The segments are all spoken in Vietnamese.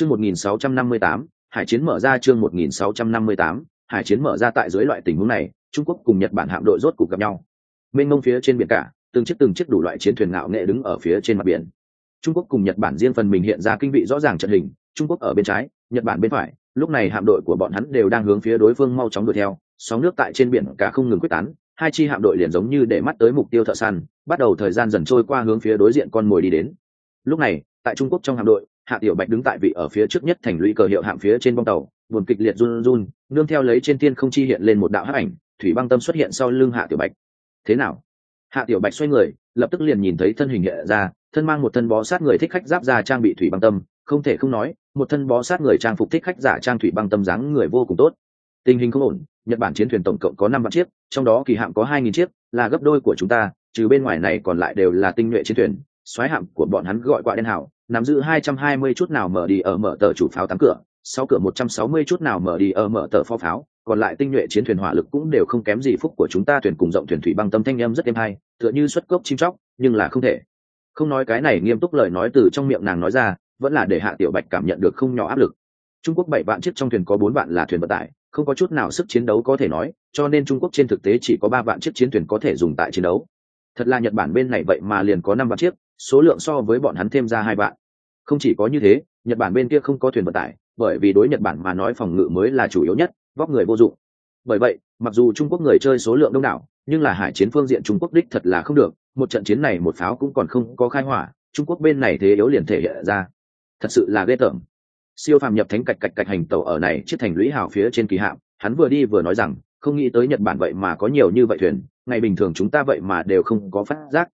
Chương 1658, Hải chiến mở ra chương 1658, Hải chiến mở ra tại dưới loại tình huống này, Trung Quốc cùng Nhật Bản hạm đội rốt cục gặp nhau. Bên mông phía trên biển cả, từng chiếc từng chiếc đủ loại chiến thuyền ngạo nghệ đứng ở phía trên mặt biển. Trung Quốc cùng Nhật Bản riêng phần mình hiện ra kinh vị rõ ràng trận hình, Trung Quốc ở bên trái, Nhật Bản bên phải, lúc này hạm đội của bọn hắn đều đang hướng phía đối phương mau chóng đuổi theo, sóng nước tại trên biển cả không ngừng quyết tán, hai chi hạm đội liền giống như để mắt tới mục tiêu thợ săn, bắt đầu thời gian dần trôi qua hướng phía đối diện con mồi đi đến. Lúc này, tại Trung Quốc trong hạm đội, Hạ Tiểu Bạch đứng tại vị ở phía trước nhất thành lũy cờ hiệu hạm phía trên bong tàu, buồn kịch liệt run run, nương theo lấy trên tiên không chi hiện lên một đạo hắc ảnh, thủy băng tâm xuất hiện sau lưng Hạ Tiểu Bạch. Thế nào? Hạ Tiểu Bạch xoay người, lập tức liền nhìn thấy thân hình hiện ra, thân mang một thân bó sát người thích khách giáp ra trang bị thủy băng tâm, không thể không nói, một thân bó sát người trang phục thích khách giả trang thủy băng tâm dáng người vô cùng tốt. Tình hình không ổn, Nhật Bản chiến thuyền tổng cộng có năm vạn chiếc, trong đó kỳ hạm có hai nghìn chiếc, là gấp đôi của chúng ta, trừ bên ngoài này còn lại đều là tinh nhuệ chiến thuyền. Soái hạm của bọn hắn gọi quạ đen hảo, nắm giữ 220 chút nào mở đi ở mở tờ chủ pháo tám cửa, sáu cửa 160 chút nào mở đi ở mở tờ phó pháo, còn lại tinh nhuệ chiến thuyền hỏa lực cũng đều không kém gì phúc của chúng ta thuyền cùng rộng thuyền thủy băng tâm thanh âm rất êm hay, tựa như xuất cốc chim chóc, nhưng là không thể. Không nói cái này nghiêm túc lời nói từ trong miệng nàng nói ra, vẫn là để Hạ Tiểu Bạch cảm nhận được không nhỏ áp lực. Trung Quốc bảy vạn chiếc trong thuyền có bốn vạn là thuyền vận tải, không có chút nào sức chiến đấu có thể nói, cho nên Trung Quốc trên thực tế chỉ có ba vạn chiếc chiến thuyền có thể dùng tại chiến đấu. Thật là Nhật Bản bên này vậy mà liền có năm vạn chiếc, số lượng so với bọn hắn thêm ra hai vạn. Không chỉ có như thế, nhật bản bên kia không có thuyền vận tải, bởi vì đối nhật bản mà nói phòng ngự mới là chủ yếu nhất, vóc người vô dụng. Bởi vậy, mặc dù trung quốc người chơi số lượng đông đảo, nhưng là hải chiến phương diện trung quốc đích thật là không được, một trận chiến này một pháo cũng còn không có khai hỏa, trung quốc bên này thế yếu liền thể hiện ra. Thật sự là ghê tởm. Siêu phàm nhập thánh cạch cạch cạch hành tàu ở này chiếc thành lũy hào phía trên kỳ hạm, hắn vừa đi vừa nói rằng, không nghĩ tới nhật bản vậy mà có nhiều như vậy thuyền, ngày bình thường chúng ta vậy mà đều không có phát giác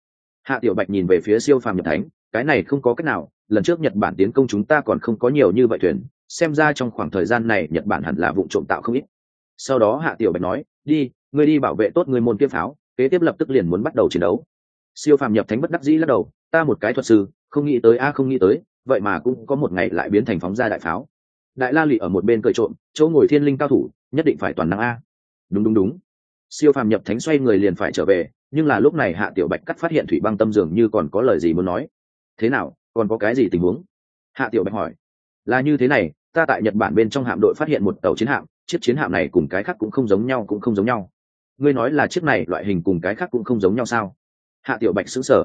hạ tiểu bạch nhìn về phía siêu phàm nhập thánh, cái này không có cách nào, lần trước nhật bản tiến công chúng ta còn không có nhiều như vậy thuyền, xem ra trong khoảng thời gian này nhật bản hẳn là vụ trộm tạo không ít. Sau đó hạ tiểu bạch nói, đi, ngươi đi bảo vệ tốt người môn kiếp pháo, kế tiếp lập tức liền muốn bắt đầu chiến đấu. Siêu phàm nhập thánh bất đắc dĩ lắc đầu, ta một cái thuật sư, không nghĩ tới, a, không nghĩ tới, vậy mà cũng có một ngày lại biến thành phóng ra đại pháo. Đại la lụy ở một bên cười trộm, chỗ ngồi thiên linh cao thủ, nhất định phải toàn năng a. Đúng đúng đúng. Siêu phàm nhập thánh xoay người liền phải trở về nhưng là lúc này hạ tiểu bạch cắt phát hiện thủy băng tâm dường như còn có lời gì muốn nói. Thế nào, còn có cái gì tình huống? Hạ tiểu bạch hỏi. Là như thế này, ta tại nhật bản bên trong hạm đội phát hiện một tàu chiến hạm, chiếc chiến hạm này cùng cái khác cũng không giống nhau, cũng không giống nhau. Ngươi nói là chiếc này loại hình cùng cái khác cũng không giống nhau sao? Hạ tiểu bạch xứng sở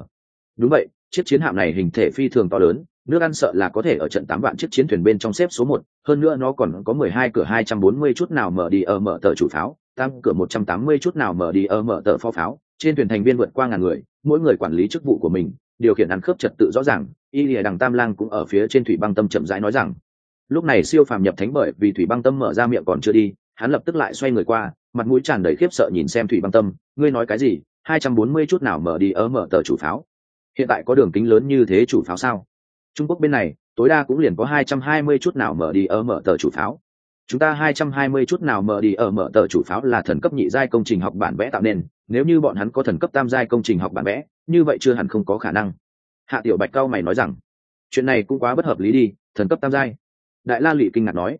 đúng vậy, chiếc chiến hạm này hình thể phi thường to lớn, nước ăn sợ là có thể ở trận tám vạn chiếc chiến thuyền bên trong xếp số một, hơn nữa nó còn có mười hai cửa hai trăm bốn mươi chút nào mở đi ở mở tờ chủ pháo, tăng cửa một trăm tám mươi chút nào mở đi ở mở tờ phó pháo trên thuyền thành viên vượt qua ngàn người, mỗi người quản lý chức vụ của mình, điều khiển ăn khớp trật tự rõ ràng, y lìa đằng tam lang cũng ở phía trên thủy băng tâm chậm rãi nói rằng, lúc này siêu phàm nhập thánh bởi vì thủy băng tâm mở ra miệng còn chưa đi, hắn lập tức lại xoay người qua, mặt mũi tràn đầy khiếp sợ nhìn xem thủy băng tâm, ngươi nói cái gì? Hai trăm bốn mươi chút nào mở đi ở mở tờ chủ pháo. Hiện tại có đường kính lớn như thế chủ pháo sao? Trung quốc bên này, tối đa cũng liền có hai trăm hai mươi chút nào mở đi ở mở tờ chủ pháo. Chúng ta hai trăm hai mươi chút nào mở đi ở mở tờ chủ pháo là thần cấp nhị giai công trình học bản vẽ tạo nên nếu như bọn hắn có thần cấp tam giai công trình học bản vẽ, như vậy chưa hẳn không có khả năng. Hạ tiểu bạch cao mày nói rằng, chuyện này cũng quá bất hợp lý đi, thần cấp tam giai. Đại la lụy kinh ngạc nói,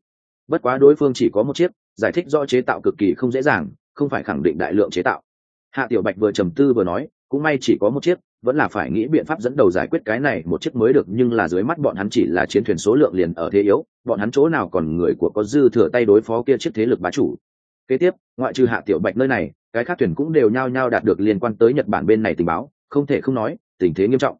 bất quá đối phương chỉ có một chiếc, giải thích do chế tạo cực kỳ không dễ dàng, không phải khẳng định đại lượng chế tạo. Hạ tiểu bạch vừa trầm tư vừa nói, cũng may chỉ có một chiếc, vẫn là phải nghĩ biện pháp dẫn đầu giải quyết cái này, một chiếc mới được, nhưng là dưới mắt bọn hắn chỉ là chiến thuyền số lượng liền ở thế yếu, bọn hắn chỗ nào còn người của có dư thừa tay đối phó kia chiếc thế lực bá chủ kế tiếp, ngoại trừ hạ tiểu bạch nơi này, cái khác thuyền cũng đều nhao nhao đạt được liên quan tới nhật bản bên này tình báo, không thể không nói, tình thế nghiêm trọng.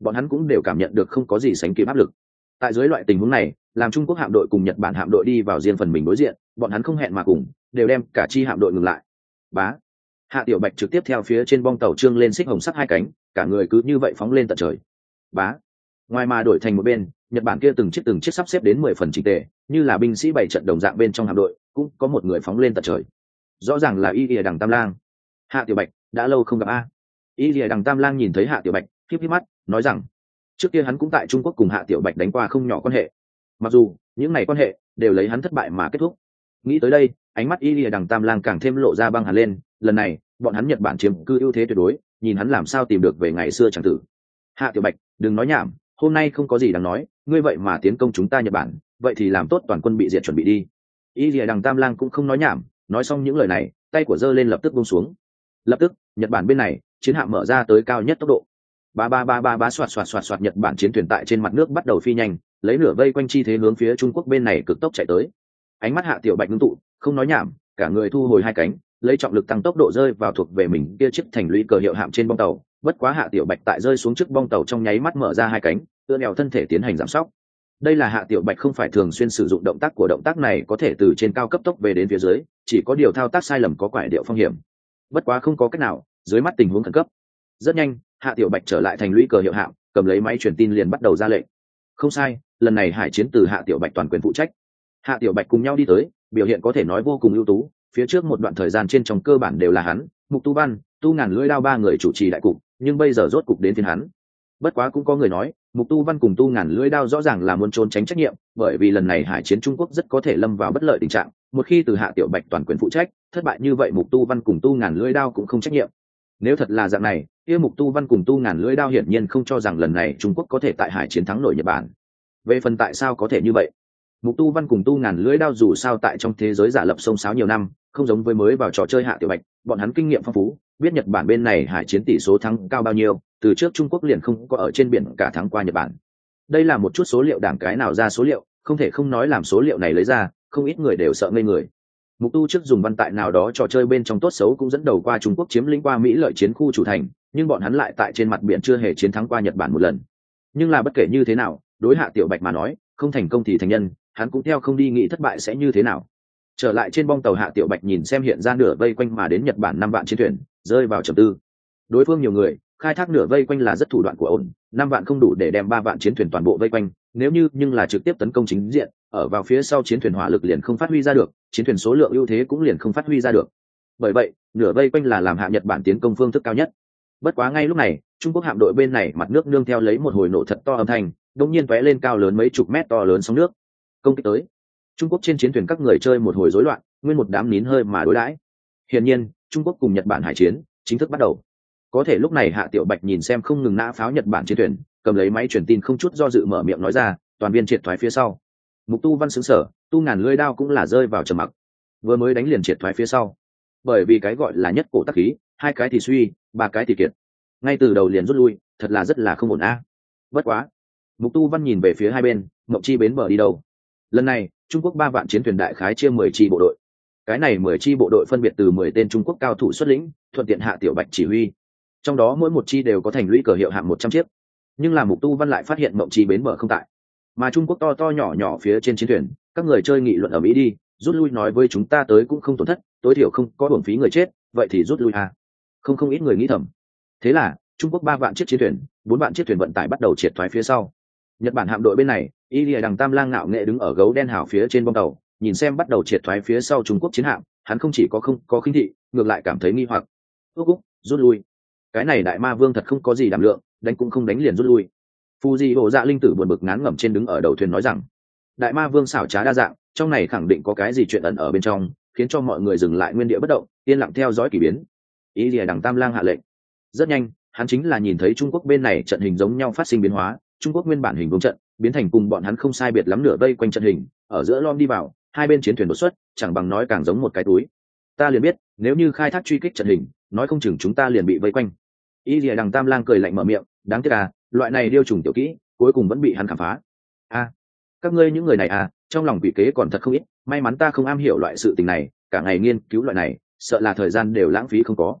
Bọn hắn cũng đều cảm nhận được không có gì sánh kịp áp lực. Tại dưới loại tình huống này, làm trung quốc hạm đội cùng nhật bản hạm đội đi vào riêng phần mình đối diện, bọn hắn không hẹn mà cùng, đều đem cả chi hạm đội ngừng lại. Bá. Hạ tiểu bạch trực tiếp theo phía trên bong tàu trương lên xích hồng sắt hai cánh, cả người cứ như vậy phóng lên tận trời. Bá. Ngoài mà đổi thành một bên nhật bản kia từng chiếc từng chiếc sắp xếp đến mười phần trình tề, như là binh sĩ bảy trận đồng dạng bên trong hạm đội, cũng có một người phóng lên tận trời. Rõ ràng là y ỉa đằng tam lang. Hạ tiểu bạch, đã lâu không gặp a. Y ỉa đằng tam lang nhìn thấy hạ tiểu bạch híp híp mắt, nói rằng, trước kia hắn cũng tại trung quốc cùng hạ tiểu bạch đánh qua không nhỏ quan hệ. Mặc dù, những ngày quan hệ đều lấy hắn thất bại mà kết thúc. Nghĩ tới đây, ánh mắt y lìa đằng tam lang càng thêm lộ ra băng hẳn lên, lần này, bọn hắn nhật bản chiếm cư ưu thế tuyệt đối, nhìn hắn làm sao tìm được về ngày xưa chẳng tử. Hạ tiểu bạch, đừng nói nhảm, hôm nay không có gì đáng nói ngươi vậy mà tiến công chúng ta nhật bản, vậy thì làm tốt toàn quân bị diệt chuẩn bị đi. Y lìa đằng tam lang cũng không nói nhảm, nói xong những lời này, tay của dơ lên lập tức bông xuống. Lập tức, nhật bản bên này, chiến hạm mở ra tới cao nhất tốc độ. Ba ba ba ba ba, xoạt xoạt xoạt xoạt, nhật bản chiến thuyền tại trên mặt nước bắt đầu phi nhanh, lấy nửa vây quanh chi thế hướng phía trung quốc bên này cực tốc chạy tới. Ánh mắt hạ tiểu bạch ngưng tụ, không nói nhảm, cả người thu hồi hai cánh, lấy trọng lực tăng tốc độ rơi vào thuộc về mình kia chiếc thành lũy cờ hiệu hạm trên bong tàu. Bất quá hạ tiểu bạch tại rơi xuống trước bong tàu trong nháy mắt mở ra hai cánh ưa nèo thân thể tiến hành giảm sóc. Đây là hạ tiểu bạch không phải thường xuyên sử dụng động tác của động tác này có thể từ trên cao cấp tốc về đến phía dưới, chỉ có điều thao tác sai lầm có quải điệu phong hiểm. Bất quá không có cách nào, dưới mắt tình huống khẩn cấp. Rất nhanh, hạ tiểu bạch trở lại thành lũy cờ hiệu hạm cầm lấy máy truyền tin liền bắt đầu ra lệnh. Không sai, lần này hải chiến từ hạ tiểu bạch toàn quyền phụ trách. Hạ tiểu bạch cùng nhau đi tới, biểu hiện có thể nói vô cùng ưu tú, phía trước một đoạn thời gian trên trong cơ bản đều là hắn, mục tu văn, tu ngàn lưỡi đao ba người chủ trì đại cục, nhưng bây giờ rốt cục đến phiên hắn. Bất quá cũng có người nói mục tu văn cùng tu ngàn lưỡi đao rõ ràng là muốn trốn tránh trách nhiệm, bởi vì lần này hải chiến trung quốc rất có thể lâm vào bất lợi tình trạng, một khi từ hạ tiểu bạch toàn quyền phụ trách, thất bại như vậy mục tu văn cùng tu ngàn lưỡi đao cũng không trách nhiệm. Nếu thật là dạng này, kia mục tu văn cùng tu ngàn lưỡi đao hiển nhiên không cho rằng lần này trung quốc có thể tại hải chiến thắng nổi nhật bản. Về phần tại sao có thể như vậy? Mục tu văn cùng tu ngàn lưỡi đao dù sao tại trong thế giới giả lập sông sáo nhiều năm, không giống với mới vào trò chơi hạ tiểu bạch, bọn hắn kinh nghiệm phong phú, biết nhật bản bên này hải chiến tỷ số thắng cao bao nhiêu từ trước trung quốc liền không có ở trên biển cả thắng qua nhật bản. Đây là một chút số liệu đảng cái nào ra số liệu, không thể không nói làm số liệu này lấy ra, không ít người đều sợ ngây người. Mục tu trước dùng văn tại nào đó trò chơi bên trong tốt xấu cũng dẫn đầu qua trung quốc chiếm lĩnh qua mỹ lợi chiến khu chủ thành, nhưng bọn hắn lại tại trên mặt biển chưa hề chiến thắng qua nhật bản một lần. Nhưng là bất kể như thế nào, đối hạ tiểu bạch mà nói, không thành công thì thành nhân, hắn cũng theo không đi nghĩ thất bại sẽ như thế nào. Trở lại trên bong tàu hạ tiểu bạch nhìn xem hiện ra nửa vây quanh mà đến nhật bản năm vạn chiến thuyền, rơi vào trầm tư. Đối phương nhiều người khai thác nửa vây quanh là rất thủ đoạn của ổn, năm vạn không đủ để đem ba vạn chiến thuyền toàn bộ vây quanh, nếu như, nhưng là trực tiếp tấn công chính diện, ở vào phía sau chiến thuyền hỏa lực liền không phát huy ra được, chiến thuyền số lượng ưu thế cũng liền không phát huy ra được. Bởi vậy, nửa vây quanh là làm hạ nhật bản tiến công phương thức cao nhất. Bất quá ngay lúc này, trung quốc hạm đội bên này mặt nước nương theo lấy một hồi nổ thật to âm thanh đông nhiên tóe lên cao lớn mấy chục mét to lớn sóng nước. Công kích tới. Trung quốc trên chiến thuyền các người chơi một hồi rối loạn, nguyên một đám nín hơi mà đối đãi. Hiển nhiên, trung quốc cùng nhật bản hải chiến chính thức bắt đầu có thể lúc này hạ tiểu bạch nhìn xem không ngừng nã pháo nhật bản chiến thuyền cầm lấy máy truyền tin không chút do dự mở miệng nói ra, toàn viên triệt thoái phía sau. Mục tu văn xứng sở, tu ngàn lưỡi đao cũng là rơi vào trầm mặc. Vừa mới đánh liền triệt thoái phía sau. Bởi vì cái gọi là nhất cổ tắc khí, hai cái thì suy, ba cái thì kiệt. Ngay từ đầu liền rút lui, thật là rất là không ổn a. Bất quá. Mục tu văn nhìn về phía hai bên mộng chi bến bờ đi đâu? Lần này, trung quốc ba vạn chiến thuyền đại khái chia mười chi bộ đội. Cái này mười chi bộ đội phân biệt từ mười tên trung quốc cao thủ xuất lĩnh, thuận tiện hạ tiểu bạch chỉ huy trong đó mỗi một chi đều có thành lũy cờ hiệu hạng một trăm chiếc. Nhưng là mục tu văn lại phát hiện mộng chi bến bờ không tại. Mà trung quốc to to nhỏ nhỏ phía trên chiến thuyền, các người chơi nghị luận ở mỹ đi, rút lui nói với chúng ta tới cũng không tổn thất, tối thiểu không có hưởng phí người chết, vậy thì rút lui à. không không ít người nghĩ thầm. Thế là, trung quốc ba vạn chiếc chiến thuyền, bốn vạn chiếc thuyền vận tải bắt đầu triệt thoái phía sau. Nhật bản hạm đội bên này y lìa đằng tam lang ngạo nghệ đứng ở gấu đen hào phía trên bông tàu, nhìn xem bắt đầu triệt thoái phía sau trung quốc chiến hạm, hắn không chỉ có không có khinh thị, ngược lại cảm thấy nghi hoặc. Ước úc rút lui cái này đại ma vương thật không có gì đảm lượng, đánh cũng không đánh liền rút lui. Phù di hộ dạ linh tử buồn bực ngán ngẩm trên đứng ở đầu thuyền nói rằng, đại ma vương xảo trá đa dạng, trong này khẳng định có cái gì chuyện ẩn ở bên trong, khiến cho mọi người dừng lại nguyên địa bất động, yên lặng theo dõi k ỳ biến. Ý lìa đằng tam lang hạ lệnh. Rất nhanh, hắn chính là nhìn thấy trung quốc bên này trận hình giống nhau phát sinh biến hóa, trung quốc nguyên bản hình vương trận, biến thành cùng bọn hắn không sai biệt lắm nửa vây quanh trận hình, ở giữa lom đi vào, hai bên chiến thuyền đột xuất, chẳng bằng nói càng giống một cái túi. Ta liền biết, nếu như khai thác truy kích trận hình, nói không chừng chúng ta liền bị vây quanh y lìa đằng tam lang cười lạnh mở miệng, đáng tiếc à loại này điêu trùng tiểu kỹ, cuối cùng vẫn bị hắn khám phá. A, các ngươi những người này à trong lòng quỷ kế còn thật không ít, may mắn ta không am hiểu loại sự tình này, cả ngày nghiên cứu loại này, sợ là thời gian đều lãng phí không có.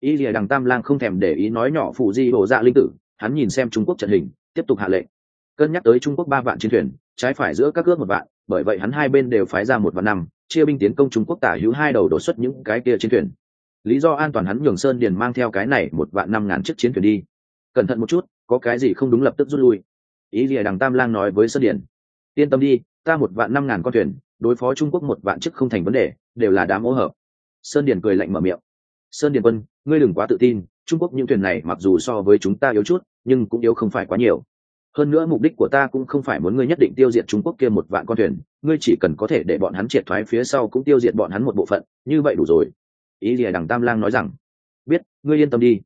Y lìa đằng tam lang không thèm để ý nói nhỏ phụ di hồ dạ linh tử, hắn nhìn xem trung quốc trận hình, tiếp tục hạ lệnh. Cân nhắc tới trung quốc ba vạn chiến thuyền, trái phải giữa các cước một vạn, bởi vậy hắn hai bên đều phái ra một vạn năm, chia binh tiến công trung quốc tả hữu hai đầu đổ xuất những cái kia chiến thuyền lý do an toàn hắn nhường sơn điền mang theo cái này một vạn năm ngàn chiếc chiến thuyền đi. Cẩn thận một chút, có cái gì không đúng lập tức rút lui. Ý gì đằng tam lang nói với sơn điền, yên tâm đi, ta một vạn năm ngàn con thuyền, đối phó trung quốc một vạn chiếc không thành vấn đề, đều là đám ô hợp. Sơn điền cười lạnh mở miệng, sơn điền quân, ngươi đừng quá tự tin, trung quốc những thuyền này mặc dù so với chúng ta yếu chút, nhưng cũng yếu không phải quá nhiều. Hơn nữa mục đích của ta cũng không phải muốn ngươi nhất định tiêu diệt trung quốc kia một vạn con thuyền, ngươi chỉ cần có thể để bọn hắn triệt thoái phía sau cũng tiêu diệt bọn hắn một bộ phận, như vậy đủ rồi ý lìa đằng tam lang nói rằng, biết, ngươi yên tâm đi.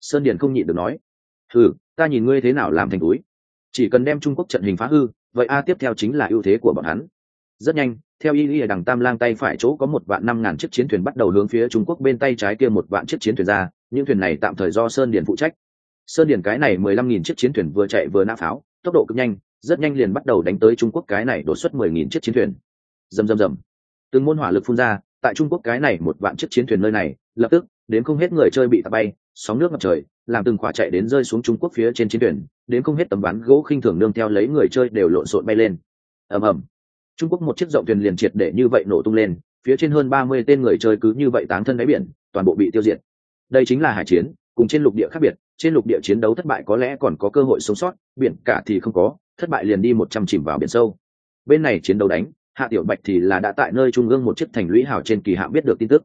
Sơn điền không nhịn được nói ừ ta nhìn ngươi thế nào làm thành túi. Chỉ cần đem trung quốc trận hình phá hư, vậy a tiếp theo chính là ưu thế của bọn hắn. Rất nhanh, theo y lìa đằng tam lang tay phải chỗ có một vạn năm ngàn chiếc chiến thuyền bắt đầu hướng phía trung quốc bên tay trái kia một vạn chiếc chiến thuyền ra, những thuyền này tạm thời do sơn điền phụ trách. Sơn điền cái này mười lăm nghìn chiếc chiến thuyền vừa chạy vừa nã pháo, tốc độ cực nhanh, rất nhanh liền bắt đầu đánh tới trung quốc cái này đột xuất mười nghìn chiếc chiến thuyền. Dầm dầm dầm từng môn hỏa lực phun ra tại trung quốc cái này một vạn chiếc chiến thuyền nơi này, lập tức, đến không hết người chơi bị tạt bay, sóng nước ngập trời, làm từng khỏa chạy đến rơi xuống trung quốc phía trên chiến thuyền, đến không hết tấm ván gỗ khinh thường nương theo lấy người chơi đều lộn xộn bay lên. Ầm ầm. Trung quốc một chiếc rộng thuyền liền triệt để như vậy nổ tung lên, phía trên hơn ba mươi tên người chơi cứ như vậy táng thân đáy biển, toàn bộ bị tiêu diệt. Đây chính là hải chiến, cùng trên lục địa khác biệt, trên lục địa chiến đấu thất bại có lẽ còn có cơ hội sống sót, biển cả thì không có, thất bại liền đi một trăm chìm vào biển sâu. Bên này chiến đấu đánh hạ tiểu bạch thì là đã tại nơi trung ương một chiếc thành lũy hào trên kỳ hạm biết được tin tức.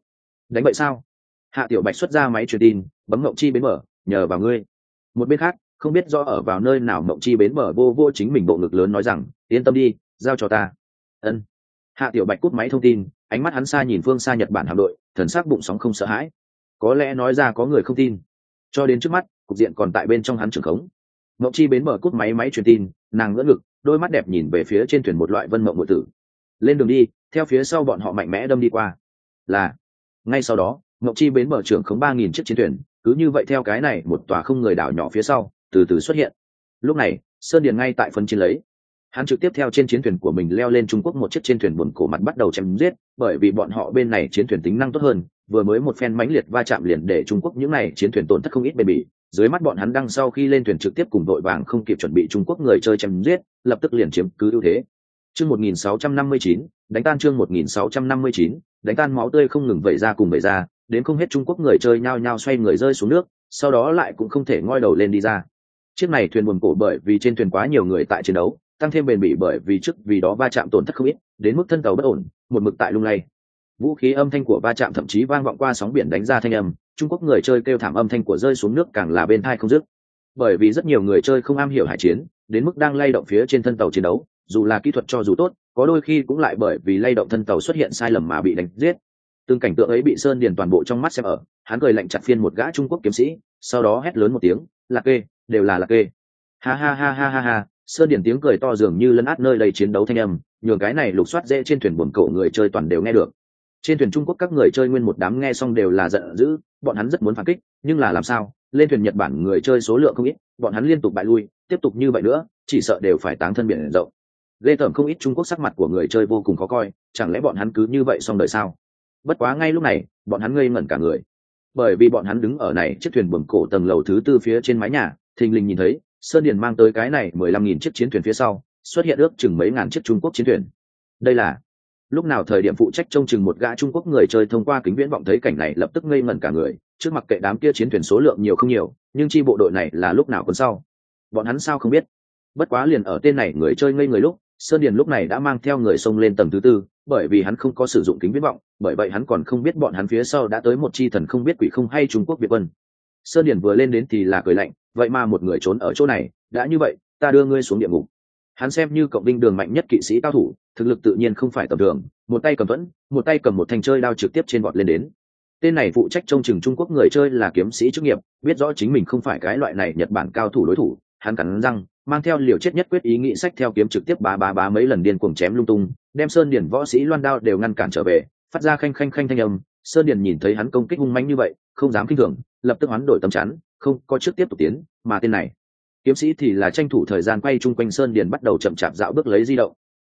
Đánh vậy sao? Hạ tiểu bạch xuất ra máy truyền tin, bấm Mộng chi bến mở nhờ vào ngươi. Một bên khác, không biết do ở vào nơi nào mộng chi bến mở vô vô chính mình bộ ngực lớn nói rằng, yên tâm đi, giao cho ta. Ân. Hạ tiểu bạch cút máy thông tin, ánh mắt hắn xa nhìn phương xa nhật bản hạm đội, thần sắc bụng sóng không sợ hãi. Có lẽ nói ra có người không tin. Cho đến trước mắt, cục diện còn tại bên trong hắn trường khống. Mộng chi bến mở cút máy máy truyền tin, nàng ngỡ ngực, đôi mắt đẹp nhìn về phía trên thuyền một loại vân mộng ngụy tử lên đường đi, theo phía sau bọn họ mạnh mẽ đâm đi qua. Là, ngay sau đó, ngọc chi bến mở trưởng khống ba nghìn chiếc chiến thuyền, cứ như vậy theo cái này một tòa không người đảo nhỏ phía sau, từ từ xuất hiện. Lúc này, sơn điền ngay tại phân chiến lấy. Hắn trực tiếp theo trên chiến thuyền của mình leo lên trung quốc một chiếc trên thuyền buồn cổ mặt bắt đầu chém giết, bởi vì bọn họ bên này chiến thuyền tính năng tốt hơn, vừa mới một phen mãnh liệt va chạm liền để trung quốc những này chiến thuyền tổn thất không ít bền bỉ. Dưới mắt bọn hắn đang sau khi lên thuyền trực tiếp cùng đội vàng không kịp chuẩn bị trung quốc người chơi chém giết, lập tức liền chiếm cứ ưu thế chương 1659, đánh tan chương 1659, đánh tan máu tươi không ngừng vẩy ra cùng vẩy ra đến không hết trung quốc người chơi nhao nhao xoay người rơi xuống nước sau đó lại cũng không thể ngoi đầu lên đi ra. Chiếc này thuyền buồn cổ bởi vì trên thuyền quá nhiều người tại chiến đấu tăng thêm bền bỉ bởi vì trước vì đó va chạm tổn thất không ít đến mức thân tàu bất ổn một mực tại lung lay. Vũ khí âm thanh của va chạm thậm chí vang vọng qua sóng biển đánh ra thanh âm trung quốc người chơi kêu thảm âm thanh của rơi xuống nước càng là bên tai không dứt. Bởi vì rất nhiều người chơi không am hiểu hải chiến đến mức đang lay động phía trên thân tàu chiến đấu dù là kỹ thuật cho dù tốt, có đôi khi cũng lại bởi vì lay động thân tàu xuất hiện sai lầm mà bị đánh giết. Từng cảnh tượng ấy bị sơn điền toàn bộ trong mắt xem ở, hắn cười lạnh chặt phiên một gã trung quốc kiếm sĩ, sau đó hét lớn một tiếng, lạc kê, đều là lạc kê. Ha ha ha ha ha ha, sơn điền tiếng cười to dường như lấn át nơi đầy chiến đấu thanh âm, nhường cái này lục soát dễ trên thuyền buồn cậu người chơi toàn đều nghe được. Trên thuyền trung quốc các người chơi nguyên một đám nghe xong đều là giận dữ, bọn hắn rất muốn phản kích, nhưng là làm sao, lên thuyền nhật bản người chơi số lượng không ít, bọn hắn liên tục bại lui, tiếp tục như vậy nữa, chỉ sợ đều phải táng thân biển rộng ghê tởm không ít trung quốc sắc mặt của người chơi vô cùng khó coi, chẳng lẽ bọn hắn cứ như vậy xong đời sao? Bất quá ngay lúc này, bọn hắn ngây ngẩn cả người. Bởi vì bọn hắn đứng ở này chiếc thuyền buồm cổ tầng lầu thứ tư phía trên mái nhà, thình lình nhìn thấy, sơn điền mang tới cái này mười lăm nghìn chiếc chiến thuyền phía sau, xuất hiện ước chừng mấy ngàn chiếc trung quốc chiến thuyền. Đây là, lúc nào thời điểm phụ trách trông chừng một gã trung quốc người chơi thông qua kính viễn vọng thấy cảnh này lập tức ngây ngẩn cả người, trước mặt kệ đám kia chiến thuyền số lượng nhiều không nhiều, nhưng chi bộ đội này là lúc nào còn sau? Bọn hắn sao không biết? Bất quá liền ở tên này người chơi ngây người lúc sơn điền lúc này đã mang theo người xông lên tầng thứ tư, bởi vì hắn không có sử dụng kính viễn vọng, bởi vậy hắn còn không biết bọn hắn phía sau đã tới một chi thần không biết quỷ không hay trung quốc việt quân. Sơn điền vừa lên đến thì là cười lạnh, vậy mà một người trốn ở chỗ này, đã như vậy, ta đưa ngươi xuống địa ngục. Hắn xem như cộng binh đường mạnh nhất kỵ sĩ cao thủ, thực lực tự nhiên không phải tầm thường, một tay cầm vẫn một tay cầm một thanh chơi đao trực tiếp trên bọt lên đến. Tên này phụ trách trông chừng trung quốc người chơi là kiếm sĩ chức nghiệp, biết rõ chính mình không phải cái loại này nhật bản cao thủ đối thủ, hắn cắn răng mang theo liều chết nhất quyết ý nghĩ sách theo kiếm trực tiếp bá bá bá mấy lần điên cuồng chém lung tung, đem sơn điển võ sĩ loan đao đều ngăn cản trở về, phát ra khanh khanh khanh thanh âm, sơn điển nhìn thấy hắn công kích hung manh như vậy, không dám kinh thường, lập tức hoán đổi tâm chắn, không, có trước tiếp tục tiến, mà tên này, kiếm sĩ thì là tranh thủ thời gian quay chung quanh sơn điển bắt đầu chậm chạp dạo bước lấy di động.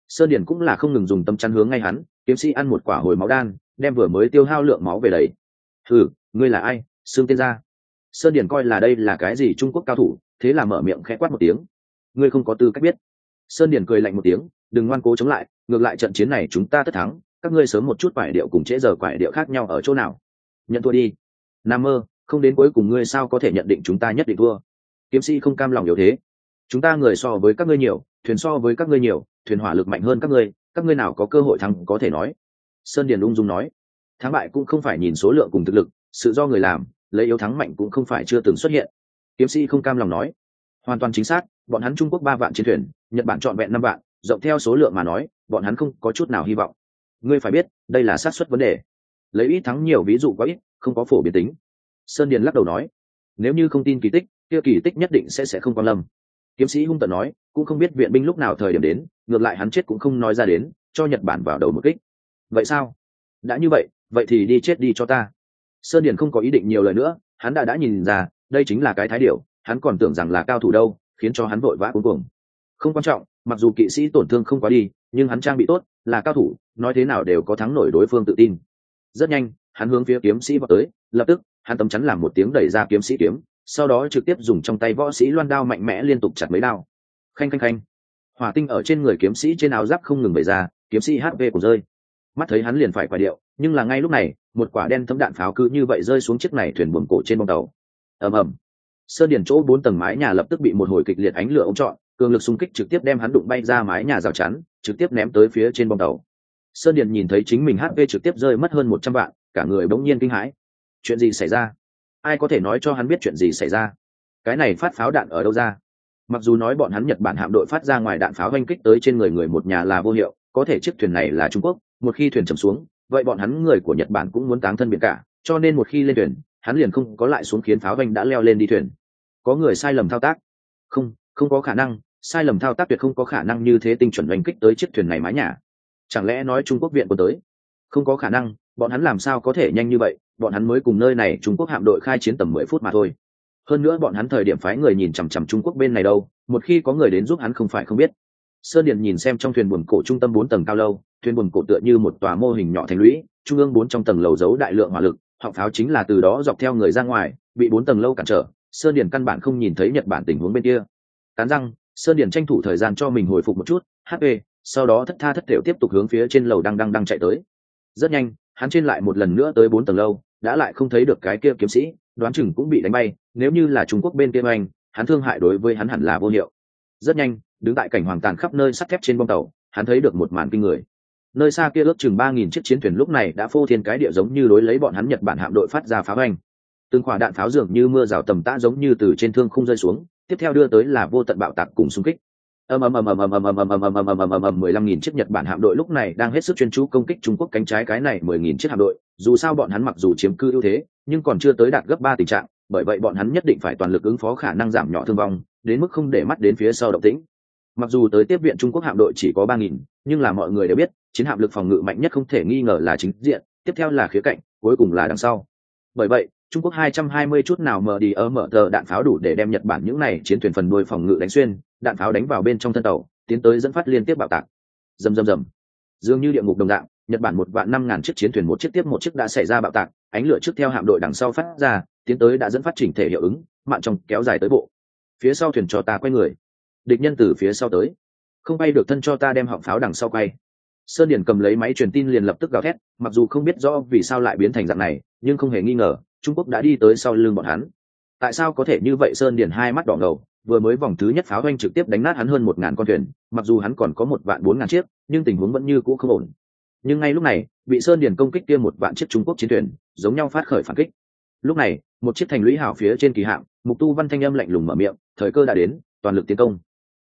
Sơn điển cũng là không ngừng dùng tâm chắn hướng ngay hắn, kiếm sĩ ăn một quả hồi máu đan, đem vừa mới tiêu hao lượng máu về đấy thử ngươi là ai? Xương tên ra sơn điển coi là đây là cái gì trung quốc cao thủ, thế là mở miệng khẽ quát một tiếng ngươi không có tư cách biết. Sơn điển cười lạnh một tiếng, đừng ngoan cố chống lại, ngược lại trận chiến này chúng ta tất thắng, các ngươi sớm một chút quải điệu cùng trễ giờ quải điệu khác nhau ở chỗ nào? Nhận thua đi. Nam mơ, không đến cuối cùng ngươi sao có thể nhận định chúng ta nhất định thua? Kiếm sĩ không cam lòng yếu thế. Chúng ta người so với các ngươi nhiều, thuyền so với các ngươi nhiều, thuyền hỏa lực mạnh hơn các ngươi các ngươi nào có cơ hội thắng có thể nói. Sơn điền ung dung nói. Thắng bại cũng không phải nhìn số lượng cùng thực lực, sự do người làm, lấy yếu thắng mạnh cũng không phải chưa từng xuất hiện. Kiếm sĩ không cam lòng nói. Hoàn toàn chính xác bọn hắn trung quốc ba vạn chiến thuyền, nhật bản trọn vẹn năm vạn, rộng theo số lượng mà nói, bọn hắn không có chút nào hy vọng. Ngươi phải biết, đây là xác suất vấn đề. Lấy ít thắng nhiều ví dụ có ít, không có phổ biến tính. Sơn điền lắc đầu nói, nếu như không tin kỳ tích, kia kỳ tích nhất định sẽ sẽ không quan lâm. Kiếm sĩ hung tận nói, cũng không biết viện binh lúc nào thời điểm đến, ngược lại hắn chết cũng không nói ra đến, cho nhật bản vào đầu một kích. Vậy sao? Đã như vậy vậy thì đi chết đi cho ta. Sơn điền không có ý định nhiều lời nữa, hắn đã đã nhìn ra, đây chính là cái thái điểu, hắn còn tưởng rằng là cao thủ đâu khiến cho hắn vội vã cuối cùng không quan trọng, mặc dù kỵ sĩ tổn thương không quá đi, nhưng hắn trang bị tốt, là cao thủ, nói thế nào đều có thắng nổi đối phương tự tin. Rất nhanh, hắn hướng phía kiếm sĩ vào tới, lập tức, hắn tấm chắn làm một tiếng đẩy ra kiếm sĩ kiếm, sau đó trực tiếp dùng trong tay võ sĩ loan đao mạnh mẽ liên tục chặt mấy đao. Khanh khanh khanh. Hỏa tinh ở trên người kiếm sĩ trên áo giáp không ngừng bày ra, kiếm sĩ hp cũng rơi. Mắt thấy hắn liền phải quay điệu, nhưng là ngay lúc này, một quả đen thấm đạn pháo cứ như vậy rơi xuống chiếc này thuyền buồm cổ trên bông tàu. Ầm ầm sơn điền chỗ bốn tầng mái nhà lập tức bị một hồi kịch liệt ánh lửa ông trọn, cường lực xung kích trực tiếp đem hắn đụng bay ra mái nhà rào chắn, trực tiếp ném tới phía trên bông tàu. Sơn điền nhìn thấy chính mình hp trực tiếp rơi mất hơn một trăm vạn, cả người bỗng nhiên kinh hãi. Chuyện gì xảy ra? Ai có thể nói cho hắn biết chuyện gì xảy ra? Cái này phát pháo đạn ở đâu ra? Mặc dù nói bọn hắn nhật bản hạm đội phát ra ngoài đạn pháo oanh kích tới trên người người một nhà là vô hiệu, có thể chiếc thuyền này là trung quốc, một khi thuyền chầm xuống, vậy bọn hắn người của nhật bản cũng muốn táng thân biển cả, cho nên một khi lên thuyền, hắn liền không có lại xuống khiến pháo oanh đã leo lên đi thuyền có người sai lầm thao tác. Không không có khả năng, sai lầm thao tác tuyệt không có khả năng như thế tinh chuẩn oanh kích tới chiếc thuyền này mái nhà. Chẳng lẽ nói trung quốc viện quân tới? Không có khả năng, bọn hắn làm sao có thể nhanh như vậy, bọn hắn mới cùng nơi này trung quốc hạm đội khai chiến tầm mười phút mà thôi. Hơn nữa bọn hắn thời điểm phái người nhìn chằm chằm trung quốc bên này đâu, một khi có người đến giúp hắn không phải không biết. Sơn điện nhìn xem trong thuyền buồn cổ trung tâm bốn tầng cao lâu, thuyền buồn cổ tựa như một tòa mô hình nhỏ thành lũy, trung ương bốn trong tầng lầu giấu đại lượng hỏa lực, họng pháo chính là từ đó dọc theo người ra ngoài, bị bốn tầng lâu cản trở sơn điền căn bản không nhìn thấy nhật bản tình huống bên kia. Cắn răng, sơn điền tranh thủ thời gian cho mình hồi phục một chút hp sau đó thất tha thất thểu tiếp tục hướng phía trên lầu đang đang đang chạy tới. Rất nhanh, hắn trên lại một lần nữa tới bốn tầng lâu, đã lại không thấy được cái kia kiếm sĩ, đoán chừng cũng bị đánh bay, nếu như là trung quốc bên kia anh hắn thương hại đối với hắn hẳn là vô hiệu. Rất nhanh, đứng tại cảnh hoàng tàn khắp nơi sắt thép trên bông tàu, hắn thấy được một màn kinh người. Nơi xa kia ước chừng ba nghìn chiếc chiến thuyền lúc này đã phô thiên cái địa giống như đối lấy bọn hắn nhật bản hạm đội phát ra pháo anh từng quả đạn pháo dường như mưa rào tầm tã giống như từ trên thương không rơi xuống tiếp theo đưa tới là vô tận bạo tạc cùng xung kích ầm ầm ầm ầm ầm ầm ầm ầm ầm ầm ầm ầm ầm ầm ầm mười lăm nghìn chiếc nhật bản hạm đội lúc này đang hết sức chuyên chú công kích trung quốc cánh trái cái này mười nghìn chiếc hạm đội dù sao bọn hắn mặc dù chiếm cư ưu thế nhưng còn chưa tới đạt gấp ba tình trạng bởi vậy bọn hắn nhất định phải toàn lực ứng phó khả năng giảm nhỏ thương vong đến mức không để mắt đến phía sau động tĩnh mặc dù tới tiếp viện trung quốc hạm đội chỉ có ba nghìn nhưng là mọi người đều biết chiến hạm lực phòng ngự mạnh nhất không thể nghi ngờ là chính diện tiếp theo là khía cạnh cuối cùng là đằng sau bởi vậy trung quốc 220 chút nào mở đi ở mở tờ đạn pháo đủ để đem nhật bản những này chiến thuyền phần đuôi phòng ngự đánh xuyên, đạn pháo đánh vào bên trong thân tàu, tiến tới dẫn phát liên tiếp bạo tạc. Rầm rầm rầm. Dường như địa ngục đồng dạng, nhật bản một vạn năm ngàn chiếc chiến thuyền một chiếc tiếp một chiếc đã xảy ra bạo tạc, ánh lửa trước theo hạm đội đằng sau phát ra, tiến tới đã dẫn phát chỉnh thể hiệu ứng, mạn trong kéo dài tới bộ. Phía sau thuyền cho ta quay người. Địch nhân từ phía sau tới. Không bay được thân cho ta đem họng pháo đằng sau quay. Sơn điển cầm lấy máy truyền tin liền lập tức gào thét, mặc dù không biết rõ vì sao lại biến thành dạng này, nhưng không hề nghi ngờ trung quốc đã đi tới sau lưng bọn hắn. Tại sao có thể như vậy sơn Điền hai mắt đỏ ngầu, vừa mới vòng thứ nhất pháo doanh trực tiếp đánh nát hắn hơn một ngàn con thuyền, mặc dù hắn còn có một vạn bốn ngàn chiếc, nhưng tình huống vẫn như cũ không ổn. Nhưng ngay lúc này, bị sơn Điền công kích kia một vạn chiếc trung quốc chiến thuyền, giống nhau phát khởi phản kích. Lúc này, một chiếc thành lũy hào phía trên kỳ hạm, mục tu văn thanh âm lạnh lùng mở miệng, thời cơ đã đến, toàn lực tiến công.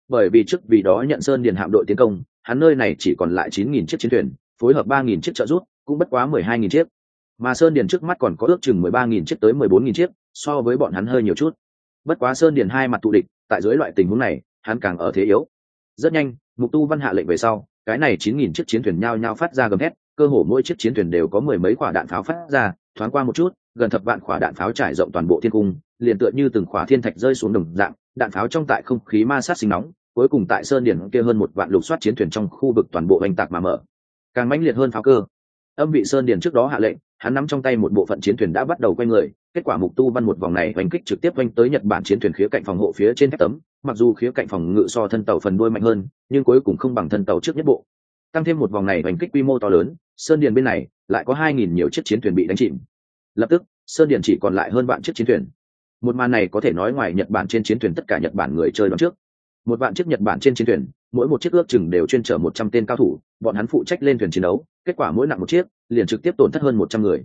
Bởi vì trước vì đó nhận sơn điền hạm đội tiến công, hắn nơi này chỉ còn lại chín nghìn chiếc chiến thuyền, phối hợp ba nghìn chiếc trợ rút cũng bất quá mười hai nghìn chiếc mà sơn điền trước mắt còn có ước chừng mười ba nghìn chiếc tới mười bốn nghìn chiếc, so với bọn hắn hơi nhiều chút. Bất quá sơn điền hai mặt tụ địch, tại dưới loại tình huống này, hắn càng ở thế yếu. Rất nhanh, mục tu văn hạ lệnh về sau, cái này chín nghìn chiếc chiến thuyền nhao nhao phát ra gầm hét cơ hồ mỗi chiếc chiến thuyền đều có mười mấy quả đạn pháo phát ra, thoáng qua một chút, gần thập vạn quả đạn pháo trải rộng toàn bộ thiên cung, liền tựa như từng quả thiên thạch rơi xuống đồng dạng, đạn pháo trong tại không khí ma sát sinh nóng, cuối cùng tại sơn điển kia hơn một vạn lục soát chiến thuyền trong khu vực toàn bộ oanh tạc mà mở. Càng mãnh liệt hơn pháo cơ. Âm vị sơn điển trước đó hạ lệnh hắn nắm trong tay một bộ phận chiến thuyền đã bắt đầu quay người, kết quả mục tu văn một vòng này oanh kích trực tiếp oanh tới nhật bản chiến thuyền khía cạnh phòng hộ phía trên thép tấm, mặc dù khía cạnh phòng ngự so thân tàu phần đuôi mạnh hơn, nhưng cuối cùng không bằng thân tàu trước nhất bộ. Tăng thêm một vòng này oanh kích quy mô to lớn, sơn điền bên này lại có hai nghìn nhiều chiếc chiến thuyền bị đánh chìm. Lập tức, sơn điền chỉ còn lại hơn vạn chiếc chiến thuyền. Một màn này có thể nói ngoài nhật bản trên chiến thuyền tất cả nhật bản người chơi đón trước. Một vạn chiếc nhật bản trên chiến thuyền mỗi một chiếc ước chừng đều chuyên chở một trăm tên cao thủ, bọn hắn phụ trách lên thuyền chiến đấu, kết quả mỗi nặng một chiếc, liền trực tiếp tổn thất hơn một trăm người.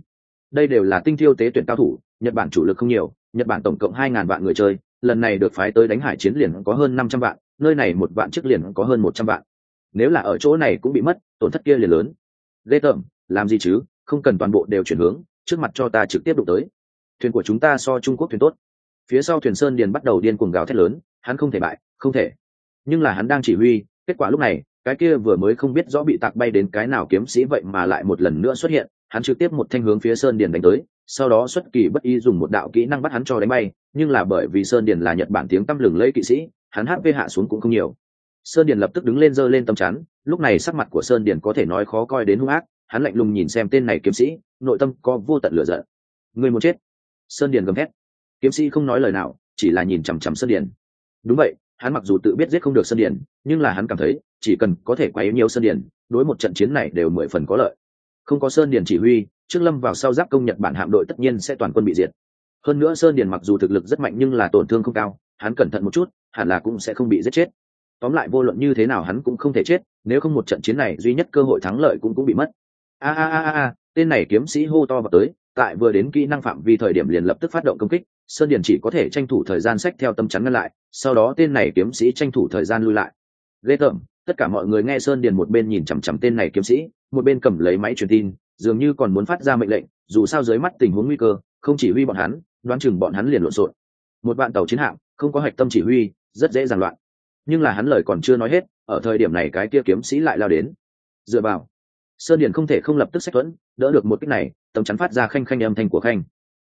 Đây đều là tinh thiêu tế tuyển cao thủ, nhật bản chủ lực không nhiều, nhật bản tổng cộng hai ngàn vạn người chơi, lần này được phái tới đánh hải chiến liền có hơn năm trăm vạn, nơi này một vạn chiếc liền có hơn một trăm vạn. Nếu là ở chỗ này cũng bị mất, tổn thất kia liền lớn. Ghê tởm làm gì chứ? Không cần toàn bộ đều chuyển hướng, trước mặt cho ta trực tiếp đụng tới. Thuyền của chúng ta so trung quốc thuyền tốt. Phía sau thuyền sơn điền bắt đầu điên cuồng gào thét lớn, hắn không thể bại, không thể nhưng là hắn đang chỉ huy, kết quả lúc này, cái kia vừa mới không biết rõ bị tạc bay đến cái nào kiếm sĩ vậy mà lại một lần nữa xuất hiện, hắn trực tiếp một thanh hướng phía sơn điền đánh tới, sau đó xuất kỳ bất y dùng một đạo kỹ năng bắt hắn cho đánh bay, nhưng là bởi vì sơn điền là nhật bản tiếng tăm lừng lẫy kỵ sĩ, hắn hp hạ xuống cũng không nhiều. Sơn điền lập tức đứng lên giơ lên tầm chắn, lúc này sắc mặt của sơn điền có thể nói khó coi đến hung ác, hắn lạnh lùng nhìn xem tên này kiếm sĩ, nội tâm có vô tận lửa giận. Người muốn chết. Sơn điền gầm hét kiếm sĩ không nói lời nào, chỉ là nhìn chằm chằm sơn điền. Đúng vậy hắn mặc dù tự biết giết không được sơn điền, nhưng là hắn cảm thấy, chỉ cần có thể quấy nhiều sơn điền, đối một trận chiến này đều mười phần có lợi. Không có sơn điền chỉ huy, trước lâm vào sau giáp công nhật bản hạm đội tất nhiên sẽ toàn quân bị diệt. Hơn nữa sơn điền mặc dù thực lực rất mạnh nhưng là tổn thương không cao, hắn cẩn thận một chút, hẳn là cũng sẽ không bị giết chết. Tóm lại vô luận như thế nào hắn cũng không thể chết, nếu không một trận chiến này duy nhất cơ hội thắng lợi cũng cũng bị mất. A a a a, tên này kiếm sĩ hô to vào tới, tại vừa đến kỹ năng phạm vi thời điểm liền lập tức phát động công kích sơn điền chỉ có thể tranh thủ thời gian sách theo tâm chắn ngăn lại, sau đó tên này kiếm sĩ tranh thủ thời gian lui lại. Ghê tởm, tất cả mọi người nghe sơn điền một bên nhìn chằm chằm tên này kiếm sĩ, một bên cầm lấy máy truyền tin, dường như còn muốn phát ra mệnh lệnh, dù sao dưới mắt tình huống nguy cơ, không chỉ huy bọn hắn, đoán chừng bọn hắn liền lộn xộn. Một bạn tàu chiến hạm, không có hạch tâm chỉ huy, rất dễ giàn loạn. Nhưng là hắn lời còn chưa nói hết, ở thời điểm này cái kia kiếm sĩ lại lao đến. Dựa vào, sơn điền không thể không lập tức sách thuẫn, đỡ được một cách này tầm chắn phát ra khanh khanh âm thanh của khanh.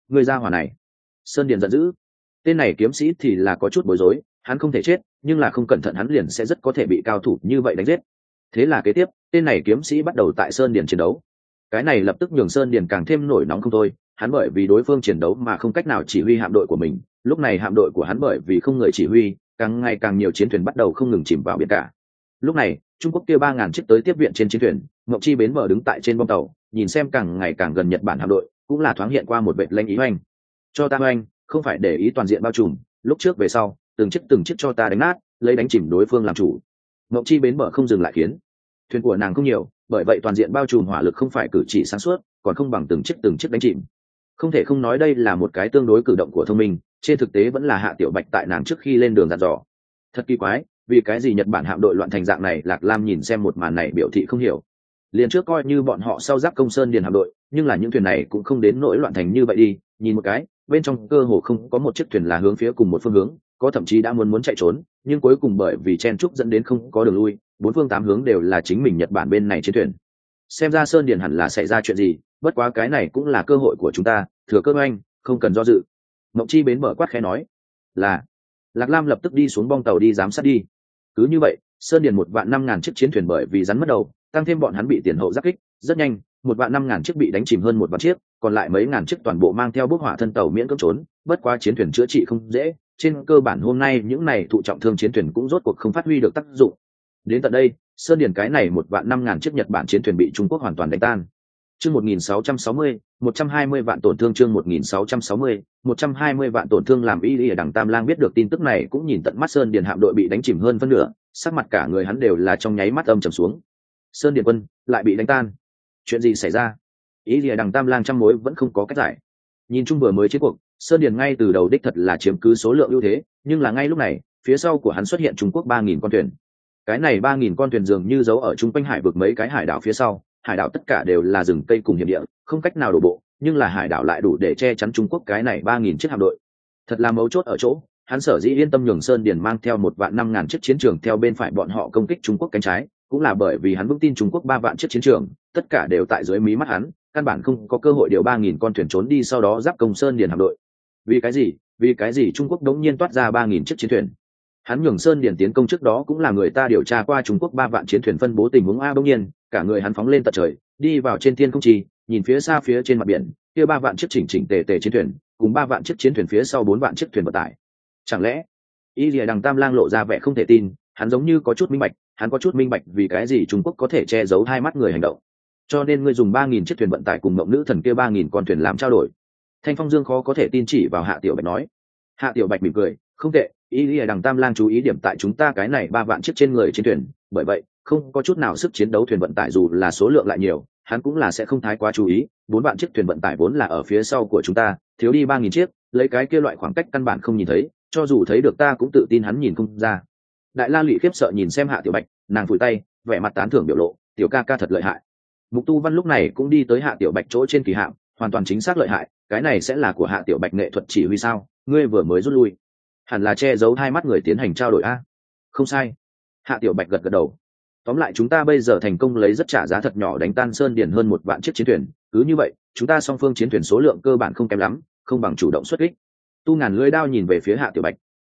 Người ra hỏa này sơn điền giận dữ. Tên này kiếm sĩ thì là có chút bối rối, hắn không thể chết, nhưng là không cẩn thận hắn liền sẽ rất có thể bị cao thủ như vậy đánh giết. Thế là kế tiếp, tên này kiếm sĩ bắt đầu tại sơn điền chiến đấu. Cái này lập tức nhường sơn điền càng thêm nổi nóng không thôi, hắn bởi vì đối phương chiến đấu mà không cách nào chỉ huy hạm đội của mình. Lúc này hạm đội của hắn bởi vì không người chỉ huy, càng ngày càng nhiều chiến thuyền bắt đầu không ngừng chìm vào biển cả. Lúc này, trung quốc kia ba ngàn chiếc tới tiếp viện trên chiến thuyền, ngọc chi bến bờ đứng tại trên bông tàu, nhìn xem càng ngày càng gần nhật bản hạm đội, cũng là thoáng hiện qua một vệ lanh ý oanh cho ta anh không phải để ý toàn diện bao trùm, lúc trước về sau, từng chiếc từng chiếc cho ta đánh nát, lấy đánh chìm đối phương làm chủ. Ngọc chi bến bờ không dừng lại khiến. Thuyền của nàng không nhiều, bởi vậy toàn diện bao trùm hỏa lực không phải cử chỉ sáng suốt, còn không bằng từng chiếc từng chiếc đánh chìm. Không thể không nói đây là một cái tương đối cử động của thông minh, trên thực tế vẫn là hạ tiểu bạch tại nàng trước khi lên đường dặn dò. Thật kỳ quái, vì cái gì nhật bản hạm đội loạn thành dạng này, lạc lam nhìn xem một màn này biểu thị không hiểu. Liền trước coi như bọn họ sau giáp công sơn điền hạm đội, nhưng là những thuyền này cũng không đến nỗi loạn thành như vậy đi, nhìn một cái bên trong cơ hồ không có một chiếc thuyền là hướng phía cùng một phương hướng, có thậm chí đã muốn muốn chạy trốn, nhưng cuối cùng bởi vì chen trúc dẫn đến không có đường lui, bốn phương tám hướng đều là chính mình nhật bản bên này trên thuyền. Xem ra sơn điền hẳn là xảy ra chuyện gì, bất quá cái này cũng là cơ hội của chúng ta, thừa cơ anh không cần do dự. Mộng chi bến mở quát khẽ nói, là. Lạc lam lập tức đi xuống bong tàu đi giám sát đi. Cứ như vậy, sơn điền một vạn năm ngàn chiếc chiến thuyền bởi vì rắn mất đầu, tăng thêm bọn hắn bị tiền hậu giáp kích, rất nhanh, một vạn năm ngàn chiếc bị đánh chìm hơn một vạn chiếc còn lại mấy ngàn chiếc toàn bộ mang theo bức hỏa thân tàu miễn cưỡng trốn, bất qua chiến thuyền chữa trị không dễ, trên cơ bản hôm nay những này thụ trọng thương chiến thuyền cũng rốt cuộc không phát huy được tác dụng. Đến tận đây, sơn điền cái này một vạn năm ngàn chiếc nhật bản chiến thuyền bị trung quốc hoàn toàn đánh tan. Chương một nghìn sáu trăm sáu mươi, một trăm hai mươi vạn tổn thương chương một nghìn sáu trăm sáu mươi, một trăm hai mươi vạn tổn thương làm y y ở đằng tam lang biết được tin tức này cũng nhìn tận mắt sơn điền hạm đội bị đánh chìm hơn phân nửa, sắc mặt cả người hắn đều là trong nháy mắt âm trầm xuống. Sơn điền quân, lại bị đánh tan. Chuyện gì xảy ra? Ý Lìa à, đằng tam lang trăm mối vẫn không có cách giải. Nhìn chung vừa mới chiến cuộc, sơn điền ngay từ đầu đích thật là chiếm cứ số lượng ưu thế, nhưng là ngay lúc này, phía sau của hắn xuất hiện trung quốc ba nghìn con thuyền. Cái này ba nghìn con thuyền dường như giấu ở trung quanh hải vực mấy cái hải đảo phía sau, hải đảo tất cả đều là rừng cây cùng hiểm địa, không cách nào đổ bộ, nhưng là hải đảo lại đủ để che chắn trung quốc cái này ba nghìn chiếc hạm đội. Thật là mấu chốt ở chỗ, hắn sở dĩ yên tâm nhường sơn điền mang theo một vạn năm ngàn chiếc chiến trường theo bên phải bọn họ công kích trung quốc cánh trái, cũng là bởi vì hắn vững tin trung quốc ba vạn chiếc chiến trường, tất cả đều tại dưới mí mắt hắn căn bản không có cơ hội điều ba nghìn con thuyền trốn đi sau đó giáp công sơn điền hạm đội. Vì cái gì? Vì cái gì trung quốc đống nhiên toát ra ba nghìn chiếc chiến thuyền? Hắn nhường sơn điền tiến công trước đó cũng là người ta điều tra qua trung quốc ba vạn chiến thuyền phân bố tình huống a bỗng nhiên, cả người hắn phóng lên tận trời, đi vào trên thiên không trì, nhìn phía xa phía trên mặt biển, kia ba vạn chiếc chỉnh chỉnh tề tề chiến thuyền, cùng ba vạn chiếc chiến thuyền phía sau bốn vạn chiếc thuyền vận tải. Chẳng lẽ, y lìa đằng tam lang lộ ra vẻ không thể tin, hắn giống như có chút minh bạch, hắn có chút minh bạch vì cái gì trung quốc có thể che giấu hai mắt người hành động cho nên ngươi dùng ba nghìn chiếc thuyền vận tải cùng mộng nữ thần kia ba nghìn con thuyền làm trao đổi. Thanh phong dương khó có thể tin chỉ vào hạ tiểu bạch nói. Hạ tiểu bạch mỉm cười, không tệ, ý lìa đằng tam lang chú ý điểm tại chúng ta cái này ba vạn chiếc trên người trên thuyền, bởi vậy, không có chút nào sức chiến đấu thuyền vận tải dù là số lượng lại nhiều, hắn cũng là sẽ không thái quá chú ý, bốn vạn chiếc thuyền vận tải vốn là ở phía sau của chúng ta, thiếu đi ba nghìn chiếc, lấy cái kia loại khoảng cách căn bản không nhìn thấy, cho dù thấy được ta cũng tự tin hắn nhìn không ra. Đại la lụy khiếp sợ nhìn xem hạ tiểu bạch, nàng phủi tay, vẻ mặt tán thưởng biểu lộ, tiểu ca ca thật lợi hại mục tu văn lúc này cũng đi tới hạ tiểu bạch chỗ trên kỳ hạm, hoàn toàn chính xác lợi hại, cái này sẽ là của hạ tiểu bạch nghệ thuật chỉ huy sao? Ngươi vừa mới rút lui. Hẳn là che giấu hai mắt người tiến hành trao đổi a. Không sai. Hạ tiểu bạch gật gật đầu. Tóm lại chúng ta bây giờ thành công lấy rất trả giá thật nhỏ đánh tan sơn điền hơn một vạn chiếc chiến thuyền. Cứ như vậy, chúng ta song phương chiến thuyền số lượng cơ bản không kém lắm, không bằng chủ động xuất kích. Tu ngàn lưỡi đao nhìn về phía hạ tiểu bạch.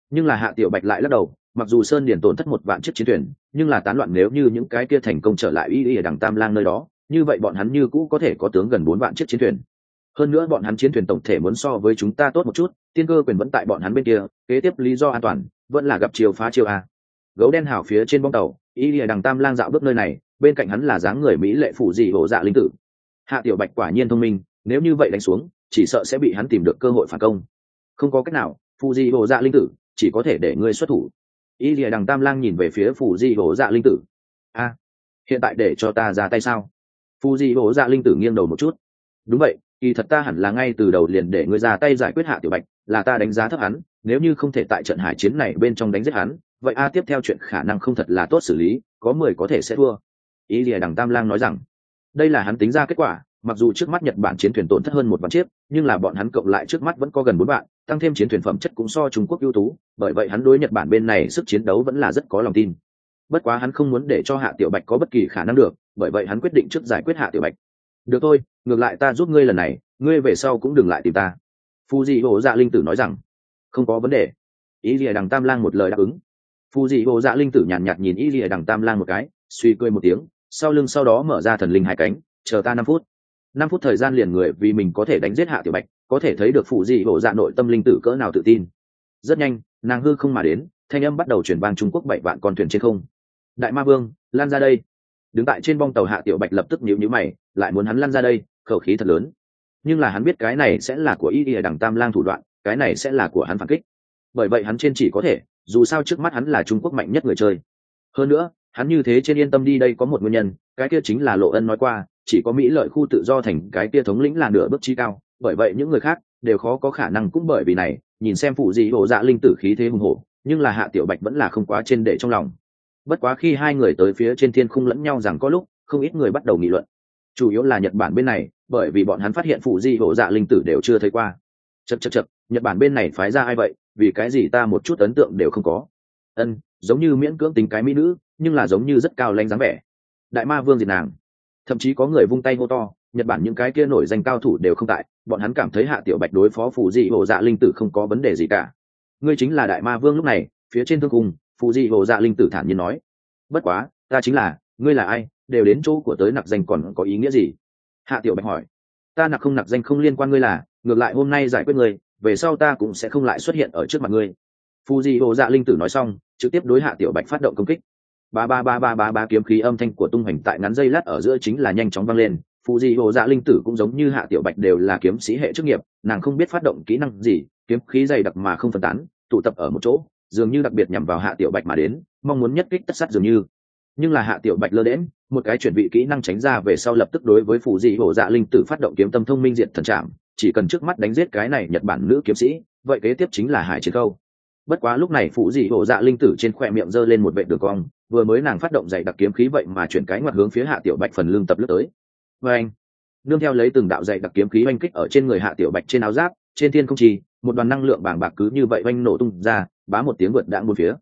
Nhưng là hạ tiểu bạch lại lắc đầu, mặc dù sơn điền tổn thất một vạn chiếc chiến thuyền, nhưng là tán loạn nếu như những cái kia thành công trở lại y y ở đằng tam lang nơi đó như vậy bọn hắn như cũ có thể có tướng gần bốn vạn chiếc chiến thuyền. Hơn nữa bọn hắn chiến thuyền tổng thể muốn so với chúng ta tốt một chút, tiên cơ quyền vẫn tại bọn hắn bên kia, kế tiếp lý do an toàn, vẫn là gặp chiều phá chiều a. Gấu đen hảo phía trên bong tàu, y lìa đằng tam lang dạo bước nơi này, bên cạnh hắn là dáng người mỹ lệ phủ dị hộ dạ linh tử. Hạ tiểu bạch quả nhiên thông minh, nếu như vậy đánh xuống, chỉ sợ sẽ bị hắn tìm được cơ hội phản công. Không có cách nào phụ dị hộ dạ linh tử, chỉ có thể để ngươi xuất thủ. Y lìa đằng tam lang nhìn về phía phụ dị hộ dạ linh tử. A, hiện tại để cho ta ra tay sao? Phu Di hộ dạ linh tử nghiêng đầu một chút. Đúng vậy, kỳ thật ta hẳn là ngay từ đầu liền để ngươi ra tay giải quyết hạ tiểu bạch, là ta đánh giá thấp hắn, nếu như không thể tại trận hải chiến này bên trong đánh giết hắn, vậy a, tiếp theo chuyện khả năng không thật là tốt xử lý, có mười có thể sẽ thua. Ý lìa đằng tam lang nói rằng, đây là hắn tính ra kết quả, mặc dù trước mắt nhật bản chiến thuyền tổn thất hơn một vạn chiếc, nhưng là bọn hắn cộng lại trước mắt vẫn có gần bốn vạn, tăng thêm chiến thuyền phẩm chất cũng so trung quốc ưu tú, bởi vậy hắn đối nhật bản bên này sức chiến đấu vẫn là rất có lòng tin bất quá hắn không muốn để cho hạ tiểu bạch có bất kỳ khả năng được bởi vậy hắn quyết định trước giải quyết hạ tiểu bạch. Được thôi ngược lại ta giúp ngươi lần này ngươi về sau cũng đừng lại tìm ta. Phù dị hồ dạ linh tử nói rằng không có vấn đề. Ý lìa đằng tam lang một lời đáp ứng. Phù dị hồ dạ linh tử nhàn nhạt, nhạt nhìn ý lìa đằng tam lang một cái suy cười một tiếng sau lưng sau đó mở ra thần linh hai cánh chờ ta năm phút. Năm phút thời gian liền người vì mình có thể đánh giết hạ tiểu bạch có thể thấy được phụ dị bộ dạ nội tâm linh tử cỡ nào tự tin. Rất nhanh nàng hư không mà đến thanh âm bắt đầu chuyển vang trung quốc bảy vạn con thuyền trên không đại ma vương, lan ra đây. Đứng tại trên bong tàu hạ tiểu bạch lập tức nhíu nhíu mày, lại muốn hắn lan ra đây, khẩu khí thật lớn. Nhưng là hắn biết cái này sẽ là của y ỉa đằng tam lang thủ đoạn, cái này sẽ là của hắn phản kích. Bởi vậy hắn trên chỉ có thể, dù sao trước mắt hắn là trung quốc mạnh nhất người chơi. Hơn nữa, hắn như thế trên yên tâm đi đây có một nguyên nhân, cái kia chính là lộ ân nói qua, chỉ có mỹ lợi khu tự do thành cái kia thống lĩnh là nửa bước chi cao, bởi vậy những người khác đều khó có khả năng cũng bởi vì này, nhìn xem phụ gì hộ dạ linh tử khí thế hùng hổ, nhưng là hạ tiểu bạch vẫn là không quá trên để trong lòng bất quá khi hai người tới phía trên thiên khung lẫn nhau rằng có lúc, không ít người bắt đầu nghị luận. Chủ yếu là nhật bản bên này, bởi vì bọn hắn phát hiện phụ di hộ dạ linh tử đều chưa thấy qua. Chật chật chật nhật bản bên này phái ra ai vậy? Vì cái gì ta một chút ấn tượng đều không có? Ân, giống như miễn cưỡng tính cái mỹ nữ, nhưng là giống như rất cao lanh dáng vẻ. Đại ma vương diệt nàng. Thậm chí có người vung tay hô to, nhật bản những cái kia nổi danh cao thủ đều không tại, bọn hắn cảm thấy hạ tiểu bạch đối phó phù dị hộ dạ linh tử không có vấn đề gì cả. Ngươi chính là đại ma vương lúc này, phía trên thương cung phụ di hồ dạ linh tử thản nhiên nói, bất quá, ta chính là, ngươi là ai, đều đến chỗ của tới nặc danh còn có ý nghĩa gì? Hạ tiểu bạch hỏi, ta nặc không nặc danh không liên quan ngươi là, ngược lại hôm nay giải quyết ngươi, về sau ta cũng sẽ không lại xuất hiện ở trước mặt ngươi. Phù di hồ dạ linh tử nói xong, trực tiếp đối hạ tiểu bạch phát động công kích. Ba ba ba ba ba ba kiếm khí âm thanh của tung hoành tại ngắn dây lát ở giữa chính là nhanh chóng vang lên. Phù di hồ dạ linh tử cũng giống như hạ tiểu bạch đều là kiếm sĩ hệ chức nghiệp, nàng không biết phát động kỹ năng gì, kiếm khí dày đặc mà không phân tán, tụ tập ở một chỗ dường như đặc biệt nhằm vào hạ tiểu bạch mà đến, mong muốn nhất kích tất sát dường như. Nhưng là hạ tiểu bạch lơ đễm một cái chuẩn bị kỹ năng tránh ra về sau lập tức đối với phù dị hổ dạ linh tử phát động kiếm tâm thông minh diện thần trạm chỉ cần trước mắt đánh giết cái này nhật bản nữ kiếm sĩ, vậy kế tiếp chính là hải chiến câu bất quá lúc này phù dị hổ dạ linh tử trên khoe miệng giơ lên một vệ đường cong, vừa mới nàng phát động dày đặc kiếm khí vậy mà chuyển cái ngoặt hướng phía hạ tiểu bạch phần lương tập lướt tới. Và anh, nương theo lấy từng đạo dày đặc kiếm khí oanh kích ở trên người hạ tiểu bạch trên áo giáp, trên thiên không trì, một đoàn năng lượng bàng bạc cứ như vậy oanh nổ tung ra bá một tiếng vượt đạn một phía.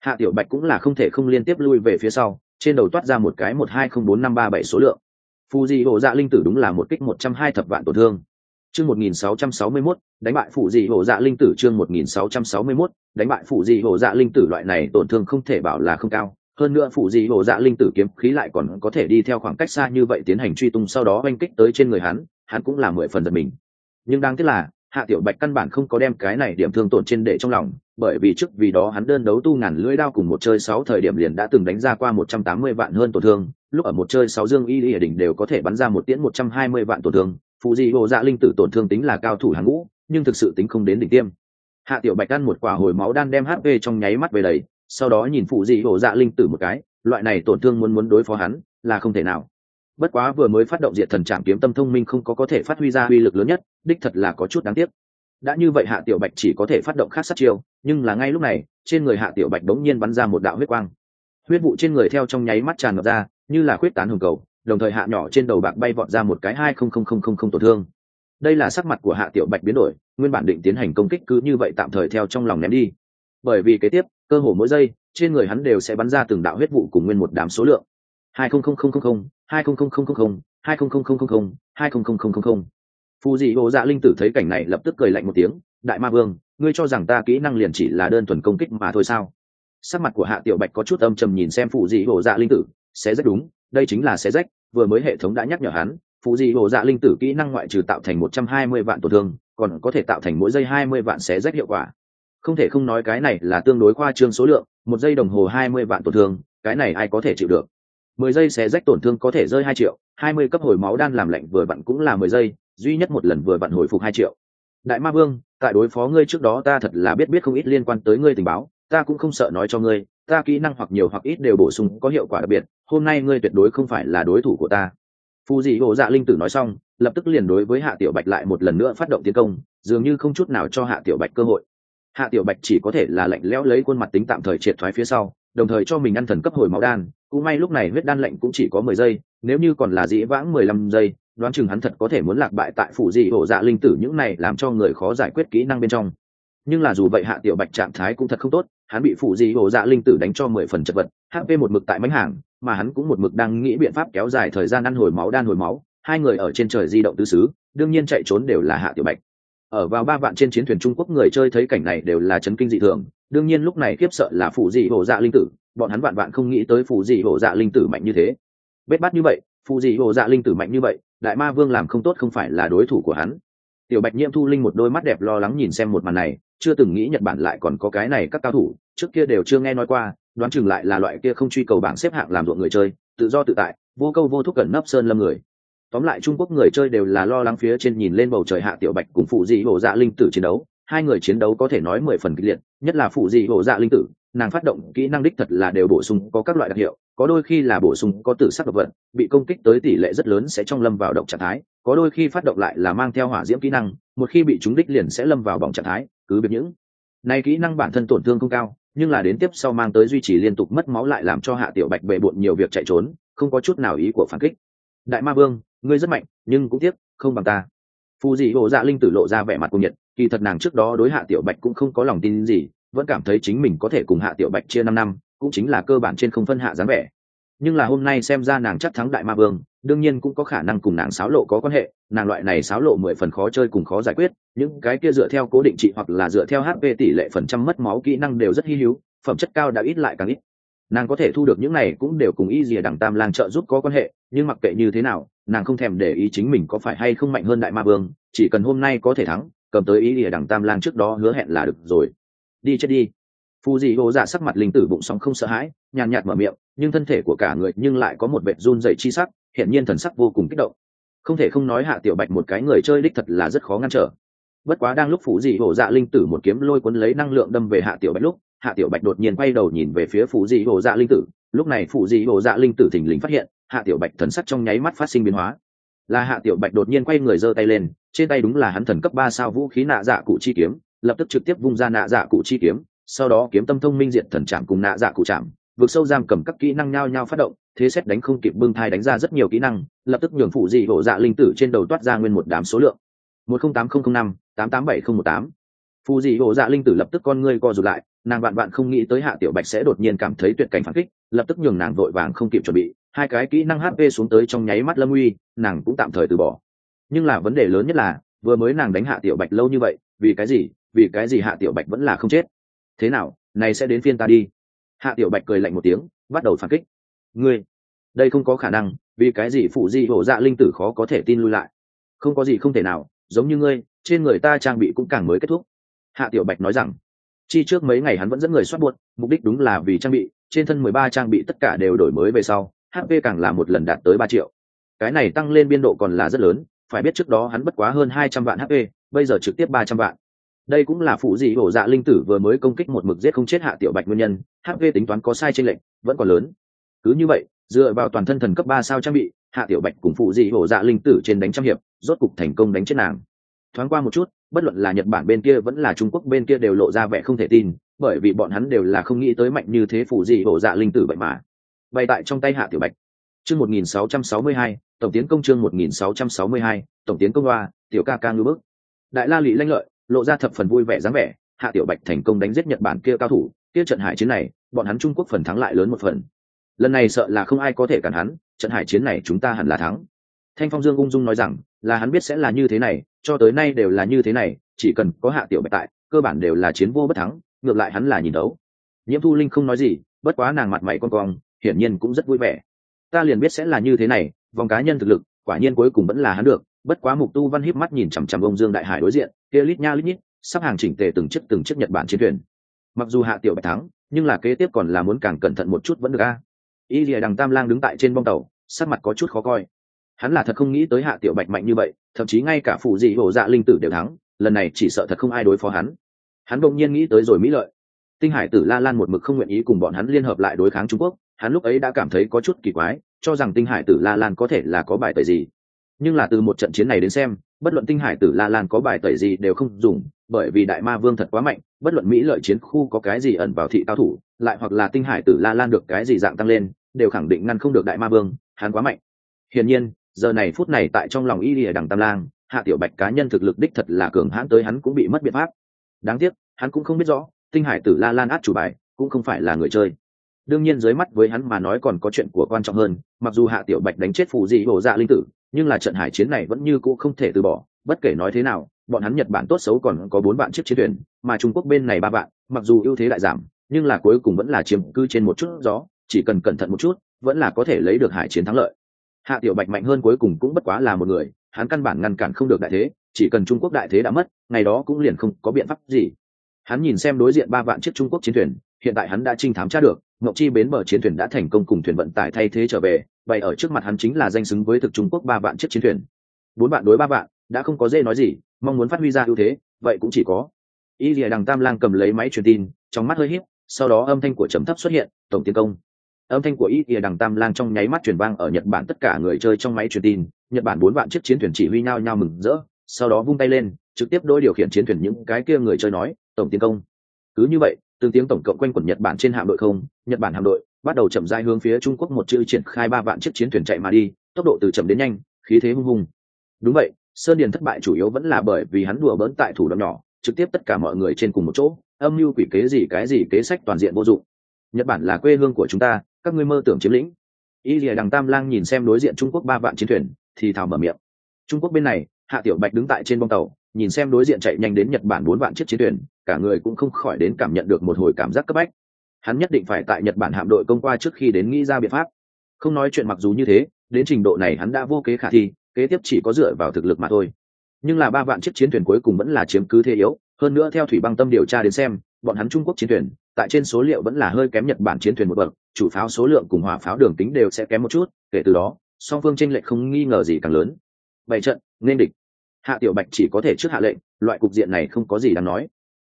Hạ tiểu bạch cũng là không thể không liên tiếp lui về phía sau, trên đầu toát ra một cái một hai không bốn năm ba bảy số lượng. Phù dị hộ dạ linh tử đúng là một kích một trăm hai thập vạn tổn thương. Chương một nghìn sáu trăm sáu mươi mốt, đánh bại phù dị hộ dạ linh tử chương một nghìn sáu trăm sáu mươi mốt, đánh bại phù dị hộ dạ linh tử loại này tổn thương không thể bảo là không cao. Hơn nữa phù dị hộ dạ linh tử kiếm khí lại còn có thể đi theo khoảng cách xa như vậy tiến hành truy tung sau đó oanh kích tới trên người hắn hắn cũng là mười phần giật mình. Nhưng đáng tiếc là hạ tiểu bạch căn bản không có đem cái này điểm thương tổn trên để trong lòng, bởi vì trước vì đó hắn đơn đấu tu ngàn lưỡi đao cùng một chơi sáu thời điểm liền đã từng đánh ra qua một trăm tám mươi vạn hơn tổn thương, lúc ở một chơi sáu dương y y đỉnh đều có thể bắn ra một tiễn một trăm hai mươi vạn tổn thương phụ di hồ dạ linh tử tổn thương tính là cao thủ hàng ngũ, nhưng thực sự tính không đến đỉnh tiêm. Hạ tiểu bạch ăn một quả hồi máu đan đem hp trong nháy mắt về đầy, sau đó nhìn phụ di hồ dạ linh tử một cái, loại này tổn thương muốn muốn đối phó hắn, là không thể nào. Bất quá vừa mới phát động diệt thần trạm kiếm tâm thông minh không có có thể phát huy ra uy lực lớn nhất đích thật là có chút đáng tiếc đã như vậy hạ tiểu bạch chỉ có thể phát động khác sát chiêu nhưng là ngay lúc này trên người hạ tiểu bạch đống nhiên bắn ra một đạo huyết quang huyết vụ trên người theo trong nháy mắt tràn ngập ra như là khuyết tán hồng cầu đồng thời hạ nhỏ trên đầu bạc bay vọt ra một cái hai không không không không không tổn thương đây là sắc mặt của hạ tiểu bạch biến đổi nguyên bản định tiến hành công kích cứ như vậy tạm thời theo trong lòng ném đi bởi vì kế tiếp cơ hồ mỗi giây trên người hắn đều sẽ bắn ra từng đạo huyết vụ cùng nguyên một đám số lượng hai không không không không không hai không không không không không hai không không không không không hai không không không không không phù dị hồ dạ linh tử thấy cảnh này lập tức cười lạnh một tiếng, đại ma vương, ngươi cho rằng ta kỹ năng liền chỉ là đơn thuần công kích mà thôi sao? Sắc mặt của hạ tiểu bạch có chút âm trầm nhìn xem phụ dị hồ dạ linh tử, sẽ rất đúng, đây chính là sẽ rách, vừa mới hệ thống đã nhắc nhở hắn phụ dị hồ dạ linh tử kỹ năng ngoại trừ tạo thành một trăm hai mươi vạn tổn thương, còn có thể tạo thành mỗi giây hai mươi vạn xé rách hiệu quả. Không thể không nói cái này là tương đối khoa trương số lượng, một giây đồng hồ hai mươi vạn tổn thương, cái này ai có thể chịu được? mười giây xé rách tổn thương có thể rơi hai triệu, hai mươi cấp hồi máu đan làm lạnh vừa vặn cũng là mười giây duy nhất một lần vừa vặn hồi phục hai triệu. Đại ma vương, tại đối phó ngươi trước đó ta thật là biết biết không ít liên quan tới ngươi tình báo, ta cũng không sợ nói cho ngươi, ta kỹ năng hoặc nhiều hoặc ít đều bổ sung, có hiệu quả đặc biệt, hôm nay ngươi tuyệt đối không phải là đối thủ của ta. Phù dị hồ dạ linh tử nói xong, lập tức liền đối với hạ tiểu bạch lại một lần nữa phát động tiến công, dường như không chút nào cho hạ tiểu bạch cơ hội. Hạ tiểu bạch chỉ có thể là lạnh lẽo lấy khuôn mặt tính tạm thời triệt thoái phía sau, đồng thời cho mình ăn thần cấp hồi máu đan, cũng may lúc này huyết đan lệnh cũng chỉ có mười giây, nếu như còn là dĩ vãng mười lăm giây đoán chừng hắn thật có thể muốn lạc bại tại phủ dị hổ dạ linh tử những này làm cho người khó giải quyết kỹ năng bên trong. Nhưng là dù vậy hạ tiểu bạch trạng thái cũng thật không tốt, hắn bị phủ dị hổ dạ linh tử đánh cho mười phần chật vật hp một mực tại mánh hàng mà hắn cũng một mực đang nghĩ biện pháp kéo dài thời gian ăn hồi máu, đan hồi máu, hai người ở trên trời di động tứ xứ, đương nhiên chạy trốn đều là hạ tiểu bạch. Ở vào ba vạn trên chiến thuyền trung quốc người chơi thấy cảnh này đều là chấn kinh dị thường, đương nhiên lúc này khiếp sợ là phủ dị hổ dạ linh tử, bọn hắn vạn vạn không nghĩ tới phủ dị hổ dạ linh tử mạnh như thế. Bết bát như vậy phụ dị hổ dạ linh tử mạnh như vậy, đại ma vương làm không tốt không phải là đối thủ của hắn. Tiểu bạch nhiễm thu linh một đôi mắt đẹp lo lắng nhìn xem một màn này, chưa từng nghĩ nhật bản lại còn có cái này các cao thủ, trước kia đều chưa nghe nói qua, đoán chừng lại là loại kia không truy cầu bảng xếp hạng làm ruộng người chơi, tự do tự tại, vô câu vô thúc cẩn nấp sơn lâm người. Tóm lại trung quốc người chơi đều là lo lắng phía trên nhìn lên bầu trời hạ tiểu bạch cùng phụ dị hổ dạ linh tử chiến đấu, hai người chiến đấu có thể nói mười phần kịch liệt, nhất là phụ dị hổ dạ linh tử, nàng phát động kỹ năng đích thật là đều bổ sung có các loại đặc hiệu có đôi khi là bổ sung có tử sắc độc vật, bị công kích tới tỷ lệ rất lớn sẽ trong lâm vào động trạng thái. Có đôi khi phát động lại là mang theo hỏa diễm kỹ năng, một khi bị chúng đích liền sẽ lâm vào bỏng trạng thái, cứ biết những này kỹ năng bản thân tổn thương không cao, nhưng là đến tiếp sau mang tới duy trì liên tục mất máu lại làm cho hạ tiểu bạch bệ bộn nhiều việc chạy trốn, không có chút nào ý của phản kích. Đại ma vương, ngươi rất mạnh, nhưng cũng tiếc, không bằng ta. Phù dị hồ dạ linh tử lộ ra vẻ mặt cung nhiệt, kỳ thật nàng trước đó đối hạ tiểu bạch cũng không có lòng tin gì, vẫn cảm thấy chính mình có thể cùng hạ tiểu bạch chia năm năm cũng chính là cơ bản trên không phân hạ dáng vẻ. Nhưng là hôm nay xem ra nàng chắc thắng đại ma vương, đương nhiên cũng có khả năng cùng nàng sáo lộ có quan hệ, nàng loại này sáo lộ mười phần khó chơi cùng khó giải quyết, những cái kia dựa theo cố định trị hoặc là dựa theo hp tỷ lệ phần trăm mất máu kỹ năng đều rất hy hữu, phẩm chất cao đã ít lại càng ít. Nàng có thể thu được những này cũng đều cùng y dìa đằng tam lang trợ giúp có quan hệ, nhưng mặc kệ như thế nào, nàng không thèm để ý chính mình có phải hay không mạnh hơn đại ma vương, chỉ cần hôm nay có thể thắng, cầm tới ý dìa đằng tam lang trước đó hứa hẹn là được rồi. Đi chết đi phù dị ô dạ sắc mặt linh tử bụng sóng không sợ hãi, nhàn nhạt mở miệng, nhưng thân thể của cả người nhưng lại có một vệ run dày chi sắc hiện nhiên thần sắc vô cùng kích động. Không thể không nói hạ tiểu bạch một cái người chơi đích thật là rất khó ngăn trở. Bất quá đang lúc phù dị ô dạ linh tử một kiếm lôi cuốn lấy năng lượng đâm về hạ tiểu bạch lúc, hạ tiểu bạch đột nhiên quay đầu nhìn về phía phù dị ô dạ linh tử. Lúc này phù dị ô dạ linh tử thình lình phát hiện, hạ tiểu bạch thần sắc trong nháy mắt phát sinh biến hóa. Là hạ tiểu bạch đột nhiên quay người giơ tay lên, trên tay đúng là hắn thần cấp ba sao vũ khí nạ dạ cụ chi kiếm, lập tức trực tiếp vung ra nạ dạ cụ chi kiếm sau đó kiếm tâm thông minh diện thần trạm cùng nạ dạ cụ trạm vượt sâu giam cầm các kỹ năng nhao nhao phát động, thế xét đánh không kịp bưng thai đánh ra rất nhiều kỹ năng, lập tức nhường phụ dị hộ dạ linh tử trên đầu toát ra nguyên một đám số lượng. một không tám không không năm, tám tám bảy không một tám. Phù dị hộ dạ linh tử lập tức con ngươi co rụt lại, nàng vạn vạn không nghĩ tới hạ tiểu bạch sẽ đột nhiên cảm thấy tuyệt cảnh phản kích, lập tức nhường nàng vội vàng không kịp chuẩn bị, hai cái kỹ năng hp xuống tới trong nháy mắt lâm uy, nàng cũng tạm thời từ bỏ. Nhưng là vấn đề lớn nhất là, vừa mới nàng đánh hạ tiểu bạch lâu như vậy, vì cái gì, vì cái gì hạ tiểu bạch vẫn là không chết? Thế nào, này sẽ đến phiên ta đi. Hạ tiểu bạch cười lạnh một tiếng, bắt đầu phản kích. Ngươi, đây không có khả năng, vì cái gì phụ di hổ dạ linh tử khó có thể tin lui lại? Không có gì không thể nào, giống như ngươi, trên người ta trang bị cũng càng mới kết thúc. Hạ tiểu bạch nói rằng, chi trước mấy ngày hắn vẫn dẫn người soát buốt mục đích đúng là vì trang bị, trên thân mười ba trang bị tất cả đều đổi mới về sau hp càng là một lần đạt tới ba triệu. Cái này tăng lên biên độ còn là rất lớn, phải biết trước đó hắn bất quá hơn hai trăm vạn hp bây giờ trực tiếp ba trăm vạn đây cũng là phụ dị hổ dạ linh tử vừa mới công kích một mực giết không chết hạ tiểu bạch nguyên nhân hp tính toán có sai trên lệnh vẫn còn lớn. Cứ như vậy, dựa vào toàn thân thần cấp ba sao trang bị, hạ tiểu bạch cùng phụ dị hổ dạ linh tử trên đánh trăm hiệp, rốt cục thành công đánh chết nàng. Thoáng qua một chút, bất luận là nhật bản bên kia vẫn là trung quốc bên kia đều lộ ra vẻ không thể tin, bởi vì bọn hắn đều là không nghĩ tới mạnh như thế phụ dị hổ dạ linh tử vậy mà. Bày tại trong tay hạ tiểu bạch. Chương một nghìn sáu trăm sáu mươi hai, tổng tiến công chương một nghìn sáu trăm sáu mươi hai, tổng tiến công hoa, tiểu ca ca ngư bức. Đại la lụy lanh lợi lộ ra thập phần vui vẻ dáng vẻ, hạ tiểu bạch thành công đánh giết nhật bản kia cao thủ, kia trận hải chiến này, bọn hắn trung quốc phần thắng lại lớn một phần. Lần này sợ là không ai có thể cản hắn, trận hải chiến này chúng ta hẳn là thắng. Thanh phong dương ung dung nói rằng, là hắn biết sẽ là như thế này, cho tới nay đều là như thế này, chỉ cần có hạ tiểu bạch tại, cơ bản đều là chiến vô bất thắng, ngược lại hắn là nhìn đấu. Nhiễm thu linh không nói gì, bất quá nàng mặt mày con cong, hiển nhiên cũng rất vui vẻ. Ta liền biết sẽ là như thế này, vòng cá nhân thực lực, quả nhiên cuối cùng vẫn là hắn được bất quá mục tu văn híp mắt nhìn chằm chằm ông dương đại hải đối diện, kia lít nha lít nhít, sắp hàng chỉnh tề từng chiếc từng chiếc nhật bản chiến thuyền. Mặc dù hạ tiểu bạch thắng, nhưng là kế tiếp còn là muốn càng cẩn thận một chút vẫn được a. Y lìa đằng tam lang đứng tại trên bông tàu, sắc mặt có chút khó coi. Hắn là thật không nghĩ tới hạ tiểu bạch mạnh như vậy, thậm chí ngay cả phụ dị hổ dạ linh tử đều thắng, lần này chỉ sợ thật không ai đối phó hắn. Hắn bỗng nhiên nghĩ tới rồi mỹ lợi. Tinh hải tử la lan một mực không nguyện ý cùng bọn hắn liên hợp lại đối kháng trung quốc, hắn lúc ấy đã cảm thấy có chút kỳ quái, cho rằng tinh hải tử la lan có thể là có bài tẩy gì nhưng là từ một trận chiến này đến xem, bất luận tinh hải tử la lan có bài tẩy gì đều không dùng, bởi vì đại ma vương thật quá mạnh, bất luận mỹ lợi chiến khu có cái gì ẩn vào thị cao thủ, lại hoặc là tinh hải tử la lan được cái gì dạng tăng lên, đều khẳng định ngăn không được đại ma vương, hắn quá mạnh. Hiển nhiên, giờ này phút này tại trong lòng y lìa đằng tam lang, hạ tiểu bạch cá nhân thực lực đích thật là cường hãn tới hắn cũng bị mất biện pháp. Đáng tiếc, hắn cũng không biết rõ, tinh hải tử la lan át chủ bài, cũng không phải là người chơi. Đương nhiên dưới mắt với hắn mà nói còn có chuyện của quan trọng hơn, mặc dù hạ tiểu bạch đánh chết phù dị bổ dạ linh tử nhưng là trận hải chiến này vẫn như cũ không thể từ bỏ, bất kể nói thế nào, bọn hắn nhật bản tốt xấu còn có bốn bạn chiếc chiến thuyền, mà trung quốc bên này ba bạn mặc dù ưu thế lại giảm, nhưng là cuối cùng vẫn là chiếm cư trên một chút gió, chỉ cần cẩn thận một chút, vẫn là có thể lấy được hải chiến thắng lợi. Hạ tiểu bạch mạnh hơn cuối cùng cũng bất quá là một người, hắn căn bản ngăn cản không được đại thế, chỉ cần trung quốc đại thế đã mất, ngày đó cũng liền không có biện pháp gì. Hắn nhìn xem đối diện ba vạn chiếc trung quốc chiến thuyền, hiện tại hắn đã trinh thám tra được, ngọc chi bến bờ chiến thuyền đã thành công cùng thuyền vận tải thay thế trở về vậy ở trước mặt hắn chính là danh xứng với thực trung quốc ba vạn chiếc chiến thuyền. Bốn bạn đối ba vạn, đã không có dễ nói gì, mong muốn phát huy ra ưu thế, vậy cũng chỉ có. Y lìa đằng tam lang cầm lấy máy truyền tin, trong mắt hơi hít sau đó âm thanh của trầm thấp xuất hiện, tổng tiến công. Âm thanh của y lìa đằng tam lang trong nháy mắt truyền vang ở nhật bản tất cả người chơi trong máy truyền tin, nhật bản bốn vạn chiếc chiến thuyền chỉ huy nhau nhau mừng rỡ, sau đó vung tay lên, trực tiếp đôi điều khiển chiến thuyền những cái kia người chơi nói, tổng tiến công. Cứ như vậy, từng tiếng tổng cộng quanh quẩn nhật bản trên hạm đội không, nhật bản hạm đội bắt đầu chậm rãi hướng phía trung quốc một chữ triển khai ba vạn chiếc chiến thuyền chạy mà đi, tốc độ từ chậm đến nhanh, khí thế hung hùng. Đúng vậy, sơn điền thất bại chủ yếu vẫn là bởi vì hắn đùa bỡn tại thủ đô nhỏ, trực tiếp tất cả mọi người trên cùng một chỗ, âm mưu quỷ kế gì cái gì kế sách toàn diện vô dụng. Nhật bản là quê hương của chúng ta, các ngươi mơ tưởng chiếm lĩnh. Y lìa đằng tam lang nhìn xem đối diện trung quốc ba vạn chiến thuyền, thì thào mở miệng. Trung quốc bên này, hạ tiểu bạch đứng tại trên bông tàu, nhìn xem đối diện chạy nhanh đến nhật bản bốn vạn chiếc chiến thuyền, cả người cũng không khỏi đến cảm nhận được một hồi cảm giác cấp bách hắn nhất định phải tại nhật bản hạm đội công qua trước khi đến nghĩ ra biện pháp. Không nói chuyện mặc dù như thế, đến trình độ này hắn đã vô kế khả thi, kế tiếp chỉ có dựa vào thực lực mà thôi. Nhưng là ba vạn chiếc chiến thuyền cuối cùng vẫn là chiếm cứ thế yếu, hơn nữa theo thủy băng tâm điều tra đến xem, bọn hắn trung quốc chiến thuyền, tại trên số liệu vẫn là hơi kém nhật bản chiến thuyền một bậc, chủ pháo số lượng cùng hỏa pháo đường tính đều sẽ kém một chút, kể từ đó, song phương tranh lệch không nghi ngờ gì càng lớn. Bảy trận, nên địch. Hạ tiểu bạch chỉ có thể trước hạ lệnh, loại cục diện này không có gì đáng nói.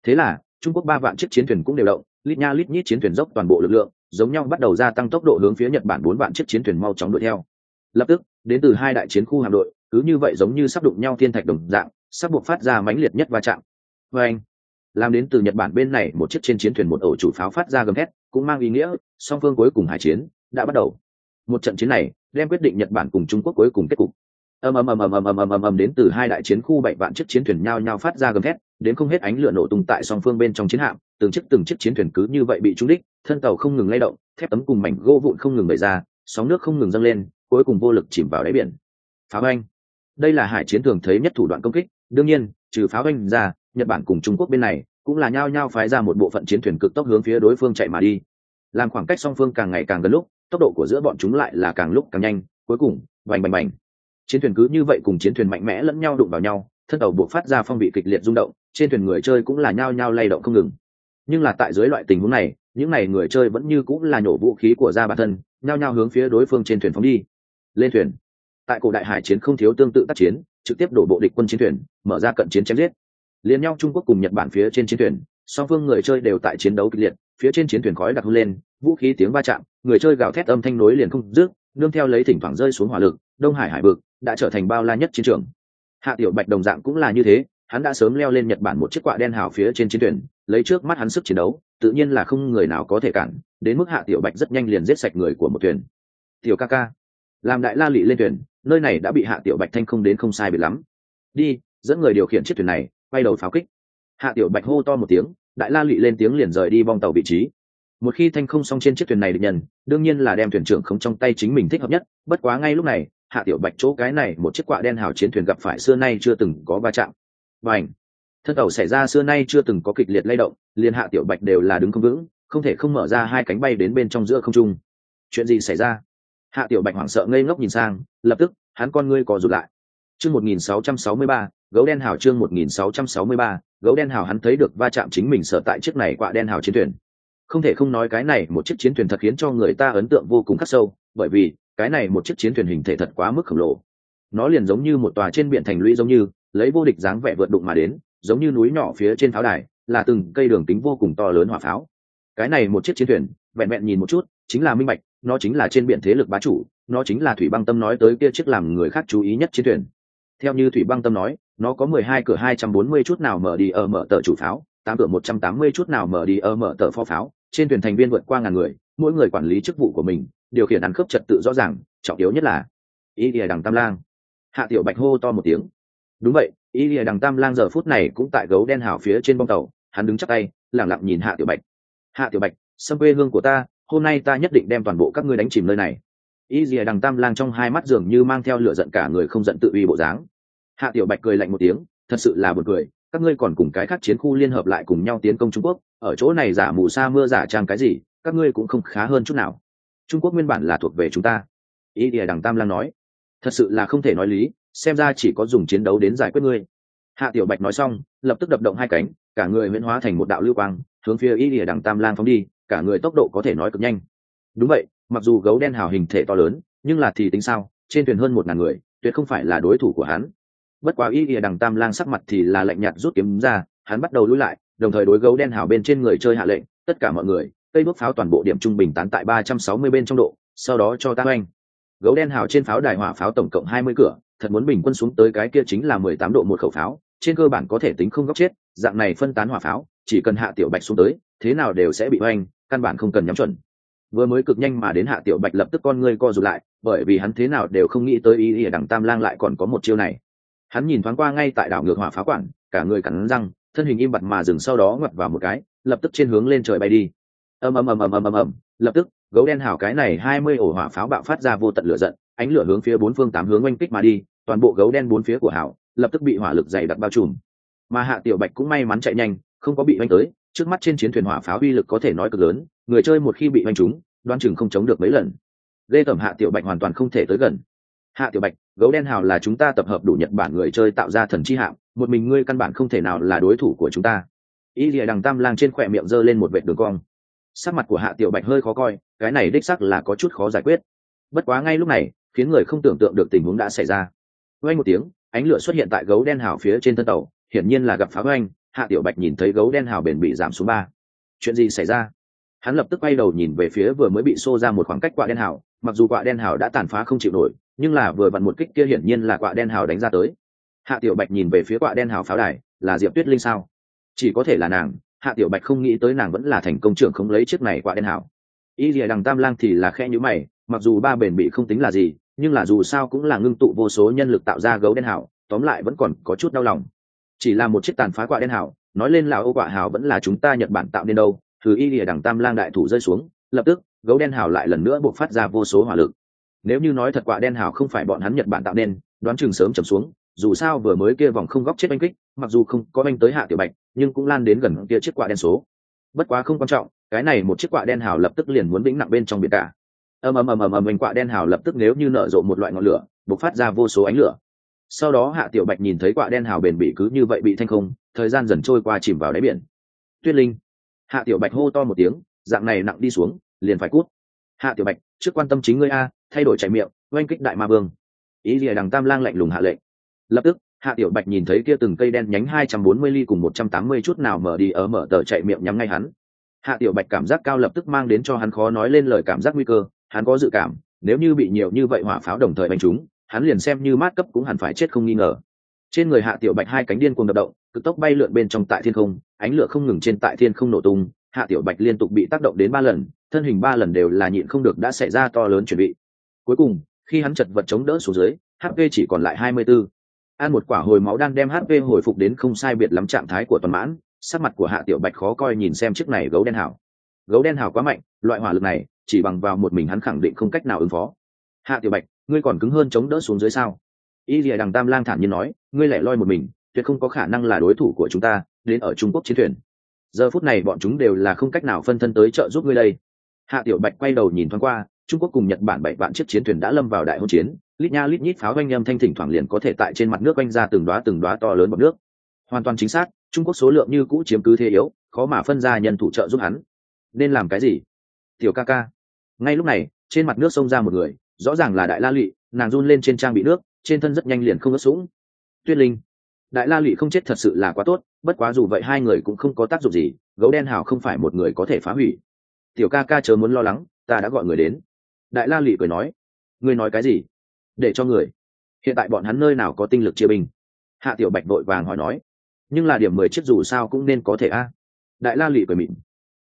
Thế là, trung quốc ba vạn chiếc chiến thuyền cũng đều động lít nha lít nhít chiến thuyền dốc toàn bộ lực lượng giống nhau bắt đầu gia tăng tốc độ hướng phía nhật bản bốn vạn chiếc chiến thuyền mau chóng đuổi theo. Lập tức đến từ hai đại chiến khu hạm đội cứ như vậy giống như sắp đụng nhau thiên thạch đồng dạng sắp buộc phát ra mãnh liệt nhất va chạm. Và, anh làm đến từ nhật bản bên này một chiếc trên chiến thuyền một ổ chủ pháo phát ra gầm thét cũng mang ý nghĩa song phương cuối cùng hải chiến đã bắt đầu. Một trận chiến này đem quyết định nhật bản cùng trung quốc cuối cùng kết cục ầm ầm ầm ầm ầm ầm ầm ầm ầm đến từ hai đại chiến khu bảy vạn chiếc chiến thuyền nhao nhao phát ra gầm thét, đến không hết ánh lửa nổ tung tại song phương bên trong chiến hạm, từng chiếc từng chiếc chiến thuyền cứ như vậy bị trúng đích, thân tàu không ngừng lay động, thép tấm cùng mảnh gỗ vụn không ngừng bể ra, sóng nước không ngừng dâng lên, cuối cùng vô lực chìm vào đáy biển. Pháo anh đây là hải chiến thường thấy nhất thủ đoạn công kích, đương nhiên, trừ pháo anh ra, nhật bản cùng trung quốc bên này cũng là nhao nhao phái ra một bộ phận chiến thuyền cực tốc hướng phía đối phương chạy mà đi. Làm khoảng cách song phương càng ngày càng gần lúc, tốc độ của giữa bọn chúng lại là càng lúc càng nhanh, cuối cùng, bành bành bành chiến thuyền cứ như vậy cùng chiến thuyền mạnh mẽ lẫn nhau đụng vào nhau, thân tàu buộc phát ra phong vị kịch liệt rung động, trên thuyền người chơi cũng là nhao nhao lay động không ngừng. Nhưng là tại dưới loại tình huống này, những n à y người chơi vẫn như cũng là nhổ vũ khí của ra bản thân, nhao nhao hướng phía đối phương trên thuyền phóng đi. Lên thuyền. Tại cổ đại hải chiến không thiếu tương tự tác chiến, trực tiếp đổ bộ địch quân chiến thuyền, mở ra cận chiến chém giết. Liền nhau trung quốc cùng nhật bản phía trên chiến thuyền, song phương người chơi đều tại chiến đấu kịch liệt, phía trên chiến thuyền khói đặc hưng lên, vũ khí tiếng va chạm, người chơi gào thét âm thanh nối liền không dứt, nương theo lấy thỉnh thoảng rơi xuống hỏa lực, đông hải hải vực đã trở thành bao la nhất chiến trường. Hạ tiểu bạch đồng dạng cũng là như thế, hắn đã sớm leo lên nhật bản một chiếc quạ đen hào phía trên chiến thuyền, lấy trước mắt hắn sức chiến đấu, tự nhiên là không người nào có thể cản, đến mức hạ tiểu bạch rất nhanh liền giết sạch người của một thuyền. Tiểu ca ca, làm đại la lị lên thuyền, nơi này đã bị hạ tiểu bạch thanh không đến không sai bị lắm. Đi, dẫn người điều khiển chiếc thuyền này quay đầu pháo kích. Hạ tiểu bạch hô to một tiếng, đại la lị lên tiếng liền rời đi bong tàu vị trí. Một khi thanh không xong trên chiếc thuyền này được nhận đương nhiên là đem thuyền trưởng không trong tay chính mình thích hợp nhất, bất quá ngay lúc này hạ tiểu bạch chỗ cái này một chiếc quạ đen hào chiến thuyền gặp phải xưa nay chưa từng có va chạm. Và ảnh thân tàu xảy ra xưa nay chưa từng có kịch liệt lay động, liền hạ tiểu bạch đều là đứng không vững, không thể không mở ra hai cánh bay đến bên trong giữa không trung. Chuyện gì xảy ra? Hạ tiểu bạch hoảng sợ ngây ngốc nhìn sang, lập tức, hắn con ngươi co rụt lại. Chương một nghìn sáu trăm sáu mươi ba, gấu đen hào chương một nghìn sáu trăm sáu mươi ba, gấu đen hào hắn thấy được va chạm chính mình sợ tại chiếc này quạ đen hào chiến thuyền. Không thể không nói cái này một chiếc chiến thuyền thật khiến cho người ta ấn tượng vô cùng khắc sâu, bởi vì cái này một chiếc chiến thuyền hình thể thật quá mức khổng lồ. Nó liền giống như một tòa trên biển thành lũy giống như, lấy vô địch dáng vẻ vượt đụng mà đến, giống như núi nhỏ phía trên pháo đài, là từng cây đường kính vô cùng to lớn hỏa pháo. Cái này một chiếc chiến thuyền, vẹn vẹn nhìn một chút, chính là minh bạch, nó chính là trên biển thế lực bá chủ, nó chính là thủy băng tâm nói tới kia chiếc làm người khác chú ý nhất chiến thuyền. Theo như thủy băng tâm nói, nó có mười hai cửa hai trăm bốn mươi chút nào mở đi ở mở tờ chủ pháo, tám cửa một trăm tám mươi chút nào mở đi ở mở tờ phó pháo. Trên thuyền thành viên vượt qua ngàn người, mỗi người quản lý chức vụ của mình điều khiển ăn khớp trật tự rõ ràng, trọng yếu nhất là ý ỉa đằng tam lang. Hạ tiểu bạch hô to một tiếng. Đúng vậy ý ỉa đằng tam lang giờ phút này cũng tại gấu đen hào phía trên bông tàu, hắn đứng chắc tay lẳng lặng nhìn hạ tiểu bạch. Hạ tiểu bạch, sâm quê hương của ta, hôm nay ta nhất định đem toàn bộ các ngươi đánh chìm nơi này. Ý ỉa đằng tam lang trong hai mắt dường như mang theo lửa giận cả người không giận tự uy bộ dáng. Hạ tiểu bạch cười lạnh một tiếng, thật sự là một cười, các ngươi còn cùng cái khác chiến khu liên hợp lại cùng nhau tiến công trung quốc, ở chỗ này giả mù sa mưa giả trang cái gì, các ngươi cũng không khá hơn chút nào trung quốc nguyên bản là thuộc về chúng ta. Ý ỉa đằng tam lang nói. Thật sự là không thể nói lý, xem ra chỉ có dùng chiến đấu đến giải quyết ngươi. Hạ tiểu bạch nói xong, lập tức đập động hai cánh, cả người huyễn hóa thành một đạo lưu quang, hướng phía ý ỉa đằng tam lang phóng đi, cả người tốc độ có thể nói cực nhanh. Đúng vậy, mặc dù gấu đen hào hình thể to lớn, nhưng là thì tính sao, trên thuyền hơn một ngàn người, tuyệt không phải là đối thủ của hắn. Bất quá ý ỉa đằng tam lang sắc mặt thì là lạnh nhạt rút kiếm ra, hắn bắt đầu lui lại, đồng thời đối gấu đen hào bên trên người chơi hạ lệnh, tất cả mọi người cây bước pháo toàn bộ điểm trung bình tán tại ba trăm sáu mươi bên trong độ, sau đó cho ta oanh gấu đen hào trên pháo đài hỏa pháo tổng cộng hai mươi cửa, thật muốn bình quân xuống tới cái kia chính là mười tám độ một khẩu pháo, trên cơ bản có thể tính không góc chết, dạng này phân tán hỏa pháo, chỉ cần hạ tiểu bạch xuống tới, thế nào đều sẽ bị oanh căn bản không cần nhắm chuẩn. Vừa mới cực nhanh mà đến hạ tiểu bạch lập tức con người co rụt lại, bởi vì hắn thế nào đều không nghĩ tới ý ỉa đằng tam lang lại còn có một chiêu này. Hắn nhìn thoáng qua ngay tại đảo ngược hỏa pháo quản cả người cắn răng, thân hình im bặt mà dừng sau đó ngoặt vào một cái, lập tức trên hướng lên trời bay đi ầm ầm ầm ầm ầm ầm ầm. Lập tức, gấu đen hào cái này hai mươi ổ hỏa pháo bạo phát ra vô tận lửa giận, ánh lửa hướng phía bốn phương tám hướng oanh kích mà đi, toàn bộ gấu đen bốn phía của hảo lập tức bị hỏa lực dày đặc bao trùm. Mà hạ tiểu bạch cũng may mắn chạy nhanh, không có bị oanh tới, trước mắt trên chiến thuyền hỏa pháo uy lực có thể nói cực lớn, người chơi một khi bị oanh trúng đoan chừng không chống được mấy lần. Lê tẩm hạ tiểu bạch hoàn toàn không thể tới gần. Hạ tiểu bạch, gấu đen hào là chúng ta tập hợp đủ nhật bản người chơi tạo ra thần chi hạng một mình ngươi căn bản không thể nào là đối thủ của chúng ta. Y lìa đằng tam lang trên khỏe miệng giơ lên một vệt đường cong sắc mặt của hạ tiểu bạch hơi khó coi, cái này đích sắc là có chút khó giải quyết. Bất quá ngay lúc này, khiến người không tưởng tượng được tình huống đã xảy ra. Vay một tiếng, ánh lửa xuất hiện tại gấu đen hào phía trên thân tàu, hiển nhiên là gặp phá oanh, hạ tiểu bạch nhìn thấy gấu đen hào bền bị giảm xuống ba. Chuyện gì xảy ra? Hắn lập tức quay đầu nhìn về phía vừa mới bị xô ra một khoảng cách quạ đen hào, mặc dù quạ đen hào đã tàn phá không chịu nổi, nhưng là vừa vặn một kích kia hiển nhiên là quạ đen hào đánh ra tới. Hạ tiểu bạch nhìn về phía quạ đen hào pháo đài, là diệp tuyết linh sao? Chỉ có thể là nàng hạ tiểu bạch không nghĩ tới nàng vẫn là thành công trưởng không lấy chiếc này quả đen hảo. y lìa đằng tam lang thì là khe nhữ mày, mặc dù ba bền bị không tính là gì, nhưng là dù sao cũng là ngưng tụ vô số nhân lực tạo ra gấu đen hảo, tóm lại vẫn còn có chút đau lòng chỉ là một chiếc tàn phá quả đen hảo, nói lên là ô quả hảo vẫn là chúng ta nhật bản tạo nên đâu thử y lìa đằng tam lang đại thủ rơi xuống, lập tức, gấu đen hảo lại lần nữa buộc phát ra vô số hỏa lực nếu như nói thật quả đen hảo không phải bọn hắn nhật bản tạo nên, đoán chừng sớm chầm xuống, dù sao vừa mới kia vòng không góc chết oanh kích, mặc dù không có oanh tới hạ tiểu bạch nhưng cũng lan đến gần kia chiếc quạ đen số. Bất quá không quan trọng, cái này một chiếc quạ đen hào lập tức liền muốn vĩnh nặng bên trong biển cả. Ầm ầm ầm ầm ầm quạ đen hào lập tức nếu như nở rộ một loại ngọn lửa, bộc phát ra vô số ánh lửa. Sau đó hạ tiểu bạch nhìn thấy quạ đen hào bền bỉ cứ như vậy bị thanh không, thời gian dần trôi qua chìm vào đáy biển. Tuyết linh. Hạ tiểu bạch hô to một tiếng, dạng này nặng đi xuống, liền phải cút. Hạ tiểu bạch, trước quan tâm chính ngươi a, thay đổi chảy miệng, oanh kích đại ma vương. Ý lìa đằng tam lang lạnh lùng hạ lệnh. Lập tức hạ tiểu bạch nhìn thấy kia từng cây đen nhánh hai trăm bốn mươi ly cùng một trăm tám mươi chút nào mở đi ở mở tờ chạy miệng nhắm ngay hắn. Hạ tiểu bạch cảm giác cao lập tức mang đến cho hắn khó nói lên lời cảm giác nguy cơ, hắn có dự cảm, nếu như bị nhiều như vậy hỏa pháo đồng thời đánh chúng hắn liền xem như mát cấp cũng hẳn phải chết không nghi ngờ. Trên người hạ tiểu bạch hai cánh điên cuồng đập động, cực tốc bay lượn bên trong tại thiên không, ánh lửa không ngừng trên tại thiên không nổ tung, hạ tiểu bạch liên tục bị tác động đến ba lần, thân hình ba lần đều là nhịn không được đã xảy ra to lớn chuẩn bị. Cuối cùng, khi hắn chật vật chống đỡ xuống dưới hp chỉ còn lại hai mươi 24 ăn một quả hồi máu đang đem hp hồi phục đến không sai biệt lắm trạng thái của toàn mãn, sắc mặt của hạ tiểu bạch khó coi nhìn xem chiếc này gấu đen hảo gấu đen hảo quá mạnh, loại hỏa lực này, chỉ bằng vào một mình hắn khẳng định không cách nào ứng phó. Hạ tiểu bạch, ngươi còn cứng hơn chống đỡ xuống dưới sao? Y lìa đằng tam lang thản nhiên nói, ngươi lẻ loi một mình, tuyệt không có khả năng là đối thủ của chúng ta, đến ở trung quốc chiến thuyền. Giờ phút này bọn chúng đều là không cách nào phân thân tới trợ giúp ngươi đây. Hạ tiểu bạch quay đầu nhìn thoáng qua, trung quốc cùng nhật bản bảy vạn chiếc chiến thuyền đã lâm vào đại hôn chiến lít nha lít nhít pháo oanh âm thanh thỉnh thoảng liền có thể tại trên mặt nước oanh ra từng đoá từng đoá to lớn bọc nước. Hoàn toàn chính xác, trung quốc số lượng như cũ chiếm cứ thế yếu, khó mà phân ra nhân thủ trợ giúp hắn. Nên làm cái gì? Tiểu ca ca. Ngay lúc này, trên mặt nước xông ra một người, rõ ràng là đại la lụy, nàng run lên trên trang bị nước, trên thân rất nhanh liền không ướt sũng. Tuyết linh. Đại la lụy không chết thật sự là quá tốt, bất quá dù vậy hai người cũng không có tác dụng gì, gấu đen hào không phải một người có thể phá hủy. Tiểu ca ca chớ muốn lo lắng, ta đã gọi người đến. Đại la lụy cười nói. Ngươi nói cái gì? Để cho người. Hiện tại bọn hắn nơi nào có tinh lực chia binh? Hạ tiểu bạch vội vàng hỏi nói. Nhưng là điểm mười chiếc dù sao cũng nên có thể a. Đại la lụy cười mịn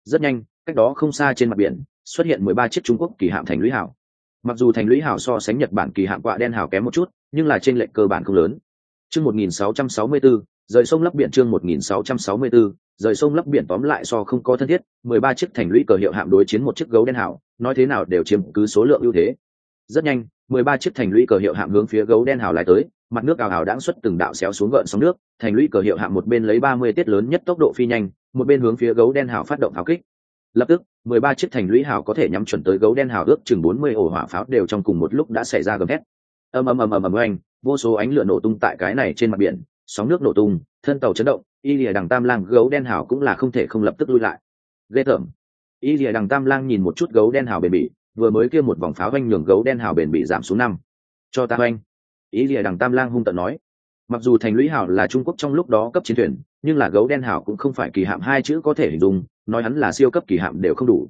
rất nhanh, cách đó không xa trên mặt biển, xuất hiện mười ba chiếc trung quốc kỳ hạm thành lũy hảo. Mặc dù thành lũy hảo so sánh nhật bản kỳ hạm quạ đen hảo kém một chút, nhưng là trên lệnh cơ bản không lớn. Chương một nghìn sáu trăm sáu mươi bốn rời sông lấp biển chương một nghìn sáu trăm sáu mươi bốn rời sông lấp biển tóm lại so không có thân thiết, mười ba chiếc thành lũy cờ hiệu hạm đối chiến một chiếc gấu đen hảo, nói thế nào đều chiếm cứ số lượng ưu thế. Rất nhanh mười ba chiếc thành lũy cờ hiệu hạm hướng phía gấu đen hào lại tới, mặt nước ào ào đãng xuất từng đạo xéo xuống gợn sóng nước, thành lũy cờ hiệu hạm một bên lấy ba mươi tiết lớn nhất tốc độ phi nhanh, một bên hướng phía gấu đen hào phát động pháo kích. Lập tức, mười ba chiếc thành lũy hào có thể nhắm chuẩn tới gấu đen hào ước chừng bốn mươi ổ hỏa pháo đều trong cùng một lúc đã xảy ra gầm thét. Ầm ầm ầm ầm ầm oanh, vô số ánh lửa nổ tung tại cái này trên mặt biển, sóng nước nổ tung, thân tàu chấn động, y lìa đằng tam lang gấu đen hào cũng là không thể không lập tức lui lại. Ghê thởm y lìa đằng tam lang nhìn một chút gấu đen hào bền bỉ vừa mới kia một vòng pháo oanh nhường gấu đen hào bền bị giảm xuống năm. Cho ta oanh ý lìa đằng tam lang hung tận nói. Mặc dù thành lũy hào là trung quốc trong lúc đó cấp chiến thuyền, nhưng là gấu đen hào cũng không phải kỳ hạm hai chữ có thể hình dung, nói hắn là siêu cấp kỳ hạm đều không đủ.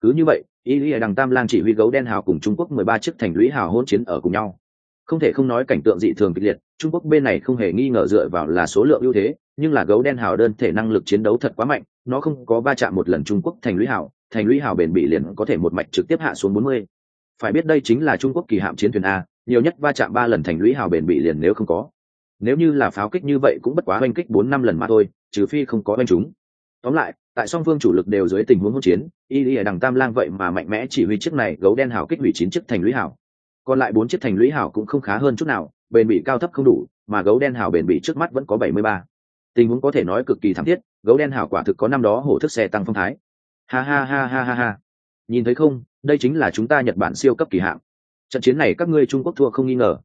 Cứ như vậy, ý lìa đằng tam lang chỉ huy gấu đen hào cùng trung quốc mười ba chiếc thành lũy hào hôn chiến ở cùng nhau. Không thể không nói cảnh tượng dị thường kịch liệt, trung quốc bên này không hề nghi ngờ dựa vào là số lượng ưu thế, nhưng là gấu đen hào đơn thể năng lực chiến đấu thật quá mạnh, nó không có va chạm một lần trung quốc thành lũy hào thành lũy hào bền bị liền có thể một mạch trực tiếp hạ xuống bốn mươi. Phải biết đây chính là trung quốc kỳ hạm chiến thuyền a, nhiều nhất va chạm ba lần thành lũy hào bền bị liền nếu không có. Nếu như là pháo kích như vậy cũng bất quá oanh kích bốn năm lần mà thôi, trừ phi không có oanh chúng. Tóm lại, tại song phương chủ lực đều dưới tình huống hỗn chiến, y y ở đằng tam lang vậy mà mạnh mẽ chỉ huy chiếc này gấu đen hào kích hủy chín chiếc thành lũy hào. Còn lại bốn chiếc thành lũy hào cũng không khá hơn chút nào, bền bị cao thấp không đủ, mà gấu đen hào bền bị trước mắt vẫn có bảy mươi ba. Tình huống có thể nói cực kỳ thảm thiết, gấu đen hào quả thực có năm đó hổ thức xe tăng phong thái ha ha ha ha ha ha. Nhìn thấy không, đây chính là chúng ta nhật bản siêu cấp kỳ hạng. Trận chiến này các ngươi trung quốc thua không nghi ngờ.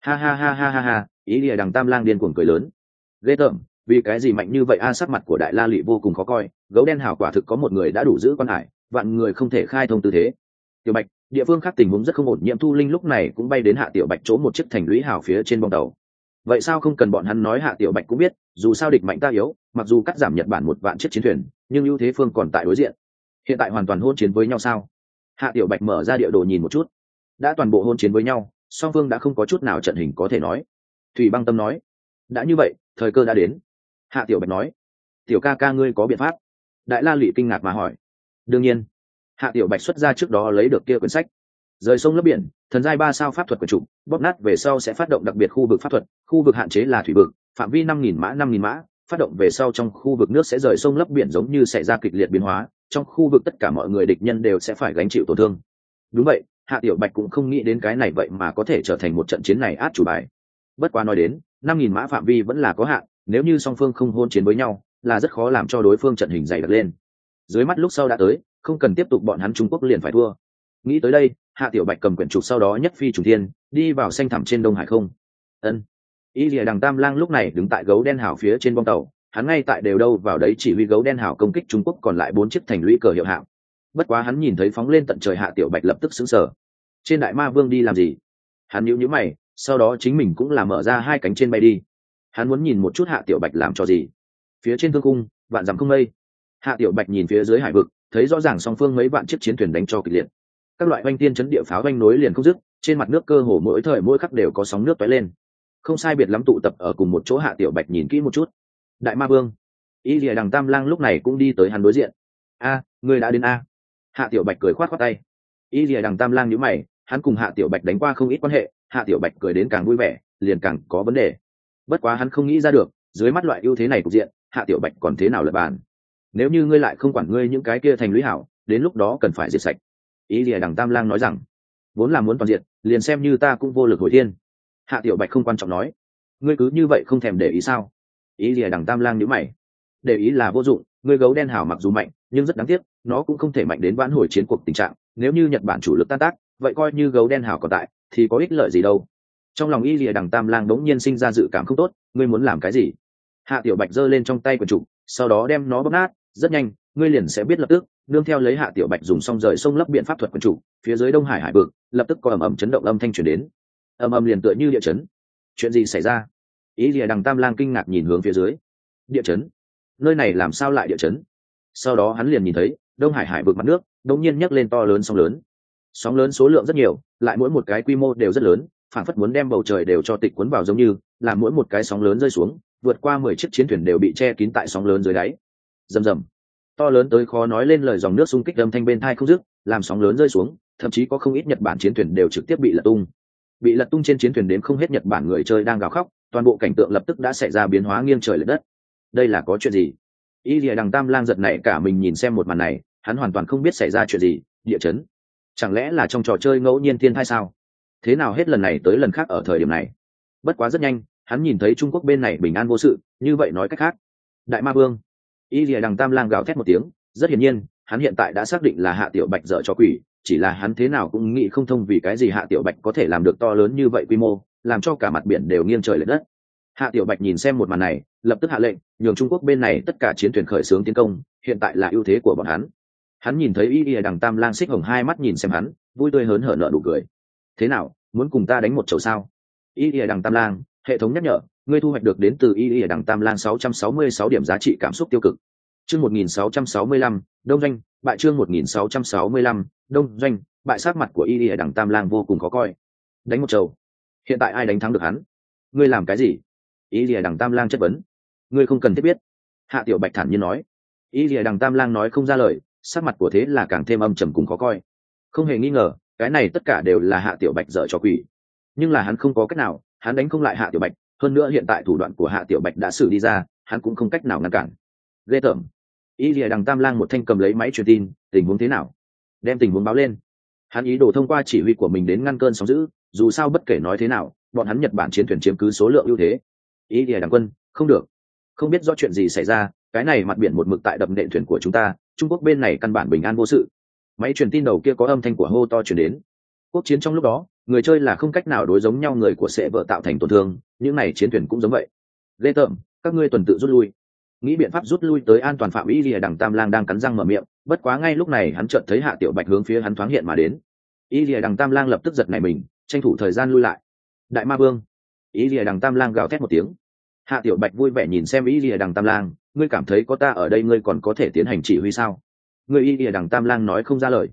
Ha ha ha ha ha ha, ý lìa đằng tam lang điên cuồng cười lớn. Ghê tởm, vì cái gì mạnh như vậy a, sắc mặt của đại la lụy vô cùng khó coi, gấu đen hào quả thực có một người đã đủ giữ quan hải, vạn người không thể khai thông tư thế. Tiểu bạch, địa phương khác tình huống rất không ổn nhiễm thu linh lúc này cũng bay đến hạ tiểu bạch chỗ một chiếc thành lũy hào phía trên bông tàu. Vậy sao không cần bọn hắn nói hạ tiểu bạch cũng biết, dù sao địch mạnh ta yếu, mặc dù cắt giảm nhật bản một vạn chiếc chiến thuyền, nhưng ưu thế phương còn tại đối diện hiện tại hoàn toàn hôn chiến với nhau sao? Hạ tiểu bạch mở ra địa đồ nhìn một chút. Đã toàn bộ hôn chiến với nhau, song phương đã không có chút nào trận hình có thể nói. Thủy băng tâm nói, đã như vậy, thời cơ đã đến. Hạ tiểu bạch nói, tiểu ca ca ngươi có biện pháp? Đại la lụy kinh ngạc mà hỏi, đương nhiên. Hạ tiểu bạch xuất ra trước đó lấy được kia quyển sách. Rời sông lấp biển, thần giai ba sao pháp thuật của chủ bóp nát về sau sẽ phát động đặc biệt khu vực pháp thuật, khu vực hạn chế là thủy vực, phạm vi năm nghìn mã, năm nghìn mã, phát động về sau trong khu vực nước sẽ rời sông lấp biển giống như xảy ra kịch liệt biến hóa trong khu vực tất cả mọi người địch nhân đều sẽ phải gánh chịu tổn thương. Đúng vậy, hạ tiểu bạch cũng không nghĩ đến cái này vậy mà có thể trở thành một trận chiến này át chủ bài. Bất quá nói đến, năm nghìn mã phạm vi vẫn là có hạn, nếu như song phương không hôn chiến với nhau, là rất khó làm cho đối phương trận hình dày đặc lên. Dưới mắt lúc sau đã tới, không cần tiếp tục bọn hắn trung quốc liền phải thua. Nghĩ tới đây, hạ tiểu bạch cầm quyển trục sau đó nhất phi trùng thiên, đi vào xanh thẳm trên đông hải không. Ân. Y lìa đằng tam lang lúc này đứng tại gấu đen hảo phía trên bong tàu hắn ngay tại đều đâu vào đấy chỉ huy gấu đen hảo công kích trung quốc còn lại bốn chiếc thành lũy cờ hiệu hạm bất quá hắn nhìn thấy phóng lên tận trời hạ tiểu bạch lập tức xứng sở trên đại ma vương đi làm gì? Hắn nhíu nhíu mày, sau đó chính mình cũng là mở ra hai cánh trên bay đi. Hắn muốn nhìn một chút hạ tiểu bạch làm cho gì. Phía trên thương cung, vạn dằm không mây. Hạ tiểu bạch nhìn phía dưới hải vực, thấy rõ ràng song phương mấy vạn chiếc chiến thuyền đánh cho kịch liệt. Các loại oanh tiên chấn địa pháo oanh nối liền không dứt, trên mặt nước cơ hồ mỗi thời mỗi khắc đều có sóng nước tóe lên. Không sai biệt lắm tụ tập ở cùng một chỗ hạ tiểu bạch nhìn kỹ một chút đại ma vương. Y lìa đằng tam lang lúc này cũng đi tới hắn đối diện. A người đã đến a. Hạ tiểu bạch cười khoát khoát tay. Y lìa đằng tam lang nhíu mày, hắn cùng hạ tiểu bạch đánh qua không ít quan hệ, hạ tiểu bạch cười đến càng vui vẻ, liền càng có vấn đề. Bất quá hắn không nghĩ ra được, dưới mắt loại ưu thế này cục diện, hạ tiểu bạch còn thế nào lập bàn? Nếu như ngươi lại không quản ngươi những cái kia thành lũy hảo, đến lúc đó cần phải diệt sạch. Ý lìa đằng tam lang nói rằng. Vốn là muốn toàn diện liền xem như ta cũng vô lực hồi thiên. Hạ tiểu bạch không quan trọng nói. Ngươi cứ như vậy không thèm để ý sao? Ý lìa đằng tam lang nhữ mày. Để ý là vô dụng, người gấu đen hào mặc dù mạnh, nhưng rất đáng tiếc, nó cũng không thể mạnh đến vãn hồi chiến cuộc tình trạng. Nếu như nhật bản chủ lực tan tác, vậy coi như gấu đen hào còn tại, thì có ích lợi gì đâu. Trong lòng y lìa đằng tam lang đống nhiên sinh ra dự cảm không tốt, ngươi muốn làm cái gì? Hạ tiểu bạch giơ lên trong tay quần trục, sau đó đem nó bóp nát, rất nhanh, ngươi liền sẽ biết lập tức, nương theo lấy hạ tiểu bạch dùng xong rời sông lấp biện pháp thuật quần trục, phía dưới đông hải hải vực, lập tức có ầm ầm chấn động âm thanh truyền đến. Ầm ầm liền tựa như địa chấn. Chuyện gì xảy ra? Ý lìa đằng tam lang kinh ngạc nhìn hướng phía dưới. Địa chấn? Nơi này làm sao lại địa chấn? Sau đó hắn liền nhìn thấy, đông hải hải vực mặt nước đột nhiên nhấc lên to lớn sóng lớn. Sóng lớn số lượng rất nhiều, lại mỗi một cái quy mô đều rất lớn phản phất muốn đem bầu trời đều cho tịch cuốn vào giống như, là mỗi một cái sóng lớn rơi xuống, vượt qua mười chiếc chiến thuyền đều bị che kín tại sóng lớn dưới đáy. Rầm rầm. To lớn tới khó nói lên lời dòng nước xung kích âm thanh bên thai không dứt, làm sóng lớn rơi xuống, thậm chí có không ít nhật bản chiến thuyền đều trực tiếp bị lật tung. Bị lật tung trên chiến thuyền đến không hết nhật bản người chơi đang gào khóc toàn bộ cảnh tượng lập tức đã xảy ra biến hóa nghiêng trời lệch đất. Đây là có chuyện gì? Y lìa đằng tam lang giật này cả mình nhìn xem một màn này, hắn hoàn toàn không biết xảy ra chuyện gì, địa chấn. Chẳng lẽ là trong trò chơi ngẫu nhiên thiên thai sao? Thế nào hết lần này tới lần khác ở thời điểm này? Bất quá rất nhanh, hắn nhìn thấy trung quốc bên này bình an vô sự, như vậy nói cách khác. Đại ma vương. Y lìa đằng tam lang gào thét một tiếng, rất hiển nhiên, hắn hiện tại đã xác định là hạ tiểu bạch dở cho quỷ, chỉ là hắn thế nào cũng nghĩ không thông vì cái gì hạ tiểu bạch có thể làm được to lớn như vậy quy mô làm cho cả mặt biển đều nghiêng trời l ệ đất. Hạ tiểu bạch nhìn xem một màn này, lập tức hạ lệnh, nhường trung quốc bên này tất cả chiến thuyền khởi xướng tiến công, hiện tại là ưu thế của bọn hắn. Hắn nhìn thấy y y đằng tam lang xích hồng hai mắt nhìn xem hắn, vui tươi hớn hở nợ đủ cười. Thế nào, muốn cùng ta đánh một chầu sao? Y y đằng tam lang, hệ thống nhắc nhở, ngươi thu hoạch được đến từ y y đằng tam lang sáu trăm sáu mươi sáu điểm giá trị cảm xúc tiêu cực. Chương một nghìn sáu trăm sáu mươi lăm, đông doanh, bại chương một nghìn sáu trăm sáu mươi lăm, đông doanh, bại sát mặt của y y đằng tam lang vô cùng khó coi. Đánh một chầu hiện tại ai đánh thắng được hắn? Ngươi làm cái gì? Ý rìa đằng tam lang chất vấn. Ngươi không cần thiết biết. Hạ tiểu bạch thản nhiên nói. Ý rìa đằng tam lang nói không ra lời, sắc mặt của thế là càng thêm âm trầm cùng khó coi. Không hề nghi ngờ, cái này tất cả đều là hạ tiểu bạch dở cho quỷ. Nhưng là hắn không có cách nào, hắn đánh không lại hạ tiểu bạch, hơn nữa hiện tại thủ đoạn của hạ tiểu bạch đã xử đi ra, hắn cũng không cách nào ngăn cản. Ghê tởm. Ý rìa đằng tam lang một thanh cầm lấy máy truyền tin, tình huống thế nào? Đem tình huống báo lên. Hắn ý đồ thông qua chỉ huy của mình đến ngăn cơn sóng giữ dù sao bất kể nói thế nào, bọn hắn nhật bản chiến thuyền chiếm cứ số lượng ưu thế. Ý lìa đàng quân, không được. Không biết do chuyện gì xảy ra, cái này mặt biển một mực tại đập nện thuyền của chúng ta, trung quốc bên này căn bản bình an vô sự. Máy truyền tin đầu kia có âm thanh của hô to chuyển đến. Quốc chiến trong lúc đó, người chơi là không cách nào đối giống nhau người của sẽ vợ tạo thành tổn thương, những này chiến thuyền cũng giống vậy. Ghê tởm các ngươi tuần tự rút lui. Nghĩ biện pháp rút lui tới an toàn phạm ý lìa đằng tam lang đang cắn răng mở miệng, bất quá ngay lúc này hắn chợt thấy hạ tiểu bạch hướng phía hắn thoáng hiện mà đến. Y lìa đằng tam lang lập tức giật này mình tranh thủ thời gian lui lại. Đại ma vương y lìa đằng tam lang gào thét một tiếng. Hạ tiểu bạch vui vẻ nhìn xem y lìa đằng tam lang, ngươi cảm thấy có ta ở đây ngươi còn có thể tiến hành chỉ huy sao? Người y lìa đằng tam lang nói không ra lời.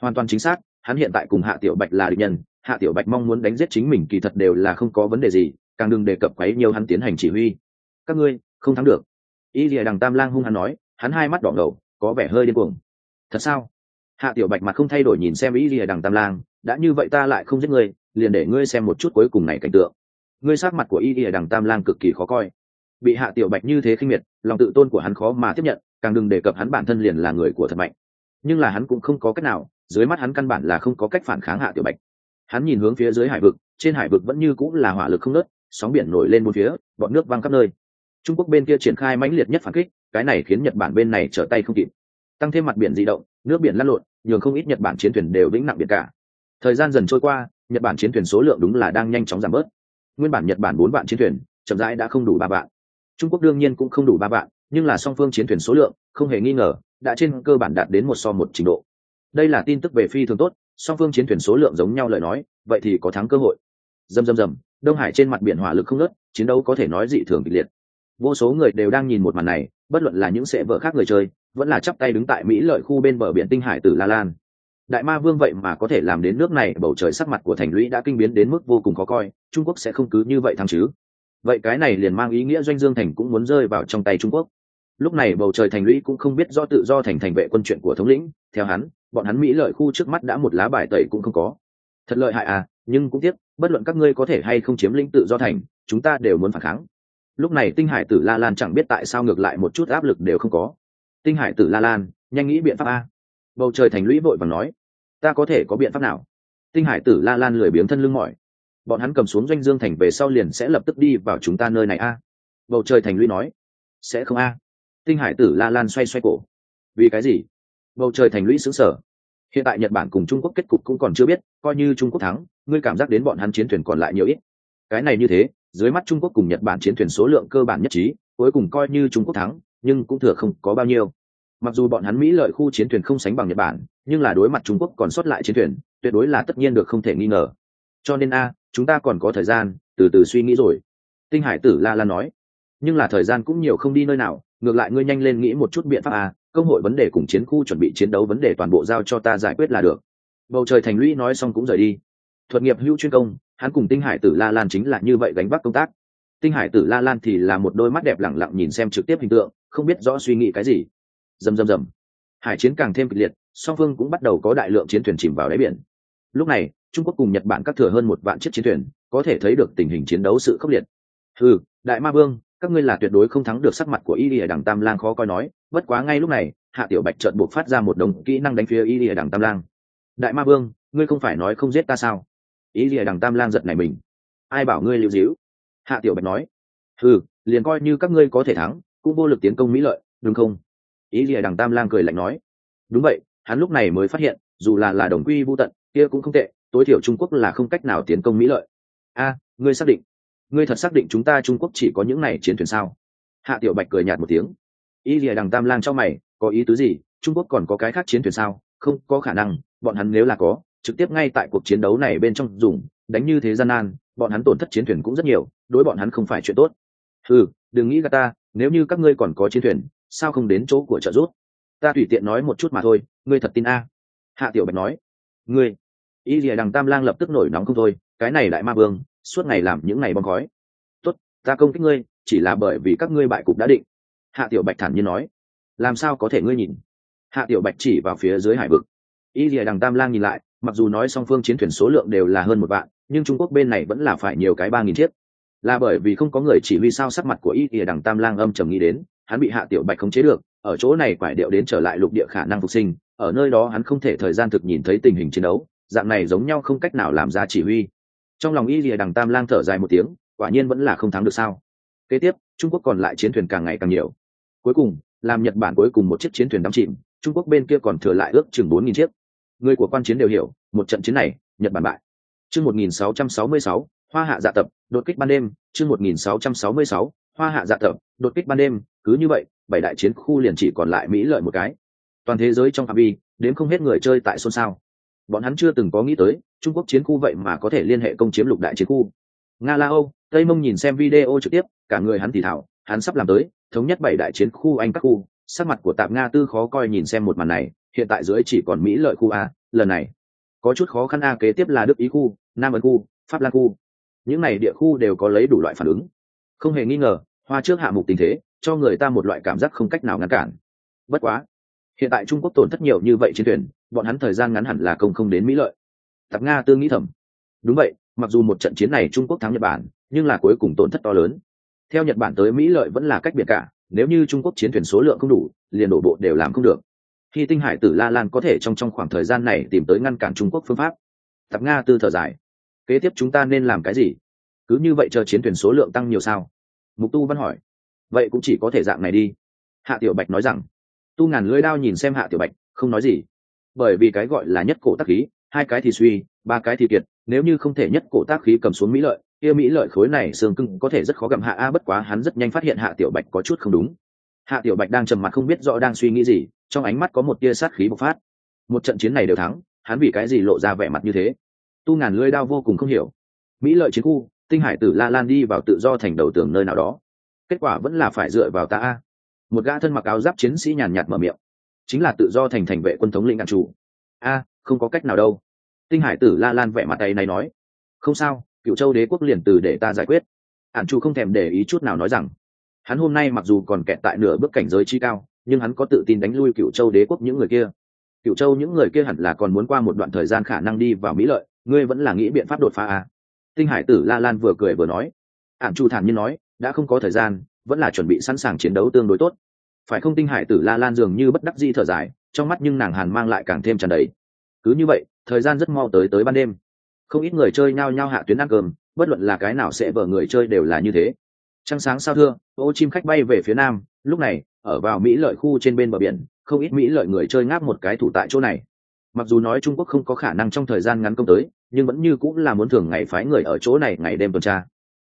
Hoàn toàn chính xác, hắn hiện tại cùng hạ tiểu bạch là địch nhân, hạ tiểu bạch mong muốn đánh giết chính mình kỳ thật đều là không có vấn đề gì, càng đừng đề cập quấy nhiều hắn tiến hành chỉ huy. Các ngươi, không thắng được. Y lìa đằng tam lang hung hắn nói, hắn hai mắt đỏ ngầu, có vẻ hơi điên cuồng. Thật sao? Hạ tiểu bạch mặt không thay đổi nhìn xem y lìa đằng tam lang, đã như vậy ta lại không giết ngươi, liền để ngươi xem một chút cuối cùng này cảnh tượng. Ngươi sát mặt của y lìa đằng tam lang cực kỳ khó coi. Bị hạ tiểu bạch như thế khinh miệt, lòng tự tôn của hắn khó mà tiếp nhận, càng đừng đề cập hắn bản thân liền là người của thật mạnh. Nhưng là hắn cũng không có cách nào, dưới mắt hắn căn bản là không có cách phản kháng hạ tiểu bạch. Hắn nhìn hướng phía dưới hải vực, trên hải vực vẫn như cũng là hỏa lực không nớt sóng biển nổi lên một phía, bọn nước văng khắp nơi. Trung quốc bên kia triển khai mãnh liệt nhất phản kích, cái này khiến nhật bản bên này trở tay không kịp. Tăng thêm mặt biển di động, nước biển lăn lộn nhường không ít nhật bản chiến thuyền đều vĩnh nặng biển cả. Thời gian dần trôi qua, nhật bản chiến thuyền số lượng đúng là đang nhanh chóng giảm bớt. Nguyên bản nhật bản bốn vạn chiến thuyền, chậm rãi đã không đủ ba vạn. Trung quốc đương nhiên cũng không đủ ba vạn, nhưng là song phương chiến thuyền số lượng, không hề nghi ngờ, đã trên cơ bản đạt đến một so một trình độ. Đây là tin tức về phi thường tốt, song phương chiến thuyền số lượng giống nhau lời nói, vậy thì có thắng cơ hội. Dầm dầm dầm đông hải trên mặt biển hỏa lực không ngớt, chiến đấu có thể nói dị thường kịch liệt. Vô số người đều đang nhìn một màn này, bất luận là những sệ vợ khác người chơi vẫn là chắp tay đứng tại mỹ lợi khu bên bờ biển tinh hải tử la lan. Đại ma vương vậy mà có thể làm đến nước này, bầu trời sắc mặt của thành lũy đã kinh biến đến mức vô cùng khó coi, trung quốc sẽ không cứ như vậy thăng chứ. Vậy cái này liền mang ý nghĩa doanh dương thành cũng muốn rơi vào trong tay trung quốc. Lúc này bầu trời thành lũy cũng không biết do tự do thành thành vệ quân chuyện của thống lĩnh, theo hắn, bọn hắn mỹ lợi khu trước mắt đã một lá bài tẩy cũng không có. Thật lợi hại à nhưng cũng tiếc, bất luận các ngươi có thể hay không chiếm lĩnh tự do thành, chúng ta đều muốn phản kháng. Lúc này tinh hải tử la lan chẳng biết tại sao ngược lại một chút áp lực đều không có tinh hải tử la lan, nhanh nghĩ biện pháp a. Bầu trời thành lũy vội và nói, ta có thể có biện pháp nào? Tinh hải tử la lan lười biếng thân lưng mỏi. Bọn hắn cầm xuống doanh dương thành về sau liền sẽ lập tức đi vào chúng ta nơi này a. Bầu trời thành lũy nói, sẽ không a. Tinh hải tử la lan xoay xoay cổ. Vì cái gì? Bầu trời thành lũy xứng sở hiện tại nhật bản cùng trung quốc kết cục cũng còn chưa biết, coi như trung quốc thắng, ngươi cảm giác đến bọn hắn chiến thuyền còn lại nhiều ít. Cái này như thế, dưới mắt trung quốc cùng nhật bản chiến thuyền số lượng cơ bản nhất trí, cuối cùng coi như trung quốc thắng nhưng cũng thừa không có bao nhiêu. Mặc dù bọn hắn mỹ lợi khu chiến thuyền không sánh bằng nhật bản, nhưng là đối mặt trung quốc còn sót lại chiến thuyền, tuyệt đối là tất nhiên được không thể nghi ngờ. Cho nên a, chúng ta còn có thời gian, từ từ suy nghĩ rồi. Tinh hải tử la la nói. Nhưng là thời gian cũng nhiều không đi nơi nào, ngược lại ngươi nhanh lên nghĩ một chút biện pháp a, công hội vấn đề cùng chiến khu chuẩn bị chiến đấu vấn đề toàn bộ giao cho ta giải quyết là được. Bầu trời thành lũy nói xong cũng rời đi. Thuật nghiệp hữu chuyên công, hắn cùng tinh hải tử la lan chính là như vậy gánh vác công tác. Tinh hải tử la lan thì là một đôi mắt đẹp lẳng lặng nhìn xem trực tiếp hình tượng không biết rõ suy nghĩ cái gì. Dầm dầm dầm hải chiến càng thêm kịch liệt, song phương cũng bắt đầu có đại lượng chiến thuyền chìm vào đáy biển. Lúc này, trung quốc cùng nhật bản cắt thừa hơn một vạn chiếc chiến thuyền, có thể thấy được tình hình chiến đấu sự khốc liệt. Ừ đại ma vương, các ngươi là tuyệt đối không thắng được sắc mặt của y lìa đằng tam lang khó coi nói, bất quá ngay lúc này, hạ tiểu bạch trợn buộc phát ra một đồng kỹ năng đánh phía y lìa đằng tam lang. Đại ma vương, ngươi không phải nói không giết ta sao? Y lìa đằng tam lang giật này mình. Ai bảo ngươi lưu dĩu hạ tiểu bạch nói. Ừ liền coi như các ngươi có thể thắng cũng vô lực tiến công mỹ lợi, đúng không? Ý gì đằng tam lang cười lạnh nói. Đúng vậy, hắn lúc này mới phát hiện, dù là là đồng quy vô tận, kia cũng không tệ, tối thiểu trung quốc là không cách nào tiến công mỹ lợi. A, ngươi xác định, ngươi thật xác định chúng ta trung quốc chỉ có những này chiến thuyền sao? Hạ tiểu bạch cười nhạt một tiếng. Ý gì đằng tam lang cho mày, có ý tứ gì? Trung quốc còn có cái khác chiến thuyền sao? Không có khả năng, bọn hắn nếu là có, trực tiếp ngay tại cuộc chiến đấu này bên trong dùng, đánh như thế gian nan, bọn hắn tổn thất chiến thuyền cũng rất nhiều, đối bọn hắn không phải chuyện tốt. Ừ đừng nghĩ gà ta nếu như các ngươi còn có chiến thuyền, sao không đến chỗ của trợ giúp? Ta tùy tiện nói một chút mà thôi, ngươi thật tin a? Hạ tiểu bạch nói. Ngươi? Y rìa đằng tam lang lập tức nổi nóng không thôi, cái này đại ma vương, suốt ngày làm những ngày bong khói. Tốt, ta công kích ngươi, chỉ là bởi vì các ngươi bại cục đã định. Hạ tiểu bạch thản nhiên nói. Làm sao có thể ngươi nhìn? Hạ tiểu bạch chỉ vào phía dưới hải vực. Y rìa đằng tam lang nhìn lại, mặc dù nói song phương chiến thuyền số lượng đều là hơn một vạn, nhưng trung quốc bên này vẫn là phải nhiều cái ba nghìn chiếc là bởi vì không có người chỉ huy sao sắc mặt của y rìa đằng tam lang âm trầm nghĩ đến, hắn bị hạ tiểu bạch khống chế được, ở chỗ này quải điệu đến trở lại lục địa khả năng phục sinh, ở nơi đó hắn không thể thời gian thực nhìn thấy tình hình chiến đấu, dạng này giống nhau không cách nào làm ra chỉ huy. Trong lòng y rìa đằng tam lang thở dài một tiếng, quả nhiên vẫn là không thắng được sao. Kế tiếp, trung quốc còn lại chiến thuyền càng ngày càng nhiều. Cuối cùng, làm nhật bản cuối cùng một chiếc chiến thuyền đắm chìm, trung quốc bên kia còn thừa lại ước chừng bốn nghìn chiếc. Người của quan chiến đều hiểu, một trận chiến này, nhật bản bại. Chương một nghìn sáu trăm sáu mươi sáu hoa hạ dạ tập, đột kích ban đêm, chương một nghìn sáu trăm sáu mươi sáu, hoa hạ dạ tập, đột kích ban đêm, cứ như vậy, bảy đại chiến khu liền chỉ còn lại mỹ lợi một cái. Toàn thế giới trong phạm vi đến không hết người chơi tại xôn xao. Bọn hắn chưa từng có nghĩ tới, trung quốc chiến khu vậy mà có thể liên hệ công chiếm lục đại chiến khu. Nga la âu, tây mông nhìn xem video trực tiếp, cả người hắn thì thảo hắn sắp làm tới, thống nhất bảy đại chiến khu anh các khu. Sắc mặt của tạp nga tư khó coi nhìn xem một màn này, hiện tại dưới chỉ còn mỹ lợi khu a, lần này. Có chút khó khăn a kế tiếp là đức ý khu, nam ấn khu, pháp lan khu những này địa khu đều có lấy đủ loại phản ứng. Không hề nghi ngờ, hoa trước hạ mục tình thế, cho người ta một loại cảm giác không cách nào ngăn cản. Bất quá, hiện tại trung quốc tổn thất nhiều như vậy trên thuyền, bọn hắn thời gian ngắn hẳn là công không đến mỹ lợi. Tạp nga tương nghĩ thầm. Đúng vậy, mặc dù một trận chiến này trung quốc thắng nhật bản, nhưng là cuối cùng tổn thất to lớn. Theo nhật bản tới mỹ lợi vẫn là cách biệt cả, nếu như trung quốc chiến thuyền số lượng không đủ, liền đổ bộ đều làm không được. Khi tinh hải tử la lan có thể trong trong khoảng thời gian này tìm tới ngăn cản trung quốc phương pháp. Tạp nga tư thở dài kế tiếp chúng ta nên làm cái gì? Cứ như vậy chờ chiến thuyền số lượng tăng nhiều sao? Mục tu văn hỏi. Vậy cũng chỉ có thể dạng này đi. Hạ tiểu bạch nói rằng. Tu ngàn lưỡi đao nhìn xem hạ tiểu bạch, không nói gì. Bởi vì cái gọi là nhất cổ tác khí, hai cái thì suy, ba cái thì kiệt, nếu như không thể nhất cổ tác khí cầm xuống mỹ lợi, kia mỹ lợi khối này xương cưng có thể rất khó gặm hạ a, bất quá hắn rất nhanh phát hiện hạ tiểu bạch có chút không đúng. Hạ tiểu bạch đang trầm mặt không biết rõ đang suy nghĩ gì, trong ánh mắt có một tia sát khí bộc phát. Một trận chiến này đều thắng, hắn vì cái gì lộ ra vẻ mặt như thế? Tu ngàn lưỡi đao vô cùng không hiểu. Mỹ lợi chiến khu, tinh hải tử la lan đi vào tự do thành đầu tường nơi nào đó. Kết quả vẫn là phải dựa vào ta a. Một gã thân mặc áo giáp chiến sĩ nhàn nhạt mở miệng. Chính là tự do thành thành vệ quân thống lĩnh ngạn chủ. A, không có cách nào đâu. Tinh hải tử la lan vẻ mặt tay này nói. Không sao cựu châu đế quốc liền từ để ta giải quyết. Ạn chủ không thèm để ý chút nào nói rằng, hắn hôm nay mặc dù còn kẹt tại nửa bước cảnh giới chi cao, nhưng hắn có tự tin đánh lui cựu châu đế quốc những người kia. Cựu châu những người kia hẳn là còn muốn qua một đoạn thời gian khả năng đi vào mỹ lợi ngươi vẫn là nghĩ biện pháp đột phá à. tinh hải tử la lan vừa cười vừa nói. Ảm chu thản nhiên nói, đã không có thời gian, vẫn là chuẩn bị sẵn sàng chiến đấu tương đối tốt. Phải không tinh hải tử la lan dường như bất đắc di thở dài, trong mắt nhưng nàng hàn mang lại càng thêm tràn đầy. Cứ như vậy, thời gian rất mau tới tới ban đêm. Không ít người chơi nhao nhao hạ tuyến ăn cơm, bất luận là cái nào sẽ vờ người chơi đều là như thế. Trăng sáng sao thưa, ô chim khách bay về phía nam, lúc này, ở vào mỹ lợi khu trên bên bờ biển, không ít mỹ lợi người chơi ngáp một cái thủ tại chỗ này. Mặc dù nói trung quốc không có khả năng trong thời gian ngắn công tới nhưng vẫn như cũng là muốn thường ngày phái người ở chỗ này ngày đêm tuần tra.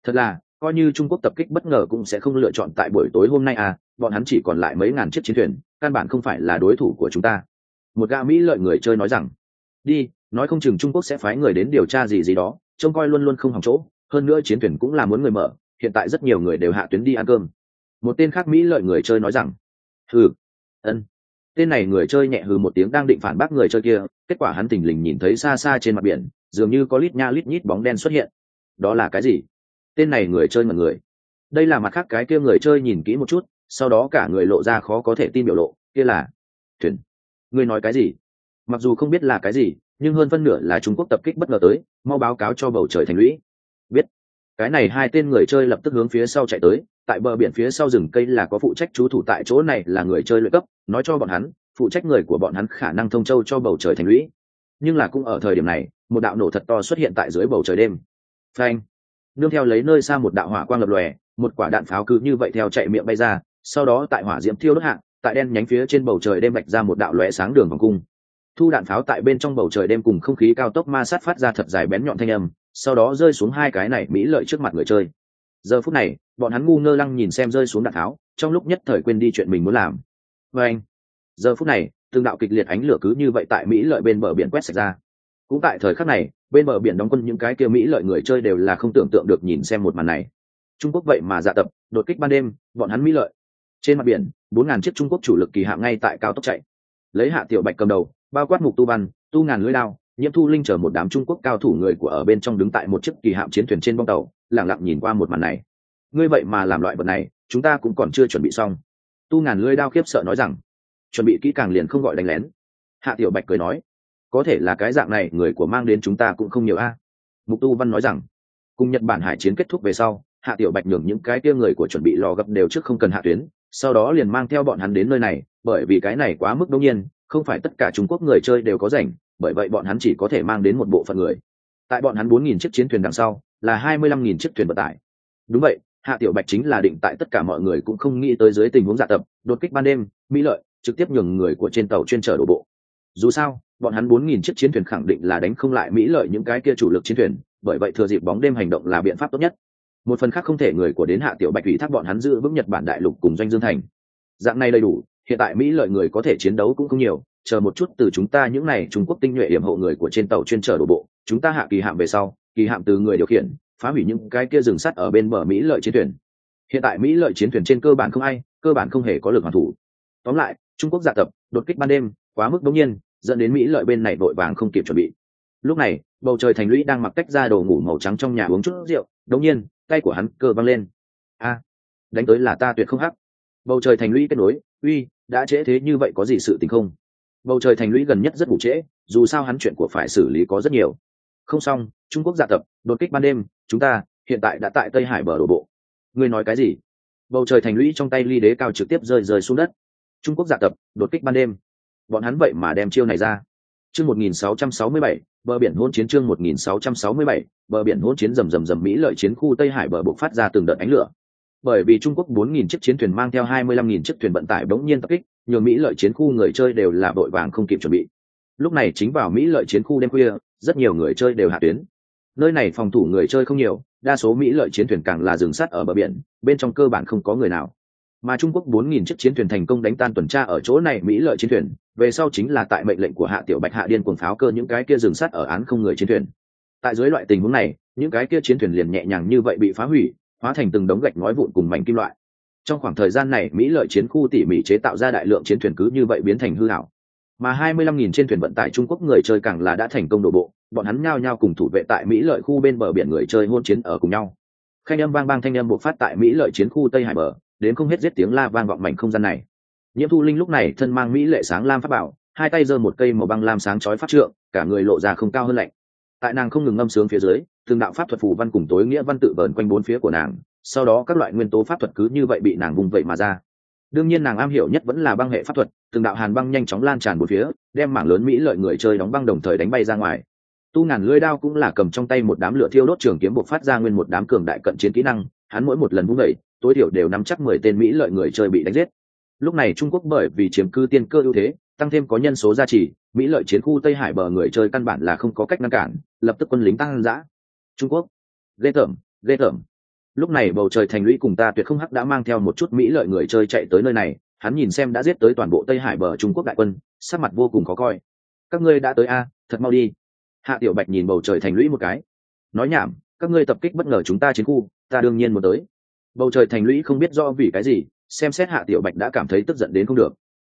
Thật là, coi như trung quốc tập kích bất ngờ cũng sẽ không lựa chọn tại buổi tối hôm nay à bọn hắn chỉ còn lại mấy ngàn chiếc chiến thuyền, căn bản không phải là đối thủ của chúng ta. Một gã mỹ lợi người chơi nói rằng, đi, nói không chừng trung quốc sẽ phái người đến điều tra gì gì đó, trông coi luôn luôn không hỏng chỗ, hơn nữa chiến thuyền cũng là muốn người mở, hiện tại rất nhiều người đều hạ tuyến đi ăn cơm. Một tên khác mỹ lợi người chơi nói rằng, hừ, ân. Tên này người chơi nhẹ hừ một tiếng đang định phản bác người chơi kia, kết quả hắn tình lình nhìn thấy xa xa trên mặt biển dường như có lít nha lít nhít bóng đen xuất hiện. Đó là cái gì? Tên này người chơi mật người. Đây là mặt khác cái kia người chơi nhìn kỹ một chút, sau đó cả người lộ ra khó có thể tin biểu lộ, kia là thuyền. Người nói cái gì? Mặc dù không biết là cái gì, nhưng hơn phân nửa là trung quốc tập kích bất ngờ tới, mau báo cáo cho bầu trời thành lũy. Biết. Cái này hai tên người chơi lập tức hướng phía sau chạy tới, tại bờ biển phía sau rừng cây là có phụ trách chú thủ tại chỗ này là người chơi lợi cấp, nói cho bọn hắn, phụ trách người của bọn hắn khả năng thông châu cho bầu trời thành lũy. Nhưng là cũng ở thời điểm này một đạo nổ thật to xuất hiện tại dưới bầu trời đêm. Phanh! Nương theo lấy nơi xa một đạo hỏa quang lập lòe, một quả đạn pháo cứ như vậy theo chạy miệng bay ra, sau đó tại hỏa diễm thiêu đốt hạng, tại đen nhánh phía trên bầu trời đêm bạch ra một đạo lóe sáng đường vòng cung. Thu đạn pháo tại bên trong bầu trời đêm cùng không khí cao tốc ma sát phát ra thật dài bén nhọn thanh âm, sau đó rơi xuống hai cái này mỹ lợi trước mặt người chơi. Giờ phút này, bọn hắn ngu ngơ lăng nhìn xem rơi xuống đạn tháo trong lúc nhất thời quên đi chuyện mình muốn làm. Và anh giờ phút này tương đạo kịch liệt ánh lửa cứ như vậy tại mỹ lợi bên bờ biển quét sạch ra cũng tại thời khắc này, bên bờ biển đóng quân những cái kia mỹ lợi người chơi đều là không tưởng tượng được nhìn xem một màn này. Trung quốc vậy mà dạ tập, đột kích ban đêm, bọn hắn mỹ lợi. Trên mặt biển, bốn ngàn chiếc trung quốc chủ lực kỳ hạng ngay tại cao tốc chạy. Lấy hạ tiểu bạch cầm đầu, bao quát mục tu văn, tu ngàn lưỡi lao nhiễm thu linh chở một đám trung quốc cao thủ người của ở bên trong đứng tại một chiếc kỳ hạm chiến thuyền trên bong tàu lẳng lặng nhìn qua một màn này. Ngươi vậy mà làm loại vật này, chúng ta cũng còn chưa chuẩn bị xong. Tu ngàn lưỡi đao khiếp sợ nói rằng, chuẩn bị kỹ càng liền không gọi đánh lén. Hạ tiểu bạch cười nói có thể là cái dạng này, người của mang đến chúng ta cũng không nhiều a. Mục tu văn nói rằng, cùng nhật bản hải chiến kết thúc về sau, hạ tiểu bạch nhường những cái kia người của chuẩn bị lò gập đều trước không cần hạ tuyến, sau đó liền mang theo bọn hắn đến nơi này, bởi vì cái này quá mức đương nhiên, không phải tất cả trung quốc người chơi đều có rảnh, bởi vậy bọn hắn chỉ có thể mang đến một bộ phận người. Tại bọn hắn bốn nghìn chiếc chiến thuyền đằng sau, là hai mươi lăm nghìn chiếc thuyền vận tải. Đúng vậy, hạ tiểu bạch chính là định tại tất cả mọi người cũng không nghĩ tới dưới tình huống dạ tập, đột kích ban đêm, mỹ lợi, trực tiếp nhường người của trên tàu chuyên chở đổ bộ dù sao, bọn hắn bốn nghìn chiếc chiến thuyền khẳng định là đánh không lại mỹ lợi những cái kia chủ lực chiến thuyền, bởi vậy thừa dịp bóng đêm hành động là biện pháp tốt nhất. Một phần khác không thể người của đến hạ tiểu bạch ủy thác bọn hắn giữ vững nhật bản đại lục cùng doanh dương thành. Dạng này đầy đủ, hiện tại mỹ lợi người có thể chiến đấu cũng không nhiều, chờ một chút từ chúng ta những n à y trung quốc tinh nhuệ điểm hộ người của trên tàu chuyên trở đổ bộ, chúng ta hạ kỳ hạm về sau, kỳ hạm từ người điều khiển, phá hủy những cái kia rừng sắt ở bên bờ mỹ lợi chiến thuyền. Hiện tại mỹ lợi chiến thuyền trên cơ bản không ai, cơ bản không hề có lực hoàn thủ. Tóm lại, trung quốc dạ tập, đột kích ban đêm quá mức đ nhiên, dẫn đến mỹ lợi bên này vội vàng không kịp chuẩn bị. Lúc này, bầu trời thành lũy đang mặc tách ra đồ ngủ màu trắng trong nhà uống chút rượu, đống nhiên, tay của hắn cơ văng lên. A, đánh tới là ta tuyệt không hắc. Bầu trời thành lũy kết nối, uy, đã trễ thế như vậy có gì sự tình không? Bầu trời thành lũy gần nhất rất ngủ trễ, dù sao hắn chuyện của phải xử lý có rất nhiều. Không xong, trung quốc dạ tập, đột kích ban đêm, chúng ta, hiện tại đã tại tây hải bờ đổ bộ. Ngươi nói cái gì? Bầu trời thành lũy trong tay ly đế cao trực tiếp rơi rơi xuống đất. Trung quốc dạ tập, đột kích ban đêm bọn hắn vậy mà đem chiêu này ra. Chương 1667, bờ biển hôn chiến chương 1667, bờ biển hôn chiến rầm rầm rầm mỹ lợi chiến khu tây hải bờ bộc phát ra từng đợt ánh lửa. Bởi vì trung quốc 4.000 chiếc chiến thuyền mang theo 25.000 chiếc thuyền vận tải bỗng nhiên tập kích nhiều mỹ lợi chiến khu người chơi đều là vội vàng không kịp chuẩn bị. Lúc này chính vào mỹ lợi chiến khu đêm khuya rất nhiều người chơi đều hạ tuyến. Nơi này phòng thủ người chơi không nhiều đa số mỹ lợi chiến thuyền càng là rừng sắt ở bờ biển bên trong cơ bản không có người nào. Mà trung quốc 4.000 chiếc chiến thuyền thành công đánh tan tuần tra ở chỗ này mỹ lợi chiến thuyền về sau chính là tại mệnh lệnh của hạ tiểu bạch hạ điên cuồng pháo cơ những cái kia rừng sắt ở án không người chiến thuyền. Tại dưới loại tình huống này, những cái kia chiến thuyền liền nhẹ nhàng như vậy bị phá hủy, hóa thành từng đống gạch ngói vụn cùng mảnh kim loại. Trong khoảng thời gian này, mỹ lợi chiến khu tỉ mỉ chế tạo ra đại lượng chiến thuyền cứ như vậy biến thành hư hảo. Mà 25.000 trên thuyền vận tải trung quốc người chơi càng là đã thành công đổ bộ, bọn hắn nhao nhao cùng thủ vệ tại mỹ lợi khu bên bờ biển người chơi hôn chiến ở cùng nhau. Khanh âm vang vang thanh âm bộc phát tại mỹ lợi chiến khu tây hải bờ, đến không hết giết tiếng la vang vọng mảnh không gian này nhiễm thu linh lúc này thân mang mỹ lệ sáng lam pháp bảo, hai tay giơ một cây màu băng lam sáng chói pháp trượng, cả người lộ ra không cao hơn lạnh. Tại nàng không ngừng ngâm sướng phía dưới thường đạo pháp thuật phù văn cùng tối nghĩa văn tự vờn quanh bốn phía của nàng, sau đó các loại nguyên tố pháp thuật cứ như vậy bị nàng vùng vậy mà ra. Đương nhiên nàng am hiểu nhất vẫn là băng hệ pháp thuật, từng đạo hàn băng nhanh chóng lan tràn bốn phía, đem mảng lớn mỹ lợi người chơi đóng băng đồng thời đánh bay ra ngoài. Tu ngàn lưỡi đao cũng là cầm trong tay một đám lửa thiêu đốt trường kiếm buộc phát ra nguyên một đám cường đại cận chiến kỹ năng, hắn mỗi một lần vung vẩy tối thiểu đều nắm chắc mười tên mỹ lợi người chơi bị đánh giết lúc này trung quốc bởi vì chiếm cư tiên cơ ưu thế, tăng thêm có nhân số gia trì, mỹ lợi chiến khu tây hải bờ người chơi căn bản là không có cách ngăn cản, lập tức quân lính tăng giã trung quốc, ghê tởm ghê tởm. Lúc này bầu trời thành lũy cùng ta tuyệt không hắc đã mang theo một chút mỹ lợi người chơi chạy tới nơi này, hắn nhìn xem đã giết tới toàn bộ tây hải bờ trung quốc đại quân, sắc mặt vô cùng khó coi. Các ngươi đã tới a, thật mau đi. Hạ tiểu bạch nhìn bầu trời thành lũy một cái. Nói nhảm, các ngươi tập kích bất ngờ chúng ta chiến khu, ta đương nhiên muốn tới. Bầu trời thành lũy không biết do vì cái gì xem xét hạ tiểu bạch đã cảm thấy tức giận đến không được.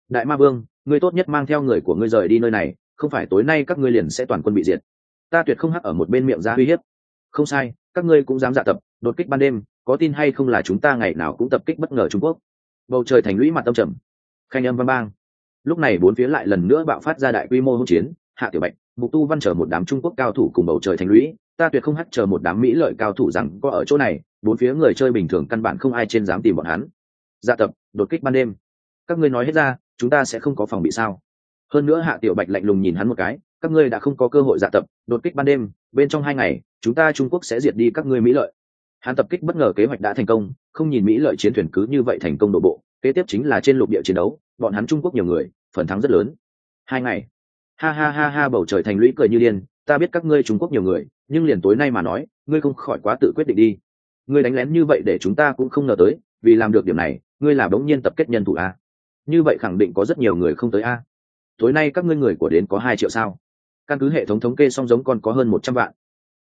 Đại ma vương, ngươi tốt nhất mang theo người của ngươi rời đi nơi này, không phải tối nay các ngươi liền sẽ toàn quân bị diệt. Ta tuyệt không hắc ở một bên miệng ra uy hiếp. Không sai, các ngươi cũng dám dạ tập, đột kích ban đêm, có tin hay không là chúng ta ngày nào cũng tập kích bất ngờ trung quốc. Bầu trời thành lũy mặt tâm trầm. Khanh âm văn bang lúc này bốn phía lại lần nữa bạo phát ra đại quy mô hỗn chiến, hạ tiểu bạch, mục tu văn chờ một đám trung quốc cao thủ cùng bầu trời thành lũy, ta tuyệt không hắt chờ một đám mỹ lợi cao thủ rằng có ở chỗ này, bốn phía người chơi bình thường căn bản không ai trên dám tìm bọn hắn dạ tập, đột kích ban đêm. Các ngươi nói hết ra, chúng ta sẽ không có phòng bị sao? Hơn nữa hạ tiểu bạch lạnh lùng nhìn hắn một cái, các ngươi đã không có cơ hội dạ tập, đột kích ban đêm, bên trong hai ngày, chúng ta trung quốc sẽ diệt đi các ngươi mỹ lợi. Hắn tập kích bất ngờ kế hoạch đã thành công, không nhìn mỹ lợi chiến thuyền cứ như vậy thành công đổ bộ, kế tiếp chính là trên lục địa chiến đấu, bọn hắn trung quốc nhiều người, phần thắng rất lớn. Hai ngày. Ha ha ha ha, bầu trời thành lũy cười như điên, ta biết các ngươi trung quốc nhiều người, nhưng liền tối nay mà nói, ngươi không khỏi quá tự quyết định đi. Ngươi đánh lén như vậy để chúng ta cũng không ngờ tới, vì làm được điểm này ngươi là bỗng nhiên tập kết nhân thủ a. Như vậy khẳng định có rất nhiều người không tới a. Tối nay các ngươi người của đến có hai triệu sao? Căn cứ hệ thống thống kê song giống còn có hơn một trăm vạn.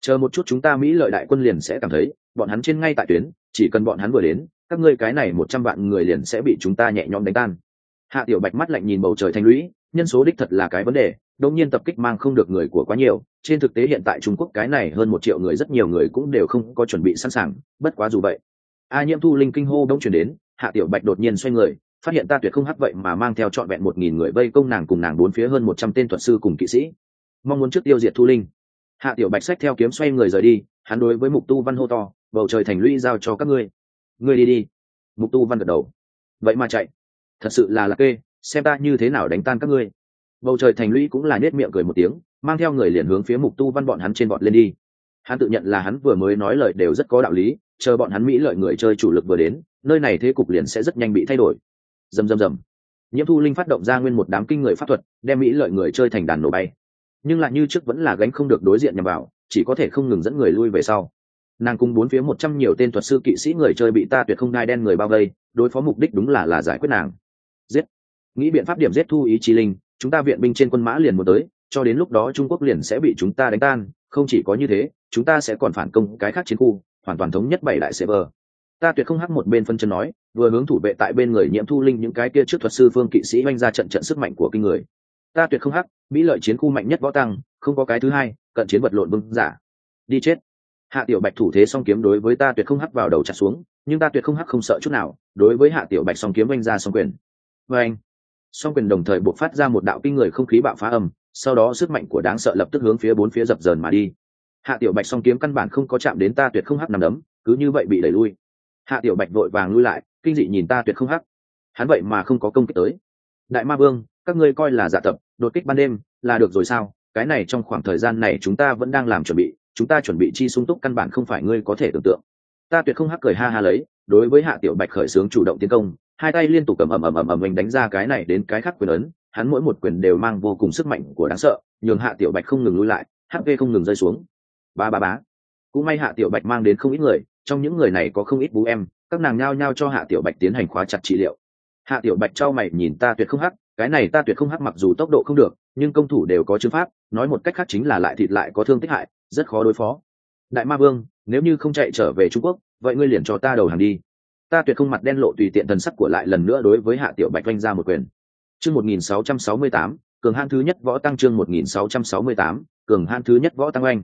Chờ một chút chúng ta mỹ lợi đại quân liền sẽ cảm thấy, bọn hắn trên ngay tại tuyến, chỉ cần bọn hắn vừa đến, các ngươi cái này một trăm vạn người liền sẽ bị chúng ta nhẹ nhõm đánh tan. Hạ tiểu bạch mắt lạnh nhìn bầu trời thanh lũy, nhân số đích thật là cái vấn đề, đột nhiên tập kích mang không được người của quá nhiều, trên thực tế hiện tại trung quốc cái này hơn một triệu người rất nhiều người cũng đều không có chuẩn bị sẵn sàng, bất quá dù vậy. A nhiễm thu linh kinh hô đông chuyển đến hạ tiểu bạch đột nhiên xoay người, phát hiện ta tuyệt không hắc vậy mà mang theo trọn vẹn một nghìn người vây công nàng cùng nàng bốn phía hơn một trăm tên thuật sư cùng kỵ sĩ. Mong muốn trước tiêu diệt thu linh. Hạ tiểu bạch sách theo kiếm xoay người rời đi, hắn đối với mục tu văn hô to, bầu trời thành lũy giao cho các ngươi. Ngươi đi đi. Mục tu văn gật đầu. Vậy mà chạy. Thật sự là lạc kê, xem ta như thế nào đánh tan các ngươi. Bầu trời thành lũy cũng là nết miệng cười một tiếng, mang theo người liền hướng phía mục tu văn bọn hắn trên bọn lên đi hắn tự nhận là hắn vừa mới nói lời đều rất có đạo lý, chờ bọn hắn mỹ lợi người chơi chủ lực vừa đến, nơi này thế cục liền sẽ rất nhanh bị thay đổi. Dầm dầm dầm nhiễm thu linh phát động ra nguyên một đám kinh người pháp thuật, đem mỹ lợi người chơi thành đàn nổ bay. Nhưng lại như trước vẫn là gánh không được đối diện nhằm vào, chỉ có thể không ngừng dẫn người lui về sau. Nàng cùng bốn phía một trăm nhiều tên thuật sư kỵ sĩ người chơi bị ta tuyệt không ngai đen người bao vây, đối phó mục đích đúng là là giải quyết nàng. Giết. Nghĩ biện pháp điểm giết thu ý chí linh, chúng ta viện binh trên quân mã liền một tới, cho đến lúc đó trung quốc liền sẽ bị chúng ta đánh tan không chỉ có như thế, chúng ta sẽ còn phản công cái khác chiến khu, hoàn toàn thống nhất bảy đại server. Ta tuyệt không hắc một bên phân chân nói, vừa hướng thủ vệ tại bên người nhiễm thu linh những cái kia trước thuật sư phương kỵ sĩ oanh ra trận trận sức mạnh của kinh người. Ta tuyệt không hắc, mỹ lợi chiến khu mạnh nhất võ tăng, không có cái thứ hai, cận chiến vật lộn bưng giả. Đi chết. Hạ tiểu bạch thủ thế song kiếm đối với ta tuyệt không hắc vào đầu chặt xuống, nhưng ta tuyệt không hắc không sợ chút nào, đối với hạ tiểu bạch song kiếm oanh ra song quyền. Vê anh song quyền đồng thời buộc phát ra một đạo kinh người không khí bạo phá âm sau đó sức mạnh của đáng sợ lập tức hướng phía bốn phía dập dờn mà đi. Hạ tiểu bạch song kiếm căn bản không có chạm đến ta tuyệt không hắc nằm đấm, cứ như vậy bị đẩy lui. Hạ tiểu bạch vội vàng lui lại, kinh dị nhìn ta tuyệt không hắc. Hắn vậy mà không có công kích tới. Đại ma vương, các ngươi coi là giả tập, đột kích ban đêm, là được rồi sao? Cái này trong khoảng thời gian này chúng ta vẫn đang làm chuẩn bị, chúng ta chuẩn bị chi sung túc căn bản không phải ngươi có thể tưởng tượng. Ta tuyệt không hắc cười ha ha lấy, đối với hạ tiểu bạch khởi xướng chủ động tiến công, hai tay liên tục cầm ầm ầm ầm ầm mình đánh ra cái này đến cái khác quyền ấn hắn mỗi một quyền đều mang vô cùng sức mạnh của đáng sợ, nhường hạ tiểu bạch không ngừng lui lại hp không ngừng rơi xuống. Ba ba bá cũng may hạ tiểu bạch mang đến không ít người, trong những người này có không ít bú em, các nàng nhao nhao cho hạ tiểu bạch tiến hành khóa chặt trị liệu. Hạ tiểu bạch trao mày nhìn ta tuyệt không hắc, cái này ta tuyệt không hắc mặc dù tốc độ không được, nhưng công thủ đều có chứng pháp, nói một cách khác chính là lại thịt lại có thương tích hại, rất khó đối phó. Đại ma vương, nếu như không chạy trở về trung quốc, vậy ngươi liền cho ta đầu hàng đi. Ta tuyệt không mặt đen lộ tùy tiện thần sắc của lại lần nữa đối với hạ tiểu bạch oanh ra một quyền chương một nghìn sáu trăm sáu mươi tám, cường han thứ nhất võ tăng chương một nghìn sáu trăm sáu mươi tám, cường han thứ nhất võ tăng oanh.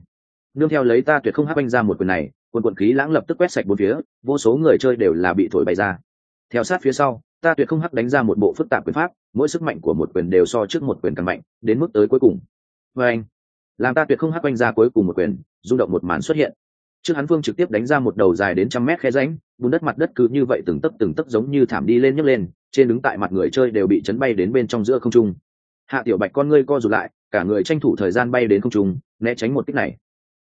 Nương theo lấy ta tuyệt không hắc anh ra một quyền này, quân quận khí lãng lập tức quét sạch bốn phía, vô số người chơi đều là bị thổi bay ra. Theo sát phía sau, ta tuyệt không hắc đánh ra một bộ phức tạp quyền pháp, mỗi sức mạnh của một quyền đều so trước một quyền càng mạnh, đến mức tới cuối cùng. Và anh làm ta tuyệt không hắc anh ra cuối cùng một quyền, rung động một màn xuất hiện trước hắn phương trực tiếp đánh ra một đầu dài đến trăm mét khe ránh bùn đất mặt đất cứ như vậy từng tấc từng tấc giống như thảm đi lên nhấc lên, trên đứng tại mặt người chơi đều bị chấn bay đến bên trong giữa không trung. Hạ tiểu bạch con ngươi co rụt lại, cả người tranh thủ thời gian bay đến không trung, né tránh một kích này.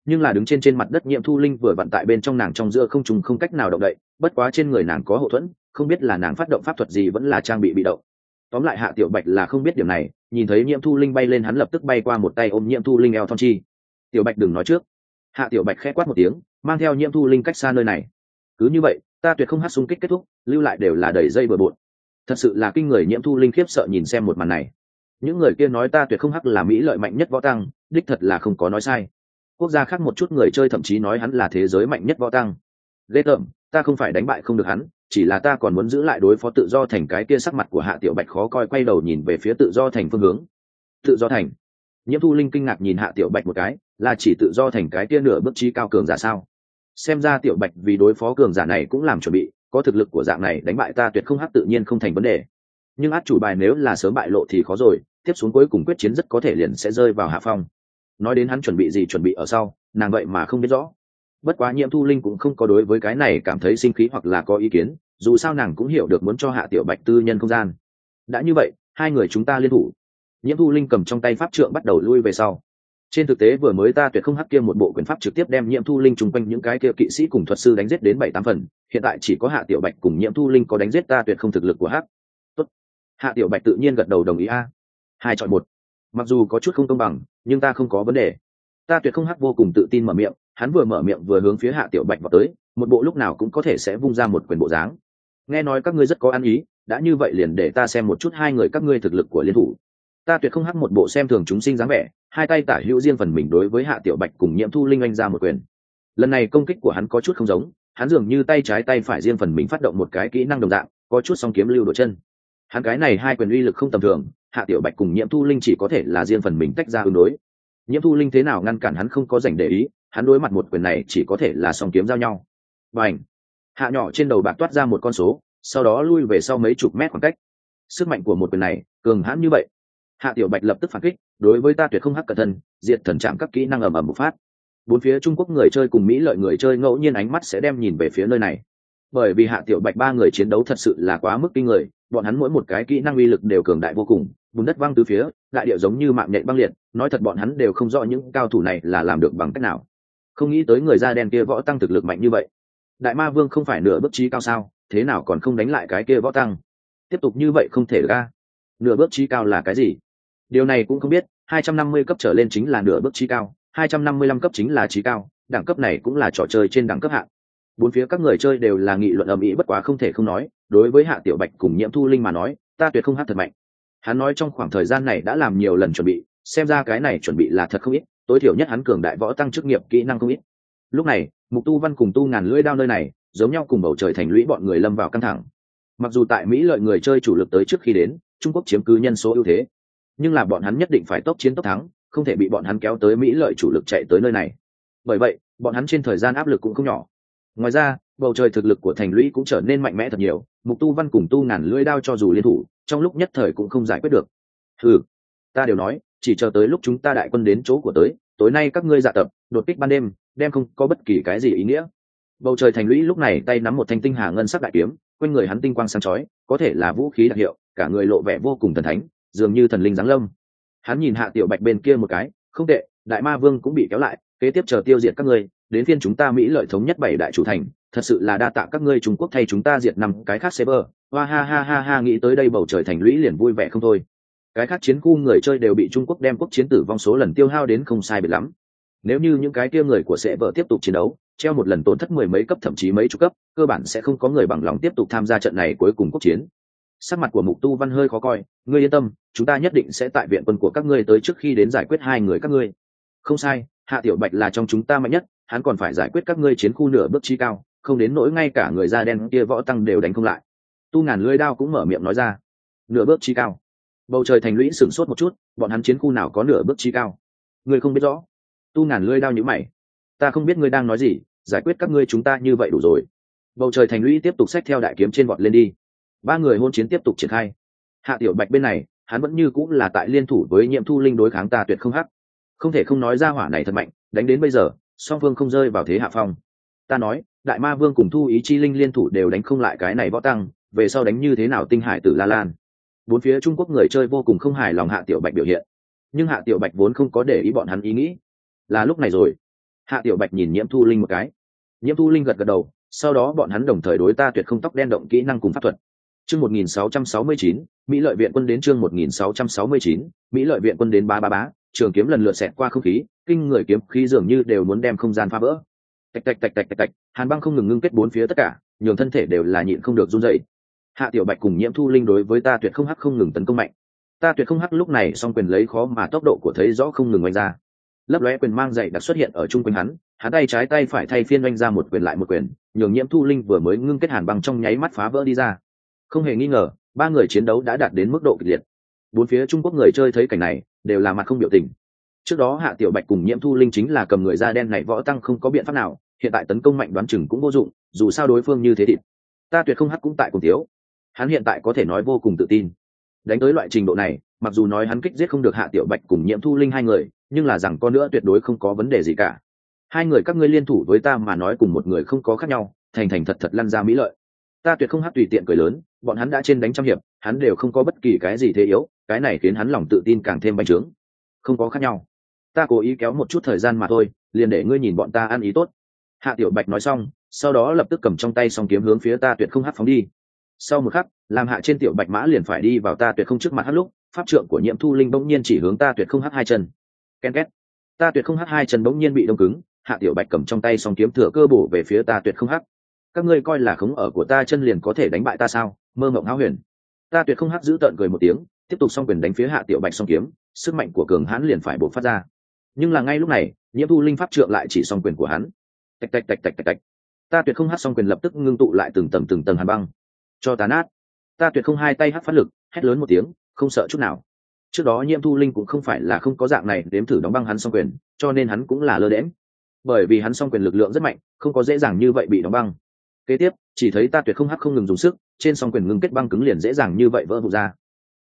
Nhưng là đứng trên trên mặt đất nhiệm thu linh vừa vặn tại bên trong nàng trong giữa không trung không cách nào động đậy, bất quá trên người nàng có hậu thuẫn, không biết là nàng phát động pháp thuật gì vẫn là trang bị bị động. Tóm lại hạ tiểu bạch là không biết điểm này, nhìn thấy nhiệm thu linh bay lên hắn lập tức bay qua một tay ôm nhiệm thu linh eo thon chi. Tiểu bạch đừng nói trước hạ tiểu bạch khẽ quát một tiếng, mang theo nhiễm thu linh cách xa nơi này. Cứ như vậy, ta tuyệt không hát xung kích kết thúc, lưu lại đều là đầy dây bừa bộn. Thật sự là kinh người nhiễm thu linh khiếp sợ nhìn xem một màn này. Những người kia nói ta tuyệt không hắc là mỹ lợi mạnh nhất võ tăng, đích thật là không có nói sai. Quốc gia khác một chút người chơi thậm chí nói hắn là thế giới mạnh nhất võ tăng. Ghê tởm, ta không phải đánh bại không được hắn, chỉ là ta còn muốn giữ lại đối phó tự do thành cái kia sắc mặt của hạ tiểu bạch khó coi quay đầu nhìn về phía tự do thành phương hướng. Tự do thành nhiễm thu linh kinh ngạc nhìn hạ tiểu bạch một cái, là chỉ tự do thành cái kia nửa bước trí cao cường giả sao? Xem ra tiểu bạch vì đối phó cường giả này cũng làm chuẩn bị, có thực lực của dạng này đánh bại ta tuyệt không hát tự nhiên không thành vấn đề. Nhưng át chủ bài nếu là sớm bại lộ thì khó rồi, tiếp xuống cuối cùng quyết chiến rất có thể liền sẽ rơi vào hạ phong. Nói đến hắn chuẩn bị gì chuẩn bị ở sau, nàng vậy mà không biết rõ. Bất quá nhiễm thu linh cũng không có đối với cái này cảm thấy sinh khí hoặc là có ý kiến, dù sao nàng cũng hiểu được muốn cho hạ tiểu bạch tư nhân không gian. Đã như vậy, hai người chúng ta liên thủ nhiễm thu linh cầm trong tay pháp trượng bắt đầu lui về sau. Trên thực tế vừa mới ta tuyệt không hắc kia một bộ quyền pháp trực tiếp đem nhiễm thu linh chung quanh những cái kia kỵ sĩ cùng thuật sư đánh giết đến bảy tám phần, hiện tại chỉ có hạ tiểu bạch cùng nhiễm thu linh có đánh giết ta tuyệt không thực lực của hắc. Tốt. hạ tiểu bạch tự nhiên gật đầu đồng ý a. Hai chọn một. Mặc dù có chút không công bằng, nhưng ta không có vấn đề. Ta tuyệt không hắc vô cùng tự tin mở miệng, hắn vừa mở miệng vừa hướng phía hạ tiểu bạch vào tới, một bộ lúc nào cũng có thể sẽ vung ra một quyền bộ dáng. Nghe nói các ngươi rất có ăn ý, đã như vậy liền để ta xem một chút hai người các ngươi thực lực của liên thủ ta tuyệt không hắc một bộ xem thường chúng sinh dáng vẻ, hai tay tả hữu riêng phần mình đối với hạ tiểu bạch cùng nhiễm thu linh anh ra một quyền. Lần này công kích của hắn có chút không giống, hắn dường như tay trái tay phải riêng phần mình phát động một cái kỹ năng đồng dạng, có chút song kiếm lưu đổ chân. Hắn cái này hai quyền uy lực không tầm thường, hạ tiểu bạch cùng nhiễm thu linh chỉ có thể là riêng phần mình tách ra ứng đối. Nhiễm thu linh thế nào ngăn cản hắn không có dành để ý, hắn đối mặt một quyền này chỉ có thể là song kiếm giao nhau. Và ảnh hạ nhỏ trên đầu bạc toát ra một con số, sau đó lui về sau mấy chục mét khoảng cách. Sức mạnh của một quyền này, cường hãn như vậy hạ tiểu bạch lập tức phản kích, đối với ta tuyệt không hắc cẩn thân, diệt thần trạng các kỹ năng ầm ầm một phát. Bốn phía trung quốc người chơi cùng mỹ lợi người chơi ngẫu nhiên ánh mắt sẽ đem nhìn về phía nơi này. Bởi vì hạ tiểu bạch ba người chiến đấu thật sự là quá mức kinh người, bọn hắn mỗi một cái kỹ năng uy lực đều cường đại vô cùng, bùn đất văng từ phía, đại điệu giống như mạng nhện băng liệt, nói thật bọn hắn đều không rõ những cao thủ này là làm được bằng cách nào. Không nghĩ tới người da đen kia võ tăng thực lực mạnh như vậy. Đại ma vương không phải nửa bước trí cao sao, thế nào còn không đánh lại cái kia võ tăng? Tiếp tục như vậy không thể ra. Nửa bước trí cao là cái gì? Điều này cũng không biết 250 cấp trở lên chính là nửa bước trí cao 255 cấp chính là trí cao, đẳng cấp này cũng là trò chơi trên đẳng cấp hạng. Bốn phía các người chơi đều là nghị luận ầm ĩ bất quá không thể không nói, đối với hạ tiểu bạch cùng nhiễm thu linh mà nói, ta tuyệt không hát thật mạnh. Hắn nói trong khoảng thời gian này đã làm nhiều lần chuẩn bị, xem ra cái này chuẩn bị là thật không ít, tối thiểu nhất hắn cường đại võ tăng chức nghiệp kỹ năng không ít. Lúc này, mục tu văn cùng tu ngàn lưỡi đao nơi này, giống nhau cùng bầu trời thành lũy bọn người lâm vào căng thẳng. Mặc dù tại mỹ lợi người chơi chủ lực tới trước khi đến, trung quốc chiếm cứ nhân số ưu thế nhưng là bọn hắn nhất định phải tốc chiến tốc thắng, không thể bị bọn hắn kéo tới mỹ lợi chủ lực chạy tới nơi này. Bởi vậy, bọn hắn trên thời gian áp lực cũng không nhỏ. Ngoài ra, bầu trời thực lực của thành lũy cũng trở nên mạnh mẽ thật nhiều, mục tu văn cùng tu ngàn lưỡi đao cho dù liên thủ, trong lúc nhất thời cũng không giải quyết được. Ừ ta đều nói, chỉ chờ tới lúc chúng ta đại quân đến chỗ của tới, tối nay các ngươi dạ tập, đột kích ban đêm, đem không có bất kỳ cái gì ý nghĩa. Bầu trời thành lũy lúc này tay nắm một thanh tinh hà ngân sắc đại kiếm, quanh người hắn tinh quang sáng chói, có thể là vũ khí đặc hiệu, cả người lộ vẻ vô cùng thần thánh dường như thần linh giáng lâm. Hắn nhìn hạ tiểu bạch bên kia một cái, không tệ, đại ma vương cũng bị kéo lại, kế tiếp chờ tiêu diệt các ngươi, đến phiên chúng ta mỹ lợi thống nhất bảy đại chủ thành, thật sự là đa tạ các ngươi trung quốc thay chúng ta diệt năm cái khác server hoa ha ha ha ha, nghĩ tới đây bầu trời thành lũy liền vui vẻ không thôi. Cái khác chiến khu người chơi đều bị trung quốc đem quốc chiến tử vong số lần tiêu hao đến không sai biệt lắm. Nếu như những cái kia người của sẽ vợ tiếp tục chiến đấu, treo một lần tổn thất mười mấy cấp, thậm chí mấy chục cấp, cơ bản sẽ không có người bằng lòng tiếp tục tham gia trận này cuối cùng quốc chiến sắc mặt của mục tu văn hơi khó coi, ngươi yên tâm, chúng ta nhất định sẽ tại viện quân của các ngươi tới trước khi đến giải quyết hai người các ngươi. Không sai, hạ tiểu bạch là trong chúng ta mạnh nhất, hắn còn phải giải quyết các ngươi chiến khu nửa bước chi cao, không đến nỗi ngay cả người da đen kia võ tăng đều đánh không lại. Tu ngàn lưỡi đao cũng mở miệng nói ra. Nửa bước chi cao. Bầu trời thành lũy sửng sốt một chút, bọn hắn chiến khu nào có nửa bước chi cao? Ngươi không biết rõ. Tu ngàn lưỡi đao nhữ mày. Ta không biết ngươi đang nói gì, giải quyết các ngươi chúng ta như vậy đủ rồi. Bầu trời thành lũy tiếp tục xách theo đại kiếm trên vọt lên đi ba người hôn chiến tiếp tục triển khai. Hạ tiểu bạch bên này, hắn vẫn như cũng là tại liên thủ với nhiệm thu linh đối kháng ta tuyệt không hắc. Không thể không nói ra hỏa này thật mạnh, đánh đến bây giờ, song phương không rơi vào thế hạ phong. Ta nói, đại ma vương cùng thu ý chi linh liên thủ đều đánh không lại cái này võ tăng, về sau đánh như thế nào tinh hải tử la lan? Bốn phía trung quốc người chơi vô cùng không hài lòng hạ tiểu bạch biểu hiện. Nhưng hạ tiểu bạch vốn không có để ý bọn hắn ý nghĩ. Là lúc này rồi. Hạ tiểu bạch nhìn nhiễm thu linh một cái. Nhiễm thu linh gật gật đầu, sau đó bọn hắn đồng thời đối ta tuyệt không tóc đen động kỹ năng cùng pháp thuật chương 1669, mỹ lợi viện quân đến chương 1669, mỹ lợi viện quân đến ba ba bá trường kiếm lần lượt xẹt qua không khí kinh người kiếm khí dường như đều muốn đem không gian phá vỡ. Tạch tạch tạch tạch tạch tạch hàn băng không ngừng ngưng kết bốn phía tất cả nhường thân thể đều là nhịn không được run rẩy. hạ tiểu bạch cùng nhiễm thu linh đối với ta tuyệt không hắc không ngừng tấn công mạnh. Ta tuyệt không hắc lúc này song quyền lấy khó mà tốc độ của thấy rõ không ngừng oanh ra. Lấp lóe quyền mang dậy đã xuất hiện ở trung quanh hắn hắn tay trái tay phải thay phiên oanh ra một quyền lại một quyền nhường nhiễm thu linh vừa mới ngưng kết hàn băng trong nháy mắt phá vỡ đi ra không hề nghi ngờ, ba người chiến đấu đã đạt đến mức độ kịch liệt. Bốn phía trung quốc người chơi thấy cảnh này, đều là mặt không biểu tình. Trước đó hạ tiểu bạch cùng nhiễm thu linh chính là cầm người da đen này võ tăng không có biện pháp nào, hiện tại tấn công mạnh đoán chừng cũng vô dụng, dù sao đối phương như thế thịt ta tuyệt không hắc cũng tại cùng thiếu. Hắn hiện tại có thể nói vô cùng tự tin. Đánh tới loại trình độ này, mặc dù nói hắn kích giết không được hạ tiểu bạch cùng nhiễm thu linh hai người, nhưng là rằng con nữa tuyệt đối không có vấn đề gì cả. Hai người các ngươi liên thủ với ta mà nói cùng một người không có khác nhau, thành thành thật thật lăn ra mỹ lợi. Ta tuyệt không hát tùy tiện cười lớn bọn hắn đã trên đánh trăm hiệp, hắn đều không có bất kỳ cái gì thế yếu, cái này khiến hắn lòng tự tin càng thêm bành trướng. Không có khác nhau. Ta cố ý kéo một chút thời gian mà thôi, liền để ngươi nhìn bọn ta ăn ý tốt. Hạ tiểu bạch nói xong, sau đó lập tức cầm trong tay song kiếm hướng phía ta tuyệt không hát phóng đi. Sau một khắc, làm hạ trên tiểu bạch mã liền phải đi vào ta tuyệt không trước mặt hát lúc, pháp trượng của nhiễm thu linh bỗng nhiên chỉ hướng ta tuyệt không hát hai chân. Ken két. Ta tuyệt không hát hai chân bỗng nhiên bị đông cứng, hạ tiểu bạch cầm trong tay song kiếm thừa cơ bổ về phía ta tuyệt không hát các ngươi coi là khống ở của ta chân liền có thể đánh bại ta sao? Mơ mộng háo huyền. Ta tuyệt không hát giữ tợn cười một tiếng, tiếp tục xong quyền đánh phía hạ tiểu bạch song kiếm, sức mạnh của cường hãn liền phải bộc phát ra. Nhưng là ngay lúc này, nhiễm thu linh pháp trượng lại chỉ xong quyền của hắn. Tạch tạch tạch tạch tạch tạch. Ta tuyệt không hát xong quyền lập tức ngưng tụ lại từng tầng từng tầng hàn băng. Cho tàn át ta tuyệt không hai tay hát phát lực, hét lớn một tiếng, không sợ chút nào. Trước đó nhiễm thu linh cũng không phải là không có dạng này đếm thử đóng băng hắn xong quyền, cho nên hắn cũng là lơ đễm bởi vì hắn xong quyền lực lượng rất mạnh, không có dễ dàng như vậy bị đóng băng kế tiếp chỉ thấy ta tuyệt không hắc không ngừng dùng sức trên song quyền ngưng kết băng cứng liền dễ dàng như vậy vỡ vụt ra.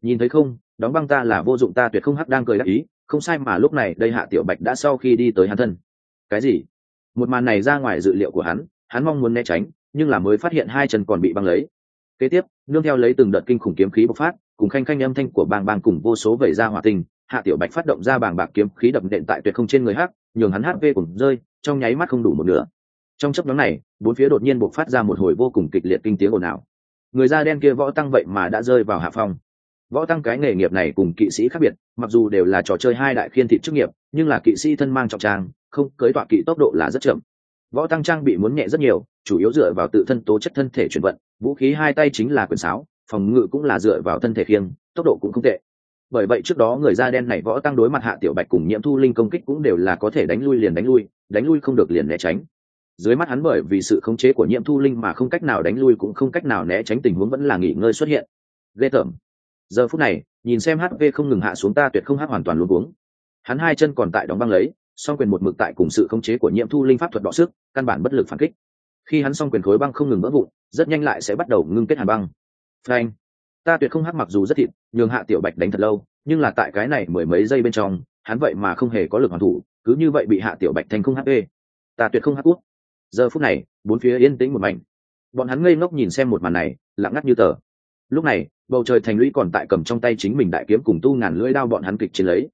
Nhìn thấy không đóng băng ta là vô dụng ta tuyệt không hắc đang cười đắc ý không sai mà lúc này đây hạ tiểu bạch đã sau khi đi tới hắn thân. Cái gì? Một màn này ra ngoài dự liệu của hắn hắn mong muốn né tránh nhưng là mới phát hiện hai chân còn bị băng lấy. Kế tiếp nương theo lấy từng đợt kinh khủng kiếm khí bộc phát cùng khanh khanh âm thanh của bàng bàng cùng vô số vẩy ra hỏa tình, hạ tiểu bạch phát động ra bàng bạc kiếm khí đậm đệm tại tuyệt không trên người hắc nhường hắn hp cùng rơi trong nháy mắt không đủ một nửa trong chấp nhóm này, bốn phía đột nhiên bộc phát ra một hồi vô cùng kịch liệt kinh tiếng ồn ào. Người da đen kia võ tăng vậy mà đã rơi vào hạ phong. Võ tăng cái nghề nghiệp này cùng kỵ sĩ khác biệt, mặc dù đều là trò chơi hai đại khiên thị chức nghiệp, nhưng là kỵ sĩ thân mang trọng trang, không, cưới tọa kỵ tốc độ là rất chậm. Võ tăng trang bị muốn nhẹ rất nhiều, chủ yếu dựa vào tự thân tố chất thân thể chuyển vận, vũ khí hai tay chính là quyền sáo, phòng ngự cũng là dựa vào thân thể khiêng, tốc độ cũng không tệ. Bởi vậy trước đó người da đen này võ tăng đối mặt hạ tiểu bạch cùng nhiễm thu linh công kích cũng đều là có thể đánh lui liền đánh lui đánh lui không được liền né tránh dưới mắt hắn bởi vì sự khống chế của nhiễm thu linh mà không cách nào đánh lui cũng không cách nào né tránh tình huống vẫn là nghỉ ngơi xuất hiện. Ghê tởm. Giờ phút này, nhìn xem hv không ngừng hạ xuống ta tuyệt không hát hoàn toàn luôn uống hắn hai chân còn tại đóng băng lấy, song quyền một mực tại cùng sự khống chế của nhiễm thu linh pháp thuật đọ sức, căn bản bất lực phản kích. Khi hắn song quyền khối băng không ngừng vỡ vụn, rất nhanh lại sẽ bắt đầu ngưng kết hàn băng. Frank ta tuyệt không hát mặc dù rất thịt, nhường hạ tiểu bạch đánh thật lâu, nhưng là tại cái này mười mấy giây bên trong, hắn vậy mà không hề có lực hoàn thủ, cứ như vậy bị hạ tiểu bạch thành không hp ta tuyệt không hát quốc giờ phút này, bốn phía yên tĩnh một mảnh. Bọn hắn ngây ngốc nhìn xem một màn này, lặng ngắt như tờ. Lúc này, bầu trời thành lũy còn tại cầm trong tay chính mình đại kiếm cùng tu ngàn lưỡi đao bọn hắn kịch chiến lấy.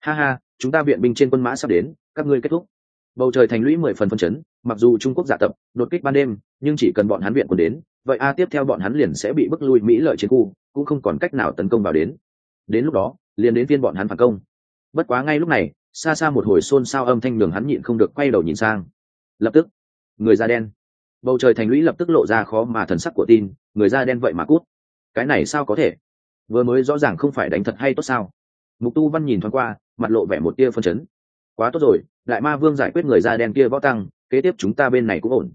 Ha ha, chúng ta viện binh trên quân mã sắp đến, các ngươi kết thúc. Bầu trời thành lũy mười phần phân chấn, mặc dù trung quốc giả tập, đột kích ban đêm, nhưng chỉ cần bọn hắn viện quân đến, vậy a tiếp theo bọn hắn liền sẽ bị bức lui mỹ lợi chiến khu, cũng không còn cách nào tấn công vào đến. Đến lúc đó, liền đến viên bọn hắn phản công. Bất quá ngay lúc này, xa xa một hồi xôn xao âm thanh đường hắn nhịn không được quay đầu nhìn sang. Lập tức người da đen. Bầu trời thành lũy lập tức lộ ra khó mà thần sắc của tin, người da đen vậy mà cút. Cái này sao có thể? Vừa mới rõ ràng không phải đánh thật hay tốt sao? Mục tu văn nhìn thoáng qua, mặt lộ vẻ một tia phân chấn. Quá tốt rồi, đại ma vương giải quyết người da đen kia võ tăng, kế tiếp chúng ta bên này cũng ổn.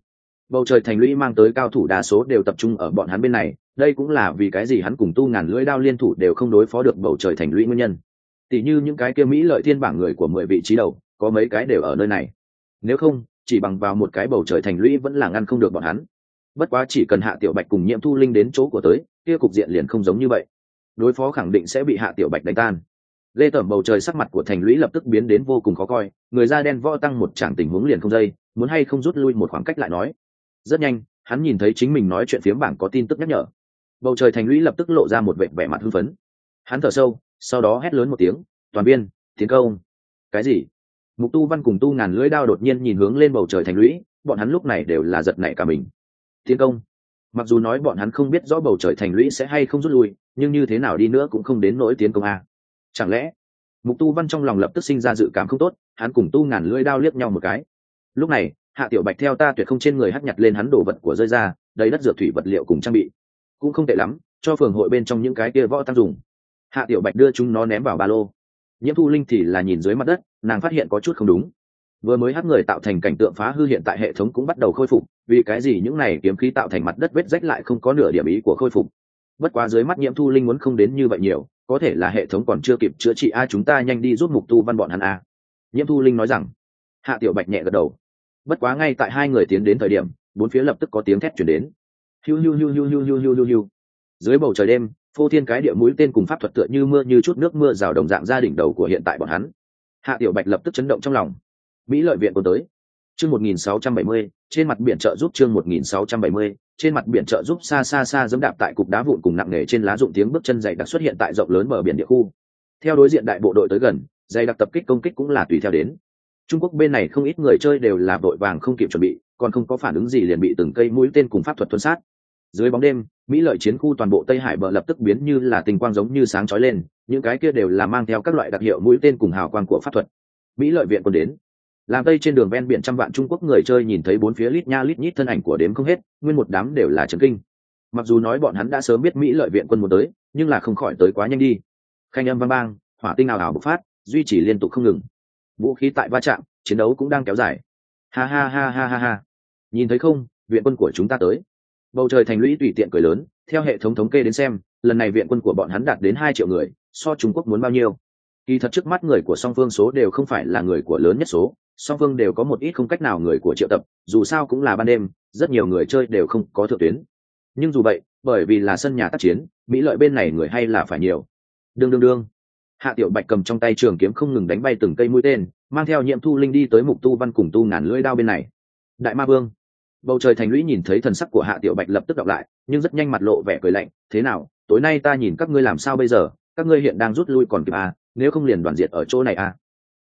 Bầu trời thành lũy mang tới cao thủ đa số đều tập trung ở bọn hắn bên này, đây cũng là vì cái gì hắn cùng tu ngàn lưỡi đao liên thủ đều không đối phó được bầu trời thành lũy nguyên nhân. Tỷ như những cái kia mỹ lợi thiên bảng người của mười vị trí đầu, có mấy cái đều ở nơi này. Nếu không chỉ bằng vào một cái bầu trời thành lũy vẫn là ngăn không được bọn hắn. Bất quá chỉ cần hạ tiểu bạch cùng nhiễm thu linh đến chỗ của tới, kia cục diện liền không giống như vậy. Đối phó khẳng định sẽ bị hạ tiểu bạch đánh tan. Lê tởm bầu trời sắc mặt của thành lũy lập tức biến đến vô cùng khó coi, người da đen võ tăng một tràng tình huống liền không dây, muốn hay không rút lui một khoảng cách lại nói. Rất nhanh, hắn nhìn thấy chính mình nói chuyện phiếm bảng có tin tức nhắc nhở. Bầu trời thành lũy lập tức lộ ra một vẻ vẻ mặt hưng phấn. Hắn thở sâu, sau đó hét lớn một tiếng, toàn biên, tiến công. Cái gì? Mục tu văn cùng tu ngàn lưỡi đao đột nhiên nhìn hướng lên bầu trời thành lũy, bọn hắn lúc này đều là giật nảy cả mình. Tiến công, mặc dù nói bọn hắn không biết rõ bầu trời thành lũy sẽ hay không rút lui, nhưng như thế nào đi nữa cũng không đến nỗi tiến công a. Chẳng lẽ, mục tu văn trong lòng lập tức sinh ra dự cảm không tốt, hắn cùng tu ngàn lưỡi đao liếc nhau một cái. Lúc này, hạ tiểu bạch theo ta tuyệt không trên người hắt nhặt lên hắn đồ vật của rơi ra, đầy đất dược thủy vật liệu cùng trang bị. Cũng không tệ lắm, cho phường hội bên trong những cái kia võ tăng dùng. Hạ tiểu bạch đưa chúng nó ném vào ba lô nhiễm thu linh thì là nhìn dưới mặt đất, nàng phát hiện có chút không đúng. Vừa mới hát người tạo thành cảnh tượng phá hư hiện tại hệ thống cũng bắt đầu khôi phục, vì cái gì những này kiếm khí tạo thành mặt đất vết rách lại không có nửa điểm ý của khôi phục? Bất quá dưới mắt nhiễm thu linh muốn không đến như vậy nhiều, có thể là hệ thống còn chưa kịp chữa trị, a, chúng ta nhanh đi giúp mục tu văn bọn hắn a. Nhiễm thu linh nói rằng. Hạ tiểu bạch nhẹ gật đầu. Bất quá ngay tại hai người tiến đến thời điểm, bốn phía lập tức có tiếng thét chuyển đến. Hiu hiu hiu hiu hiu hiu hiu hiu hiu. Dưới bầu trời đêm phô thiên cái địa mũi tên cùng pháp thuật tựa như mưa như chút nước mưa rào đồng dạng gia đỉnh đầu của hiện tại bọn hắn. Hạ tiểu bạch lập tức chấn động trong lòng. Mỹ lợi viện còn tới. Chương 1670, trên mặt biển trợ giúp chương 1670, trên mặt biển trợ giúp xa xa xa dẫm đạp tại cục đá vụn cùng nặng nề trên lá rụng tiếng bước chân dày đặc xuất hiện tại rộng lớn bờ biển địa khu. Theo đối diện đại bộ đội tới gần dày đặc tập kích công kích cũng là tùy theo đến. Trung quốc bên này không ít người chơi đều là đội vàng không kịp chuẩn bị còn không có phản ứng gì liền bị từng cây mũi tên cùng pháp thuật tuân sát dưới bóng đêm, mỹ lợi chiến khu toàn bộ tây hải bờ lập tức biến như là tình quang giống như sáng chói lên, những cái kia đều là mang theo các loại đặc hiệu mũi tên cùng hào quang của pháp thuật. Mỹ lợi viện còn đến. Làm tây trên đường ven biển trăm vạn trung quốc người chơi nhìn thấy bốn phía lít nha lít nhít thân ảnh của đếm không hết, nguyên một đám đều là trấn kinh. Mặc dù nói bọn hắn đã sớm biết mỹ lợi viện quân muốn tới, nhưng là không khỏi tới quá nhanh đi. Khanh âm vang bang hỏa tinh ảo ảo bộc phát, duy trì liên tục không ngừng. Vũ khí tại va chạm, chiến đấu cũng đang kéo dài. Ha ha ha ha ha ha. Nhìn thấy không, viện quân của chúng ta tới bầu trời thành lũy tùy tiện cười lớn, theo hệ thống thống kê đến xem, lần này viện quân của bọn hắn đạt đến hai triệu người, so trung quốc muốn bao nhiêu. Kỳ thật trước mắt người của song phương số đều không phải là người của lớn nhất số, song phương đều có một ít không cách nào người của triệu tập, dù sao cũng là ban đêm, rất nhiều người chơi đều không có thượng tuyến. Nhưng dù vậy, bởi vì là sân nhà tác chiến, mỹ lợi bên này người hay là phải nhiều. Đương đương đương. Hạ tiểu bạch cầm trong tay trường kiếm không ngừng đánh bay từng cây mũi tên, mang theo nhiệm thu linh đi tới mục tu văn cùng tu ngàn lưỡi đao bên này. Đại ma vương bầu trời thành lũy nhìn thấy thần sắc của hạ tiểu bạch lập tức đọc lại nhưng rất nhanh mặt lộ vẻ cười lạnh thế nào tối nay ta nhìn các ngươi làm sao bây giờ? Các ngươi hiện đang rút lui còn kịp à, nếu không liền đoàn diệt ở chỗ này à.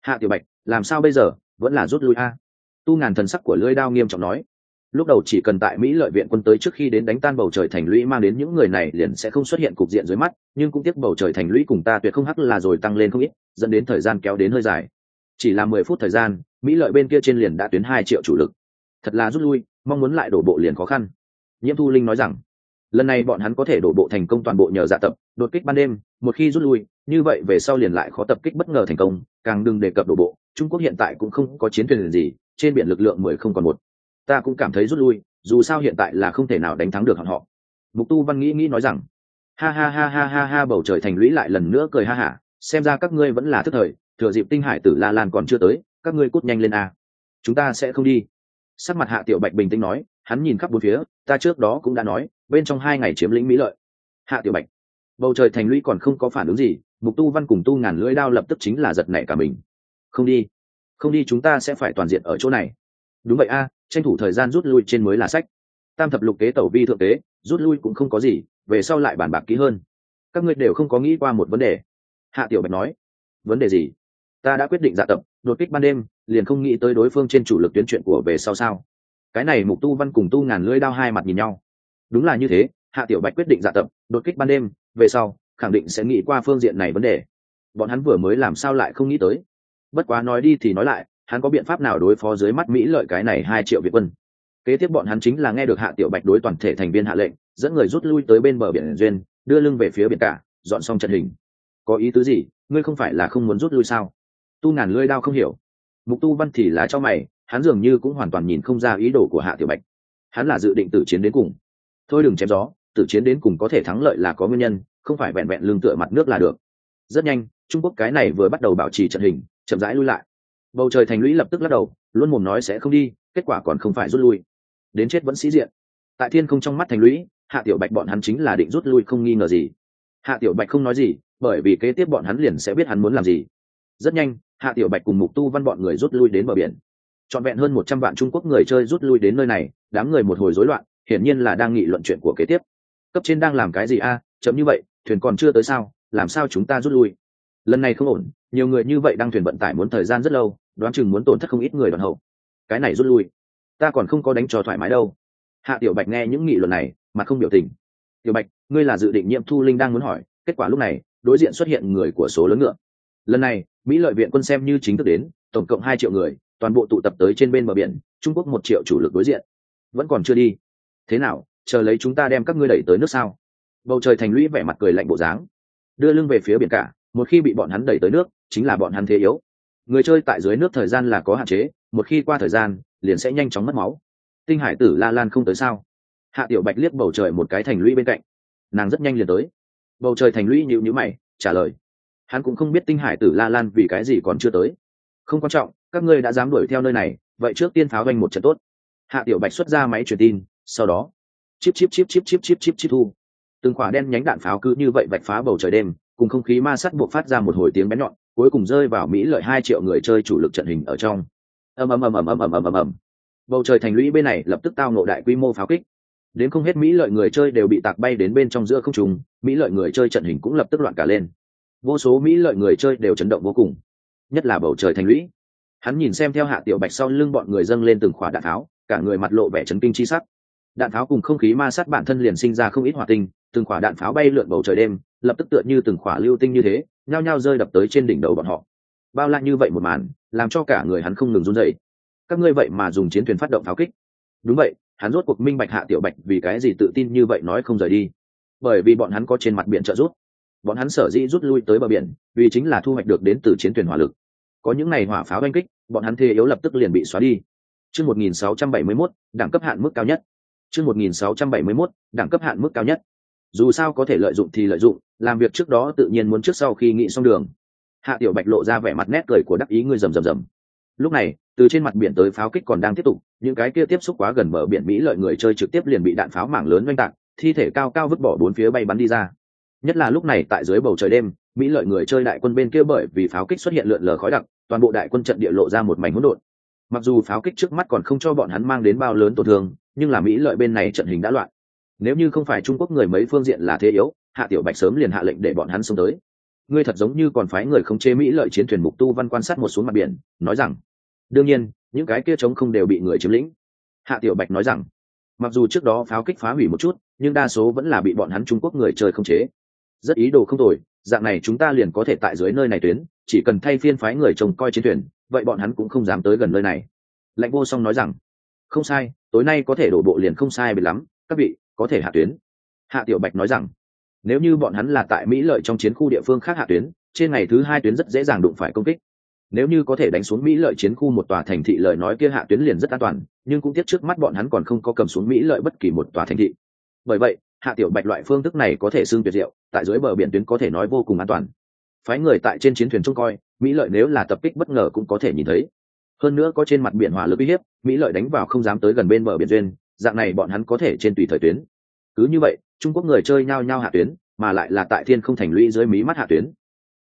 hạ tiểu bạch làm sao bây giờ? Vẫn là rút lui à? tu ngàn thần sắc của lưỡi đao nghiêm trọng nói. Lúc đầu chỉ cần tại mỹ lợi viện quân tới trước khi đến đánh tan bầu trời thành lũy mang đến những người này liền sẽ không xuất hiện cục diện dưới mắt nhưng cũng tiếc bầu trời thành lũy cùng ta tuyệt không hắc là rồi tăng lên không ít dẫn đến thời gian kéo đến hơi dài. Chỉ là mười phút thời gian mỹ lợi bên kia trên liền đã tuyến hai triệu chủ lực. Thật là rút lui mong muốn lại đổ bộ liền khó khăn. Nhiễm thu linh nói rằng, lần này bọn hắn có thể đổ bộ thành công toàn bộ nhờ dạ tập, đột kích ban đêm, một khi rút lui, như vậy về sau liền lại khó tập kích bất ngờ thành công, càng đừng đề cập đổ bộ, trung quốc hiện tại cũng không có chiến thuyền gì, trên biển lực lượng mười không còn một. Ta cũng cảm thấy rút lui, dù sao hiện tại là không thể nào đánh thắng được họ. Mục tu văn nghĩ nghĩ nói rằng, ha ha ha ha ha ha, bầu trời thành lũy lại lần nữa cười ha hả, xem ra các ngươi vẫn là thức thời, thừa dịp tinh hải tử la lan còn chưa tới, các ngươi cút nhanh lên a. Chúng ta sẽ không đi sắc mặt hạ tiểu bạch bình tĩnh nói, hắn nhìn khắp bốn phía, ta trước đó cũng đã nói, bên trong hai ngày chiếm lĩnh mỹ lợi. Hạ tiểu bạch, bầu trời thành lũy còn không có phản ứng gì, mục tu văn cùng tu ngàn lưỡi đao lập tức chính là giật nảy cả mình. Không đi không đi chúng ta sẽ phải toàn diện ở chỗ này. Đúng vậy a, tranh thủ thời gian rút lui trên mới là sách. Tam thập lục kế tẩu vi thượng tế rút lui cũng không có gì, về sau lại bàn bạc kỹ hơn. Các ngươi đều không có nghĩ qua một vấn đề. Hạ tiểu bạch nói, vấn đề gì? Ta đã quyết định dạ tập, đột kích ban đêm liền không nghĩ tới đối phương trên chủ lực tuyến chuyện của về sau sao. Cái này mục tu văn cùng tu ngàn lưỡi đao hai mặt nhìn nhau. Đúng là như thế, hạ tiểu bạch quyết định dạ tập, đột kích ban đêm, về sau, khẳng định sẽ nghĩ qua phương diện này vấn đề. Bọn hắn vừa mới làm sao lại không nghĩ tới. Bất quá nói đi thì nói lại, hắn có biện pháp nào đối phó dưới mắt mỹ lợi cái này hai triệu việt quân? Kế tiếp bọn hắn chính là nghe được hạ tiểu bạch đối toàn thể thành viên hạ lệnh, dẫn người rút lui tới bên bờ biển duyên, đưa lưng về phía biển cả, dọn xong trận hình. Có ý tứ gì? Ngươi không phải là không muốn rút lui sao? Tu ngàn lưỡi đao không hiểu mục tu văn thì là cho mày, hắn dường như cũng hoàn toàn nhìn không ra ý đồ của hạ tiểu bạch. Hắn là dự định tử chiến đến cùng. Thôi đừng chém gió, tử chiến đến cùng có thể thắng lợi là có nguyên nhân, không phải vẹn vẹn lương tựa mặt nước là được. Rất nhanh, trung quốc cái này vừa bắt đầu bảo trì trận hình, chậm rãi lui lại. Bầu trời thành lũy lập tức lắc đầu, luôn mồm nói sẽ không đi, kết quả còn không phải rút lui. Đến chết vẫn sĩ diện. Tại thiên không trong mắt thành lũy, hạ tiểu bạch bọn hắn chính là định rút lui không nghi ngờ gì. Hạ tiểu bạch không nói gì, bởi vì kế tiếp bọn hắn liền sẽ biết hắn muốn làm gì. Rất nhanh hạ tiểu bạch cùng mục tu văn bọn người rút lui đến bờ biển. Trọn vẹn hơn một trăm vạn trung quốc người chơi rút lui đến nơi này, đám người một hồi rối loạn, hiển nhiên là đang nghị luận chuyện của kế tiếp. Cấp trên đang làm cái gì a? À, chậm như vậy, thuyền còn chưa tới sao? Làm sao chúng ta rút lui? Lần này không ổn, nhiều người như vậy đang thuyền vận tải muốn thời gian rất lâu, đoán chừng muốn tổn thất không ít người đoàn hậu. Cái này rút lui, ta còn không có đánh cho thoải mái đâu. Hạ tiểu bạch nghe những nghị luận này mà không biểu tình. Tiểu bạch, ngươi là dự định nhiệm thu linh đang muốn hỏi, kết quả lúc này, đối diện xuất hiện người của số lớn ngựa. Lần này mỹ lợi viện quân xem như chính thức đến, tổng cộng hai triệu người, toàn bộ tụ tập tới trên bên bờ biển, trung quốc một triệu chủ lực đối diện. Vẫn còn chưa đi. Thế nào, chờ lấy chúng ta đem các ngươi đẩy tới nước sao? Bầu trời thành lũy vẻ mặt cười lạnh bộ dáng. Đưa lưng về phía biển cả, một khi bị bọn hắn đẩy tới nước, chính là bọn hắn thế yếu. Người chơi tại dưới nước thời gian là có hạn chế, một khi qua thời gian, liền sẽ nhanh chóng mất máu. Tinh hải tử la lan không tới sao? Hạ tiểu bạch liếc bầu trời một cái thành lũy bên cạnh. Nàng rất nhanh liền tới. Bầu trời thành lũy nhịu nhữ mày, trả lời hắn cũng không biết tinh hải tử la lan vì cái gì còn chưa tới. Không quan trọng, các ngươi đã dám đuổi theo nơi này, vậy trước tiên pháo doanh một trận tốt. Hạ tiểu bạch xuất ra máy truyền tin, sau đó, chip chip chip chip chip chip chip chip thu. Từng quả đen nhánh đạn pháo cứ như vậy vạch phá bầu trời đêm, cùng không khí ma sắt buộc phát ra một hồi tiếng bén nhọn, cuối cùng rơi vào mỹ lợi hai triệu người chơi chủ lực trận hình ở trong. Ầm ầm ầm ầm ầm ầm ầm ầm ầm. Bầu trời thành lũy bên này lập tức tao nộ đại quy mô pháo kích. Đến không hết mỹ lợi người chơi đều bị tạc bay đến bên trong giữa không trùng mỹ lợi người chơi trận hình cũng lập tức loạn cả lên vô số mỹ lợi người chơi đều chấn động vô cùng, nhất là bầu trời thành lũy. Hắn nhìn xem theo hạ tiểu bạch sau lưng bọn người dâng lên từng khỏa đạn tháo, cả người mặt lộ vẻ chấn kinh chi sắc. Đạn pháo cùng không khí ma sát bản thân liền sinh ra không ít hỏa tinh, từng khỏa đạn pháo bay lượn bầu trời đêm, lập tức tựa như từng khỏa lưu tinh như thế, nhao nhao rơi đập tới trên đỉnh đầu bọn họ. Bao la như vậy một màn, làm cho cả người hắn không ngừng run dậy các ngươi vậy mà dùng chiến thuyền phát động pháo kích. Đúng vậy, hắn rốt cuộc minh bạch hạ tiểu bạch vì cái gì tự tin như vậy nói không rời đi. Bởi vì bọn hắn có trên mặt biển trợ giúp bọn hắn sở dĩ rút lui tới bờ biển vì chính là thu hoạch được đến từ chiến thuyền hỏa lực. Có những ngày hỏa pháo oanh kích bọn hắn thế yếu lập tức liền bị xóa đi. Chương 1671, đẳng cấp hạn mức cao nhất. Chương 1671, đẳng cấp hạn mức cao nhất. Dù sao có thể lợi dụng thì lợi dụng làm việc trước đó tự nhiên muốn trước sau khi nghĩ xong đường. Hạ tiểu bạch lộ ra vẻ mặt nét cười của đắc ý ngươi rầm rầm rầm. Lúc này từ trên mặt biển tới pháo kích còn đang tiếp tục những cái kia tiếp xúc quá gần bờ biển mỹ lợi người chơi trực tiếp liền bị đạn pháo mảng lớn oanh tạc thi thể cao cao vứt bỏ bốn phía bay bắn đi ra nhất là lúc này tại dưới bầu trời đêm, mỹ lợi người chơi đại quân bên kia bởi vì pháo kích xuất hiện lượn lờ khói đặc, toàn bộ đại quân trận địa lộ ra một mảnh hỗn độn. Mặc dù pháo kích trước mắt còn không cho bọn hắn mang đến bao lớn tổn thương, nhưng là mỹ lợi bên này trận hình đã loạn. Nếu như không phải trung quốc người mấy phương diện là thế yếu, hạ tiểu bạch sớm liền hạ lệnh để bọn hắn xông tới. Ngươi thật giống như còn phái người không chế mỹ lợi chiến thuyền mục tu văn quan sát một xuống mặt biển, nói rằng, đương nhiên, những cái kia trống không đều bị người chiếm lĩnh. Hạ tiểu bạch nói rằng, mặc dù trước đó pháo kích phá hủy một chút, nhưng đa số vẫn là bị bọn hắn trung quốc người chơi không chế rất ý đồ không tồi, dạng này chúng ta liền có thể tại dưới nơi này tuyến, chỉ cần thay phiên phái người trông coi chiến thuyền, vậy bọn hắn cũng không dám tới gần nơi này. Lãnh vô song nói rằng. Không sai, tối nay có thể đổ bộ liền không sai bị lắm, các vị, có thể hạ tuyến. Hạ tiểu bạch nói rằng. Nếu như bọn hắn là tại mỹ lợi trong chiến khu địa phương khác hạ tuyến, trên ngày thứ hai tuyến rất dễ dàng đụng phải công kích. Nếu như có thể đánh xuống mỹ lợi chiến khu một tòa thành thị lời nói kia hạ tuyến liền rất an toàn, nhưng cũng tiếc trước mắt bọn hắn còn không có cầm xuống mỹ lợi bất kỳ một tòa thành thị. Bởi vậy hạ tiểu bạch loại phương thức này có thể xương tuyệt diệu, tại dưới bờ biển tuyến có thể nói vô cùng an toàn. Phái người tại trên chiến thuyền trông coi, mỹ lợi nếu là tập kích bất ngờ cũng có thể nhìn thấy. Hơn nữa có trên mặt biển hỏa lực uy hiếp, mỹ lợi đánh vào không dám tới gần bên bờ biển duyên, dạng này bọn hắn có thể trên tùy thời tuyến. Cứ như vậy, trung quốc người chơi nhao nhao hạ tuyến, mà lại là tại thiên không thành lũy dưới mí mắt hạ tuyến.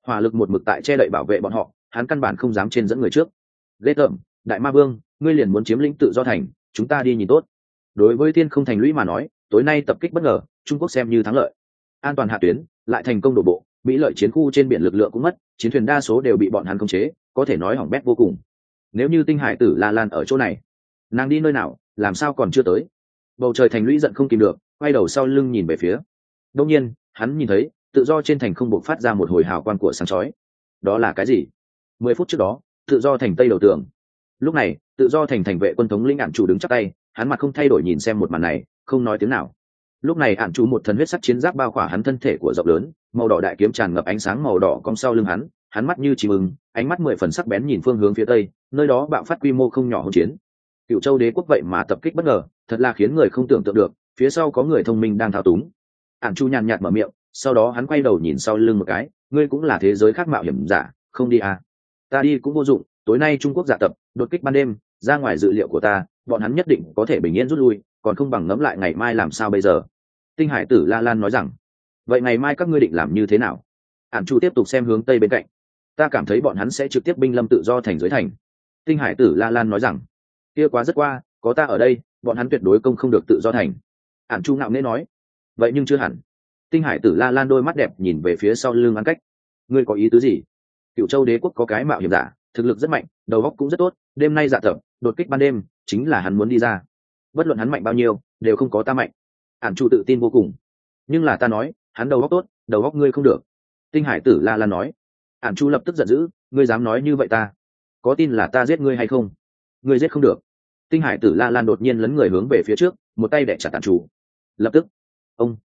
Hỏa lực một mực tại che đậy bảo vệ bọn họ, hắn căn bản không dám trên dẫn người trước. Lê tởm đại ma vương, ngươi liền muốn chiếm lĩnh tự do thành, chúng ta đi nhìn tốt. Đối với thiên không thành lũy mà nói tối nay tập kích bất ngờ, trung quốc xem như thắng lợi. An toàn hạ tuyến, lại thành công đổ bộ, mỹ lợi chiến khu trên biển lực lượng cũng mất, chiến thuyền đa số đều bị bọn hắn khống chế, có thể nói hỏng bét vô cùng. Nếu như tinh hải tử la lan ở chỗ này, nàng đi nơi nào, làm sao còn chưa tới? Bầu trời thành lũy giận không kìm được, quay đầu sau lưng nhìn về phía. Đông nhiên, hắn nhìn thấy, tự do trên thành không buộc phát ra một hồi hào quang của sáng chói. Đó là cái gì? Mười phút trước đó, tự do thành tây đầu tường. Lúc này, tự do thành thành vệ quân thống lĩnh ạn chủ đứng chắc tay, hắn mặt không thay đổi nhìn xem một màn này không nói tiếng nào. Lúc này ạn chú một thần huyết sắc chiến giáp bao khỏa hắn thân thể của rộng lớn, màu đỏ đại kiếm tràn ngập ánh sáng màu đỏ cong sau lưng hắn hắn mắt như chìm ưng ánh mắt mười phần sắc bén nhìn phương hướng phía tây, nơi đó bạo phát quy mô không nhỏ hỗn chiến. Cựu châu đế quốc vậy mà tập kích bất ngờ, thật là khiến người không tưởng tượng được, phía sau có người thông minh đang thao túng. Ạn chu nhàn nhạt mở miệng, sau đó hắn quay đầu nhìn sau lưng một cái, ngươi cũng là thế giới khác mạo hiểm giả, không đi à. Ta đi cũng vô dụng, tối nay trung quốc giả tập, đột kích ban đêm, ra ngoài dự liệu của ta, bọn hắn nhất định có thể bình yên rút lui còn không bằng ngẫm lại ngày mai làm sao bây giờ? Tinh hải tử la lan nói rằng, vậy ngày mai các ngươi định làm như thế nào? Ạn chu tiếp tục xem hướng tây bên cạnh. Ta cảm thấy bọn hắn sẽ trực tiếp binh lâm tự do thành dưới thành. Tinh hải tử la lan nói rằng, kia quá rất qua, có ta ở đây, bọn hắn tuyệt đối công không được tự do thành. Ạn chu ngạo nghễ nói, vậy nhưng chưa hẳn. Tinh hải tử la lan đôi mắt đẹp nhìn về phía sau lưng ăn cách. Ngươi có ý tứ gì? Cựu châu đế quốc có cái mạo hiểm giả, thực lực rất mạnh, đầu góc cũng rất tốt, đêm nay dạ tập, đột kích ban đêm, chính là hắn muốn đi ra bất luận hắn mạnh bao nhiêu, đều không có ta mạnh. Ản chu tự tin vô cùng. Nhưng là ta nói, hắn đầu góc tốt, đầu góc ngươi không được. Tinh hải tử la la nói. Ản chu lập tức giận dữ, ngươi dám nói như vậy ta? Có tin là ta giết ngươi hay không? Ngươi giết không được. Tinh hải tử la lan đột nhiên lấn người hướng về phía trước, một tay đẻ chặt ản chu. Lập tức, ông.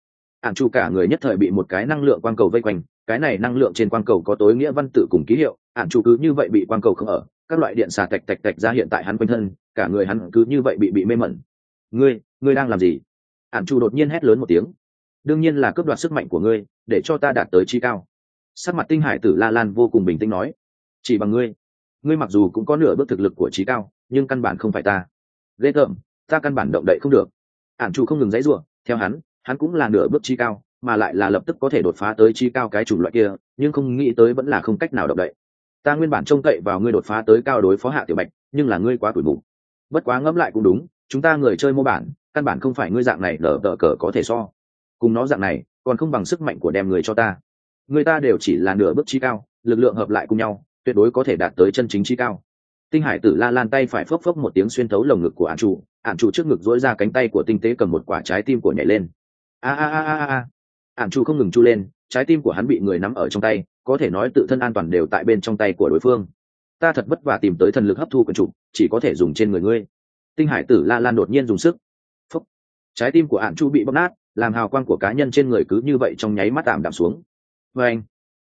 Ản chu cả người nhất thời bị một cái năng lượng quang cầu vây quanh, cái này năng lượng trên quang cầu có tối nghĩa văn tự cùng ký hiệu, ản chu cứ như vậy bị quang cầu không ở, các loại điện xà tạch tạch tạch ra hiện tại hắn quanh thân, cả người hắn cứ như vậy bị bị mê mẩn ngươi ngươi đang làm gì? Ạn chu đột nhiên hét lớn một tiếng. Đương nhiên là cướp đoạt sức mạnh của ngươi, để cho ta đạt tới chi cao. Sắc mặt tinh hải tử la lan vô cùng bình tĩnh nói. Chỉ bằng ngươi. Ngươi mặc dù cũng có nửa bước thực lực của trí cao, nhưng căn bản không phải ta. Ghê tởm, ta căn bản động đậy không được. Ản chu không ngừng dãy rủa, theo hắn hắn cũng là nửa bước chi cao, mà lại là lập tức có thể đột phá tới chi cao cái chủng loại kia, nhưng không nghĩ tới vẫn là không cách nào động đậy. Ta nguyên bản trông cậy vào ngươi đột phá tới cao đối phó hạ tiểu bạch, nhưng là ngươi quá tuổi mù bất quá ngẫm lại cũng đúng chúng ta người chơi mô bản, căn bản không phải ngươi dạng này lở tờ cờ có thể so. Cùng nó dạng này, còn không bằng sức mạnh của đem người cho ta. Người ta đều chỉ là nửa bước chi cao, lực lượng hợp lại cùng nhau, tuyệt đối có thể đạt tới chân chính chi cao. Tinh hải tử la lan tay phải phốc phốc một tiếng xuyên thấu lồng ngực của ạn chủ ạn chủ trước ngực dỗi ra cánh tay của tinh tế cầm một quả trái tim của nhảy lên. A a a a a ạn chủ không ngừng chu lên, trái tim của hắn bị người nắm ở trong tay, có thể nói tự thân an toàn đều tại bên trong tay của đối phương. Ta thật vất vả tìm tới thần lực hấp thu quần chủ, chỉ có thể dùng trên người ngươi tinh hải tử la lan đột nhiên dùng sức. Phúc. Trái tim của ạn chu bị bóp nát, làm hào quang của cá nhân trên người cứ như vậy trong nháy mắt tạm đạm xuống. Vê anh,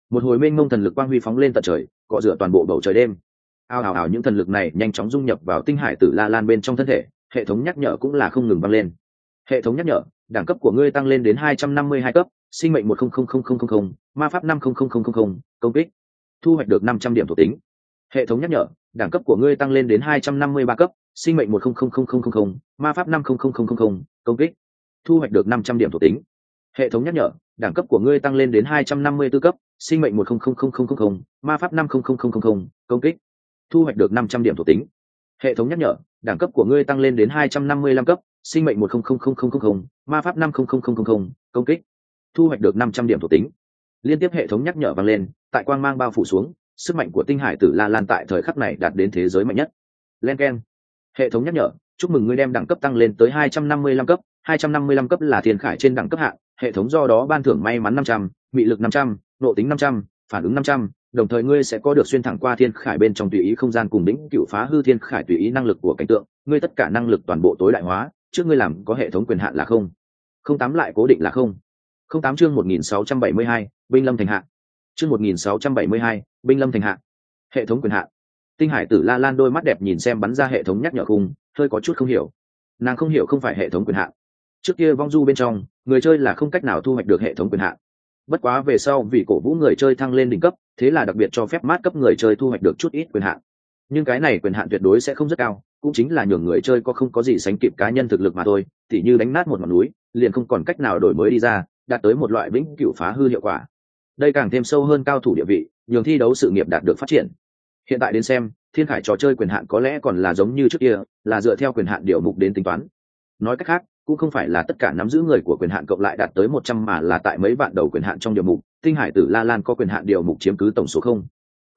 một hồi mênh mông thần lực quang huy phóng lên tận trời, cọ rửa toàn bộ bầu trời đêm. Ao ào ào những thần lực này nhanh chóng dung nhập vào tinh hải tử la lan bên trong thân thể, hệ thống nhắc nhở cũng là không ngừng vang lên. Hệ thống nhắc nhở, đẳng cấp của ngươi tăng lên đến hai trăm năm mươi hai cấp, sinh mệnh một ma pháp năm công kích. Thu hoạch được năm trăm điểm thuộc tính. Hệ thống nhắc nhở, đẳng cấp của ngươi tăng lên đến hai trăm năm mươi ba cấp sinh mệnh một ma pháp năm công kích thu hoạch được năm trăm điểm thuộc tính hệ thống nhắc nhở đẳng cấp của ngươi tăng lên đến hai trăm năm mươi 254 cấp sinh mệnh một ma pháp năm công kích thu hoạch được năm trăm điểm thuộc tính hệ thống nhắc nhở đẳng cấp của ngươi tăng lên đến hai trăm năm mươi lăm cấp sinh mệnh một ma pháp năm công kích thu hoạch được năm trăm điểm thuộc tính liên tiếp hệ thống nhắc nhở vang lên tại quang mang bao phủ xuống sức mạnh của tinh hải tử la lan tại thời khắc này đạt đến thế giới mạnh nhất len k hệ thống nhắc nhở, chúc mừng ngươi đem đẳng cấp tăng lên tới hai trăm năm mươi lăm cấp. hai trăm năm mươi lăm cấp là thiên khải trên đẳng cấp hạng. Hệ thống do đó ban thưởng may mắn năm trăm bị lực năm trăm, nộ tính năm trăm, phản ứng năm trăm. Đồng thời ngươi sẽ có được xuyên thẳng qua thiên khải bên trong tùy ý không gian cùng đỉnh cựu phá hư thiên khải tùy ý năng lực của cảnh tượng. Ngươi tất cả năng lực toàn bộ tối đại hóa, trước ngươi làm có hệ thống quyền hạn là không. không tám lại cố định là không. không tám chương một nghìn sáu trăm bảy mươi hai, binh lâm thành hạ. Chương một nghìn sáu trăm bảy mươi hai, binh lâm thành hạ. Hệ thống quyền hạn tinh hải tử la lan đôi mắt đẹp nhìn xem bắn ra hệ thống nhắc nhở khung, hơi có chút không hiểu. Nàng không hiểu không phải hệ thống quyền hạn. Trước kia vong du bên trong, người chơi là không cách nào thu hoạch được hệ thống quyền hạn. Bất quá về sau vì cổ vũ người chơi thăng lên đỉnh cấp, thế là đặc biệt cho phép mát cấp người chơi thu hoạch được chút ít quyền hạn. Nhưng cái này quyền hạn tuyệt đối sẽ không rất cao, cũng chính là nhường người chơi có không có gì sánh kịp cá nhân thực lực mà thôi, tỉ như đánh nát một ngọn núi, liền không còn cách nào đổi mới đi ra, đạt tới một loại vĩnh cựu phá hư hiệu quả. Đây càng thêm sâu hơn cao thủ địa vị, nhường thi đấu sự nghiệp đạt được phát triển hiện tại đến xem, thiên khải trò chơi quyền hạn có lẽ còn là giống như trước kia, là dựa theo quyền hạn điều mục đến tính toán. Nói cách khác, cũng không phải là tất cả nắm giữ người của quyền hạn cộng lại đạt tới một trăm mà là tại mấy vạn đầu quyền hạn trong điều mục. Tinh hải tử la lan có quyền hạn điều mục chiếm cứ tổng số không.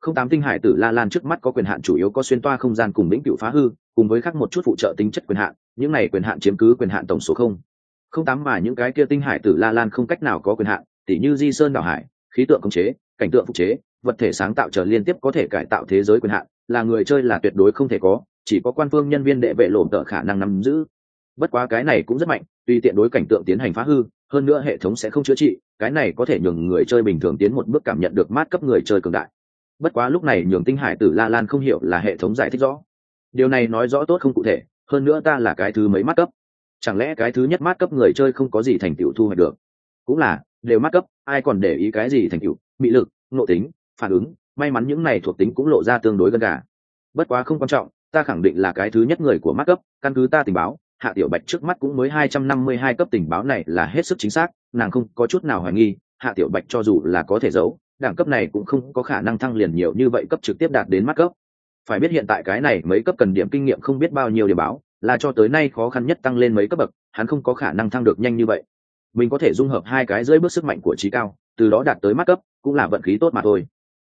Không tám tinh hải tử la lan trước mắt có quyền hạn chủ yếu có xuyên toa không gian cùng lĩnh cựu phá hư, cùng với khác một chút phụ trợ tính chất quyền hạn, những này quyền hạn chiếm cứ quyền hạn tổng số không. Không tám mà những cái kia tinh hải tử la lan không cách nào có quyền hạn, tỉ như di sơn đảo hải, khí tượng công chế, cảnh tượng phục chế vật thể sáng tạo trở liên tiếp có thể cải tạo thế giới quyền hạn, là người chơi là tuyệt đối không thể có, chỉ có quan phương nhân viên đệ vệ lộn tợ khả năng nắm giữ. Bất quá cái này cũng rất mạnh tuy tiện đối cảnh tượng tiến hành phá hư, hơn nữa hệ thống sẽ không chữa trị, cái này có thể nhường người chơi bình thường tiến một bước cảm nhận được mát cấp người chơi cường đại. Bất quá lúc này nhường tinh hải tử la lan không hiểu là hệ thống giải thích rõ. Điều này nói rõ tốt không cụ thể, hơn nữa ta là cái thứ mấy mát cấp. Chẳng lẽ cái thứ nhất mát cấp người chơi không có gì thành tựu thu hoạch được? Cũng là, đều mát cấp, ai còn để ý cái gì thành tựu? Mị lực, nội tính phản ứng, may mắn những này thuộc tính cũng lộ ra tương đối gần cả bất quá không quan trọng, ta khẳng định là cái thứ nhất người của mắt cấp căn cứ ta tình báo, hạ tiểu bạch trước mắt cũng mới hai trăm năm mươi hai cấp tình báo này là hết sức chính xác, nàng không có chút nào hoài nghi, hạ tiểu bạch cho dù là có thể giấu, đẳng cấp này cũng không có khả năng thăng liền nhiều như vậy cấp trực tiếp đạt đến mắt cấp phải biết hiện tại cái này mấy cấp cần điểm kinh nghiệm không biết bao nhiêu điểm báo, là cho tới nay khó khăn nhất tăng lên mấy cấp bậc, hắn không có khả năng thăng được nhanh như vậy. Mình có thể dung hợp hai cái dưới bước sức mạnh của trí cao, từ đó đạt tới mắt cấp cũng là vận khí tốt mà thôi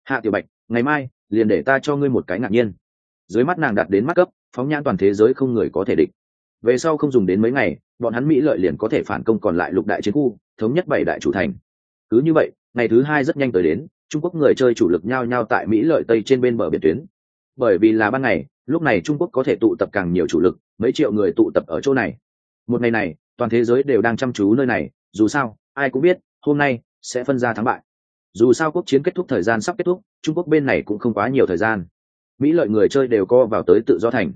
hạ tiểu bạch, ngày mai, liền để ta cho ngươi một cái ngạc nhiên. Dưới mắt nàng đạt đến mắt cấp, phóng nhãn toàn thế giới không người có thể địch. Về sau không dùng đến mấy ngày, bọn hắn mỹ lợi liền có thể phản công còn lại lục đại chiến khu, thống nhất bảy đại chủ thành. Cứ như vậy, ngày thứ hai rất nhanh tới đến, trung quốc người chơi chủ lực nhao nhao tại mỹ lợi tây trên bên bờ biển tuyến. Bởi vì là ban ngày, lúc này trung quốc có thể tụ tập càng nhiều chủ lực, mấy triệu người tụ tập ở chỗ này. Một ngày này, toàn thế giới đều đang chăm chú nơi này, dù sao, ai cũng biết, hôm nay sẽ phân ra thắng bại dù sao quốc chiến kết thúc thời gian sắp kết thúc, trung quốc bên này cũng không quá nhiều thời gian. Mỹ lợi người chơi đều co vào tới tự do thành.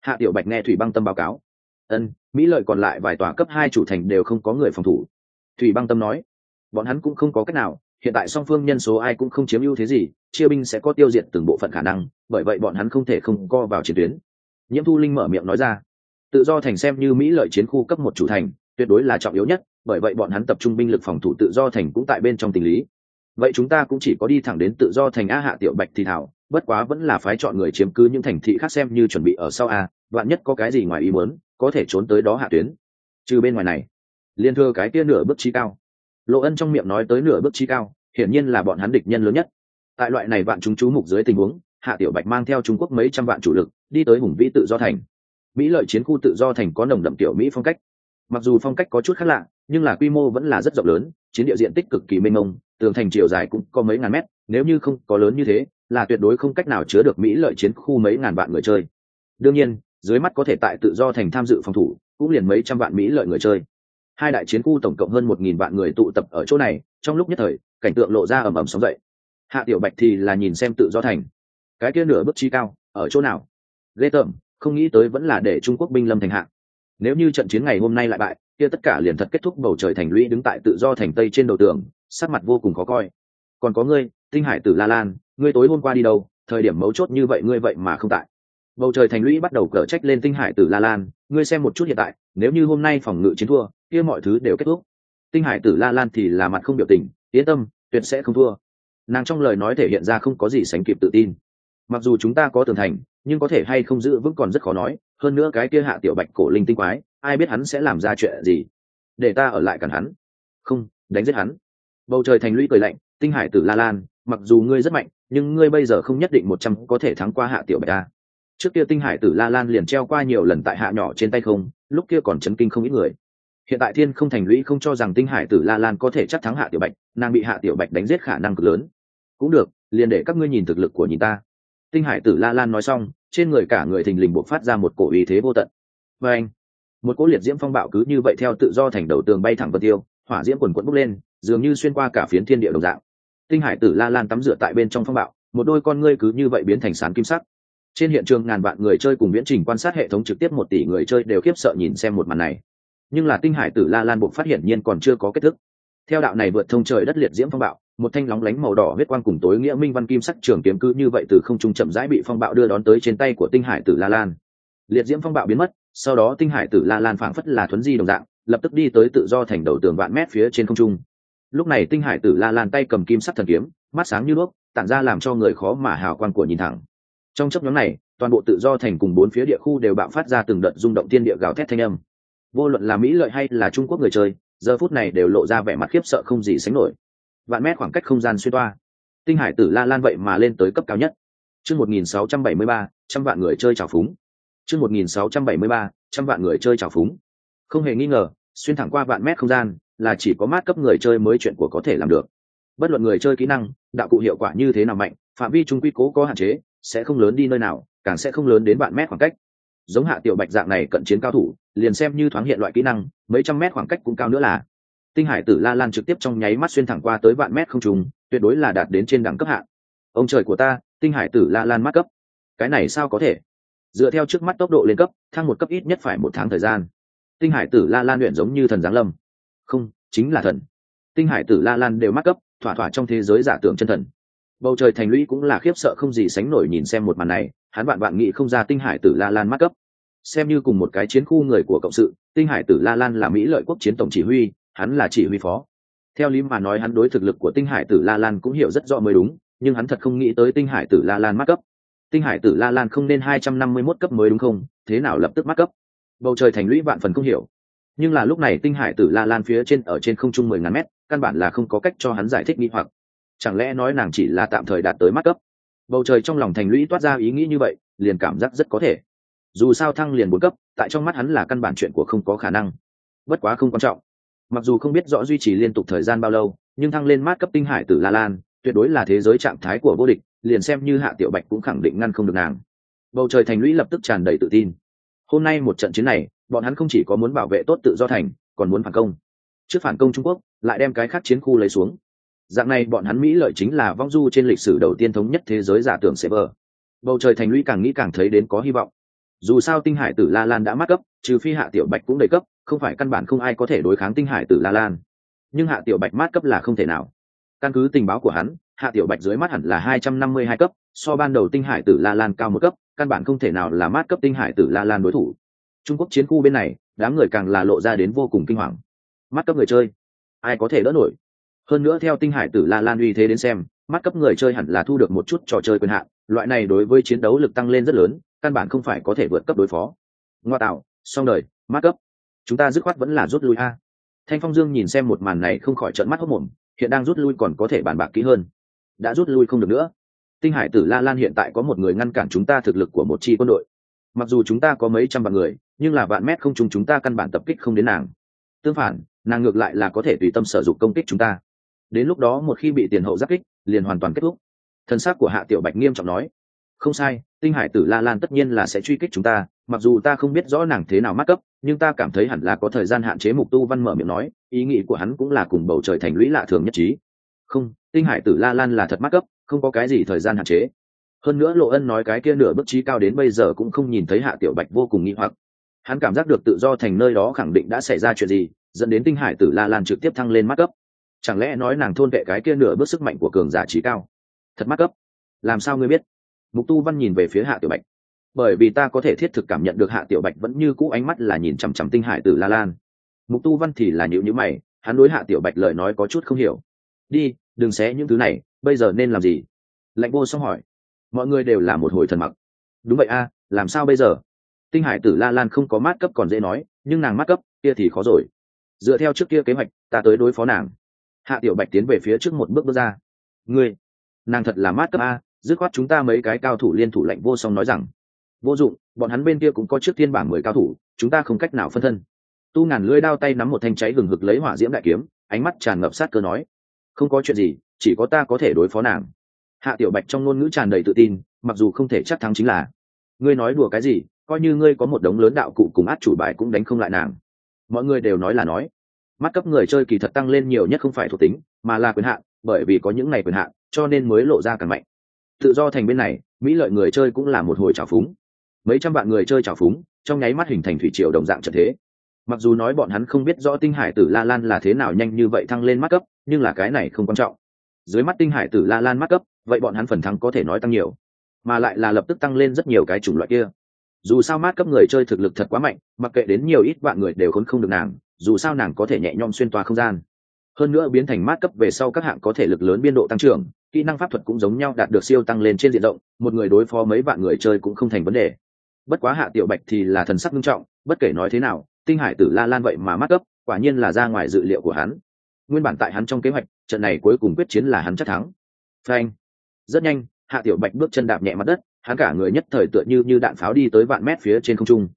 Hạ tiểu bạch nghe thủy băng tâm báo cáo. Ân, mỹ lợi còn lại vài tòa cấp hai chủ thành đều không có người phòng thủ. Thủy băng tâm nói. Bọn hắn cũng không có cách nào, hiện tại song phương nhân số ai cũng không chiếm ưu thế gì, chia binh sẽ có tiêu diệt từng bộ phận khả năng, bởi vậy bọn hắn không thể không co vào chiến tuyến. Nhiễm thu linh mở miệng nói ra. Tự do thành xem như mỹ lợi chiến khu cấp một chủ thành, tuyệt đối là trọng yếu nhất, bởi vậy bọn hắn tập trung binh lực phòng thủ tự do thành cũng tại bên trong tình lý vậy chúng ta cũng chỉ có đi thẳng đến tự do thành a hạ tiểu bạch thì thảo, bất quá vẫn là phái chọn người chiếm cứ những thành thị khác xem như chuẩn bị ở sau a đoạn nhất có cái gì ngoài ý muốn, có thể trốn tới đó hạ tuyến. Trừ bên ngoài này, liên thưa cái kia nửa bước trí cao. Lộ ân trong miệng nói tới nửa bước trí cao, hiển nhiên là bọn hắn địch nhân lớn nhất. Tại loại này vạn chúng chú mục dưới tình huống, hạ tiểu bạch mang theo trung quốc mấy trăm vạn chủ lực, đi tới hùng vĩ tự do thành. Mỹ lợi chiến khu tự do thành có nồng đậm tiểu mỹ phong cách. Mặc dù phong cách có chút khác lạ, nhưng là quy mô vẫn là rất rộng lớn, chiến địa diện tích cực kỳ mênh mông tường thành chiều dài cũng có mấy ngàn mét, nếu như không có lớn như thế, là tuyệt đối không cách nào chứa được mỹ lợi chiến khu mấy ngàn vạn người chơi. Đương nhiên, dưới mắt có thể tại tự do thành tham dự phòng thủ, cũng liền mấy trăm vạn mỹ lợi người chơi. Hai đại chiến khu tổng cộng hơn một nghìn vạn người tụ tập ở chỗ này, trong lúc nhất thời, cảnh tượng lộ ra ầm ầm sóng dậy. Hạ tiểu bạch thì là nhìn xem tự do thành. Cái kia nửa bước chi cao, ở chỗ nào? Ghê tởm, không nghĩ tới vẫn là để trung quốc binh lâm thành hạ. Nếu như trận chiến ngày hôm nay lại bại, kia tất cả liền thật kết thúc bầu trời thành lũy đứng tại tự do thành tây trên đầu tường sắc mặt vô cùng khó coi. Còn có ngươi, tinh hải tử la lan, ngươi tối hôm qua đi đâu, thời điểm mấu chốt như vậy ngươi vậy mà không tại. Bầu trời thành lũy bắt đầu cở trách lên tinh hải tử la lan, ngươi xem một chút hiện tại, nếu như hôm nay phòng ngự chiến thua, kia mọi thứ đều kết thúc. Tinh hải tử la lan thì là mặt không biểu tình, yên tâm, tuyệt sẽ không thua. Nàng trong lời nói thể hiện ra không có gì sánh kịp tự tin. Mặc dù chúng ta có tường thành, nhưng có thể hay không giữ vững còn rất khó nói, hơn nữa cái kia hạ tiểu bạch cổ linh tinh quái, ai biết hắn sẽ làm ra chuyện gì. Để ta ở lại cản hắn. Không, đánh giết hắn bầu trời thành lũy cười lạnh, tinh hải tử la lan, mặc dù ngươi rất mạnh, nhưng ngươi bây giờ không nhất định một trăm có thể thắng qua hạ tiểu bạch ta trước kia tinh hải tử la lan liền treo qua nhiều lần tại hạ nhỏ trên tay không, lúc kia còn chấn kinh không ít người. Hiện tại thiên không thành lũy không cho rằng tinh hải tử la lan có thể chắc thắng hạ tiểu bạch, nàng bị hạ tiểu bạch đánh giết khả năng cực lớn. Cũng được, liền để các ngươi nhìn thực lực của nhìn ta. Tinh hải tử la lan nói xong, trên người cả người thình lình buộc phát ra một cổ ý thế vô tận. Và anh, một cỗ liệt diễm phong bạo cứ như vậy theo tự do thành đầu tường bay thẳng vân tiêu hỏa diễm quần quẫn bốc lên, dường như xuyên qua cả phiến thiên địa đồng dạng. Tinh hải tử la lan tắm rửa tại bên trong phong bạo, một đôi con ngươi cứ như vậy biến thành sán kim sắc. Trên hiện trường ngàn vạn người chơi cùng viễn trình quan sát hệ thống trực tiếp một tỷ người chơi đều khiếp sợ nhìn xem một màn này. Nhưng là tinh hải tử la lan buộc phát hiện nhiên còn chưa có kết thúc. Theo đạo này vượt thông trời đất liệt diễm phong bạo, một thanh lóng lánh màu đỏ huyết quang cùng tối nghĩa minh văn kim sắc trường kiếm cứ như vậy từ không trung chậm rãi bị phong bạo đưa đón tới trên tay của tinh hải tử la lan. Liệt diễm phong bạo biến mất, sau đó tinh hải tử la lan phảng phất là thuấn di đồng dạng lập tức đi tới tự do thành đầu tường vạn mét phía trên không trung. Lúc này tinh hải tử la lan tay cầm kim sắc thần kiếm, mắt sáng như đuốc tản ra làm cho người khó mà hào quang của nhìn thẳng. Trong chấp nhóm này, toàn bộ tự do thành cùng bốn phía địa khu đều bạo phát ra từng đợt rung động thiên địa gào thét thanh âm. Vô luận là mỹ lợi hay là trung quốc người chơi, giờ phút này đều lộ ra vẻ mặt khiếp sợ không gì sánh nổi. Vạn mét khoảng cách không gian xuyên toa. Tinh hải tử la lan vậy mà lên tới cấp cao nhất. Chương một nghìn sáu trăm bảy mươi ba, trăm vạn người chơi trào phúng. Chương một nghìn sáu trăm bảy mươi ba, trăm vạn người chơi trào phúng. Không hề nghi ngờ xuyên thẳng qua vạn mét không gian, là chỉ có mát cấp người chơi mới chuyện của có thể làm được. Bất luận người chơi kỹ năng, đạo cụ hiệu quả như thế nào mạnh, phạm vi trung quy cố có hạn chế, sẽ không lớn đi nơi nào, càng sẽ không lớn đến vạn mét khoảng cách. Giống hạ tiểu bạch dạng này cận chiến cao thủ, liền xem như thoáng hiện loại kỹ năng, mấy trăm mét khoảng cách cũng cao nữa là. Tinh hải tử la lan trực tiếp trong nháy mắt xuyên thẳng qua tới vạn mét không trùng tuyệt đối là đạt đến trên đẳng cấp hạ. Ông trời của ta, tinh hải tử la lan mát cấp. Cái này sao có thể? Dựa theo trước mắt tốc độ lên cấp, thăng một cấp ít nhất phải một tháng thời gian tinh hải tử la lan luyện giống như thần giáng lâm. Không, chính là thần. Tinh hải tử la lan đều mắc cấp, thỏa thỏa trong thế giới giả tưởng chân thần. Bầu trời thành lũy cũng là khiếp sợ không gì sánh nổi nhìn xem một màn này, hắn bạn bạn nghĩ không ra tinh hải tử la lan mắc cấp. Xem như cùng một cái chiến khu người của cộng sự, tinh hải tử la lan là mỹ lợi quốc chiến tổng chỉ huy, hắn là chỉ huy phó. Theo lý mà nói hắn đối thực lực của tinh hải tử la lan cũng hiểu rất rõ mới đúng, nhưng hắn thật không nghĩ tới tinh hải tử la lan mắc cấp. Tinh hải tử la lan không nên hai trăm năm mươi mốt cấp mới đúng không? Thế nào lập tức mắc cấp? Bầu trời thành lũy vạn phần không hiểu. Nhưng là lúc này tinh hải tử la lan phía trên ở trên không trung mười ngàn mét, căn bản là không có cách cho hắn giải thích nghi hoặc. Chẳng lẽ nói nàng chỉ là tạm thời đạt tới mắt cấp? Bầu trời trong lòng thành lũy toát ra ý nghĩ như vậy, liền cảm giác rất có thể. Dù sao thăng liền bốn cấp, tại trong mắt hắn là căn bản chuyện của không có khả năng. Bất quá không quan trọng. Mặc dù không biết rõ duy trì liên tục thời gian bao lâu, nhưng thăng lên mát cấp tinh hải tử la lan, tuyệt đối là thế giới trạng thái của vô địch, liền xem như hạ tiểu bạch cũng khẳng định ngăn không được nàng. Bầu trời thành lũy lập tức tràn đầy tự tin hôm nay một trận chiến này, bọn hắn không chỉ có muốn bảo vệ tốt tự do thành, còn muốn phản công. Trước phản công trung quốc, lại đem cái khác chiến khu lấy xuống. Dạng này bọn hắn mỹ lợi chính là vong du trên lịch sử đầu tiên thống nhất thế giới giả tưởng server bầu trời thành lũy càng nghĩ càng thấy đến có hy vọng. Dù sao tinh hải tử la lan đã mắc cấp, trừ phi hạ tiểu bạch cũng đầy cấp, không phải căn bản không ai có thể đối kháng tinh hải tử la lan. Nhưng hạ tiểu bạch mát cấp là không thể nào. Căn cứ tình báo của hắn, hạ tiểu bạch dưới mắt hẳn là hai trăm năm mươi hai cấp, so ban đầu tinh hải tử la lan cao một cấp căn bản không thể nào là mát cấp tinh hải tử la lan đối thủ. Trung quốc chiến khu bên này, đám người càng là lộ ra đến vô cùng kinh hoàng. Mắt cấp người chơi, ai có thể đỡ nổi? Hơn nữa theo tinh hải tử la lan uy thế đến xem mắt cấp người chơi hẳn là thu được một chút trò chơi quyền hạn, loại này đối với chiến đấu lực tăng lên rất lớn, căn bản không phải có thể vượt cấp đối phó. Ngoa tạo, xong đời mắt cấp. Chúng ta dứt khoát vẫn là rút lui a. Thanh phong dương nhìn xem một màn này không khỏi trận mắt hốc mồm, hiện đang rút lui còn có thể bàn bạc kỹ hơn. Đã rút lui không được nữa tinh hải tử la lan hiện tại có một người ngăn cản chúng ta thực lực của một chi quân đội. Mặc dù chúng ta có mấy trăm vạn người, nhưng là vạn mét không chúng chúng ta căn bản tập kích không đến nàng. Tương phản, nàng ngược lại là có thể tùy tâm sử dụng công kích chúng ta. Đến lúc đó một khi bị tiền hậu giáp kích, liền hoàn toàn kết thúc. Thân xác của hạ tiểu bạch nghiêm trọng nói, không sai, tinh hải tử la lan tất nhiên là sẽ truy kích chúng ta, mặc dù ta không biết rõ nàng thế nào mắc cấp, nhưng ta cảm thấy hẳn là có thời gian hạn chế mục tu văn mở miệng nói, ý nghĩ của hắn cũng là cùng bầu trời thành lũy lạ thường nhất trí. Không tinh hải tử la lan là thật mắc cấp không có cái gì thời gian hạn chế. Hơn nữa lộ ân nói cái kia nửa bức trí cao đến bây giờ cũng không nhìn thấy hạ tiểu bạch vô cùng nghi hoặc. Hắn cảm giác được tự do thành nơi đó khẳng định đã xảy ra chuyện gì, dẫn đến tinh hải tử la lan trực tiếp thăng lên mắt cấp chẳng lẽ nói nàng thôn vệ cái kia nửa bước sức mạnh của cường giả trí cao? Thật mắt cấp làm sao ngươi biết? Mục tu văn nhìn về phía hạ tiểu bạch. Bởi vì ta có thể thiết thực cảm nhận được hạ tiểu bạch vẫn như cũ ánh mắt là nhìn chằm chằm tinh hải tử la lan. Mục tu văn thì là nhịu nhữ mày, hắn đối hạ tiểu bạch lời nói có chút không hiểu. Đi đừng xé những thứ này, bây giờ nên làm gì? Lạnh vô xong hỏi. Mọi người đều là một hồi thần mặc. Đúng vậy a, làm sao bây giờ? Tinh hải tử la lan không có mát cấp còn dễ nói, nhưng nàng mát cấp, kia thì khó rồi. Dựa theo trước kia kế hoạch, ta tới đối phó nàng. Hạ tiểu bạch tiến về phía trước một bước bước ra. Ngươi, nàng thật là mát cấp a, dứt khoát chúng ta mấy cái cao thủ liên thủ lệnh vô song nói rằng. Vô dụng, bọn hắn bên kia cũng có trước tiên bảng mười cao thủ, chúng ta không cách nào phân thân. Tu ngàn lưỡi đao tay nắm một thanh cháy gừng hực lấy hỏa diễm đại kiếm, ánh mắt tràn ngập sát cơ nói không có chuyện gì, chỉ có ta có thể đối phó nàng. Hạ tiểu bạch trong ngôn ngữ tràn đầy tự tin, mặc dù không thể chắc thắng chính là, ngươi nói đùa cái gì, coi như ngươi có một đống lớn đạo cụ cùng át chủ bài cũng đánh không lại nàng. Mọi người đều nói là nói. Mắt cấp người chơi kỳ thật tăng lên nhiều nhất không phải thuộc tính, mà là quyền hạn, bởi vì có những ngày quyền hạn, cho nên mới lộ ra càng mạnh. Tự do thành bên này, mỹ lợi người chơi cũng là một hồi trào phúng. Mấy trăm vạn người chơi trào phúng, trong nháy mắt hình thành thủy triều đồng dạng trận thế mặc dù nói bọn hắn không biết rõ tinh hải tử la lan là thế nào nhanh như vậy thăng lên mắt cấp, nhưng là cái này không quan trọng. Dưới mắt tinh hải tử la lan mắt cấp, vậy bọn hắn phần thắng có thể nói tăng nhiều, mà lại là lập tức tăng lên rất nhiều cái chủng loại kia. Dù sao mát cấp người chơi thực lực thật quá mạnh, mặc kệ đến nhiều ít vạn người đều khốn không được nàng, dù sao nàng có thể nhẹ nhõm xuyên toa không gian. Hơn nữa biến thành mát cấp về sau các hạng có thể lực lớn biên độ tăng trưởng, kỹ năng pháp thuật cũng giống nhau đạt được siêu tăng lên trên diện rộng, một người đối phó mấy vạn người chơi cũng không thành vấn đề. Bất quá hạ tiểu bạch thì là thần sắc nghiêm trọng, bất kể nói thế nào tinh hải tử la lan vậy mà mát cấp quả nhiên là ra ngoài dự liệu của hắn. Nguyên bản tại hắn trong kế hoạch, trận này cuối cùng quyết chiến là hắn chắc thắng. Phanh. Rất nhanh, hạ tiểu bạch bước chân đạp nhẹ mặt đất, hắn cả người nhất thời tựa như như đạn pháo đi tới vạn mét phía trên không trung.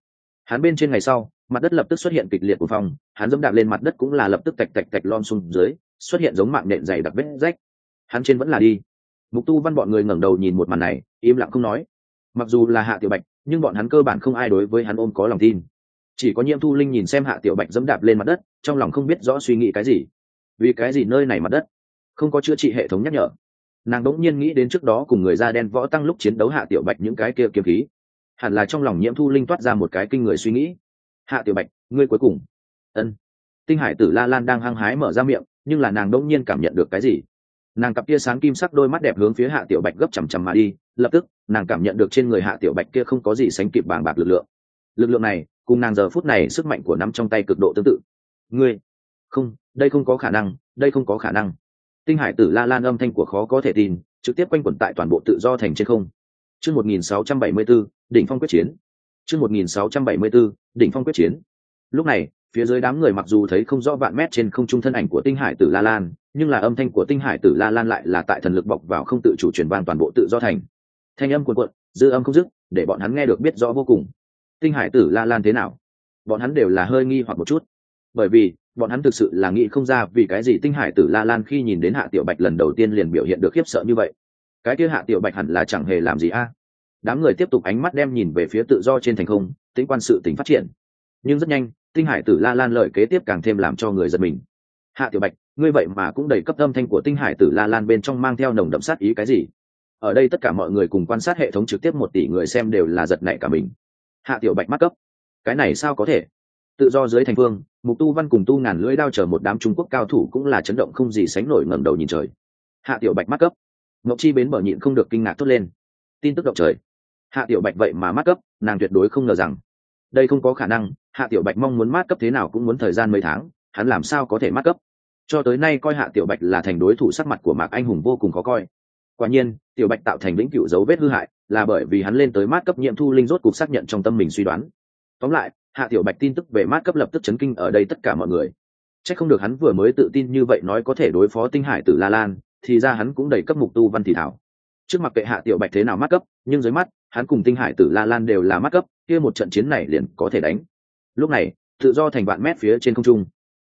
Hắn bên trên ngày sau, mặt đất lập tức xuất hiện kịch liệt của phòng, hắn dẫm đạp lên mặt đất cũng là lập tức tạch tạch tạch lom xuống dưới, xuất hiện giống mạng nện dày đặc vết rách. Hắn trên vẫn là đi. Mục tu văn bọn người ngẩng đầu nhìn một màn này, im lặng không nói. Mặc dù là hạ tiểu bạch, nhưng bọn hắn cơ bản không ai đối với hắn ôm có lòng tin chỉ có nhiễm thu linh nhìn xem hạ tiểu bạch dẫm đạp lên mặt đất, trong lòng không biết rõ suy nghĩ cái gì. Vì cái gì nơi này mặt đất? Không có chữa trị hệ thống nhắc nhở. Nàng đỗng nhiên nghĩ đến trước đó cùng người da đen võ tăng lúc chiến đấu hạ tiểu bạch những cái kia kiếm khí. Hẳn là trong lòng nhiễm thu linh toát ra một cái kinh người suy nghĩ. Hạ tiểu bạch, ngươi cuối cùng. Ân. Tinh hải tử la lan đang hăng hái mở ra miệng, nhưng là nàng đỗng nhiên cảm nhận được cái gì? Nàng cặp kia sáng kim sắc đôi mắt đẹp hướng phía hạ tiểu bạch gấp chằm chằm mà đi, lập tức, nàng cảm nhận được trên người hạ tiểu bạch kia không có gì sánh kịp bàng bạc lực lượng. Lực lượng này cùng nàng giờ phút này sức mạnh của nắm trong tay cực độ tương tự. Ngươi không đây không có khả năng đây không có khả năng. Tinh hải tử la lan âm thanh của khó có thể tin trực tiếp quanh quẩn tại toàn bộ tự do thành trên không. Chương một nghìn sáu trăm bảy mươi 1674, đỉnh phong quyết chiến. Chương một nghìn sáu trăm bảy mươi 1674, đỉnh phong quyết chiến. Lúc này phía dưới đám người mặc dù thấy không rõ vạn mét trên không trung thân ảnh của tinh hải tử la lan nhưng là âm thanh của tinh hải tử la lan lại là tại thần lực bọc vào không tự chủ truyền vang toàn bộ tự do thành. Thanh âm cuộn cuộn dư âm không dứt để bọn hắn nghe được biết rõ vô cùng tinh hải tử la lan thế nào? Bọn hắn đều là hơi nghi hoặc một chút. Bởi vì, bọn hắn thực sự là nghĩ không ra vì cái gì tinh hải tử la lan khi nhìn đến hạ tiểu bạch lần đầu tiên liền biểu hiện được khiếp sợ như vậy. Cái kia hạ tiểu bạch hẳn là chẳng hề làm gì a. Đám người tiếp tục ánh mắt đem nhìn về phía tự do trên thành không, tính quan sự tính phát triển. Nhưng rất nhanh, tinh hải tử la lan lợi kế tiếp càng thêm làm cho người giật mình. Hạ tiểu bạch, ngươi vậy mà cũng đầy cấp âm thanh của tinh hải tử la lan bên trong mang theo nồng đậm sát ý cái gì? Ở đây tất cả mọi người cùng quan sát hệ thống trực tiếp một tỷ người xem đều là giật nảy cả mình hạ tiểu bạch mắc cấp. Cái này sao có thể? Tự do dưới thành phương, mục tu văn cùng tu ngàn lưỡi đao chờ một đám trung quốc cao thủ cũng là chấn động không gì sánh nổi ngẩng đầu nhìn trời. Hạ tiểu bạch mắc cấp. Ngọc chi bến bờ nhịn không được kinh ngạc thốt lên. Tin tức động trời. Hạ tiểu bạch vậy mà mắc cấp, nàng tuyệt đối không ngờ rằng. Đây không có khả năng, hạ tiểu bạch mong muốn mát cấp thế nào cũng muốn thời gian mấy tháng, hắn làm sao có thể mát cấp? Cho tới nay coi hạ tiểu bạch là thành đối thủ sắc mặt của mạc anh hùng vô cùng khó coi. Quả nhiên, tiểu bạch tạo thành lĩnh cựu dấu vết hư hại là bởi vì hắn lên tới mát cấp nhiệm thu linh rốt cục xác nhận trong tâm mình suy đoán. Tóm lại, hạ tiểu bạch tin tức về mát cấp lập tức chấn kinh ở đây tất cả mọi người. C h ắ c không được hắn vừa mới tự tin như vậy nói có thể đối phó tinh hải tử la lan, thì ra hắn cũng đầy cấp mục tu văn thị thảo. Trước mặt kệ hạ tiểu bạch thế nào mát cấp, nhưng dưới mắt, hắn cùng tinh hải tử la lan đều là mát cấp, kia một trận chiến này liền có thể đánh. Lúc này, tự do thành vạn mét phía trên không trung.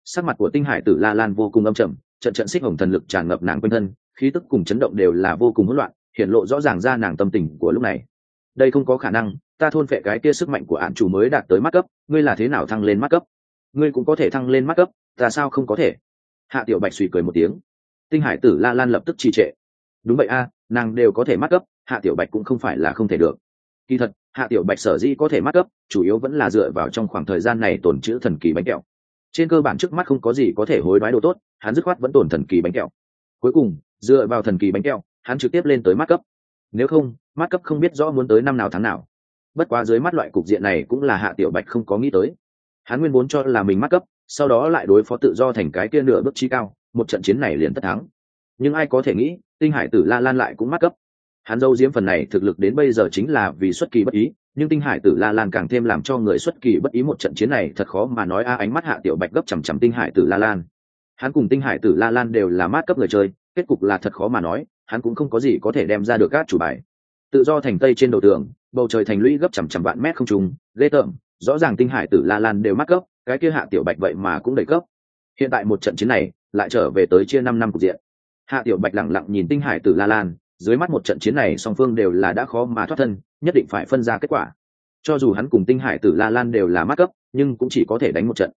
Sắc mặt của tinh hải tử la lan vô cùng âm trầm, trận trận xích hồng thần lực tràn ngập nàng quanh thân, khí tức cùng chấn động đều là vô cùng hỗn loạn hiện lộ rõ ràng ra nàng tâm tình của lúc này. Đây không có khả năng, ta thôn phệ cái kia sức mạnh của ạn chủ mới đạt tới mắt cấp, ngươi là thế nào thăng lên mắt cấp? Ngươi cũng có thể thăng lên mắt cấp, ta sao không có thể? Hạ tiểu bạch suy cười một tiếng. Tinh hải tử la lan lập tức trì trệ. Đúng vậy a, nàng đều có thể mắt cấp, hạ tiểu bạch cũng không phải là không thể được. Kỳ thật, hạ tiểu bạch sở dĩ có thể mắt cấp, chủ yếu vẫn là dựa vào trong khoảng thời gian này tồn chữ thần kỳ bánh kẹo. Trên cơ bản trước mắt không có gì có thể hối đoái đồ tốt, hắn dứt khoát vẫn tồn thần kỳ bánh kẹo. Cuối cùng, dựa vào thần kỳ bánh kẹo hắn trực tiếp lên tới mắt cấp. Nếu không, mắt cấp không biết rõ muốn tới năm nào tháng nào. Bất quá dưới mắt loại cục diện này cũng là hạ tiểu bạch không có nghĩ tới. Hắn nguyên vốn cho là mình mắt cấp, sau đó lại đối phó tự do thành cái kia nửa bước chi cao, một trận chiến này liền tất thắng. Nhưng ai có thể nghĩ, tinh hải tử la lan lại cũng mắt cấp. Hắn dâu diếm phần này thực lực đến bây giờ chính là vì xuất kỳ bất ý, nhưng tinh hải tử la lan càng thêm làm cho người xuất kỳ bất ý một trận chiến này thật khó mà nói a ánh mắt hạ tiểu bạch gấp chằm chằm tinh hải tử la lan. Hắn cùng tinh hải tử la lan đều là mát cấp người chơi, kết cục là thật khó mà nói hắn cũng không có gì có thể đem ra được các chủ bài. Tự do thành tây trên đầu tường, bầu trời thành lũy gấp chằm chằm vạn mét không trùng ghê tởm, rõ ràng tinh hải tử la lan đều mắc cấp cái kia hạ tiểu bạch vậy mà cũng đầy cấp hiện tại một trận chiến này, lại trở về tới chia năm năm cục diện. Hạ tiểu bạch lẳng lặng nhìn tinh hải tử la lan, dưới mắt một trận chiến này song phương đều là đã khó mà thoát thân, nhất định phải phân ra kết quả. Cho dù hắn cùng tinh hải tử la lan đều là mắc cấp nhưng cũng chỉ có thể đánh một trận.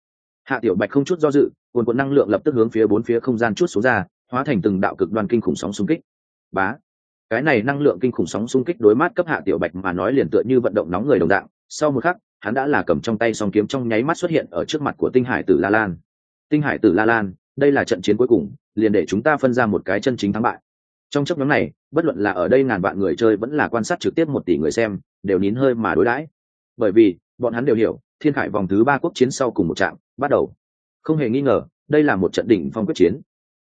Hạ tiểu bạch không chút do dự, cuồn cuộn năng lượng lập tức hướng phía bốn phía không gian chút xuống ra, hóa thành từng đạo cực đoan kinh khủng sóng xung kích bá. Cái này năng lượng kinh khủng sóng xung kích đối mát cấp hạ tiểu bạch mà nói liền tựa như vận động nóng người đồng dạng. Sau một khắc, hắn đã là cầm trong tay song kiếm trong nháy mắt xuất hiện ở trước mặt của tinh hải tử la lan. Tinh hải tử la lan, đây là trận chiến cuối cùng, liền để chúng ta phân ra một cái chân chính thắng bại. Trong chấp nhóm này, bất luận là ở đây ngàn vạn người chơi vẫn là quan sát trực tiếp một tỷ người xem, đều nín hơi mà đối đãi. Bởi vì, bọn hắn đều hiểu, thiên khải vòng thứ ba quốc chiến sau cùng một trạm bắt đầu. Không hề nghi ngờ, đây là một trận đỉnh phong quyết chiến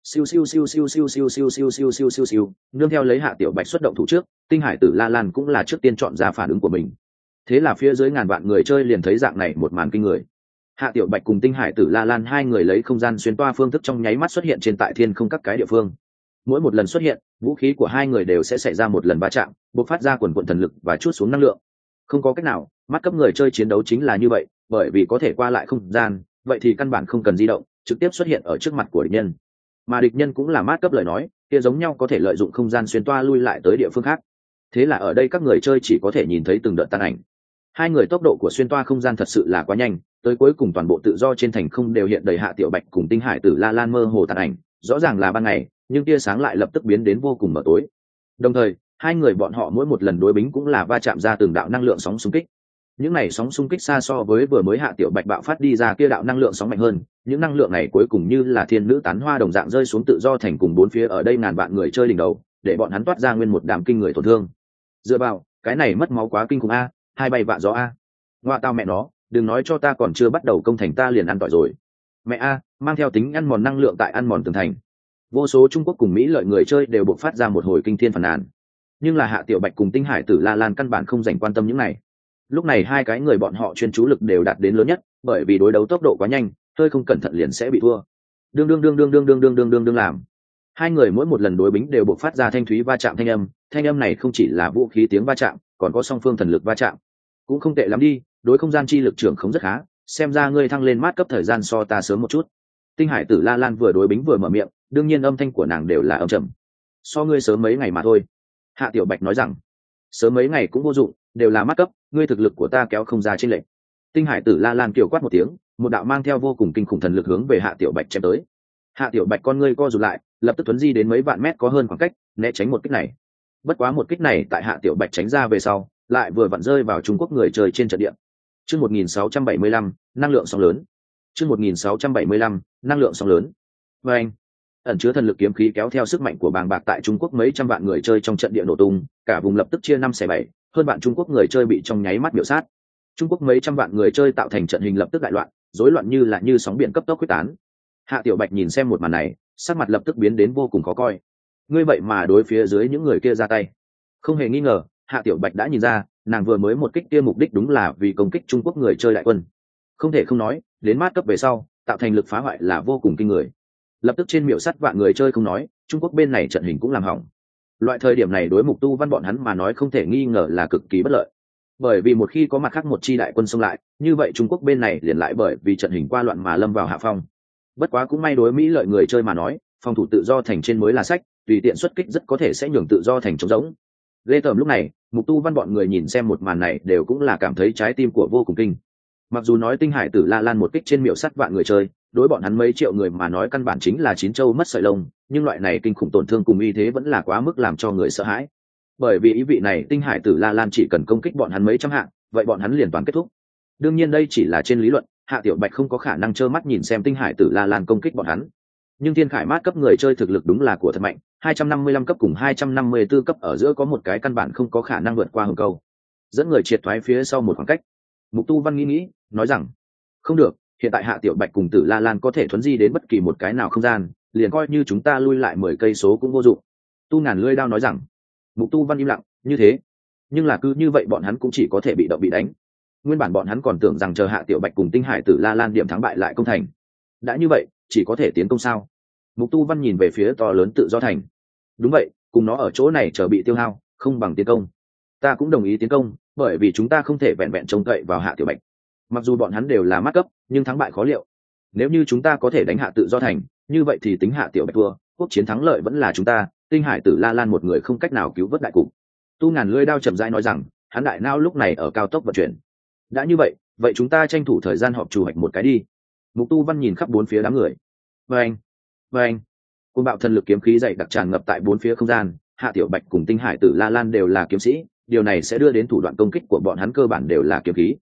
siêu siêu siêu siêu siêu siêu siêu siêu siêu siêu siêu siêu nương theo lấy hạ tiểu bạch xuất động thủ trước tinh hải tử la lan cũng là trước tiên chọn ra phản ứng của mình thế là phía dưới ngàn vạn người chơi liền thấy dạng này một màn kinh người hạ tiểu bạch cùng tinh hải tử la lan hai người lấy không gian xuyên toa phương thức trong nháy mắt xuất hiện trên tại thiên không các cái địa phương mỗi một lần xuất hiện vũ khí của hai người đều sẽ xảy ra một lần va chạm bộc phát ra quần quận thần lực và chút xuống năng lượng không có cách nào mắt cấp người chơi chiến đấu chính là như vậy bởi vì có thể qua lại không gian vậy thì căn bản không cần di động trực tiếp xuất hiện ở trước mặt của địch nhân mà địch nhân cũng là mát cấp lời nói, kia giống nhau có thể lợi dụng không gian xuyên toa lui lại tới địa phương khác. Thế là ở đây các người chơi chỉ có thể nhìn thấy từng đợt tan ảnh. Hai người tốc độ của xuyên toa không gian thật sự là quá nhanh, tới cuối cùng toàn bộ tự do trên thành không đều hiện đầy hạ tiểu bạch cùng tinh hải tử la lan mơ hồ tàn ảnh, rõ ràng là ban ngày, nhưng tia sáng lại lập tức biến đến vô cùng mờ tối. Đồng thời, hai người bọn họ mỗi một lần đối bính cũng là va chạm ra từng đạo năng lượng sóng xung kích những này sóng xung kích xa so với vừa mới hạ tiểu bạch bạo phát đi ra kia đạo năng lượng sóng mạnh hơn, những năng lượng này cuối cùng như là thiên nữ tán hoa đồng dạng rơi xuống tự do thành cùng bốn phía ở đây ngàn vạn người chơi đỉnh đầu, để bọn hắn toát ra nguyên một đám kinh người tổn thương. Dựa vào, cái này mất máu quá kinh khủng a, hai bay vạ gió a. Ngoa tao mẹ nó, đừng nói cho ta còn chưa bắt đầu công thành ta liền ăn tỏi rồi. Mẹ a, mang theo tính ăn mòn năng lượng tại ăn mòn tường thành. Vô số trung quốc cùng mỹ lợi người chơi đều buộc phát ra một hồi kinh thiên phản nàn. Nhưng là hạ tiểu bạch cùng tinh hải tử la lan căn bản không dành quan tâm những này lúc này hai cái người bọn họ chuyên chú lực đều đạt đến lớn nhất, bởi vì đối đấu tốc độ quá nhanh, hơi không cẩn thận liền sẽ bị thua. Đương đương đương đương đương đương đương đương đương đương làm. Hai người mỗi một lần đối bính đều buộc phát ra thanh thúy va chạm thanh âm thanh âm này không chỉ là vũ khí tiếng va chạm, còn có song phương thần lực va chạm. Cũng không tệ lắm đi, đối không gian chi lực trưởng không rất khá, xem ra ngươi thăng lên mát cấp thời gian so ta sớm một chút. Tinh hải tử la lan vừa đối bính vừa mở miệng, đương nhiên âm thanh của nàng đều là âm trầm. So ngươi sớm mấy ngày mà thôi. Hạ tiểu bạch nói rằng sớm mấy ngày cũng vô dụng đều là mắt cấp ngươi thực lực của ta kéo không ra trên lệnh tinh hải tử la lan kiều quát một tiếng một đạo mang theo vô cùng kinh khủng thần lực hướng về hạ tiểu bạch chém tới. Hạ tiểu bạch con ngươi co rụt lại lập tức tuấn di đến mấy vạn mét có hơn khoảng cách né tránh một kích này. Bất quá một kích này tại hạ tiểu bạch tránh ra về sau lại vừa vặn rơi vào trung quốc người chơi trên trận địa. Chương 1675, năng lượng sóng lớn. Chương 1675, năng lượng sóng lớn. Và anh ẩn chứa thần lực kiếm khí kéo theo sức mạnh của bàng bạc tại trung quốc mấy trăm vạn người chơi trong trận địa nổ tung, cả vùng lập tức chia năm xẻ bảy, hơn bạn trung quốc người chơi bị trong nháy mắt biểu sát. Trung quốc mấy trăm vạn người chơi tạo thành trận hình lập tức đại loạn, rối loạn như là như sóng biển cấp tốc quyết tán. Hạ tiểu bạch nhìn xem một màn này, sắc mặt lập tức biến đến vô cùng khó coi. Ngươi vậy mà đối phía dưới những người kia ra tay. Không hề nghi ngờ, hạ tiểu bạch đã nhìn ra, nàng vừa mới một kích kia mục đích đúng là vì công kích trung quốc người chơi đại quân. Không thể không nói, đến mát cấp về sau, tạo thành lực phá hoại là vô cùng kinh người lập tức trên miệu sắt vạn người chơi không nói, trung quốc bên này trận hình cũng làm hỏng. Loại thời điểm này đối mục tu văn bọn hắn mà nói không thể nghi ngờ là cực kỳ bất lợi. Bởi vì một khi có mặt khác một chi đại quân xông lại, như vậy trung quốc bên này liền lại bởi vì trận hình qua loạn mà lâm vào hạ phong. Bất quá cũng may đối mỹ lợi người chơi mà nói, phòng thủ tự do thành trên mới là sách, tùy tiện xuất kích rất có thể sẽ nhường tự do thành trống rỗng. Lê tởm lúc này, mục tu văn bọn người nhìn xem một màn này đều cũng là cảm thấy trái tim của vô cùng kinh. Mặc dù nói tinh hải tử la lan một kích trên miệu sắt vạn người chơi đối bọn hắn mấy triệu người mà nói căn bản chính là chín châu mất sợi lông, nhưng loại này kinh khủng tổn thương cùng y thế vẫn là quá mức làm cho người sợ hãi. Bởi vì ý vị này, tinh hải tử la lan chỉ cần công kích bọn hắn mấy trăm hạng, vậy bọn hắn liền toàn kết thúc. Đương nhiên đây chỉ là trên lý luận, hạ tiểu bạch không có khả năng trơ mắt nhìn xem tinh hải tử la lan công kích bọn hắn. Nhưng thiên khải mát cấp người chơi thực lực đúng là của thật mạnh 255 cấp cùng 254 cấp ở giữa có một cái căn bản không có khả năng vượt qua hồng câu. Dẫn người triệt thoái phía sau một khoảng cách. Mục tu văn nghĩ nghĩ, nói rằng, không được hiện tại hạ tiểu bạch cùng tử la lan có thể thuấn di đến bất kỳ một cái nào không gian, liền coi như chúng ta lui lại mười cây số cũng vô dụng. Tu ngàn lưỡi đao nói rằng, mục tu văn im lặng, như thế. Nhưng là cứ như vậy bọn hắn cũng chỉ có thể bị động bị đánh. Nguyên bản bọn hắn còn tưởng rằng chờ hạ tiểu bạch cùng tinh hải tử la lan điểm thắng bại lại công thành. Đã như vậy, chỉ có thể tiến công sao? Mục tu văn nhìn về phía to lớn tự do thành. Đúng vậy, cùng nó ở chỗ này chờ bị tiêu hao, không bằng tiến công. Ta cũng đồng ý tiến công, bởi vì chúng ta không thể vẹn vẹn trông cậy vào hạ tiểu bạch mặc dù bọn hắn đều là mắt cấp, nhưng thắng bại khó liệu. Nếu như chúng ta có thể đánh hạ tự do thành, như vậy thì tính hạ tiểu bạch thua, quốc chiến thắng lợi vẫn là chúng ta, tinh hải tử la lan một người không cách nào cứu vớt đại cục. Tu ngàn lưỡi đao chậm rãi nói rằng, hắn đại nao lúc này ở cao tốc vận chuyển. Đã như vậy vậy chúng ta tranh thủ thời gian họp chủ hoạch một cái đi. Mục tu văn nhìn khắp bốn phía đám người. Vâng, vâng. Vê anh vê anh côn bạo thần lực kiếm khí dày đặc tràn ngập tại bốn phía không gian, hạ tiểu bạch cùng tinh hải tử la lan đều là kiếm sĩ, điều này sẽ đưa đến thủ đoạn công kích của bọn hắn cơ bản đều là kiếm khí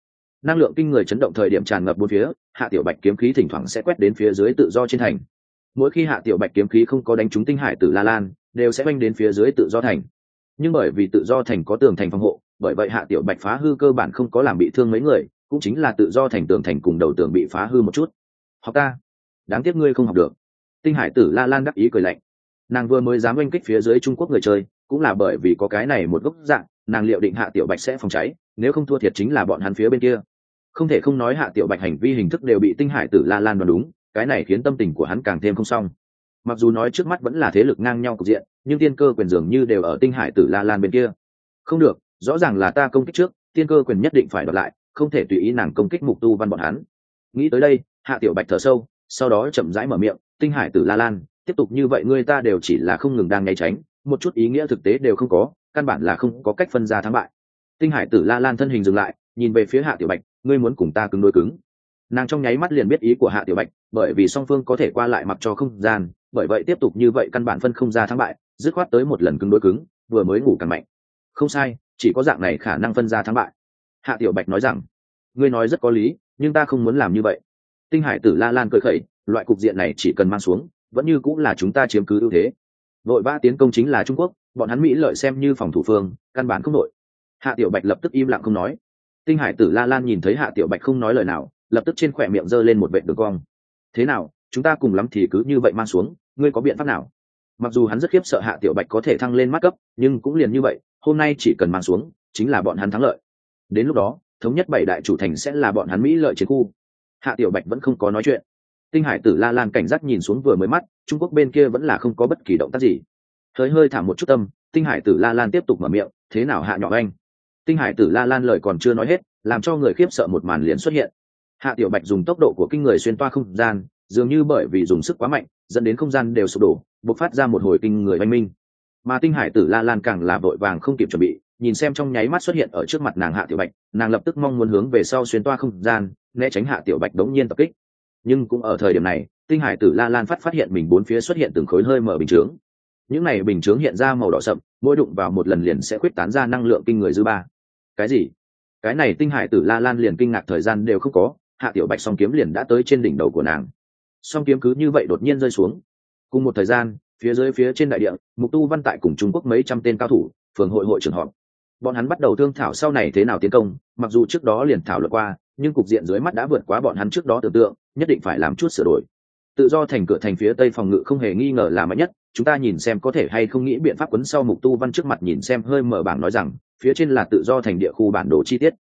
năng lượng kinh người chấn động thời điểm tràn ngập bốn phía, hạ tiểu bạch kiếm khí thỉnh thoảng sẽ quét đến phía dưới tự do trên thành. Mỗi khi hạ tiểu bạch kiếm khí không có đánh trúng tinh hải tử la lan, đều sẽ oanh đến phía dưới tự do thành. Nhưng bởi vì tự do thành có tường thành phòng hộ, bởi vậy hạ tiểu bạch phá hư cơ bản không có làm bị thương mấy người, cũng chính là tự do thành tường thành cùng đầu tường bị phá hư một chút. Học ta đáng tiếc ngươi không học được. Tinh hải tử la lan đắc ý cười lạnh. Nàng vừa mới dám oanh kích phía dưới trung quốc người chơi, cũng là bởi vì có cái này một gốc dạng, nàng liệu định hạ tiểu bạch sẽ phòng cháy, nếu không thua thiệt chính là bọn hắn phía bên kia không thể không nói hạ tiểu bạch hành vi hình thức đều bị tinh hải tử la lan đoán đúng, cái này khiến tâm tình của hắn càng thêm không xong. Mặc dù nói trước mắt vẫn là thế lực ngang nhau cục diện, nhưng tiên cơ quyền dường như đều ở tinh hải tử la lan bên kia. Không được, rõ ràng là ta công kích trước, tiên cơ quyền nhất định phải đoạt lại, không thể tùy ý nàng công kích mục tu văn bọn hắn. Nghĩ tới đây, hạ tiểu bạch thở sâu, sau đó chậm rãi mở miệng, tinh hải tử la lan, tiếp tục như vậy ngươi ta đều chỉ là không ngừng đang né tránh, một chút ý nghĩa thực tế đều không có, căn bản là không có cách phân ra thắng bại. Tinh hải tử la lan thân hình dừng lại, nhìn về phía hạ tiểu bạch ngươi muốn cùng ta cứng đôi cứng. Nàng trong nháy mắt liền biết ý của hạ tiểu bạch, bởi vì song phương có thể qua lại mặc cho không gian, bởi vậy tiếp tục như vậy căn bản phân không ra thắng bại, dứt khoát tới một lần cứng đôi cứng, vừa mới ngủ càng mạnh. Không sai, chỉ có dạng này khả năng phân ra thắng bại. Hạ tiểu bạch nói rằng, ngươi nói rất có lý, nhưng ta không muốn làm như vậy. Tinh hải tử la lan cười khẩy, loại cục diện này chỉ cần mang xuống, vẫn như cũng là chúng ta chiếm cứ ưu thế. Vội vã tiến công chính là trung quốc, bọn hắn mỹ lợi xem như phòng thủ phương, căn bản không nội hạ tiểu bạch lập tức im lặng không nói tinh hải tử la lan nhìn thấy hạ tiểu bạch không nói lời nào, lập tức trên khỏe miệng giơ lên một vệ đường cong. Thế nào, chúng ta cùng lắm thì cứ như vậy mang xuống, ngươi có biện pháp nào? Mặc dù hắn rất khiếp sợ hạ tiểu bạch có thể thăng lên mắt cấp, nhưng cũng liền như vậy, hôm nay chỉ cần mang xuống, chính là bọn hắn thắng lợi. Đến lúc đó, thống nhất bảy đại chủ thành sẽ là bọn hắn mỹ lợi chiến khu. Hạ tiểu bạch vẫn không có nói chuyện. Tinh hải tử la lan cảnh giác nhìn xuống vừa mới mắt, trung quốc bên kia vẫn là không có bất kỳ động tác gì. Hơi hơi thả một chút tâm, tinh hải tử la lan tiếp tục mở miệng, thế nào hạ nhỏ anh? Tinh hải tử la lan lời còn chưa nói hết, làm cho người khiếp sợ một màn liền xuất hiện. Hạ tiểu bạch dùng tốc độ của kinh người xuyên toa không gian, dường như bởi vì dùng sức quá mạnh, dẫn đến không gian đều sụp đổ, bộc phát ra một hồi kinh người oanh minh. Mà tinh hải tử la lan càng là vội vàng không kịp chuẩn bị, nhìn xem trong nháy mắt xuất hiện ở trước mặt nàng hạ tiểu bạch, nàng lập tức mong muốn hướng về sau xuyên toa không gian, né tránh hạ tiểu bạch đống nhiên tập kích. Nhưng cũng ở thời điểm này, tinh hải tử la lan phát phát hiện mình bốn phía xuất hiện từng khối hơi mở bình chướng. Những này bình chướng hiện ra màu đỏ sậm, mỗi đụng vào một lần liền sẽ quyết tán ra năng lượng kinh người dư ba cái gì? Cái này tinh hải tử la lan liền kinh ngạc thời gian đều không có, hạ tiểu bạch song kiếm liền đã tới trên đỉnh đầu của nàng. Song kiếm cứ như vậy đột nhiên rơi xuống. Cùng một thời gian, phía dưới phía trên đại địa, mục tu văn tại cùng trung quốc mấy trăm tên cao thủ, phường hội hội trưởng họp. Bọn hắn bắt đầu thương thảo sau này thế nào tiến công, mặc dù trước đó liền thảo luận qua, nhưng cục diện dưới mắt đã vượt quá bọn hắn trước đó tưởng tượng, nhất định phải làm chút sửa đổi. Tự do thành cửa thành phía tây phòng ngự không hề nghi ngờ là mạnh nhất, chúng ta nhìn xem có thể hay không nghĩ biện pháp quấn sau mục tu văn trước mặt nhìn xem hơi mở bảng nói rằng phía trên là tự do thành địa khu bản đồ chi tiết.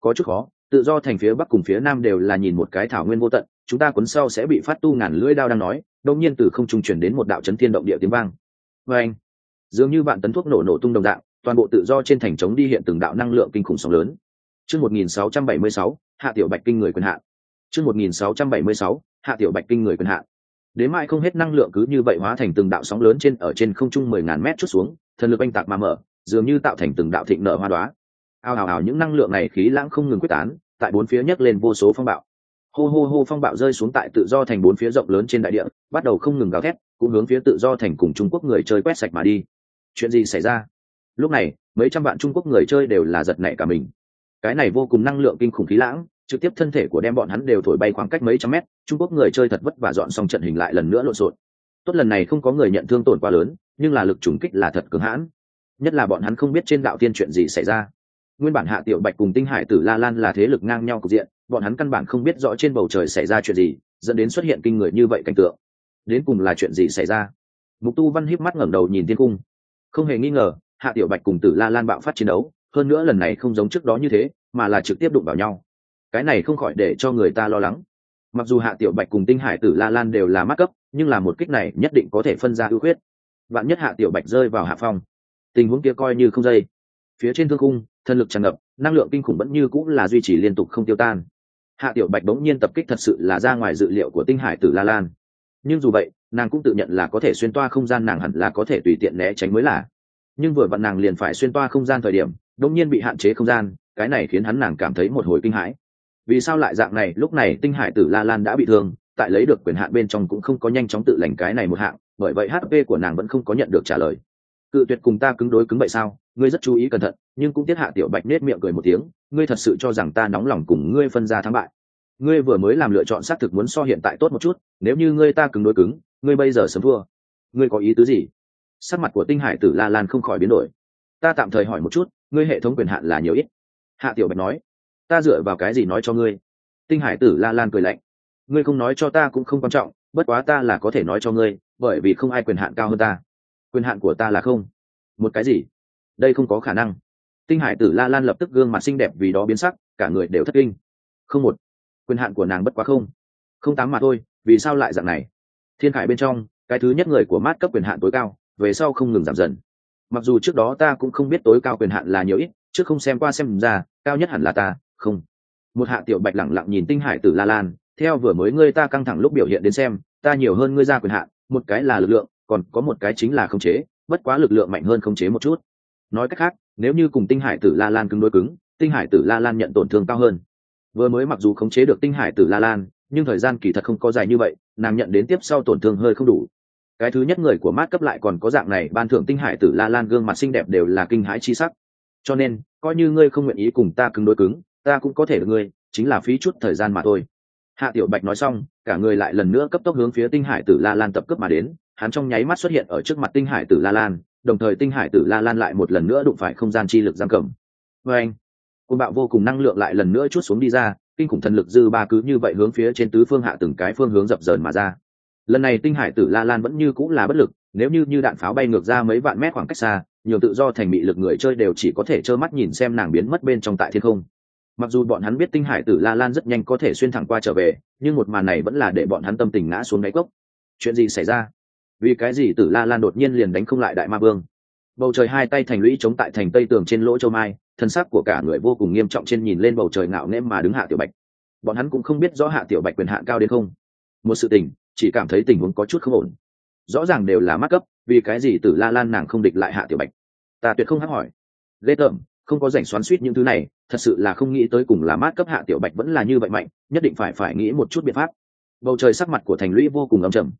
Có chút khó tự do thành phía bắc cùng phía nam đều là nhìn một cái thảo nguyên vô tận chúng ta cuốn sau sẽ bị phát tu ngàn lưỡi đao đang nói đông nhiên từ không trung chuyển đến một đạo chấn thiên động địa tiếng vang. Vê anh dường như bạn tấn thuốc nổ nổ tung đồng đạo toàn bộ tự do trên thành trống đi hiện từng đạo năng lượng kinh khủng sóng lớn. Chương 1676, hạ tiểu bạch kinh người quyền hạn. Chương 1676, hạ tiểu bạch kinh người quyền hạn. Đến mai không hết năng lượng cứ như vậy hóa thành từng đạo sóng lớn trên ở trên không trung mười ngàn mét chút xuống thần lực anh tạc mà mở dường như tạo thành từng đạo thịnh nợ hoa đoá. Ao ào ào, những năng lượng này khí lãng không ngừng quyết tán, tại bốn phía nhấc lên vô số phong bạo. Hô hô hô, phong bạo rơi xuống tại tự do thành bốn phía rộng lớn trên đại địa, bắt đầu không ngừng gào thét, cũng hướng phía tự do thành cùng trung quốc người chơi quét sạch mà đi. Chuyện gì xảy ra? Lúc này, mấy trăm vạn trung quốc người chơi đều là giật nảy cả mình. Cái này vô cùng năng lượng kinh khủng khí lãng, trực tiếp thân thể của đem bọn hắn đều thổi bay khoảng cách mấy trăm mét, trung quốc người chơi thật vất vả dọn xong trận hình lại lần nữa lộn xộn. Tốt, lần này không có người nhận thương tổn quá lớn, nhưng là lực trùng kích là thật cứng hãn nhất là bọn hắn không biết trên đạo tiên chuyện gì xảy ra. Nguyên bản hạ tiểu bạch cùng tinh hải tử la lan là thế lực ngang nhau cục diện, bọn hắn căn bản không biết rõ trên bầu trời xảy ra chuyện gì, dẫn đến xuất hiện kinh người như vậy cảnh tượng. Đến cùng là chuyện gì xảy ra? Mục tu văn hiếp mắt ngẩng đầu nhìn thiên cung. Không hề nghi ngờ, hạ tiểu bạch cùng tử la lan bạo phát chiến đấu, hơn nữa lần này không giống trước đó như thế, mà là trực tiếp đụng vào nhau. Cái này không khỏi để cho người ta lo lắng. Mặc dù hạ tiểu bạch cùng tinh hải tử la lan đều là mắc cấp, nhưng là một kích này nhất định có thể phân ra ưu khuyết. Bạn nhất hạ tiểu bạch rơi vào hạ phong tình huống kia coi như không dây. Phía trên thương cung thân lực tràn ngập, năng lượng kinh khủng vẫn như cũng là duy trì liên tục không tiêu tan. Hạ tiểu bạch bỗng nhiên tập kích thật sự là ra ngoài dự liệu của tinh hải tử la lan. Nhưng dù vậy, nàng cũng tự nhận là có thể xuyên toa không gian nàng hẳn là có thể tùy tiện né tránh mới là. Nhưng vừa vặn nàng liền phải xuyên toa không gian thời điểm đống nhiên bị hạn chế không gian, cái này khiến hắn nàng cảm thấy một hồi kinh hãi. Vì sao lại dạng này, lúc này tinh hải tử la lan đã bị thương, tại lấy được quyền hạn bên trong cũng không có nhanh chóng tự lành cái này một hạng, bởi vậy hp của nàng vẫn không có nhận được trả lời cự tuyệt cùng ta cứng đối cứng vậy sao? Ngươi rất chú ý cẩn thận, nhưng cũng tiết hạ tiểu bạch nết miệng cười một tiếng, ngươi thật sự cho rằng ta nóng lòng cùng ngươi phân ra thắng bại. Ngươi vừa mới làm lựa chọn xác thực muốn so hiện tại tốt một chút, nếu như ngươi ta cứng đối cứng, ngươi bây giờ sớm thua. Ngươi có ý tứ gì? Sắc mặt của tinh hải tử la lan không khỏi biến đổi. Ta tạm thời hỏi một chút, ngươi hệ thống quyền hạn là nhiều ít? Hạ tiểu bạch nói. Ta dựa vào cái gì nói cho ngươi? Tinh hải tử la lan cười lạnh. Ngươi không nói cho ta cũng không quan trọng, bất quá ta là có thể nói cho ngươi, bởi vì không ai quyền hạn cao hơn ta quyền hạn của ta là không. Một cái gì? Đây không có khả năng. Tinh hải tử la lan lập tức gương mặt xinh đẹp vì đó biến sắc, cả người đều thất kinh. Không một. Quyền hạn của nàng bất quá không. Không tám mà thôi, vì sao lại dạng này? Thiên khải bên trong, cái thứ nhất người của mát cấp quyền hạn tối cao, về sau không ngừng giảm dần. Mặc dù trước đó ta cũng không biết tối cao quyền hạn là nhiều ít, trước không xem qua xem ra, cao nhất hẳn là ta, không. Một hạ tiểu bạch lẳng lặng nhìn tinh hải tử la lan, theo vừa mới ngươi ta căng thẳng lúc biểu hiện đến xem, ta nhiều hơn ngươi ra quyền hạn, một cái là lực lượng còn có một cái chính là khống chế, bất quá lực lượng mạnh hơn khống chế một chút. Nói cách khác, nếu như cùng tinh hải tử la lan cứng đối cứng, tinh hải tử la lan nhận tổn thương cao hơn. Vừa mới mặc dù khống chế được tinh hải tử la lan, nhưng thời gian kỳ thật không có dài như vậy, nàng nhận đến tiếp sau tổn thương hơi không đủ. Cái thứ nhất người của mát cấp lại còn có dạng này, ban thưởng tinh hải tử la lan gương mặt xinh đẹp đều là kinh hãi chi sắc. Cho nên, coi như ngươi không nguyện ý cùng ta cứng đối cứng, ta cũng có thể được ngươi, chính là phí chút thời gian mà thôi. Hạ tiểu bạch nói xong, cả người lại lần nữa cấp tốc hướng phía tinh hải tử la lan tập cấp mà đến hắn trong nháy mắt xuất hiện ở trước mặt tinh hải tử la lan, đồng thời tinh hải tử la lan lại một lần nữa đụng phải không gian chi lực giam cầm. Vê anh, côn bạo vô cùng năng lượng lại lần nữa chút xuống đi ra, kinh khủng thần lực dư ba cứ như vậy hướng phía trên tứ phương hạ từng cái phương hướng dập dờn mà ra. Lần này tinh hải tử la lan vẫn như cũng là bất lực, nếu như như đạn pháo bay ngược ra mấy vạn mét khoảng cách xa nhiều tự do thành bị lực người chơi đều chỉ có thể trơ mắt nhìn xem nàng biến mất bên trong tại thiên không. Mặc dù bọn hắn biết tinh hải tử la lan rất nhanh có thể xuyên thẳng qua trở về, nhưng một màn này vẫn là để bọn hắn tâm tình ngã xuống đáy cốc. Chuyện gì xảy ra? Vì cái gì tử la lan đột nhiên liền đánh không lại đại ma vương? Bầu trời hai tay thành lũy chống tại thành tây tường trên lỗ châu mai, thân sắc của cả người vô cùng nghiêm trọng trên nhìn lên bầu trời ngạo nghễ mà đứng hạ tiểu bạch. Bọn hắn cũng không biết rõ hạ tiểu bạch quyền hạn cao đến không. Một sự tình, chỉ cảm thấy tình huống có chút không ổn. Rõ ràng đều là mắc cấp vì cái gì tử la lan nàng không địch lại hạ tiểu bạch? Ta tuyệt không hắc hỏi. Ghê tởm, không có rảnh xoắn suýt những thứ này, thật sự là không nghĩ tới cùng là mát cấp hạ tiểu bạch vẫn là như vậy mạnh, nhất định phải phải nghĩ một chút biện pháp. Bầu trời sắc mặt của thành lũy vô cùng ấm trầm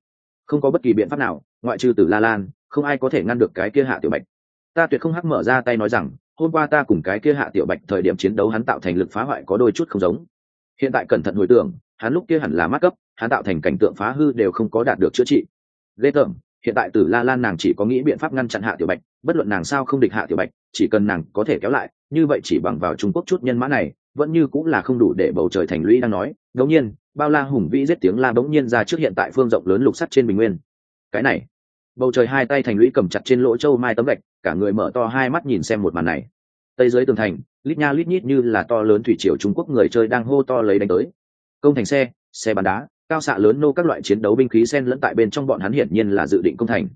không có bất kỳ biện pháp nào, ngoại trừ tử la lan, không ai có thể ngăn được cái kia hạ tiểu bạch. Ta tuyệt không hắc mở ra tay nói rằng, hôm qua ta cùng cái kia hạ tiểu bạch thời điểm chiến đấu hắn tạo thành lực phá hoại có đôi chút không giống. Hiện tại cẩn thận hồi tưởng, hắn lúc kia hẳn là mắc cấp, hắn tạo thành cảnh tượng phá hư đều không có đạt được chữa trị. Lê tởm, hiện tại tử la lan nàng chỉ có nghĩ biện pháp ngăn chặn hạ tiểu bạch, bất luận nàng sao không địch hạ tiểu bạch, chỉ cần nàng có thể kéo lại, như vậy chỉ bằng vào trung quốc chút nhân mã này, vẫn như cũng là không đủ để bầu trời thành lũy đang nói. Ngẫu nhiên bao la hùng vĩ giết tiếng la bỗng nhiên ra trước hiện tại phương rộng lớn lục sắt trên bình nguyên. Cái này, bầu trời hai tay thành lũy cầm chặt trên lỗ châu mai tấm gạch, cả người mở to hai mắt nhìn xem một màn này. Tây dưới tường thành, lít nha lít nhít như là to lớn thủy triều trung quốc người chơi đang hô to lấy đánh tới. Công thành xe xe bắn đá, cao xạ lớn nô các loại chiến đấu binh khí sen lẫn tại bên trong bọn hắn hiển nhiên là dự định công thành.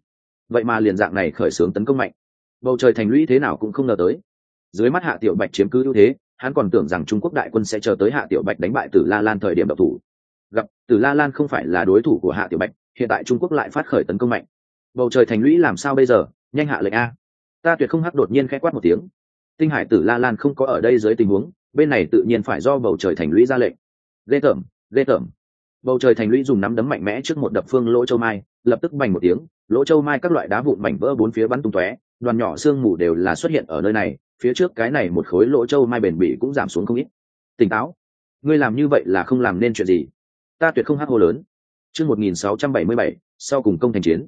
Vậy mà liền dạng này khởi xướng tấn công mạnh. Bầu trời thành lũy thế nào cũng không ngờ tới. Dưới mắt hạ tiểu bạch chiếm cứ ưu thế hắn còn tưởng rằng trung quốc đại quân sẽ chờ tới hạ tiểu bạch đánh bại tử la lan thời điểm độc thủ. Gặp tử la lan không phải là đối thủ của hạ tiểu bạch, hiện tại trung quốc lại phát khởi tấn công mạnh. Bầu trời thành lũy làm sao bây giờ? Nhanh hạ lệnh a. Ta tuyệt không hắc đột nhiên khẽ quát một tiếng. Tinh hải tử la lan không có ở đây dưới tình huống, bên này tự nhiên phải do bầu trời thành lũy ra lệnh. Ghê tởm ghê tởm. Bầu trời thành lũy dùng nắm đấm mạnh mẽ trước một đập phương lỗ châu mai, lập tức bành một tiếng. Lỗ châu mai các loại đá vụn mảnh vỡ bốn phía bắn tung tóe, đoàn nhỏ sương mù đều là xuất hiện ở nơi này phía trước cái này một khối lỗ châu mai bền bỉ cũng giảm xuống không ít. Tỉnh táo. Ngươi làm như vậy là không làm nên chuyện gì. Ta tuyệt không hắc hô lớn. Chương một nghìn sáu trăm bảy mươi bảy, sau cùng công thành chiến.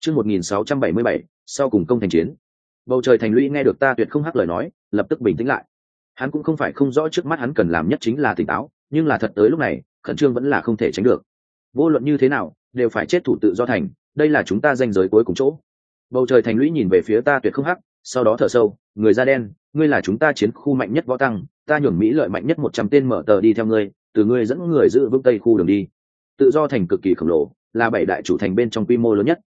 Chương một nghìn sáu trăm bảy mươi bảy, sau cùng công thành chiến. Bầu trời thành lũy nghe được ta tuyệt không hắc lời nói, lập tức bình tĩnh lại. Hắn cũng không phải không rõ trước mắt hắn cần làm nhất chính là tỉnh táo, nhưng là thật tới lúc này, khẩn trương vẫn là không thể tránh được. Vô luận như thế nào, đều phải chết thủ tự do thành, đây là chúng ta danh giới cuối cùng chỗ. Bầu trời thành lũy nhìn về phía ta tuyệt không hắc sau đó thở sâu, người da đen, ngươi là chúng ta chiến khu mạnh nhất võ tăng, ta nhường mỹ lợi mạnh nhất một trăm tên mở tờ đi theo ngươi, từ ngươi dẫn người giữ vững tây khu đường đi. Tự do thành cực kỳ khổng lồ, là bảy đại chủ thành bên trong quy mô lớn nhất.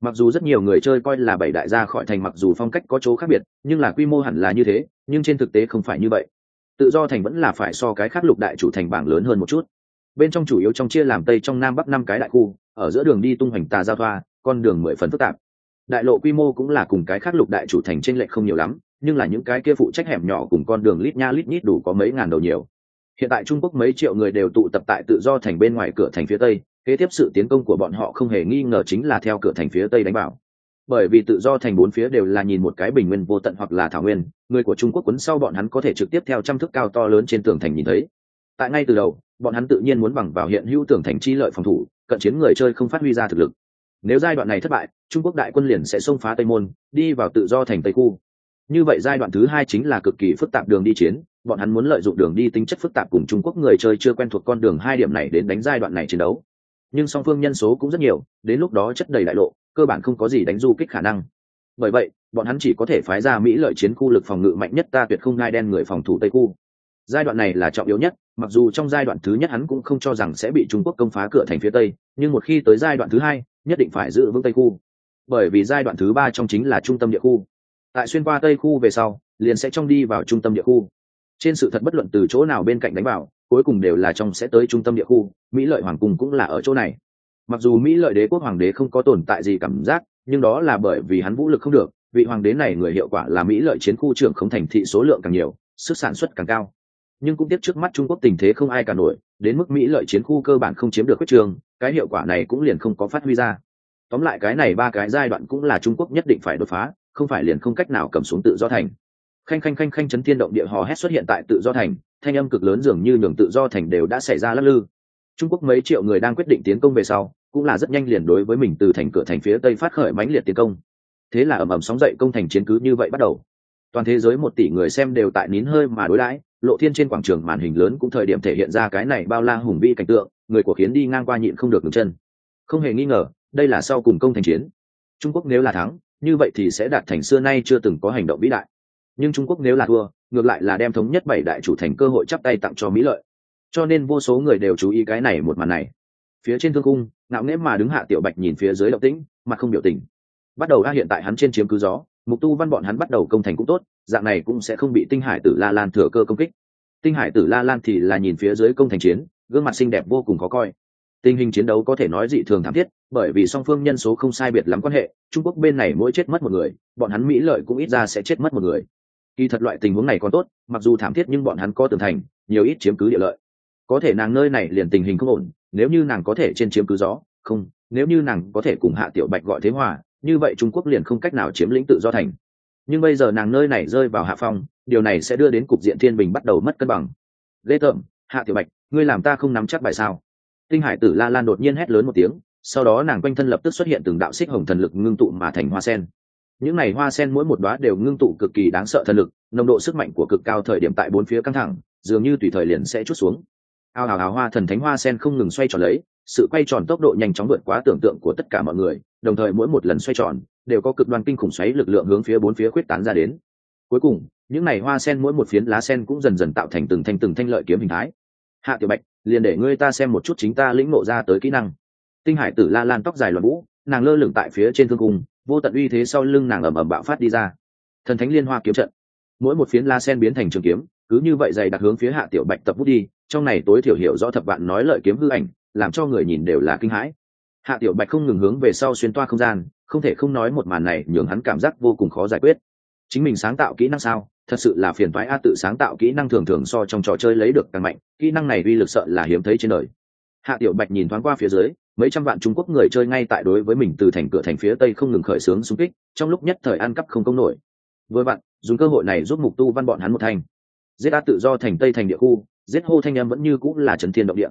Mặc dù rất nhiều người chơi coi là bảy đại gia khỏi thành mặc dù phong cách có chỗ khác biệt, nhưng là quy mô hẳn là như thế, nhưng trên thực tế không phải như vậy. Tự do thành vẫn là phải so cái khác lục đại chủ thành bảng lớn hơn một chút. Bên trong chủ yếu trong chia làm tây, trong nam bắc năm cái đại khu, ở giữa đường đi tung hoành tà giao thoa, con đường mười phần phức tạp đại lộ quy mô cũng là cùng cái khác lục đại chủ thành trên lệch không nhiều lắm, nhưng là những cái kia phụ trách hẻm nhỏ cùng con đường lít nha lít nhít đủ có mấy ngàn đầu nhiều. Hiện tại trung quốc mấy triệu người đều tụ tập tại tự do thành bên ngoài cửa thành phía tây, kế tiếp sự tiến công của bọn họ không hề nghi ngờ chính là theo cửa thành phía tây đánh bảo bởi vì tự do thành bốn phía đều là nhìn một cái bình nguyên vô tận hoặc là thảo nguyên, người của trung quốc quấn sau bọn hắn có thể trực tiếp theo trăm thước cao to lớn trên tường thành nhìn thấy. Tại ngay từ đầu, bọn hắn tự nhiên muốn bằng vào hiện hữu tường thành chi lợi phòng thủ, cận chiến người chơi không phát huy ra thực lực nếu giai đoạn này thất bại, trung quốc đại quân liền sẽ xông phá tây môn, đi vào tự do thành tây khu. Như vậy giai đoạn thứ hai chính là cực kỳ phức tạp đường đi chiến, bọn hắn muốn lợi dụng đường đi tính chất phức tạp cùng trung quốc người chơi chưa quen thuộc con đường hai điểm này đến đánh giai đoạn này chiến đấu. Nhưng song phương nhân số cũng rất nhiều, đến lúc đó chất đầy đại lộ, cơ bản không có gì đánh du kích khả năng. Bởi vậy, bọn hắn chỉ có thể phái ra mỹ lợi chiến khu lực phòng ngự mạnh nhất ta tuyệt không ngai đen người phòng thủ tây khu. Giai đoạn này là trọng yếu nhất, mặc dù trong giai đoạn thứ nhất hắn cũng không cho rằng sẽ bị trung quốc công phá cửa thành phía tây, nhưng một khi tới giai đoạn thứ hai nhất định phải giữ vững tây khu. Bởi vì giai đoạn thứ ba trong chính là trung tâm địa khu. Tại xuyên qua tây khu về sau, liền sẽ trong đi vào trung tâm địa khu. Trên sự thật bất luận từ chỗ nào bên cạnh đánh vào, cuối cùng đều là trong sẽ tới trung tâm địa khu. Mỹ lợi hoàng cung cũng là ở chỗ này. Mặc dù mỹ lợi đế quốc hoàng đế không có tồn tại gì cảm giác, nhưng đó là bởi vì hắn vũ lực không được, vị hoàng đế này người hiệu quả là mỹ lợi chiến khu trưởng không thành thị số lượng càng nhiều, sức sản xuất càng cao. Nhưng cũng tiếp trước mắt trung quốc tình thế không ai cả nổi, đến mức mỹ lợi chiến khu cơ bản không chiếm được quyết trường cái hiệu quả này cũng liền không có phát huy ra. Tóm lại cái này ba cái giai đoạn cũng là trung quốc nhất định phải đột phá, không phải liền không cách nào cầm xuống tự do thành. Khanh khanh khanh khanh chấn thiên động địa hò hét xuất hiện tại tự do thành, thanh âm cực lớn dường như nhường tự do thành đều đã xảy ra lắc lư. Trung quốc mấy triệu người đang quyết định tiến công về sau, cũng là rất nhanh liền đối với mình từ thành cửa thành phía tây phát khởi mãnh liệt tiến công. Thế là ầm ầm sóng dậy công thành chiến cứ như vậy bắt đầu. Toàn thế giới một tỷ người xem đều tại nín hơi mà đối đãi lộ thiên trên quảng trường màn hình lớn cũng thời điểm thể hiện ra cái này bao la hùng vĩ cảnh tượng, người của khiến đi ngang qua nhịn không được ngừng chân. Không hề nghi ngờ, đây là sau cùng công thành chiến. Trung quốc nếu là thắng, như vậy thì sẽ đạt thành xưa nay chưa từng có hành động vĩ đại. Nhưng trung quốc nếu là thua, ngược lại là đem thống nhất bảy đại chủ thành cơ hội chắp tay tặng cho mỹ lợi. Cho nên vô số người đều chú ý cái này một màn này. Phía trên thương cung, ngạo nghễ mà đứng hạ tiểu bạch nhìn phía dưới động tĩnh, mặt không biểu tình bắt đầu a hiện tại hắn trên chiếm cứ gió, mục tu văn bọn hắn bắt đầu công thành cũng tốt, dạng này cũng sẽ không bị tinh hải tử la lan thừa cơ công kích. Tinh hải tử la lan thì là nhìn phía dưới công thành chiến, gương mặt xinh đẹp vô cùng khó coi. Tình hình chiến đấu có thể nói dị thường thảm thiết, bởi vì song phương nhân số không sai biệt lắm quan hệ, trung quốc bên này mỗi chết mất một người, bọn hắn mỹ lợi cũng ít ra sẽ chết mất một người. Kỳ thật loại tình huống này còn tốt, mặc dù thảm thiết nhưng bọn hắn có tường thành, nhiều ít chiếm cứ địa lợi. Có thể nàng nơi này liền tình hình không ổn, nếu như nàng có thể trên chiếm cứ gió, không, nếu như nàng có thể cùng hạ tiểu bạch gọi thế hòa như vậy trung quốc liền không cách nào chiếm lĩnh tự do thành. Nhưng bây giờ nàng nơi này rơi vào hạ phong, điều này sẽ đưa đến cục diện thiên bình bắt đầu mất cân bằng. Lê tởm hạ tiểu bạch, ngươi làm ta không nắm chắc bài sao? Tinh hải tử la lan đột nhiên hét lớn một tiếng, sau đó nàng quanh thân lập tức xuất hiện từng đạo xích hồng thần lực ngưng tụ mà thành hoa sen. Những này hoa sen mỗi một đóa đều ngưng tụ cực kỳ đáng sợ thần lực, nồng độ sức mạnh của cực cao thời điểm tại bốn phía căng thẳng, dường như tùy thời liền sẽ chút xuống. Ao hào hào hoa thần thánh hoa sen không ngừng xoay tròn lấy sự quay tròn tốc độ nhanh chóng vượt quá tưởng tượng của tất cả mọi người, đồng thời mỗi một lần xoay tròn đều có cực đoan kinh khủng xoáy lực lượng hướng phía bốn phía khuyết tán ra đến. Cuối cùng, những này hoa sen mỗi một phiến lá sen cũng dần dần tạo thành từng thanh từng thanh lợi kiếm hình thái. Hạ tiểu bạch, liền để ngươi ta xem một chút chính ta lĩnh nộ ra tới kỹ năng. Tinh hải tử la lan tóc dài loạn vũ, nàng lơ lửng tại phía trên thương cung, vô tận uy thế sau lưng nàng ầm ầm bạo phát đi ra. Thần thánh liên hoa kiếm trận. Mỗi một phiến la sen biến thành trường kiếm, cứ như vậy dày đặc hướng phía hạ tiểu bạch tập bút đi, trong này tối thiểu hiểu rõ thập vạn nói lợi kiếm hư ảnh làm cho người nhìn đều là kinh hãi. Hạ tiểu bạch không ngừng hướng về sau xuyên toa không gian, không thể không nói một màn này nhường hắn cảm giác vô cùng khó giải quyết. Chính mình sáng tạo kỹ năng sao? Thật sự là phiền toái a, tự sáng tạo kỹ năng thường thường so trong trò chơi lấy được càng mạnh, kỹ năng này uy lực sợ là hiếm thấy trên đời. Hạ tiểu bạch nhìn thoáng qua phía dưới, mấy trăm vạn trung quốc người chơi ngay tại đối với mình từ thành cửa thành phía tây không ngừng khởi xướng xung kích, trong lúc nhất thời ăn cắp không công nổi. Với bạn dùng cơ hội này giúp mục tu văn bọn hắn một thành giết a tự do thành tây thành địa khu, giết hô thanh em vẫn như cũng là trần thiên động địa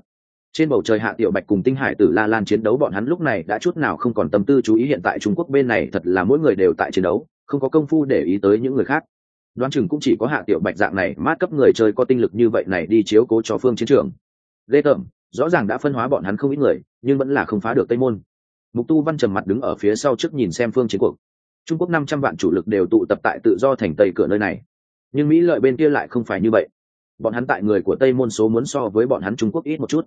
trên bầu trời hạ tiểu bạch cùng tinh hải tử la lan chiến đấu bọn hắn lúc này đã chút nào không còn tâm tư chú ý hiện tại trung quốc bên này thật là mỗi người đều tại chiến đấu, không có công phu để ý tới những người khác. Đoán chừng cũng chỉ có hạ tiểu bạch dạng này, mát cấp người chơi có tinh lực như vậy này đi chiếu cố cho phương chiến trường. Ghê tởm rõ ràng đã phân hóa bọn hắn không ít người, nhưng vẫn là không phá được tây môn. Mục tu văn trầm mặt đứng ở phía sau trước nhìn xem phương chiến cuộc. Trung quốc năm trăm vạn chủ lực đều tụ tập tại tự do thành tây cửa nơi này. Nhưng mỹ lợi bên kia lại không phải như vậy. Bọn hắn tại người của tây môn số muốn so với bọn hắn trung quốc ít một chút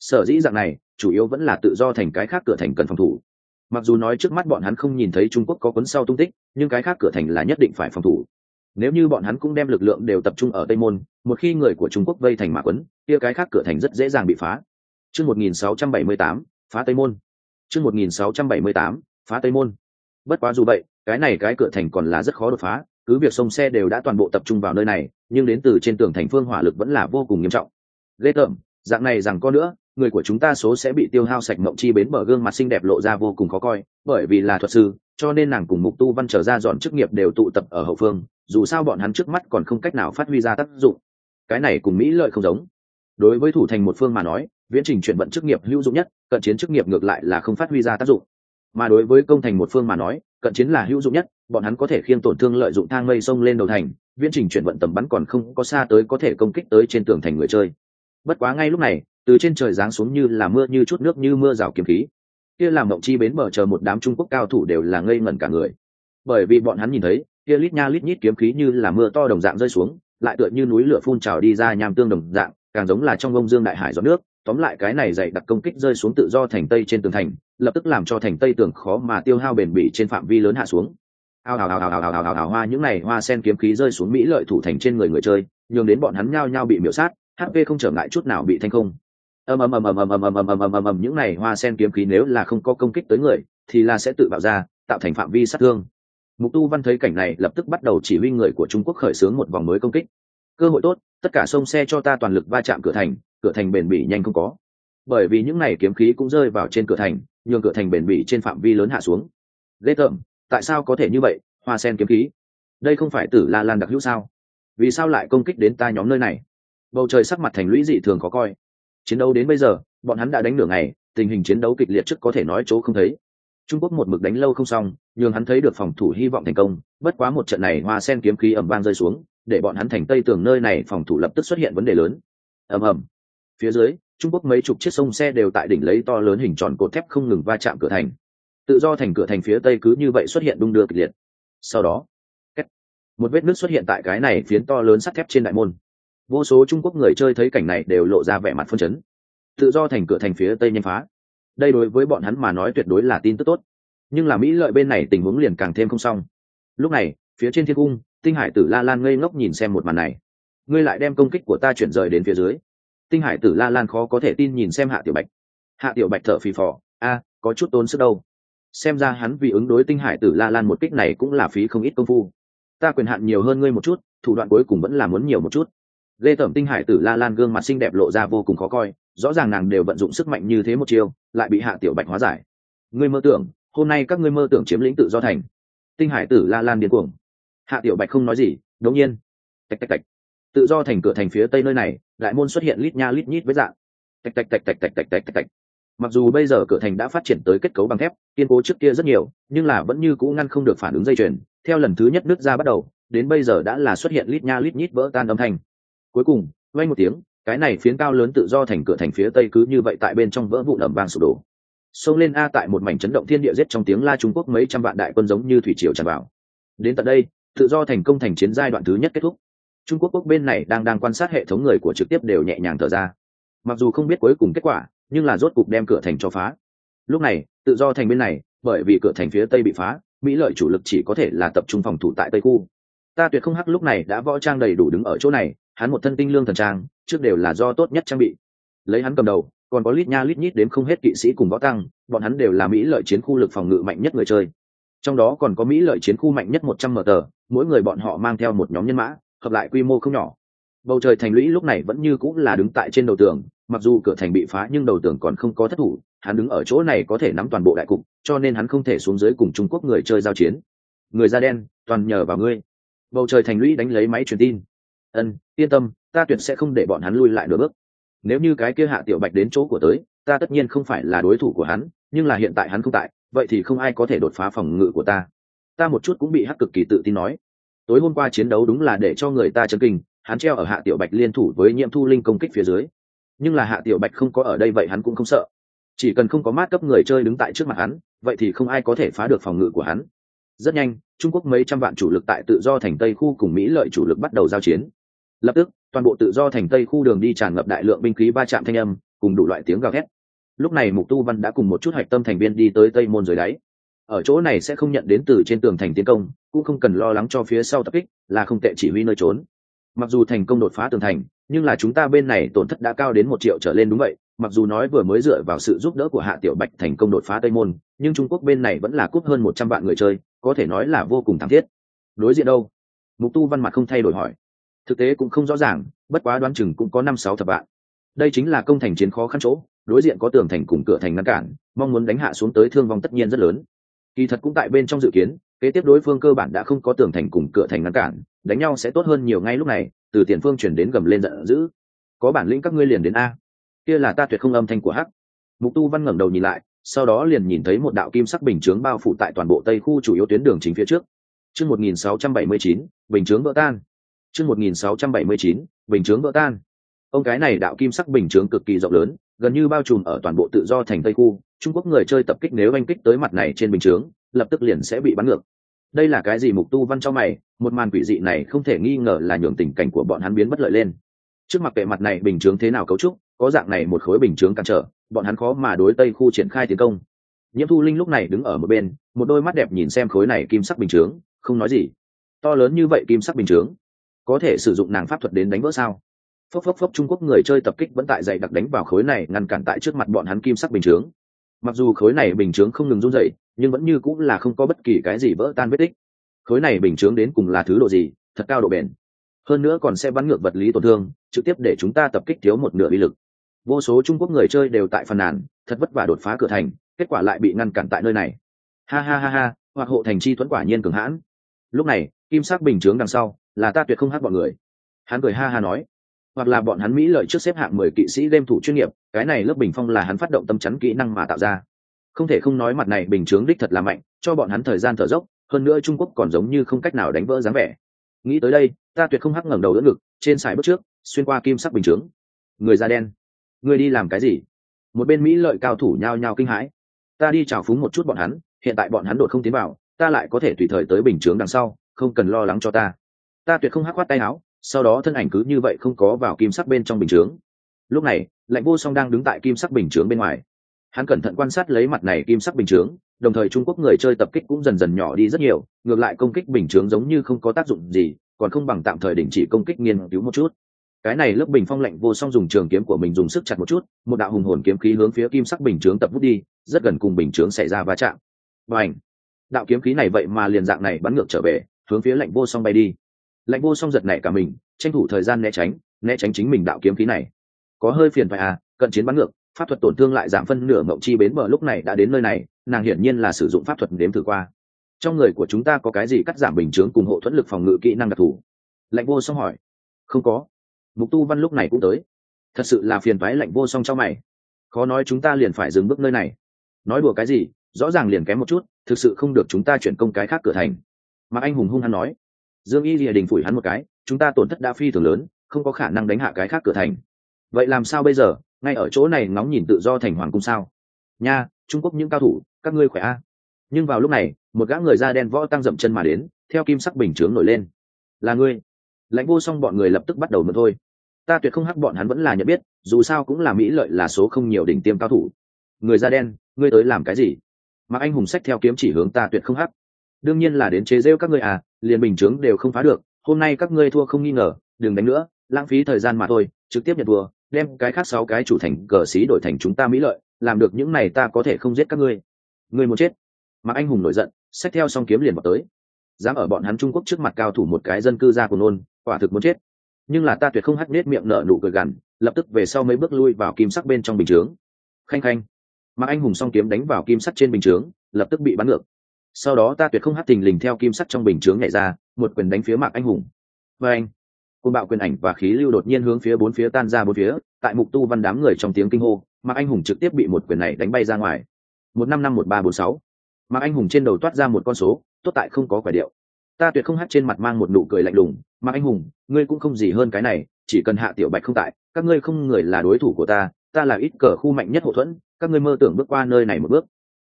sở dĩ dạng này, chủ yếu vẫn là tự do thành cái khác cửa thành cần phòng thủ. Mặc dù nói trước mắt bọn hắn không nhìn thấy trung quốc có cuốn sau tung tích, nhưng cái khác cửa thành là nhất định phải phòng thủ. Nếu như bọn hắn cũng đem lực lượng đều tập trung ở tây môn, một khi người của trung quốc vây thành mạc quấn, kia cái khác cửa thành rất dễ dàng bị phá. Chương một nghìn sáu trăm bảy mươi tám, phá tây môn. Chương một nghìn sáu trăm bảy mươi tám, phá tây môn. Bất quá dù vậy, cái này cái cửa thành còn là rất khó đột phá, cứ việc sông xe đều đã toàn bộ tập trung vào nơi này, nhưng đến từ trên tường thành phương hỏa lực vẫn là vô cùng nghiêm trọng. Ghê tởm, dạng này rằng có nữa người của chúng ta số sẽ bị tiêu hao sạch mộng chi bến bờ gương mặt xinh đẹp lộ ra vô cùng khó coi, bởi vì là thuật sư, cho nên nàng cùng mục tu văn trở ra dọn chức nghiệp đều tụ tập ở hậu phương, dù sao bọn hắn trước mắt còn không cách nào phát huy ra tác dụng. Cái này cùng mỹ lợi không giống. Đối với thủ thành một phương mà nói, viễn trình chuyển vận chức nghiệp hữu dụng nhất, cận chiến chức nghiệp ngược lại là không phát huy ra tác dụng. Mà đối với công thành một phương mà nói, cận chiến là hữu dụng nhất, bọn hắn có thể khiêng tổn thương lợi dụng thang mây sông lên đầu thành, viễn trình chuyển vận tầm bắn còn không có xa tới có thể công kích tới trên tường thành người chơi bất quá ngay lúc này, từ trên trời giáng xuống như là mưa như chút nước như mưa rào kiếm khí. Kia làm mộng chi bến bờ chờ một đám trung quốc cao thủ đều là ngây ngẩn cả người. Bởi vì bọn hắn nhìn thấy, kia lít nha lít nhít kiếm khí như là mưa to đồng dạng rơi xuống, lại tựa như núi lửa phun trào đi ra nham tương đồng dạng, càng giống là trong ông dương đại hải gió nước. Tóm lại cái này dày đặc công kích rơi xuống tự do thành tây trên tường thành, lập tức làm cho thành tây tường khó mà tiêu hao bền bỉ trên phạm vi lớn hạ xuống. Ao hào hào hào hào hào hào hào hoa, những này hoa sen kiếm khí rơi xuống mỹ lợi thủ thành trên người người chơi, nhường đến bọn hắn nhao nhao bị miểu sát hp không trở ngại chút nào bị thanh không ầm ầm ầm ầm ầm ầm ầm ầm ầm ầm ầm ầm những này hoa sen kiếm khí nếu là không có công kích tới người thì là sẽ tự bạo ra tạo thành phạm vi sát thương mục tu văn thấy cảnh này lập tức bắt đầu chỉ huy người của trung quốc khởi xướng một vòng mới công kích cơ hội tốt tất cả sông xe cho ta toàn lực va chạm cửa thành cửa thành bền bỉ nhanh không có bởi vì những này kiếm khí cũng rơi vào trên cửa thành nhường cửa thành bền bỉ trên phạm vi lớn hạ xuống ghê tởm tại sao có thể như vậy hoa sen kiếm khí đây không phải tử la lan đặc hữu sao vì sao lại công kích đến ta nhóm nơi này bầu trời sắc mặt thành lũy dị thường khó coi. Chiến đấu đến bây giờ, bọn hắn đã đánh nửa ngày, tình hình chiến đấu kịch liệt trước có thể nói chỗ không thấy. Trung quốc một mực đánh lâu không xong, nhường hắn thấy được phòng thủ hy vọng thành công, bất quá một trận này hoa sen kiếm khí ẩm vang rơi xuống, để bọn hắn thành tây tường nơi này phòng thủ lập tức xuất hiện vấn đề lớn. Ầm ầm. Phía dưới, trung quốc mấy chục chiếc sông xe đều tại đỉnh lấy to lớn hình tròn cột thép không ngừng va chạm cửa thành. Tự do thành cửa thành phía tây cứ như vậy xuất hiện đung đưa kịch liệt. Sau đó một vết nứt xuất hiện tại cái này phiến to lớn sắt thép trên đại môn vô số trung quốc người chơi thấy cảnh này đều lộ ra vẻ mặt phân chấn. Tự do thành cửa thành phía tây nhanh phá. Đây đối với bọn hắn mà nói tuyệt đối là tin tức tốt. Nhưng là mỹ lợi bên này tình huống liền càng thêm không xong. Lúc này, phía trên thiên cung, tinh hải tử la lan ngây ngốc nhìn xem một màn này. Ngươi lại đem công kích của ta chuyển rời đến phía dưới. Tinh hải tử la lan khó có thể tin nhìn xem hạ tiểu bạch. Hạ tiểu bạch thở phì phò, a, có chút tốn sức đâu. Xem ra hắn vì ứng đối tinh hải tử la lan một kích này cũng là phí không ít công phu. Ta quyền hạn nhiều hơn ngươi một chút, thủ đoạn cuối cùng vẫn là muốn nhiều một chút lê tẩm tinh hải tử la lan gương mặt xinh đẹp lộ ra vô cùng khó coi, rõ ràng nàng đều vận dụng sức mạnh như thế một chiêu, lại bị hạ tiểu bạch hóa giải. Ngươi mơ tưởng, hôm nay các ngươi mơ tưởng chiếm lĩnh tự do thành. Tinh hải tử la lan điên cuồng. Hạ tiểu bạch không nói gì, đống nhiên, tạch tạch tạch. Tự do thành cửa thành phía tây nơi này, đại môn xuất hiện lít nha lít nhít với dạng. Tạch tạch tạch tạch tạch tạch tạch tạch mặc dù bây giờ cửa thành đã phát triển tới kết cấu bằng thép, kiên cố trước kia rất nhiều, nhưng là vẫn như cũ ngăn không được phản ứng dây chuyền. Theo lần thứ nhất nước ra bắt đầu, đến bây giờ đã là xuất hiện lít nha lít nhít vỡ tan âm thanh cuối cùng vay một tiếng, cái này phiến cao lớn tự do thành cửa thành phía tây cứ như vậy tại bên trong vỡ vụn ẩm vang sụp đổ. Xông lên a tại một mảnh chấn động thiên địa giết trong tiếng la trung quốc mấy trăm vạn đại quân giống như thủy triều tràn vào. Đến tận đây, tự do thành công thành chiến giai đoạn thứ nhất kết thúc. Trung quốc quốc bên này đang đang quan sát hệ thống người của trực tiếp đều nhẹ nhàng thở ra. Mặc dù không biết cuối cùng kết quả, nhưng là rốt cục đem cửa thành cho phá. Lúc này, tự do thành bên này, bởi vì cửa thành phía tây bị phá, mỹ lợi chủ lực chỉ có thể là tập trung phòng thủ tại tây khu. Ta tuyệt không hắc lúc này đã võ trang đầy đủ đứng ở chỗ này hắn một thân tinh lương thần trang, trước đều là do tốt nhất trang bị. Lấy hắn cầm đầu, còn có lít nha lít nhít đến không hết kỵ sĩ cùng võ tăng, bọn hắn đều là mỹ lợi chiến khu lực phòng ngự mạnh nhất người chơi. Trong đó còn có mỹ lợi chiến khu mạnh nhất một trăm mở tờ, mỗi người bọn họ mang theo một nhóm nhân mã, hợp lại quy mô không nhỏ. Bầu trời thành lũy lúc này vẫn như cũng là đứng tại trên đầu tường, mặc dù cửa thành bị phá nhưng đầu tường còn không có thất thủ, hắn đứng ở chỗ này có thể nắm toàn bộ đại cục, cho nên hắn không thể xuống dưới cùng trung quốc người chơi giao chiến. Người da đen, toàn nhờ vào ngươi. Bầu trời thành lũy đánh lấy máy truyền tin ân, yên tâm, ta tuyệt sẽ không để bọn hắn lui lại nửa bước. Nếu như cái kia hạ tiểu bạch đến chỗ của tới, ta tất nhiên không phải là đối thủ của hắn, nhưng là hiện tại hắn không tại, vậy thì không ai có thể đột phá phòng ngự của ta. Ta một chút cũng bị hắc cực kỳ tự tin nói. Tối hôm qua chiến đấu đúng là để cho người ta chấn kinh, hắn treo ở hạ tiểu bạch liên thủ với nhiễm thu linh công kích phía dưới. Nhưng là hạ tiểu bạch không có ở đây vậy hắn cũng không sợ. Chỉ cần không có mát cấp người chơi đứng tại trước mặt hắn, vậy thì không ai có thể phá được phòng ngự của hắn. Rất nhanh, trung quốc mấy trăm vạn chủ lực tại tự do thành tây khu cùng mỹ lợi chủ lực bắt đầu giao chiến lập tức, toàn bộ tự do thành tây khu đường đi tràn ngập đại lượng binh khí ba chạm thanh âm, cùng đủ loại tiếng gào thét. Lúc này mục tu văn đã cùng một chút hạch tâm thành viên đi tới tây môn dưới đáy. Ở chỗ này sẽ không nhận đến từ trên tường thành tiến công, cũng không cần lo lắng cho phía sau tập kích, là không tệ chỉ huy nơi trốn. Mặc dù thành công đột phá tường thành, nhưng là chúng ta bên này tổn thất đã cao đến một triệu trở lên đúng vậy. Mặc dù nói vừa mới dựa vào sự giúp đỡ của hạ tiểu bạch thành công đột phá tây môn, nhưng trung quốc bên này vẫn là cúp hơn một trăm vạn người chơi, có thể nói là vô cùng thảm thiết. Đối diện đâu? Mục tu văn mặt không thay đổi hỏi thực tế cũng không rõ ràng bất quá đoán chừng cũng có năm sáu thập vạn. Đây chính là công thành chiến khó khăn chỗ đối diện có tường thành cùng cửa thành ngăn cản mong muốn đánh hạ xuống tới thương vong tất nhiên rất lớn. Kỳ thật cũng tại bên trong dự kiến kế tiếp đối phương cơ bản đã không có tường thành cùng cửa thành ngăn cản đánh nhau sẽ tốt hơn nhiều ngay lúc này từ tiền phương chuyển đến gầm lên giận dữ. Có bản lĩnh các ngươi liền đến a. Kia là ta tuyệt không âm thanh của hắc. Mục tu văn ngẩng đầu nhìn lại sau đó liền nhìn thấy một đạo kim sắc bình chướng bao phủ tại toàn bộ tây khu chủ yếu tuyến đường chính phía trước. Chương 1679, bình chướng vỡ tan chương 1679, bình chướng vỡ tan. Ông cái này đạo kim sắc bình chướng cực kỳ rộng lớn gần như bao trùm ở toàn bộ tự do thành tây khu. Trung quốc người chơi tập kích nếu anh kích tới mặt này trên bình chướng lập tức liền sẽ bị bắn ngược. Đây là cái gì mục tu văn cho mày? Một màn quỷ dị này không thể nghi ngờ là nhường tình cảnh của bọn hắn biến bất lợi lên. Trước mặt kệ mặt này bình chướng thế nào cấu trúc có dạng này một khối bình chướng cản trở bọn hắn khó mà đối tây khu triển khai tiến công. Nhiễm thu linh lúc này đứng ở một bên một đôi mắt đẹp nhìn xem khối này kim sắc bình chướng không nói gì. To lớn như vậy kim sắc bình chướng có thể sử dụng nàng pháp thuật đến đánh vỡ sao? Phốc phốc phốc, trung quốc người chơi tập kích vẫn tại dày đặc đánh vào khối này, ngăn cản tại trước mặt bọn hắn kim sắc bình chướng. Mặc dù khối này bình chướng không ngừng run dậy nhưng vẫn như cũng là không có bất kỳ cái gì vỡ tan vết tích. Khối này bình chướng đến cùng là thứ độ gì? Thật cao độ bền. Hơn nữa còn sẽ bắn ngược vật lý tổn thương, trực tiếp để chúng ta tập kích thiếu một nửa uy lực. Vô số trung quốc người chơi đều tại phần nàn, thật vất vả đột phá cửa thành, kết quả lại bị ngăn cản tại nơi này. Ha ha ha ha, hoặc hộ thành chi thuẫn quả nhiên cường hãn. Lúc này, kim sắc bình chướng đằng sau là ta tuyệt không hát bọn người. Hắn cười ha ha nói, hoặc là bọn hắn mỹ lợi trước xếp hạng mười kỵ sĩ đêm thủ chuyên nghiệp, cái này lớp bình phong là hắn phát động tâm chắn kỹ năng mà tạo ra. Không thể không nói mặt này bình chướng đích thật là mạnh, cho bọn hắn thời gian thở dốc, hơn nữa trung quốc còn giống như không cách nào đánh vỡ dáng vẻ. Nghĩ tới đây, ta tuyệt không hắc ngẩng đầu đỡ ngực, trên sải bước trước, xuyên qua kim sắc bình chướng. Người da đen, người đi làm cái gì? Một bên mỹ lợi cao thủ nhao nhao kinh hãi. Ta đi chào phúng một chút bọn hắn, hiện tại bọn hắn đột không tiến vào, ta lại có thể tùy thời tới bình chướng đằng sau, không cần lo lắng cho ta ta tuyệt không hắc khoát tay áo, sau đó thân ảnh cứ như vậy không có vào kim sắc bên trong bình chướng. Lúc này, lạnh vô song đang đứng tại kim sắc bình chướng bên ngoài. Hắn cẩn thận quan sát lấy mặt này kim sắc bình chướng, đồng thời trung quốc người chơi tập kích cũng dần dần nhỏ đi rất nhiều, ngược lại công kích bình chướng giống như không có tác dụng gì, còn không bằng tạm thời đình chỉ công kích nghiên cứu một chút. Cái này lớp bình phong lạnh vô song dùng trường kiếm của mình dùng sức chặt một chút, một đạo hùng hồn kiếm khí hướng phía kim sắc bình chướng tập bút đi, rất gần cùng bình chướng xảy ra va chạm. Và ảnh đạo kiếm khí này vậy mà liền dạng này bắn ngược trở về, hướng phía lạnh vô song bay đi lạnh vô song giật này cả mình, tranh thủ thời gian né tránh né tránh chính mình đạo kiếm khí này. Có hơi phiền phải à cận chiến bắn ngược, pháp thuật tổn thương lại giảm phân nửa mộng chi bến bờ lúc này đã đến nơi này, nàng hiển nhiên là sử dụng pháp thuật đếm thử qua. Trong người của chúng ta có cái gì cắt giảm bình chướng cùng hộ thuẫn lực phòng ngự kỹ năng đặc thù? Lạnh vô song hỏi. Không có. Mục tu văn lúc này cũng tới. Thật sự là phiền phái lạnh vô song cho mày. Khó nói chúng ta liền phải dừng bước nơi này. Nói đùa cái gì, rõ ràng liền kém một chút, thực sự không được chúng ta chuyển công cái khác cửa thành. Mà anh hùng hung hăng nói dương y lìa đình phủi hắn một cái, chúng ta tổn thất đã phi thường lớn, không có khả năng đánh hạ cái khác cửa thành. Vậy làm sao bây giờ? Ngay ở chỗ này ngóng nhìn tự do thành hoàng cung sao? Nha, trung quốc những cao thủ, các ngươi khỏe a? Nhưng vào lúc này, một gã người da đen võ tăng dậm chân mà đến, theo kim sắc bình chướng nổi lên. Là ngươi. Lãnh vô song bọn người lập tức bắt đầu mượn thôi. Ta tuyệt không hắc bọn hắn vẫn là nhận biết, dù sao cũng là mỹ lợi là số không nhiều đỉnh tiêm cao thủ. Người da đen, ngươi tới làm cái gì? Mà anh hùng sách theo kiếm chỉ hướng ta tuyệt không hắc. Đương nhiên là đến chế rêu các ngươi à liền bình chướng đều không phá được, hôm nay các ngươi thua không nghi ngờ, đừng đánh nữa, lãng phí thời gian mà thôi, trực tiếp nhận thua, đem cái khác sáu cái chủ thành cờ xí đổi thành chúng ta mỹ lợi, làm được những này ta có thể không giết các ngươi. Ngươi muốn chết. Mà anh hùng nổi giận, xách theo xong kiếm liền vào tới. Dám ở bọn hắn trung quốc trước mặt cao thủ một cái dân cư ra của nôn, quả thực muốn chết. Nhưng là ta tuyệt không hắt nết miệng nở nụ cười gằn, lập tức về sau mấy bước lui vào kim sắc bên trong bình chướng. Khanh khanh. Mà anh hùng song kiếm đánh vào kim sắt trên bình chướng, lập tức bị bắn ngược sau đó ta tuyệt không hát tình lình theo kim sắt trong bình chướng nhảy ra, một quyền đánh phía mạc anh hùng. Và anh côn bạo quyền ảnh và khí lưu đột nhiên hướng phía bốn phía tan ra bốn phía, tại mục tu văn đám người trong tiếng kinh hô, mạc anh hùng trực tiếp bị một quyền này đánh bay ra ngoài. Một năm năm một ba bốn sáu. Mạc anh hùng trên đầu toát ra một con số, tốt tại không có quả điệu. Ta tuyệt không hát trên mặt mang một nụ cười lạnh lùng, mạc anh hùng, ngươi cũng không gì hơn cái này, chỉ cần hạ tiểu bạch không tại, các ngươi không người là đối thủ của ta ta là ít cờ khu mạnh nhất hậu thuẫn, các ngươi mơ tưởng bước qua nơi này một bước.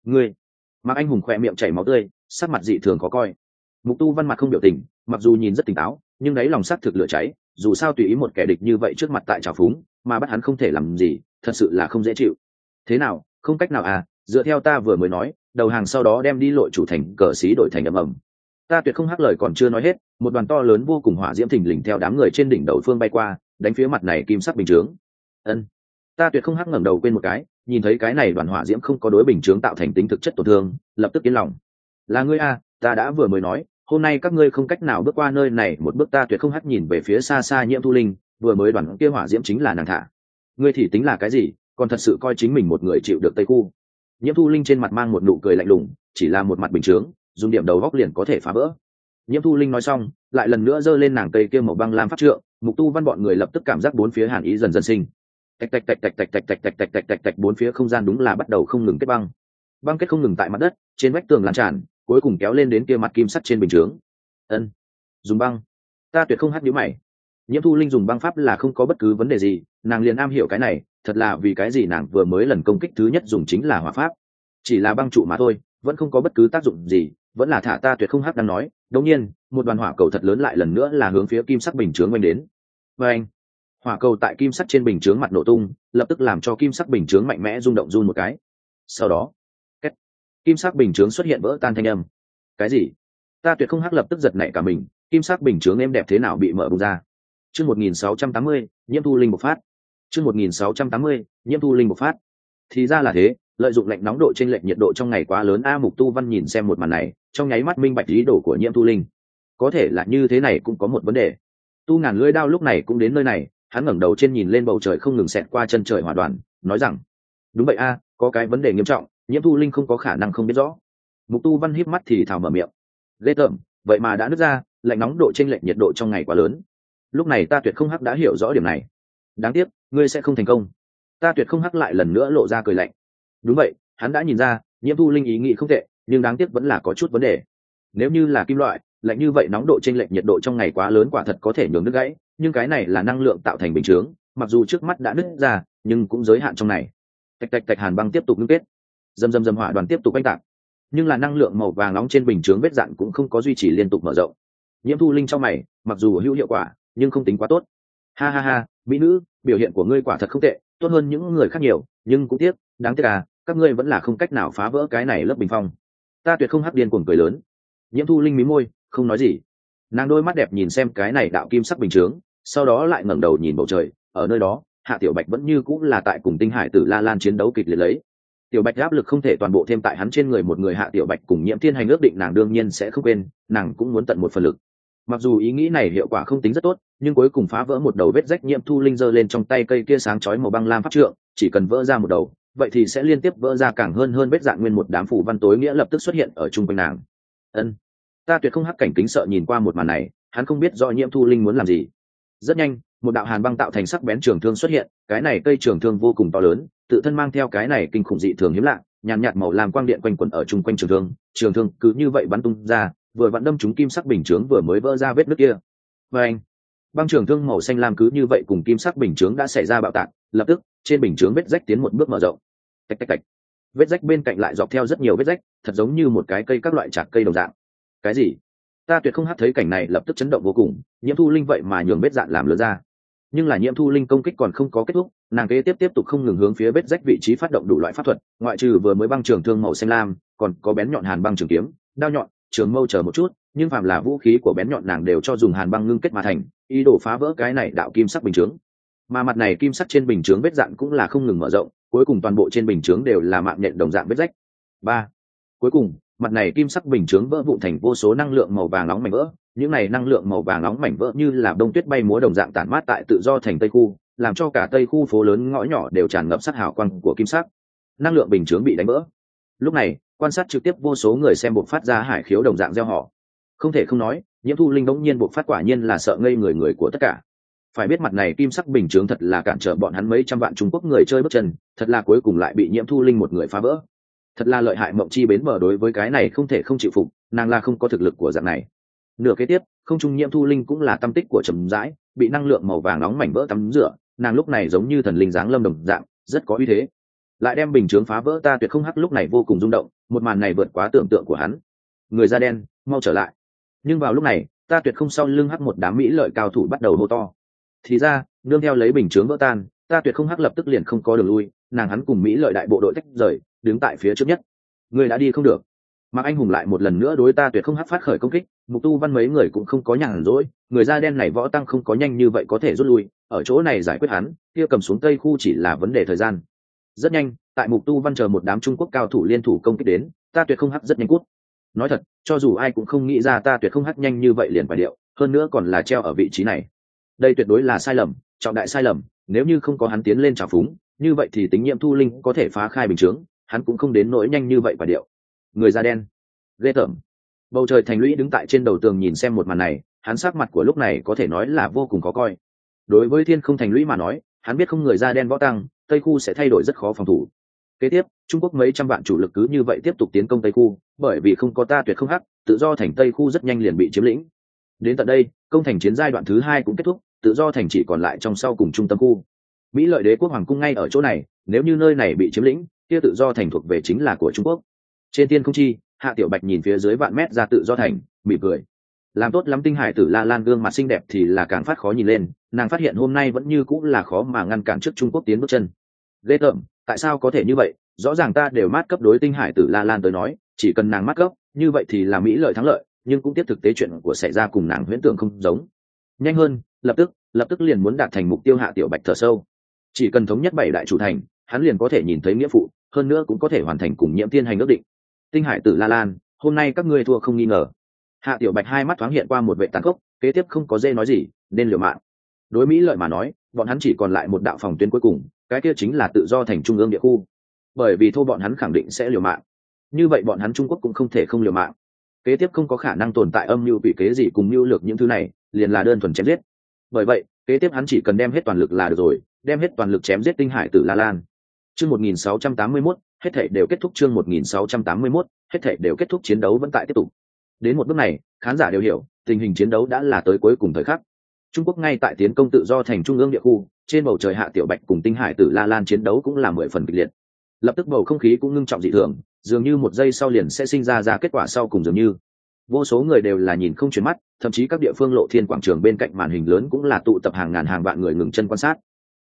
Ngươi mạc anh hùng khỏe miệng chảy máu tươi, sắc mặt dị thường khó coi. Mục tu văn mặt không biểu tình, mặc dù nhìn rất tỉnh táo, nhưng đấy lòng xác thực lửa cháy, dù sao tùy ý một kẻ địch như vậy trước mặt tại trào phúng, mà bắt hắn không thể làm gì, thật sự là không dễ chịu. Thế nào, không cách nào à dựa theo ta vừa mới nói, đầu hàng sau đó đem đi lội chủ thành, cờ xí đổi thành ầm ầm. Ta tuyệt không hắc lời còn chưa nói hết, một đoàn to lớn vô cùng hỏa diễm thình lình theo đám người trên đỉnh đầu phương bay qua, đánh phía mặt này kim sắc bình chướng. Ân, ta tuyệt không hắc ngẩng đầu quên một cái nhìn thấy cái này đoàn hỏa diễm không có đối bình chướng tạo thành tính thực chất tổn thương, lập tức yên lòng. Là ngươi a ta đã vừa mới nói, hôm nay các ngươi không cách nào bước qua nơi này, một bước ta tuyệt không hắt nhìn về phía xa xa nhiễm thu linh, vừa mới đoàn kia hỏa diễm chính là nàng thả. Ngươi thì tính là cái gì, còn thật sự coi chính mình một người chịu được tây khu. Nhiễm thu linh trên mặt mang một nụ cười lạnh lùng, chỉ là một mặt bình chướng, dùng điểm đầu góc liền có thể phá vỡ. Nhiễm thu linh nói xong, lại lần nữa giơ lên nàng tây kia màu băng lam phát trượng, mục tu văn bọn người lập tức cảm giác bốn phía hàn ý dần dần sinh tạch tạch tạch tạch tạch tạch tạch tạch tạch tạch tạch tạch bốn phía không gian đúng là bắt đầu không ngừng kết băng băng kết không ngừng tại mặt đất trên vách tường lan tràn cuối cùng kéo lên đến kia mặt kim sắt trên bình chướng ân dùng băng ta tuyệt không hát nhữ mày nhiễm thu linh dùng băng pháp là không có bất cứ vấn đề gì nàng liền am hiểu cái này thật là vì cái gì nàng vừa mới lần công kích thứ nhất dùng chính là hỏa pháp chỉ là băng trụ mà thôi vẫn không có bất cứ tác dụng gì vẫn là thả ta tuyệt không hát đang nói đống nhiên một đoàn hỏa cầu thật lớn lại lần nữa là hướng phía kim sắc bình chướng oanh đến vê anh hỏa cầu tại kim sắc trên bình chướng mặt nổ tung lập tức làm cho kim sắc bình chướng mạnh mẽ rung động run một cái. Sau đó két, kim sắc bình chướng xuất hiện vỡ tan thanh âm. Cái gì? Ta tuyệt không hắc lập tức giật nảy cả mình kim sắc bình chướng em đẹp thế nào bị mở bung ra? Chương một nghìn sáu trăm tám mươi nhiễm thu linh bộc phát. Chương một nghìn sáu trăm tám mươi nhiễm thu linh bộc phát. Thì ra là thế lợi dụng lệnh nóng độ trên lệnh nhiệt độ trong ngày quá lớn a mục tu văn nhìn xem một màn này trong nháy mắt minh bạch ý đồ của nhiễm thu linh. Có thể là như thế này cũng có một vấn đề. Tu ngàn lưỡi đao lúc này cũng đến nơi này hắn ngẩng đầu trên nhìn lên bầu trời không ngừng xẹt qua chân trời hỏa đoàn, nói rằng, đúng vậy a, có cái vấn đề nghiêm trọng, nhiễm thu linh không có khả năng không biết rõ. Mục tu văn híp mắt thì thào mở miệng, ghê tởm, vậy mà đã nứt ra, lạnh nóng độ trên lệch nhiệt độ trong ngày quá lớn. Lúc này ta tuyệt không hắc đã hiểu rõ điểm này. Đáng tiếc, ngươi sẽ không thành công. Ta tuyệt không hắc lại lần nữa lộ ra cười lạnh. Đúng vậy, hắn đã nhìn ra, nhiễm thu linh ý nghĩ không tệ, nhưng đáng tiếc vẫn là có chút vấn đề. Nếu như là kim loại lạnh như vậy nóng độ trên lệch nhiệt độ trong ngày quá lớn quả thật có thể nhường nước gãy, nhưng cái này là năng lượng tạo thành bình chướng, mặc dù trước mắt đã nứt ra, nhưng cũng giới hạn trong này. Tạch tạch tạch hàn băng tiếp tục ngưng kết. Dầm dầm dầm hỏa đoàn tiếp tục đánh tạc. Nhưng là năng lượng màu vàng nóng trên bình chướng vết dạn cũng không có duy trì liên tục mở rộng. Nhiễm thu linh trong mày, mặc dù hữu hiệu quả, nhưng không tính quá tốt. Ha ha ha, mỹ nữ, biểu hiện của ngươi quả thật không tệ, tốt hơn những người khác nhiều, nhưng cũng tiếc, đáng tiếc à các ngươi vẫn là không cách nào phá vỡ cái này lớp bình phong. Ta tuyệt không hắc điên cuồng cười lớn. Nhiễm thu linh mí môi không nói gì. Nàng đôi mắt đẹp nhìn xem cái này đạo kim sắc bình chướng, sau đó lại ngẩng đầu nhìn bầu trời, ở nơi đó, hạ tiểu bạch vẫn như cũng là tại cùng tinh hải tử la lan chiến đấu kịch liệt lấy. Tiểu bạch áp lực không thể toàn bộ thêm tại hắn trên người một người hạ tiểu bạch cùng nhiễm thiên hành ước định nàng đương nhiên sẽ không quên, nàng cũng muốn tận một phần lực. Mặc dù ý nghĩ này hiệu quả không tính rất tốt, nhưng cuối cùng phá vỡ một đầu vết rách nhiễm thu linh giơ lên trong tay cây kia sáng chói màu băng lam pháp trượng, chỉ cần vỡ ra một đầu, vậy thì sẽ liên tiếp vỡ ra càng hơn hơn vết dạng nguyên một đám phủ văn tối nghĩa lập tức xuất hiện ở chung quanh nàng. Ân ta tuyệt không hắc cảnh kính sợ nhìn qua một màn này, hắn không biết do nhiễm thu linh muốn làm gì. Rất nhanh, một đạo hàn băng tạo thành sắc bén trường thương xuất hiện, cái này cây trường thương vô cùng to lớn, tự thân mang theo cái này kinh khủng dị thường hiếm lạ, nhàn nhạt màu làm quang điện quanh quẩn ở chung quanh trường thương trường thương cứ như vậy bắn tung ra, vừa vặn đâm trúng kim sắc bình chướng vừa mới vỡ ra vết nước kia. Và anh, băng trường thương màu xanh lam cứ như vậy cùng kim sắc bình chướng đã xảy ra bạo tạc, lập tức, trên bình chướng vết rách tiến một bước mở rộng. Tạch tạch tạch. Vết rách bên cạnh lại dọc theo rất nhiều vết rách, thật giống như một cái cây các loại chạc cây đồng dạng cái gì? Ta tuyệt không hát thấy cảnh này, lập tức chấn động vô cùng. Nhiễm thu linh vậy mà nhường vết dạn làm lớn ra. Nhưng là nhiễm thu linh công kích còn không có kết thúc, nàng kế tiếp tiếp tục không ngừng hướng phía vết rách vị trí phát động đủ loại pháp thuật, ngoại trừ vừa mới băng trường thương màu xanh lam, còn có bén nhọn hàn băng trường kiếm, đao nhọn, trường mâu chờ một chút, nhưng phàm là vũ khí của bén nhọn nàng đều cho dùng hàn băng ngưng kết mà thành, ý đồ phá vỡ cái này đạo kim sắc bình chướng. Mà mặt này kim sắc trên bình chướng vết dạn cũng là không ngừng mở rộng, cuối cùng toàn bộ trên bình chướng đều là mạng nhện đồng dạng vết rách. Ba. Cuối cùng mặt này kim sắc bình chướng vỡ vụn thành vô số năng lượng màu vàng nóng mảnh vỡ. Những này năng lượng màu vàng nóng mảnh vỡ như là đông tuyết bay múa đồng dạng tản mát tại tự do thành tây khu, làm cho cả tây khu phố lớn ngõ nhỏ đều tràn ngập sắc hào quang của kim sắc. Năng lượng bình chướng bị đánh vỡ. Lúc này, quan sát trực tiếp vô số người xem buộc phát ra hải khiếu đồng dạng gieo họ. Không thể không nói, nhiễm thu linh đống nhiên buộc phát quả nhiên là sợ ngây người người của tất cả. Phải biết mặt này kim sắc bình chướng thật là cản trở bọn hắn mấy trăm vạn trung quốc người chơi bước chân, thật là cuối cùng lại bị nhiễm thu linh một người phá vỡ thật là lợi hại mộng chi bến mở đối với cái này không thể không chịu phục, nàng là không có thực lực của dạng này. Nửa kế tiếp, không trung nhiễm thu linh cũng là tâm tích của trầm rãi, bị năng lượng màu vàng nóng mảnh vỡ tắm rửa, nàng lúc này giống như thần linh dáng lâm đồng dạng, rất có uy thế. Lại đem bình chướng phá vỡ ta tuyệt không hắc lúc này vô cùng rung động, một màn này vượt quá tưởng tượng của hắn. Người da đen, mau trở lại. Nhưng vào lúc này, ta tuyệt không sau lưng hắc một đám mỹ lợi cao thủ bắt đầu hô to. Thì ra, nương theo lấy bình chướng vỡ tan, ta tuyệt không hắc lập tức liền không có đường lui, nàng hắn cùng mỹ lợi đại bộ đội tách rời đứng tại phía trước nhất. Người đã đi không được. Mạc anh hùng lại một lần nữa đối ta tuyệt không hát phát khởi công kích, mục tu văn mấy người cũng không có nhàn rỗi, người da đen này võ tăng không có nhanh như vậy có thể rút lui, ở chỗ này giải quyết hắn, kia cầm xuống tây khu chỉ là vấn đề thời gian. Rất nhanh, tại mục tu văn chờ một đám trung quốc cao thủ liên thủ công kích đến, ta tuyệt không hắc rất nhanh cút. Nói thật, cho dù ai cũng không nghĩ ra ta tuyệt không hắc nhanh như vậy liền phải điệu, hơn nữa còn là treo ở vị trí này. Đây tuyệt đối là sai lầm, trọng đại sai lầm, nếu như không có hắn tiến lên trào phúng, như vậy thì tính nhiệm thu linh có thể phá khai bình chướng hắn cũng không đến nỗi nhanh như vậy và điệu. Người da đen. Ghê tởm. Bầu trời thành lũy đứng tại trên đầu tường nhìn xem một màn này, hắn sắc mặt của lúc này có thể nói là vô cùng khó coi. Đối với thiên không thành lũy mà nói, hắn biết không người da đen võ tăng, tây khu sẽ thay đổi rất khó phòng thủ. Kế tiếp, trung quốc mấy trăm vạn chủ lực cứ như vậy tiếp tục tiến công tây khu, bởi vì không có ta tuyệt không hắc, tự do thành tây khu rất nhanh liền bị chiếm lĩnh. Đến tận đây, công thành chiến giai đoạn thứ hai cũng kết thúc, tự do thành chỉ còn lại trong sau cùng trung tâm khu. Mỹ lợi đế quốc hoàng cung ngay ở chỗ này, nếu như nơi này bị chiếm lĩnh kia tự do thành thuộc về chính là của trung quốc. Trên tiên không chi, hạ tiểu bạch nhìn phía dưới vạn mét ra tự do thành, mỉm cười. Làm tốt lắm tinh hải tử la lan gương mặt xinh đẹp thì là càng phát khó nhìn lên, nàng phát hiện hôm nay vẫn như cũng là khó mà ngăn cản trước trung quốc tiến bước chân. Ghê tởm, tại sao có thể như vậy? Rõ ràng ta đều mát cấp đối tinh hải tử la lan tới nói, chỉ cần nàng mát cấp, như vậy thì là mỹ lợi thắng lợi, nhưng cũng tiếp thực tế chuyện của xảy ra cùng nàng huyễn tưởng không giống. Nhanh hơn, lập tức lập tức liền muốn đạt thành mục tiêu hạ tiểu bạch thở sâu. Chỉ cần thống nhất bảy đại chủ thành hắn liền có thể nhìn thấy nghĩa phụ, hơn nữa cũng có thể hoàn thành cùng nhiễm tiên hành ước định. Tinh hải tử la lan, hôm nay các ngươi thua không nghi ngờ. Hạ tiểu bạch hai mắt thoáng hiện qua một vệ tàn khốc, kế tiếp không có dê nói gì, nên liều mạng. Đối mỹ lợi mà nói, bọn hắn chỉ còn lại một đạo phòng tuyến cuối cùng, cái kia chính là tự do thành trung ương địa khu. Bởi vì thô bọn hắn khẳng định sẽ liều mạng. Như vậy bọn hắn trung quốc cũng không thể không liều mạng. Kế tiếp không có khả năng tồn tại âm mưu bị kế gì cùng mưu lược những thứ này, liền là đơn thuần chém giết. Bởi vậy, kế tiếp hắn chỉ cần đem hết toàn lực là được rồi, đem hết toàn lực chém giết tinh hải tử la lan chương 1681, hết thảy đều kết thúc chương 1681, hết thảy đều kết thúc chiến đấu vẫn tại tiếp tục. Đến một bước này khán giả đều hiểu tình hình chiến đấu đã là tới cuối cùng thời khắc. Trung quốc ngay tại tiến công tự do thành trung ương địa khu trên bầu trời hạ tiểu bạch cùng tinh hải tử la lan chiến đấu cũng là mười phần kịch liệt. Lập tức bầu không khí cũng ngưng trọng dị thường dường như một giây sau liền sẽ sinh ra ra kết quả sau cùng dường như. Vô số người đều là nhìn không chuyển mắt thậm chí các địa phương lộ thiên quảng trường bên cạnh màn hình lớn cũng là tụ tập hàng ngàn hàng vạn người ngừng chân quan sát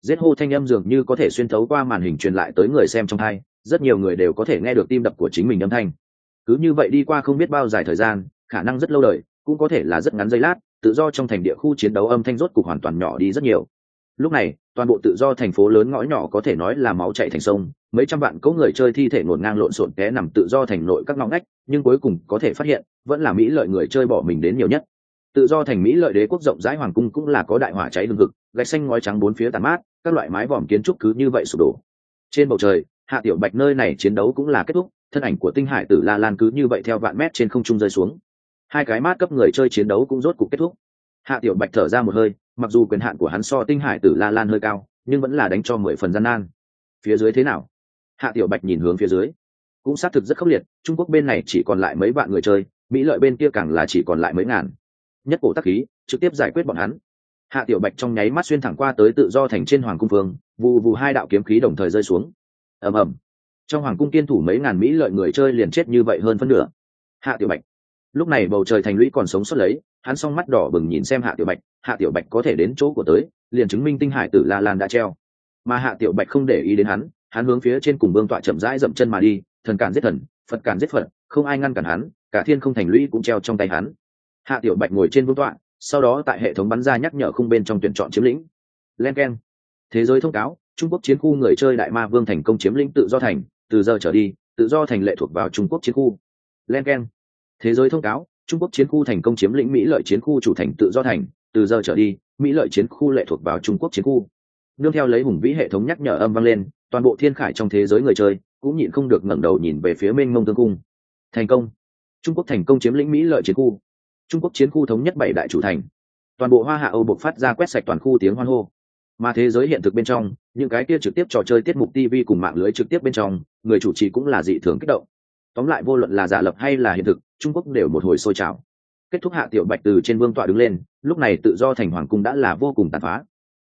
giết hô thanh âm dường như có thể xuyên thấu qua màn hình truyền lại tới người xem trong hai rất nhiều người đều có thể nghe được tim đập của chính mình âm thanh. Cứ như vậy đi qua không biết bao dài thời gian, khả năng rất lâu đời, cũng có thể là rất ngắn giây lát, tự do trong thành địa khu chiến đấu âm thanh rốt cục hoàn toàn nhỏ đi rất nhiều. Lúc này, toàn bộ tự do thành phố lớn ngõ nhỏ có thể nói là máu chạy thành sông, mấy trăm vạn cỗ người chơi thi thể ngổn ngang lộn xộn té nằm tự do thành nội các ngõ ngách, nhưng cuối cùng có thể phát hiện, vẫn là mỹ lợi người chơi bỏ mình đến nhiều nhất. Tự do thành mỹ lợi đế quốc rộng rãi hoàng cung cũng là có đại hỏa cháy lương thực gạch xanh ngói trắng bốn phía tàn mát, các loại mái vòm kiến trúc cứ như vậy sụp đổ. Trên bầu trời, hạ tiểu bạch nơi này chiến đấu cũng là kết thúc, thân ảnh của tinh hải tử la lan cứ như vậy theo vạn mét trên không trung rơi xuống. Hai cái mát cấp người chơi chiến đấu cũng rốt cục kết thúc. Hạ tiểu bạch thở ra một hơi, mặc dù quyền hạn của hắn so tinh hải tử la lan hơi cao, nhưng vẫn là đánh cho mười phần gian nan. Phía dưới thế nào? Hạ tiểu bạch nhìn hướng phía dưới. Cũng xác thực rất khốc liệt, trung quốc bên này chỉ còn lại mấy vạn người chơi, mỹ lợi bên kia càng là chỉ còn lại mấy ngàn. Nhất cổ tắc khí, trực tiếp giải quyết bọn hắn hạ tiểu bạch trong nháy mắt xuyên thẳng qua tới tự do thành trên hoàng cung phương vù vù hai đạo kiếm khí đồng thời rơi xuống. Ầm ầm. Trong hoàng cung kiên thủ mấy ngàn mỹ lợi người chơi liền chết như vậy hơn phân nửa. Hạ tiểu bạch. Lúc này bầu trời thành lũy còn sống sót lấy, hắn s mắt đỏ bừng nhìn xem hạ tiểu bạch, hạ tiểu bạch có thể đến chỗ của tới, liền chứng minh tinh hải tử la lan đã treo. Mà hạ tiểu bạch không để ý đến hắn hắn hướng phía trên cùng vương tọa chậm rãi dậm chân mà đi, thần cản giết thần, phật cản giết phật, không ai ngăn cản hắn, cả thiên không thành lũy cũng treo trong tay hắn. Hạ tiểu bạch ngồi trên vương tọa sau đó tại hệ thống bắn ra nhắc nhở khung bên trong tuyển chọn chiếm lĩnh. Len k e n thế giới thông cáo, trung quốc chiến khu người chơi đại ma vương thành công chiếm lĩnh tự do thành, từ giờ trở đi, tự do thành lệ thuộc vào trung quốc chiến khu. Len k e n thế giới thông cáo, trung quốc chiến khu thành công chiếm lĩnh mỹ lợi chiến khu chủ thành tự do thành, từ giờ trở đi, mỹ lợi chiến khu lệ thuộc vào trung quốc chiến khu. Nương theo lấy hùng vĩ hệ thống nhắc nhở âm vang lên, toàn bộ thiên khải trong thế giới người chơi cũng nhịn không được ngẩng đầu nhìn về phía mênh mông tương cung. Thành công. Trung quốc thành công chiếm lĩnh mỹ lợi chiến khu trung quốc chiến khu thống nhất bảy đại chủ thành. Toàn bộ hoa hạ âu buộc phát ra quét sạch toàn khu tiếng hoan hô. Mà thế giới hiện thực bên trong, những cái kia trực tiếp trò chơi tiết mục tv cùng mạng lưới trực tiếp bên trong, người chủ trì cũng là dị thường kích động. Tóm lại vô luận là giả lập hay là hiện thực, trung quốc đều một hồi sôi trào. Kết thúc hạ tiểu bạch từ trên vương tọa đứng lên, lúc này tự do thành hoàng cung đã là vô cùng tàn phá.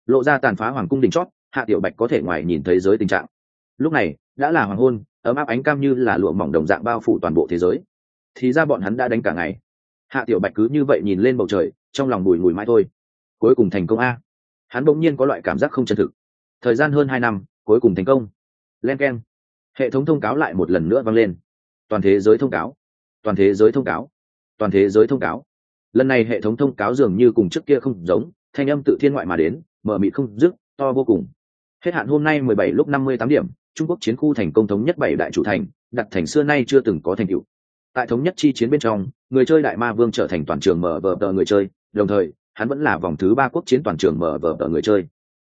Lộ ra tàn phá hoàng cung đỉnh chót, hạ tiểu bạch có thể ngoài nhìn thấy giới tình trạng. Lúc này, đã là hoàng hôn, ấm áp ánh cam như là lụa mỏng đồng dạng bao phủ toàn bộ thế giới. Thì ra bọn hắn đã đánh cả ngày hạ tiểu bạch cứ như vậy nhìn lên bầu trời, trong lòng bùi mùi mãi thôi. Cuối cùng thành công a. Hắn bỗng nhiên có loại cảm giác không chân thực. Thời gian hơn hai năm, cuối cùng thành công. Len k e n hệ thống thông cáo lại một lần nữa vang lên. Toàn thế giới thông cáo. Toàn thế giới thông cáo. Toàn thế giới thông cáo. Lần này hệ thống thông cáo dường như cùng trước kia không giống, thanh âm tự thiên ngoại mà đến, mở mịt không dứt, to vô cùng. Hết hạn hôm nay mười bảy lúc năm mươi tám điểm, trung quốc chiến khu thành công thống nhất bảy đại chủ thành, đặt thành xưa nay chưa từng có thành tựu tại thống nhất chi chiến bên trong, người chơi đại ma vương trở thành toàn trường mở vờ tờ người chơi, đồng thời, hắn vẫn là vòng thứ ba quốc chiến toàn trường mở vờ tờ người chơi.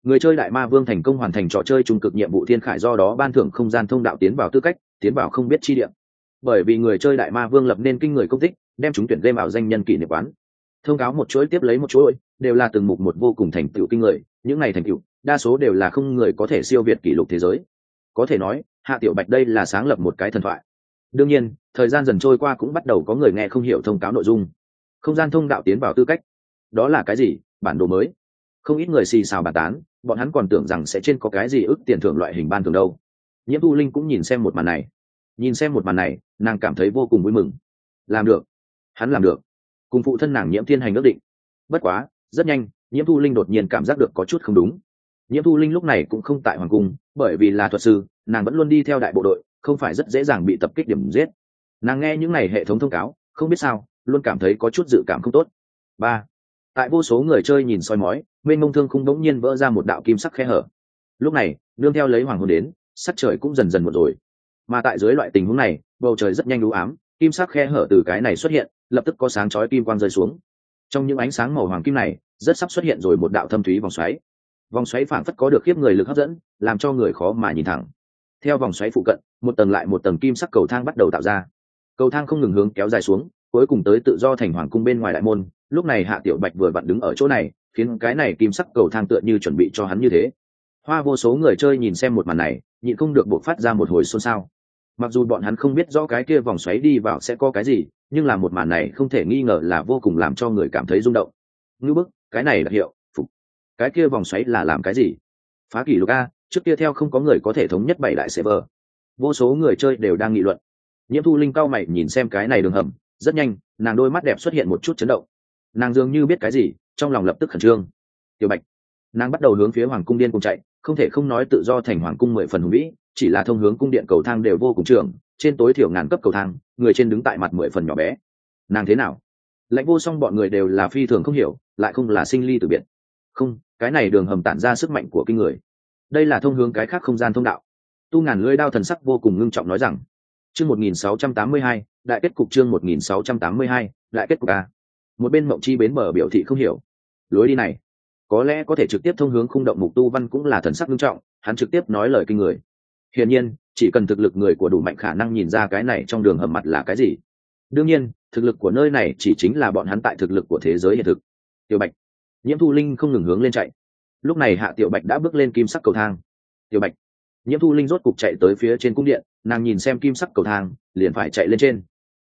Người chơi đại ma vương thành công hoàn thành trò chơi trung cực nhiệm vụ thiên khải do đó ban thưởng không gian thông đạo tiến vào tư cách, tiến vào không biết chi điểm bởi vì người chơi đại ma vương lập nên kinh người công tích đem chúng tuyển game vào danh nhân kỷ niệm quán. Thông cáo một chuỗi tiếp lấy một chuỗi, đều là từng mục một vô cùng thành tựu kinh người, những này thành tựu, đa số đều là không người có thể siêu việt kỷ lục thế giới. Có thể nói, hạ tiểu bạch đây là sáng lập một cái thần thoại đương nhiên, thời gian dần trôi qua cũng bắt đầu có người nghe không hiểu thông cáo nội dung. Không gian thông đạo tiến vào tư cách. Đó là cái gì? Bản đồ mới. Không ít người xì xào bàn tán, bọn hắn còn tưởng rằng sẽ trên có cái gì ước tiền thưởng loại hình ban thường đâu. Nhiễm thu linh cũng nhìn xem một màn này. Nhìn xem một màn này, nàng cảm thấy vô cùng vui mừng. Làm được. Hắn làm được. Cùng phụ thân nàng nhiễm thiên hành ước định. Bất quá, rất nhanh, nhiễm thu linh đột nhiên cảm giác được có chút không đúng. Nhiễm thu linh lúc này cũng không tại hoàng cung, bởi vì là thuật sư, nàng vẫn luôn đi theo đại bộ đội không phải rất dễ dàng bị tập kích điểm giết. Nàng nghe những n à y hệ thống thông cáo, không biết sao, luôn cảm thấy có chút dự cảm không tốt. Ba, tại vô số người chơi nhìn soi mói, mênh mông thương không đống nhiên vỡ ra một đạo kim sắc khe hở. Lúc này nương theo lấy hoàng hôn đến, sắc trời cũng dần dần một rồi. Mà tại dưới loại tình huống này, bầu trời rất nhanh đũ ám, kim sắc khe hở từ cái này xuất hiện, lập tức có sáng chói kim quang rơi xuống. Trong những ánh sáng màu hoàng kim này, rất sắp xuất hiện rồi một đạo thâm thúy vòng xoáy. Vòng xoáy phảng phất có được khiếp người lực hấp dẫn, làm cho người khó mà nhìn thẳng theo vòng xoáy phụ cận, một tầng lại một tầng kim sắc cầu thang bắt đầu tạo ra. Cầu thang không ngừng hướng kéo dài xuống, cuối cùng tới tự do thành hoàng cung bên ngoài đại môn. Lúc này hạ tiểu bạch vừa vặn đứng ở chỗ này, khiến cái này kim sắc cầu thang tựa như chuẩn bị cho hắn như thế. Hoa vô số người chơi nhìn xem một màn này, nhịn không được buộc phát ra một hồi xôn xao. Mặc dù bọn hắn không biết rõ cái kia vòng xoáy đi vào sẽ có cái gì, nhưng là một màn này không thể nghi ngờ là vô cùng làm cho người cảm thấy rung động. Ngư bức, cái này là hiệu, phục. Cái kia vòng xoáy là làm cái gì? Phá kỷ lục a trước kia theo không có người có thể thống nhất bảy đại server. Vô số người chơi đều đang nghị luận. Nhiễm thu linh cao mày nhìn xem cái này đường hầm, rất nhanh, nàng đôi mắt đẹp xuất hiện một chút chấn động. Nàng dường như biết cái gì, trong lòng lập tức khẩn trương. Tiểu bạch, nàng bắt đầu hướng phía hoàng cung điên cùng chạy, không thể không nói tự do thành hoàng cung mười phần hùng vĩ, chỉ là thông hướng cung điện cầu thang đều vô cùng trường trên tối thiểu ngàn cấp cầu thang, người trên đứng tại mặt mười phần nhỏ bé. Nàng thế nào? Lãnh vô song bọn người đều là phi thường không hiểu, lại không là sinh ly từ biệt. Không, cái này đường hầm tản ra sức mạnh của kinh người đây là thông hướng cái khác không gian thông đạo. Tu ngàn lưỡi đao thần sắc vô cùng ngưng trọng nói rằng, chương một nghìn sáu trăm tám mươi hai, đại kết cục chương một nghìn sáu trăm tám mươi hai, đại kết cục a. Một bên mộng chi bến mở biểu thị không hiểu. Lối đi này, có lẽ có thể trực tiếp thông hướng khung động mục tu văn cũng là thần sắc nghiêm trọng, hắn trực tiếp nói lời kinh người. Hiển nhiên, chỉ cần thực lực người của đủ mạnh khả năng nhìn ra cái này trong đường hầm mặt là cái gì. Đương nhiên, thực lực của nơi này chỉ chính là bọn hắn tại thực lực của thế giới hiện thực. Tiểu bạch, nhiễm thu linh không ngừng hướng lên chạy lúc này hạ tiểu bạch đã bước lên kim sắc cầu thang. Tiểu bạch. Nhiễm thu linh rốt cục chạy tới phía trên cung điện, nàng nhìn xem kim sắc cầu thang, liền phải chạy lên trên.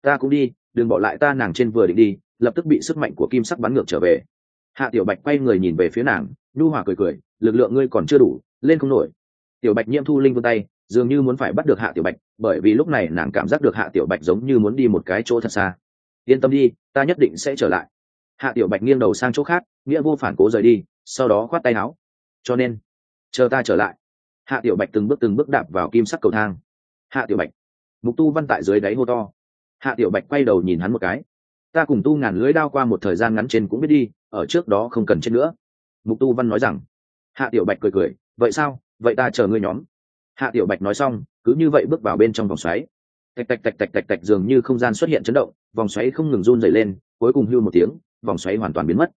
Ta cũng đi, đừng bỏ lại ta, nàng trên vừa định đi, lập tức bị sức mạnh của kim sắc bắn ngược trở về. Hạ tiểu bạch quay người nhìn về phía nàng, nhu hòa cười cười, lực lượng ngươi còn chưa đủ, lên không nổi. Tiểu bạch nhiễm thu linh vươn tay, dường như muốn phải bắt được hạ tiểu bạch, bởi vì lúc này nàng cảm giác được hạ tiểu bạch giống như muốn đi một cái chỗ thật xa. Yên tâm đi, ta nhất định sẽ trở lại. Hạ tiểu bạch nghiêng đầu sang chỗ khác, nghĩa vô phản cố rời đi sau đó khoát tay áo. Cho nên, chờ ta trở lại. Hạ tiểu bạch từng bước từng bước đạp vào kim sắc cầu thang. Hạ tiểu bạch, mục tu văn tại dưới đáy hô to. Hạ tiểu bạch quay đầu nhìn hắn một cái. Ta cùng tu ngàn lưới đao qua một thời gian ngắn trên cũng biết đi, ở trước đó không cần trên nữa. Mục tu văn nói rằng. Hạ tiểu bạch cười cười, vậy sao? Vậy ta chờ ngươi nhóm. Hạ tiểu bạch nói xong, cứ như vậy bước vào bên trong vòng xoáy. Tạch tạch tạch tạch tạch tạch dường như không gian xuất hiện chấn động, vòng xoáy không ngừng run dày lên, cuối cùng hưu một tiếng, vòng xoáy hoàn toàn biến mất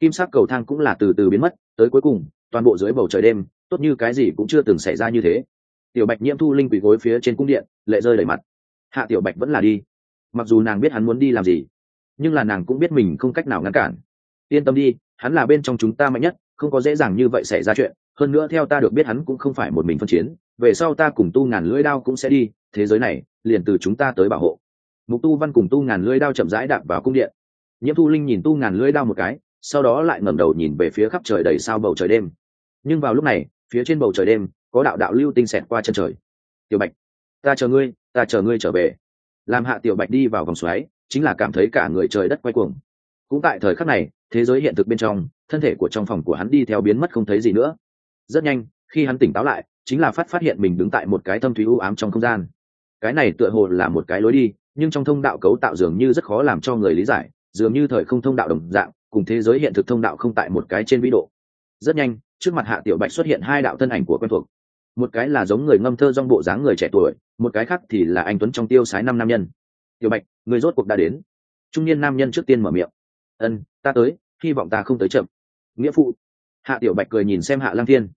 kim sắc cầu thang cũng là từ từ biến mất, tới cuối cùng, toàn bộ dưới bầu trời đêm, tốt như cái gì cũng chưa từng xảy ra như thế. Tiểu bạch nhiễm thu linh quỳ gối phía trên cung điện, lệ rơi đầy mặt. Hạ tiểu bạch vẫn là đi. Mặc dù nàng biết hắn muốn đi làm gì, nhưng là nàng cũng biết mình không cách nào ngăn cản. Yên tâm đi, hắn là bên trong chúng ta mạnh nhất, không có dễ dàng như vậy xảy ra chuyện. Hơn nữa theo ta được biết hắn cũng không phải một mình phân chiến, về sau ta cùng tu ngàn lưỡi đao cũng sẽ đi, thế giới này, liền từ chúng ta tới bảo hộ. Mục tu văn cùng tu ngàn lưỡi đao chậm rãi đạp vào cung điện. Nhiễm thu linh nhìn tu ngàn lưỡi đao một cái sau đó lại ngẩng đầu nhìn về phía khắp trời đầy sao bầu trời đêm. Nhưng vào lúc này, phía trên bầu trời đêm, có đạo đạo lưu tinh xẹt qua chân trời. Tiểu bạch, ta chờ ngươi, ta chờ ngươi trở về. Làm hạ tiểu bạch đi vào vòng xoáy, chính là cảm thấy cả người trời đất quay cuồng. Cũng tại thời khắc này, thế giới hiện thực bên trong, thân thể của trong phòng của hắn đi theo biến mất không thấy gì nữa. Rất nhanh, khi hắn tỉnh táo lại, chính là phát phát hiện mình đứng tại một cái thâm thúy u ám trong không gian. Cái này tựa hồ là một cái lối đi, nhưng trong thông đạo cấu tạo dường như rất khó làm cho người lý giải, dường như thời không thông đạo đồng dạng cùng thế giới hiện thực thông đạo không tại một cái trên vĩ độ. Rất nhanh, trước mặt hạ tiểu bạch xuất hiện hai đạo thân ảnh của quen thuộc. Một cái là giống người ngâm thơ trong bộ dáng người trẻ tuổi, một cái khác thì là anh tuấn trong tiêu sái năm nam nhân. Tiểu bạch, người rốt cuộc đã đến. Trung niên nam nhân trước tiên mở miệng. Ân, ta tới, hy vọng ta không tới chậm. Nghĩa phụ. Hạ tiểu bạch cười nhìn xem hạ lăng thiên.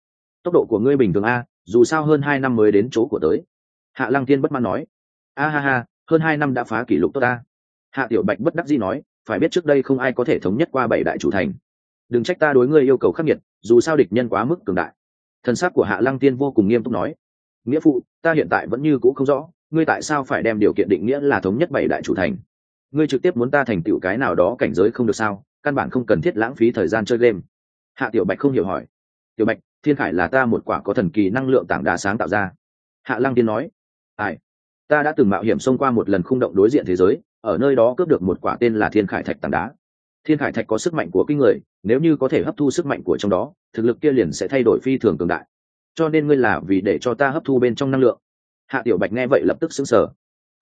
Tốc độ của ngươi bình thường a, dù sao hơn hai năm mới đến chỗ của tới. Hạ lăng thiên bất mãn nói. A ha ha, hơn hai năm đã phá kỷ lục tốt ta. Hạ tiểu bạch bất đắc dĩ nói phải biết trước đây không ai có thể thống nhất qua bảy đại chủ thành. Đừng trách ta đối ngươi yêu cầu khắc nghiệt, dù sao địch nhân quá mức cường đại. Thần sắc của hạ lăng tiên vô cùng nghiêm túc nói. Nghĩa phụ, ta hiện tại vẫn như cũ không rõ, ngươi tại sao phải đem điều kiện định nghĩa là thống nhất bảy đại chủ thành? Ngươi trực tiếp muốn ta thành tựu cái nào đó cảnh giới không được sao? Căn bản không cần thiết lãng phí thời gian chơi game. Hạ tiểu bạch không hiểu hỏi. Tiểu bạch, thiên khải là ta một quả có thần kỳ năng lượng tảng đá sáng tạo ra. Hạ lăng tiên nói. Ai? Ta đã từng mạo hiểm xông qua một lần khung động đối diện thế giới ở nơi đó cướp được một quả tên là thiên khải thạch tảng đá. Thiên khải thạch có sức mạnh của kinh người, nếu như có thể hấp thu sức mạnh của trong đó, thực lực kia liền sẽ thay đổi phi thường cường đại. Cho nên ngươi là vì để cho ta hấp thu bên trong năng lượng. Hạ tiểu bạch nghe vậy lập tức xứng sở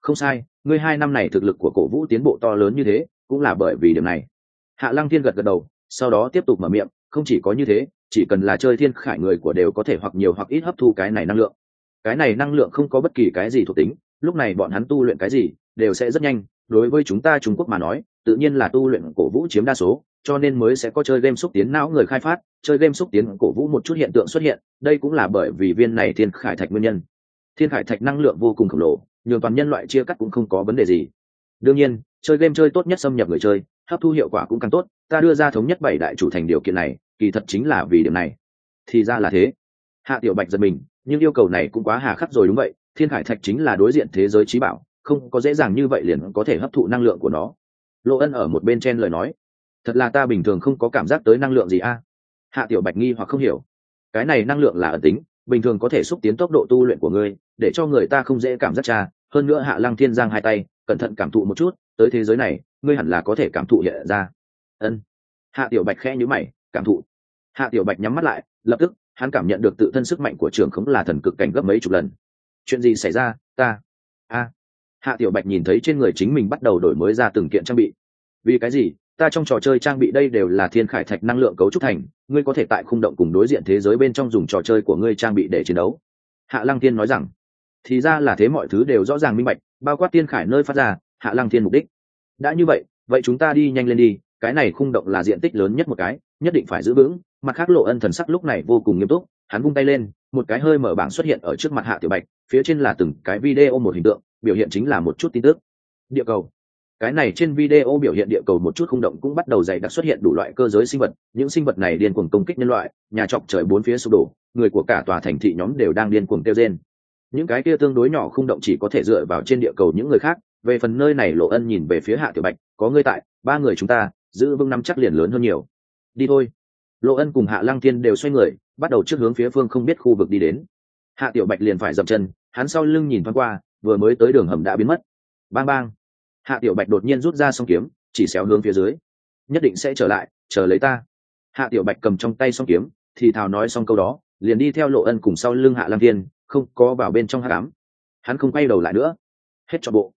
không sai, ngươi hai năm này thực lực của cổ vũ tiến bộ to lớn như thế, cũng là bởi vì điểm này. Hạ lăng thiên gật gật đầu, sau đó tiếp tục mở miệng, không chỉ có như thế, chỉ cần là chơi thiên khải người của đều có thể hoặc nhiều hoặc ít hấp thu cái này năng lượng. Cái này năng lượng không có bất kỳ cái gì thuộc tính, lúc này bọn hắn tu luyện cái gì, đều sẽ rất nhanh đối với chúng ta trung quốc mà nói, tự nhiên là tu luyện cổ vũ chiếm đa số, cho nên mới sẽ có chơi game xúc tiến não người khai phát, chơi game xúc tiến cổ vũ một chút hiện tượng xuất hiện, đây cũng là bởi vì viên này thiên khải thạch nguyên nhân. Thiên khải thạch năng lượng vô cùng khổng lồ, nhường toàn nhân loại chia cắt cũng không có vấn đề gì. Đương nhiên, chơi game chơi tốt nhất xâm nhập người chơi, hấp thu hiệu quả cũng càng tốt, ta đưa ra thống nhất bảy đại chủ thành điều kiện này, kỳ thật chính là vì điểm này. Thì ra là thế. Hạ tiểu bạch giật mình, nhưng yêu cầu này cũng quá hà khắc rồi đúng vậy, thiên khải thạch chính là đối diện thế giới trí bảo không có dễ dàng như vậy liền có thể hấp thụ năng lượng của nó. Lộ ân ở một bên trên lời nói. Thật là ta bình thường không có cảm giác tới năng lượng gì a? Hạ tiểu bạch nghi hoặc không hiểu. Cái này năng lượng là ẩn tính, bình thường có thể xúc tiến tốc độ tu luyện của ngươi, để cho người ta không dễ cảm giác cha. Hơn nữa hạ lăng thiên giang hai tay, cẩn thận cảm thụ một chút, tới thế giới này, ngươi hẳn là có thể cảm thụ hiện ra. Ân. Hạ tiểu bạch khẽ nhữ mày, cảm thụ. Hạ tiểu bạch nhắm mắt lại, lập tức, hắn cảm nhận được tự thân sức mạnh của trường khống là thần cực cảnh gấp mấy chục lần. Chuyện gì xảy ra, ta? A hạ tiểu bạch nhìn thấy trên người chính mình bắt đầu đổi mới ra từng kiện trang bị. Vì cái gì? Ta trong trò chơi trang bị đây đều là thiên khải thạch năng lượng cấu trúc thành, ngươi có thể tại khung động cùng đối diện thế giới bên trong dùng trò chơi của ngươi trang bị để chiến đấu. Hạ lăng thiên nói rằng, thì ra là thế mọi thứ đều rõ ràng minh bạch, bao quát tiên khải nơi phát ra, hạ lăng thiên mục đích. Đã như vậy vậy chúng ta đi nhanh lên đi, cái này khung động là diện tích lớn nhất một cái, nhất định phải giữ vững, mặt khác lộ ân thần sắc lúc này vô cùng nghiêm túc, hắn vung tay lên, một cái hơi mở bảng xuất hiện ở trước mặt hạ tiểu bạch, phía trên là từng cái video một hình tượng biểu hiện chính là một chút tin tức. Địa cầu. Cái này trên video biểu hiện địa cầu một chút không động cũng bắt đầu dày đặc xuất hiện đủ loại cơ giới sinh vật. Những sinh vật này điên cuồng công kích nhân loại, nhà trọc trời bốn phía sụp đổ, người của cả tòa thành thị nhóm đều đang điên cuồng tiêu trên những cái kia tương đối nhỏ không động chỉ có thể dựa vào trên địa cầu những người khác. Về phần nơi này lộ ân nhìn về phía hạ tiểu bạch, có người tại, ba người chúng ta, giữ vững năm chắc liền lớn hơn nhiều. Đi thôi. Lộ ân cùng hạ lăng thiên đều xoay người, bắt đầu trước hướng phía phương không biết khu vực đi đến. Hạ tiểu bạch liền phải dậm chân, hắn sau lưng nhìn thoáng qua vừa mới tới đường hầm đã biến mất. Bang bang. Hạ tiểu bạch đột nhiên rút ra song kiếm, chỉ xéo hướng phía dưới. Nhất định sẽ trở lại, chờ lấy ta. Hạ tiểu bạch cầm trong tay song kiếm, thì thào nói xong câu đó, liền đi theo lộ ân cùng sau lưng hạ lăng thiên, không có vào bên trong hạ cám hắn không quay đầu lại nữa. Hết cho bộ.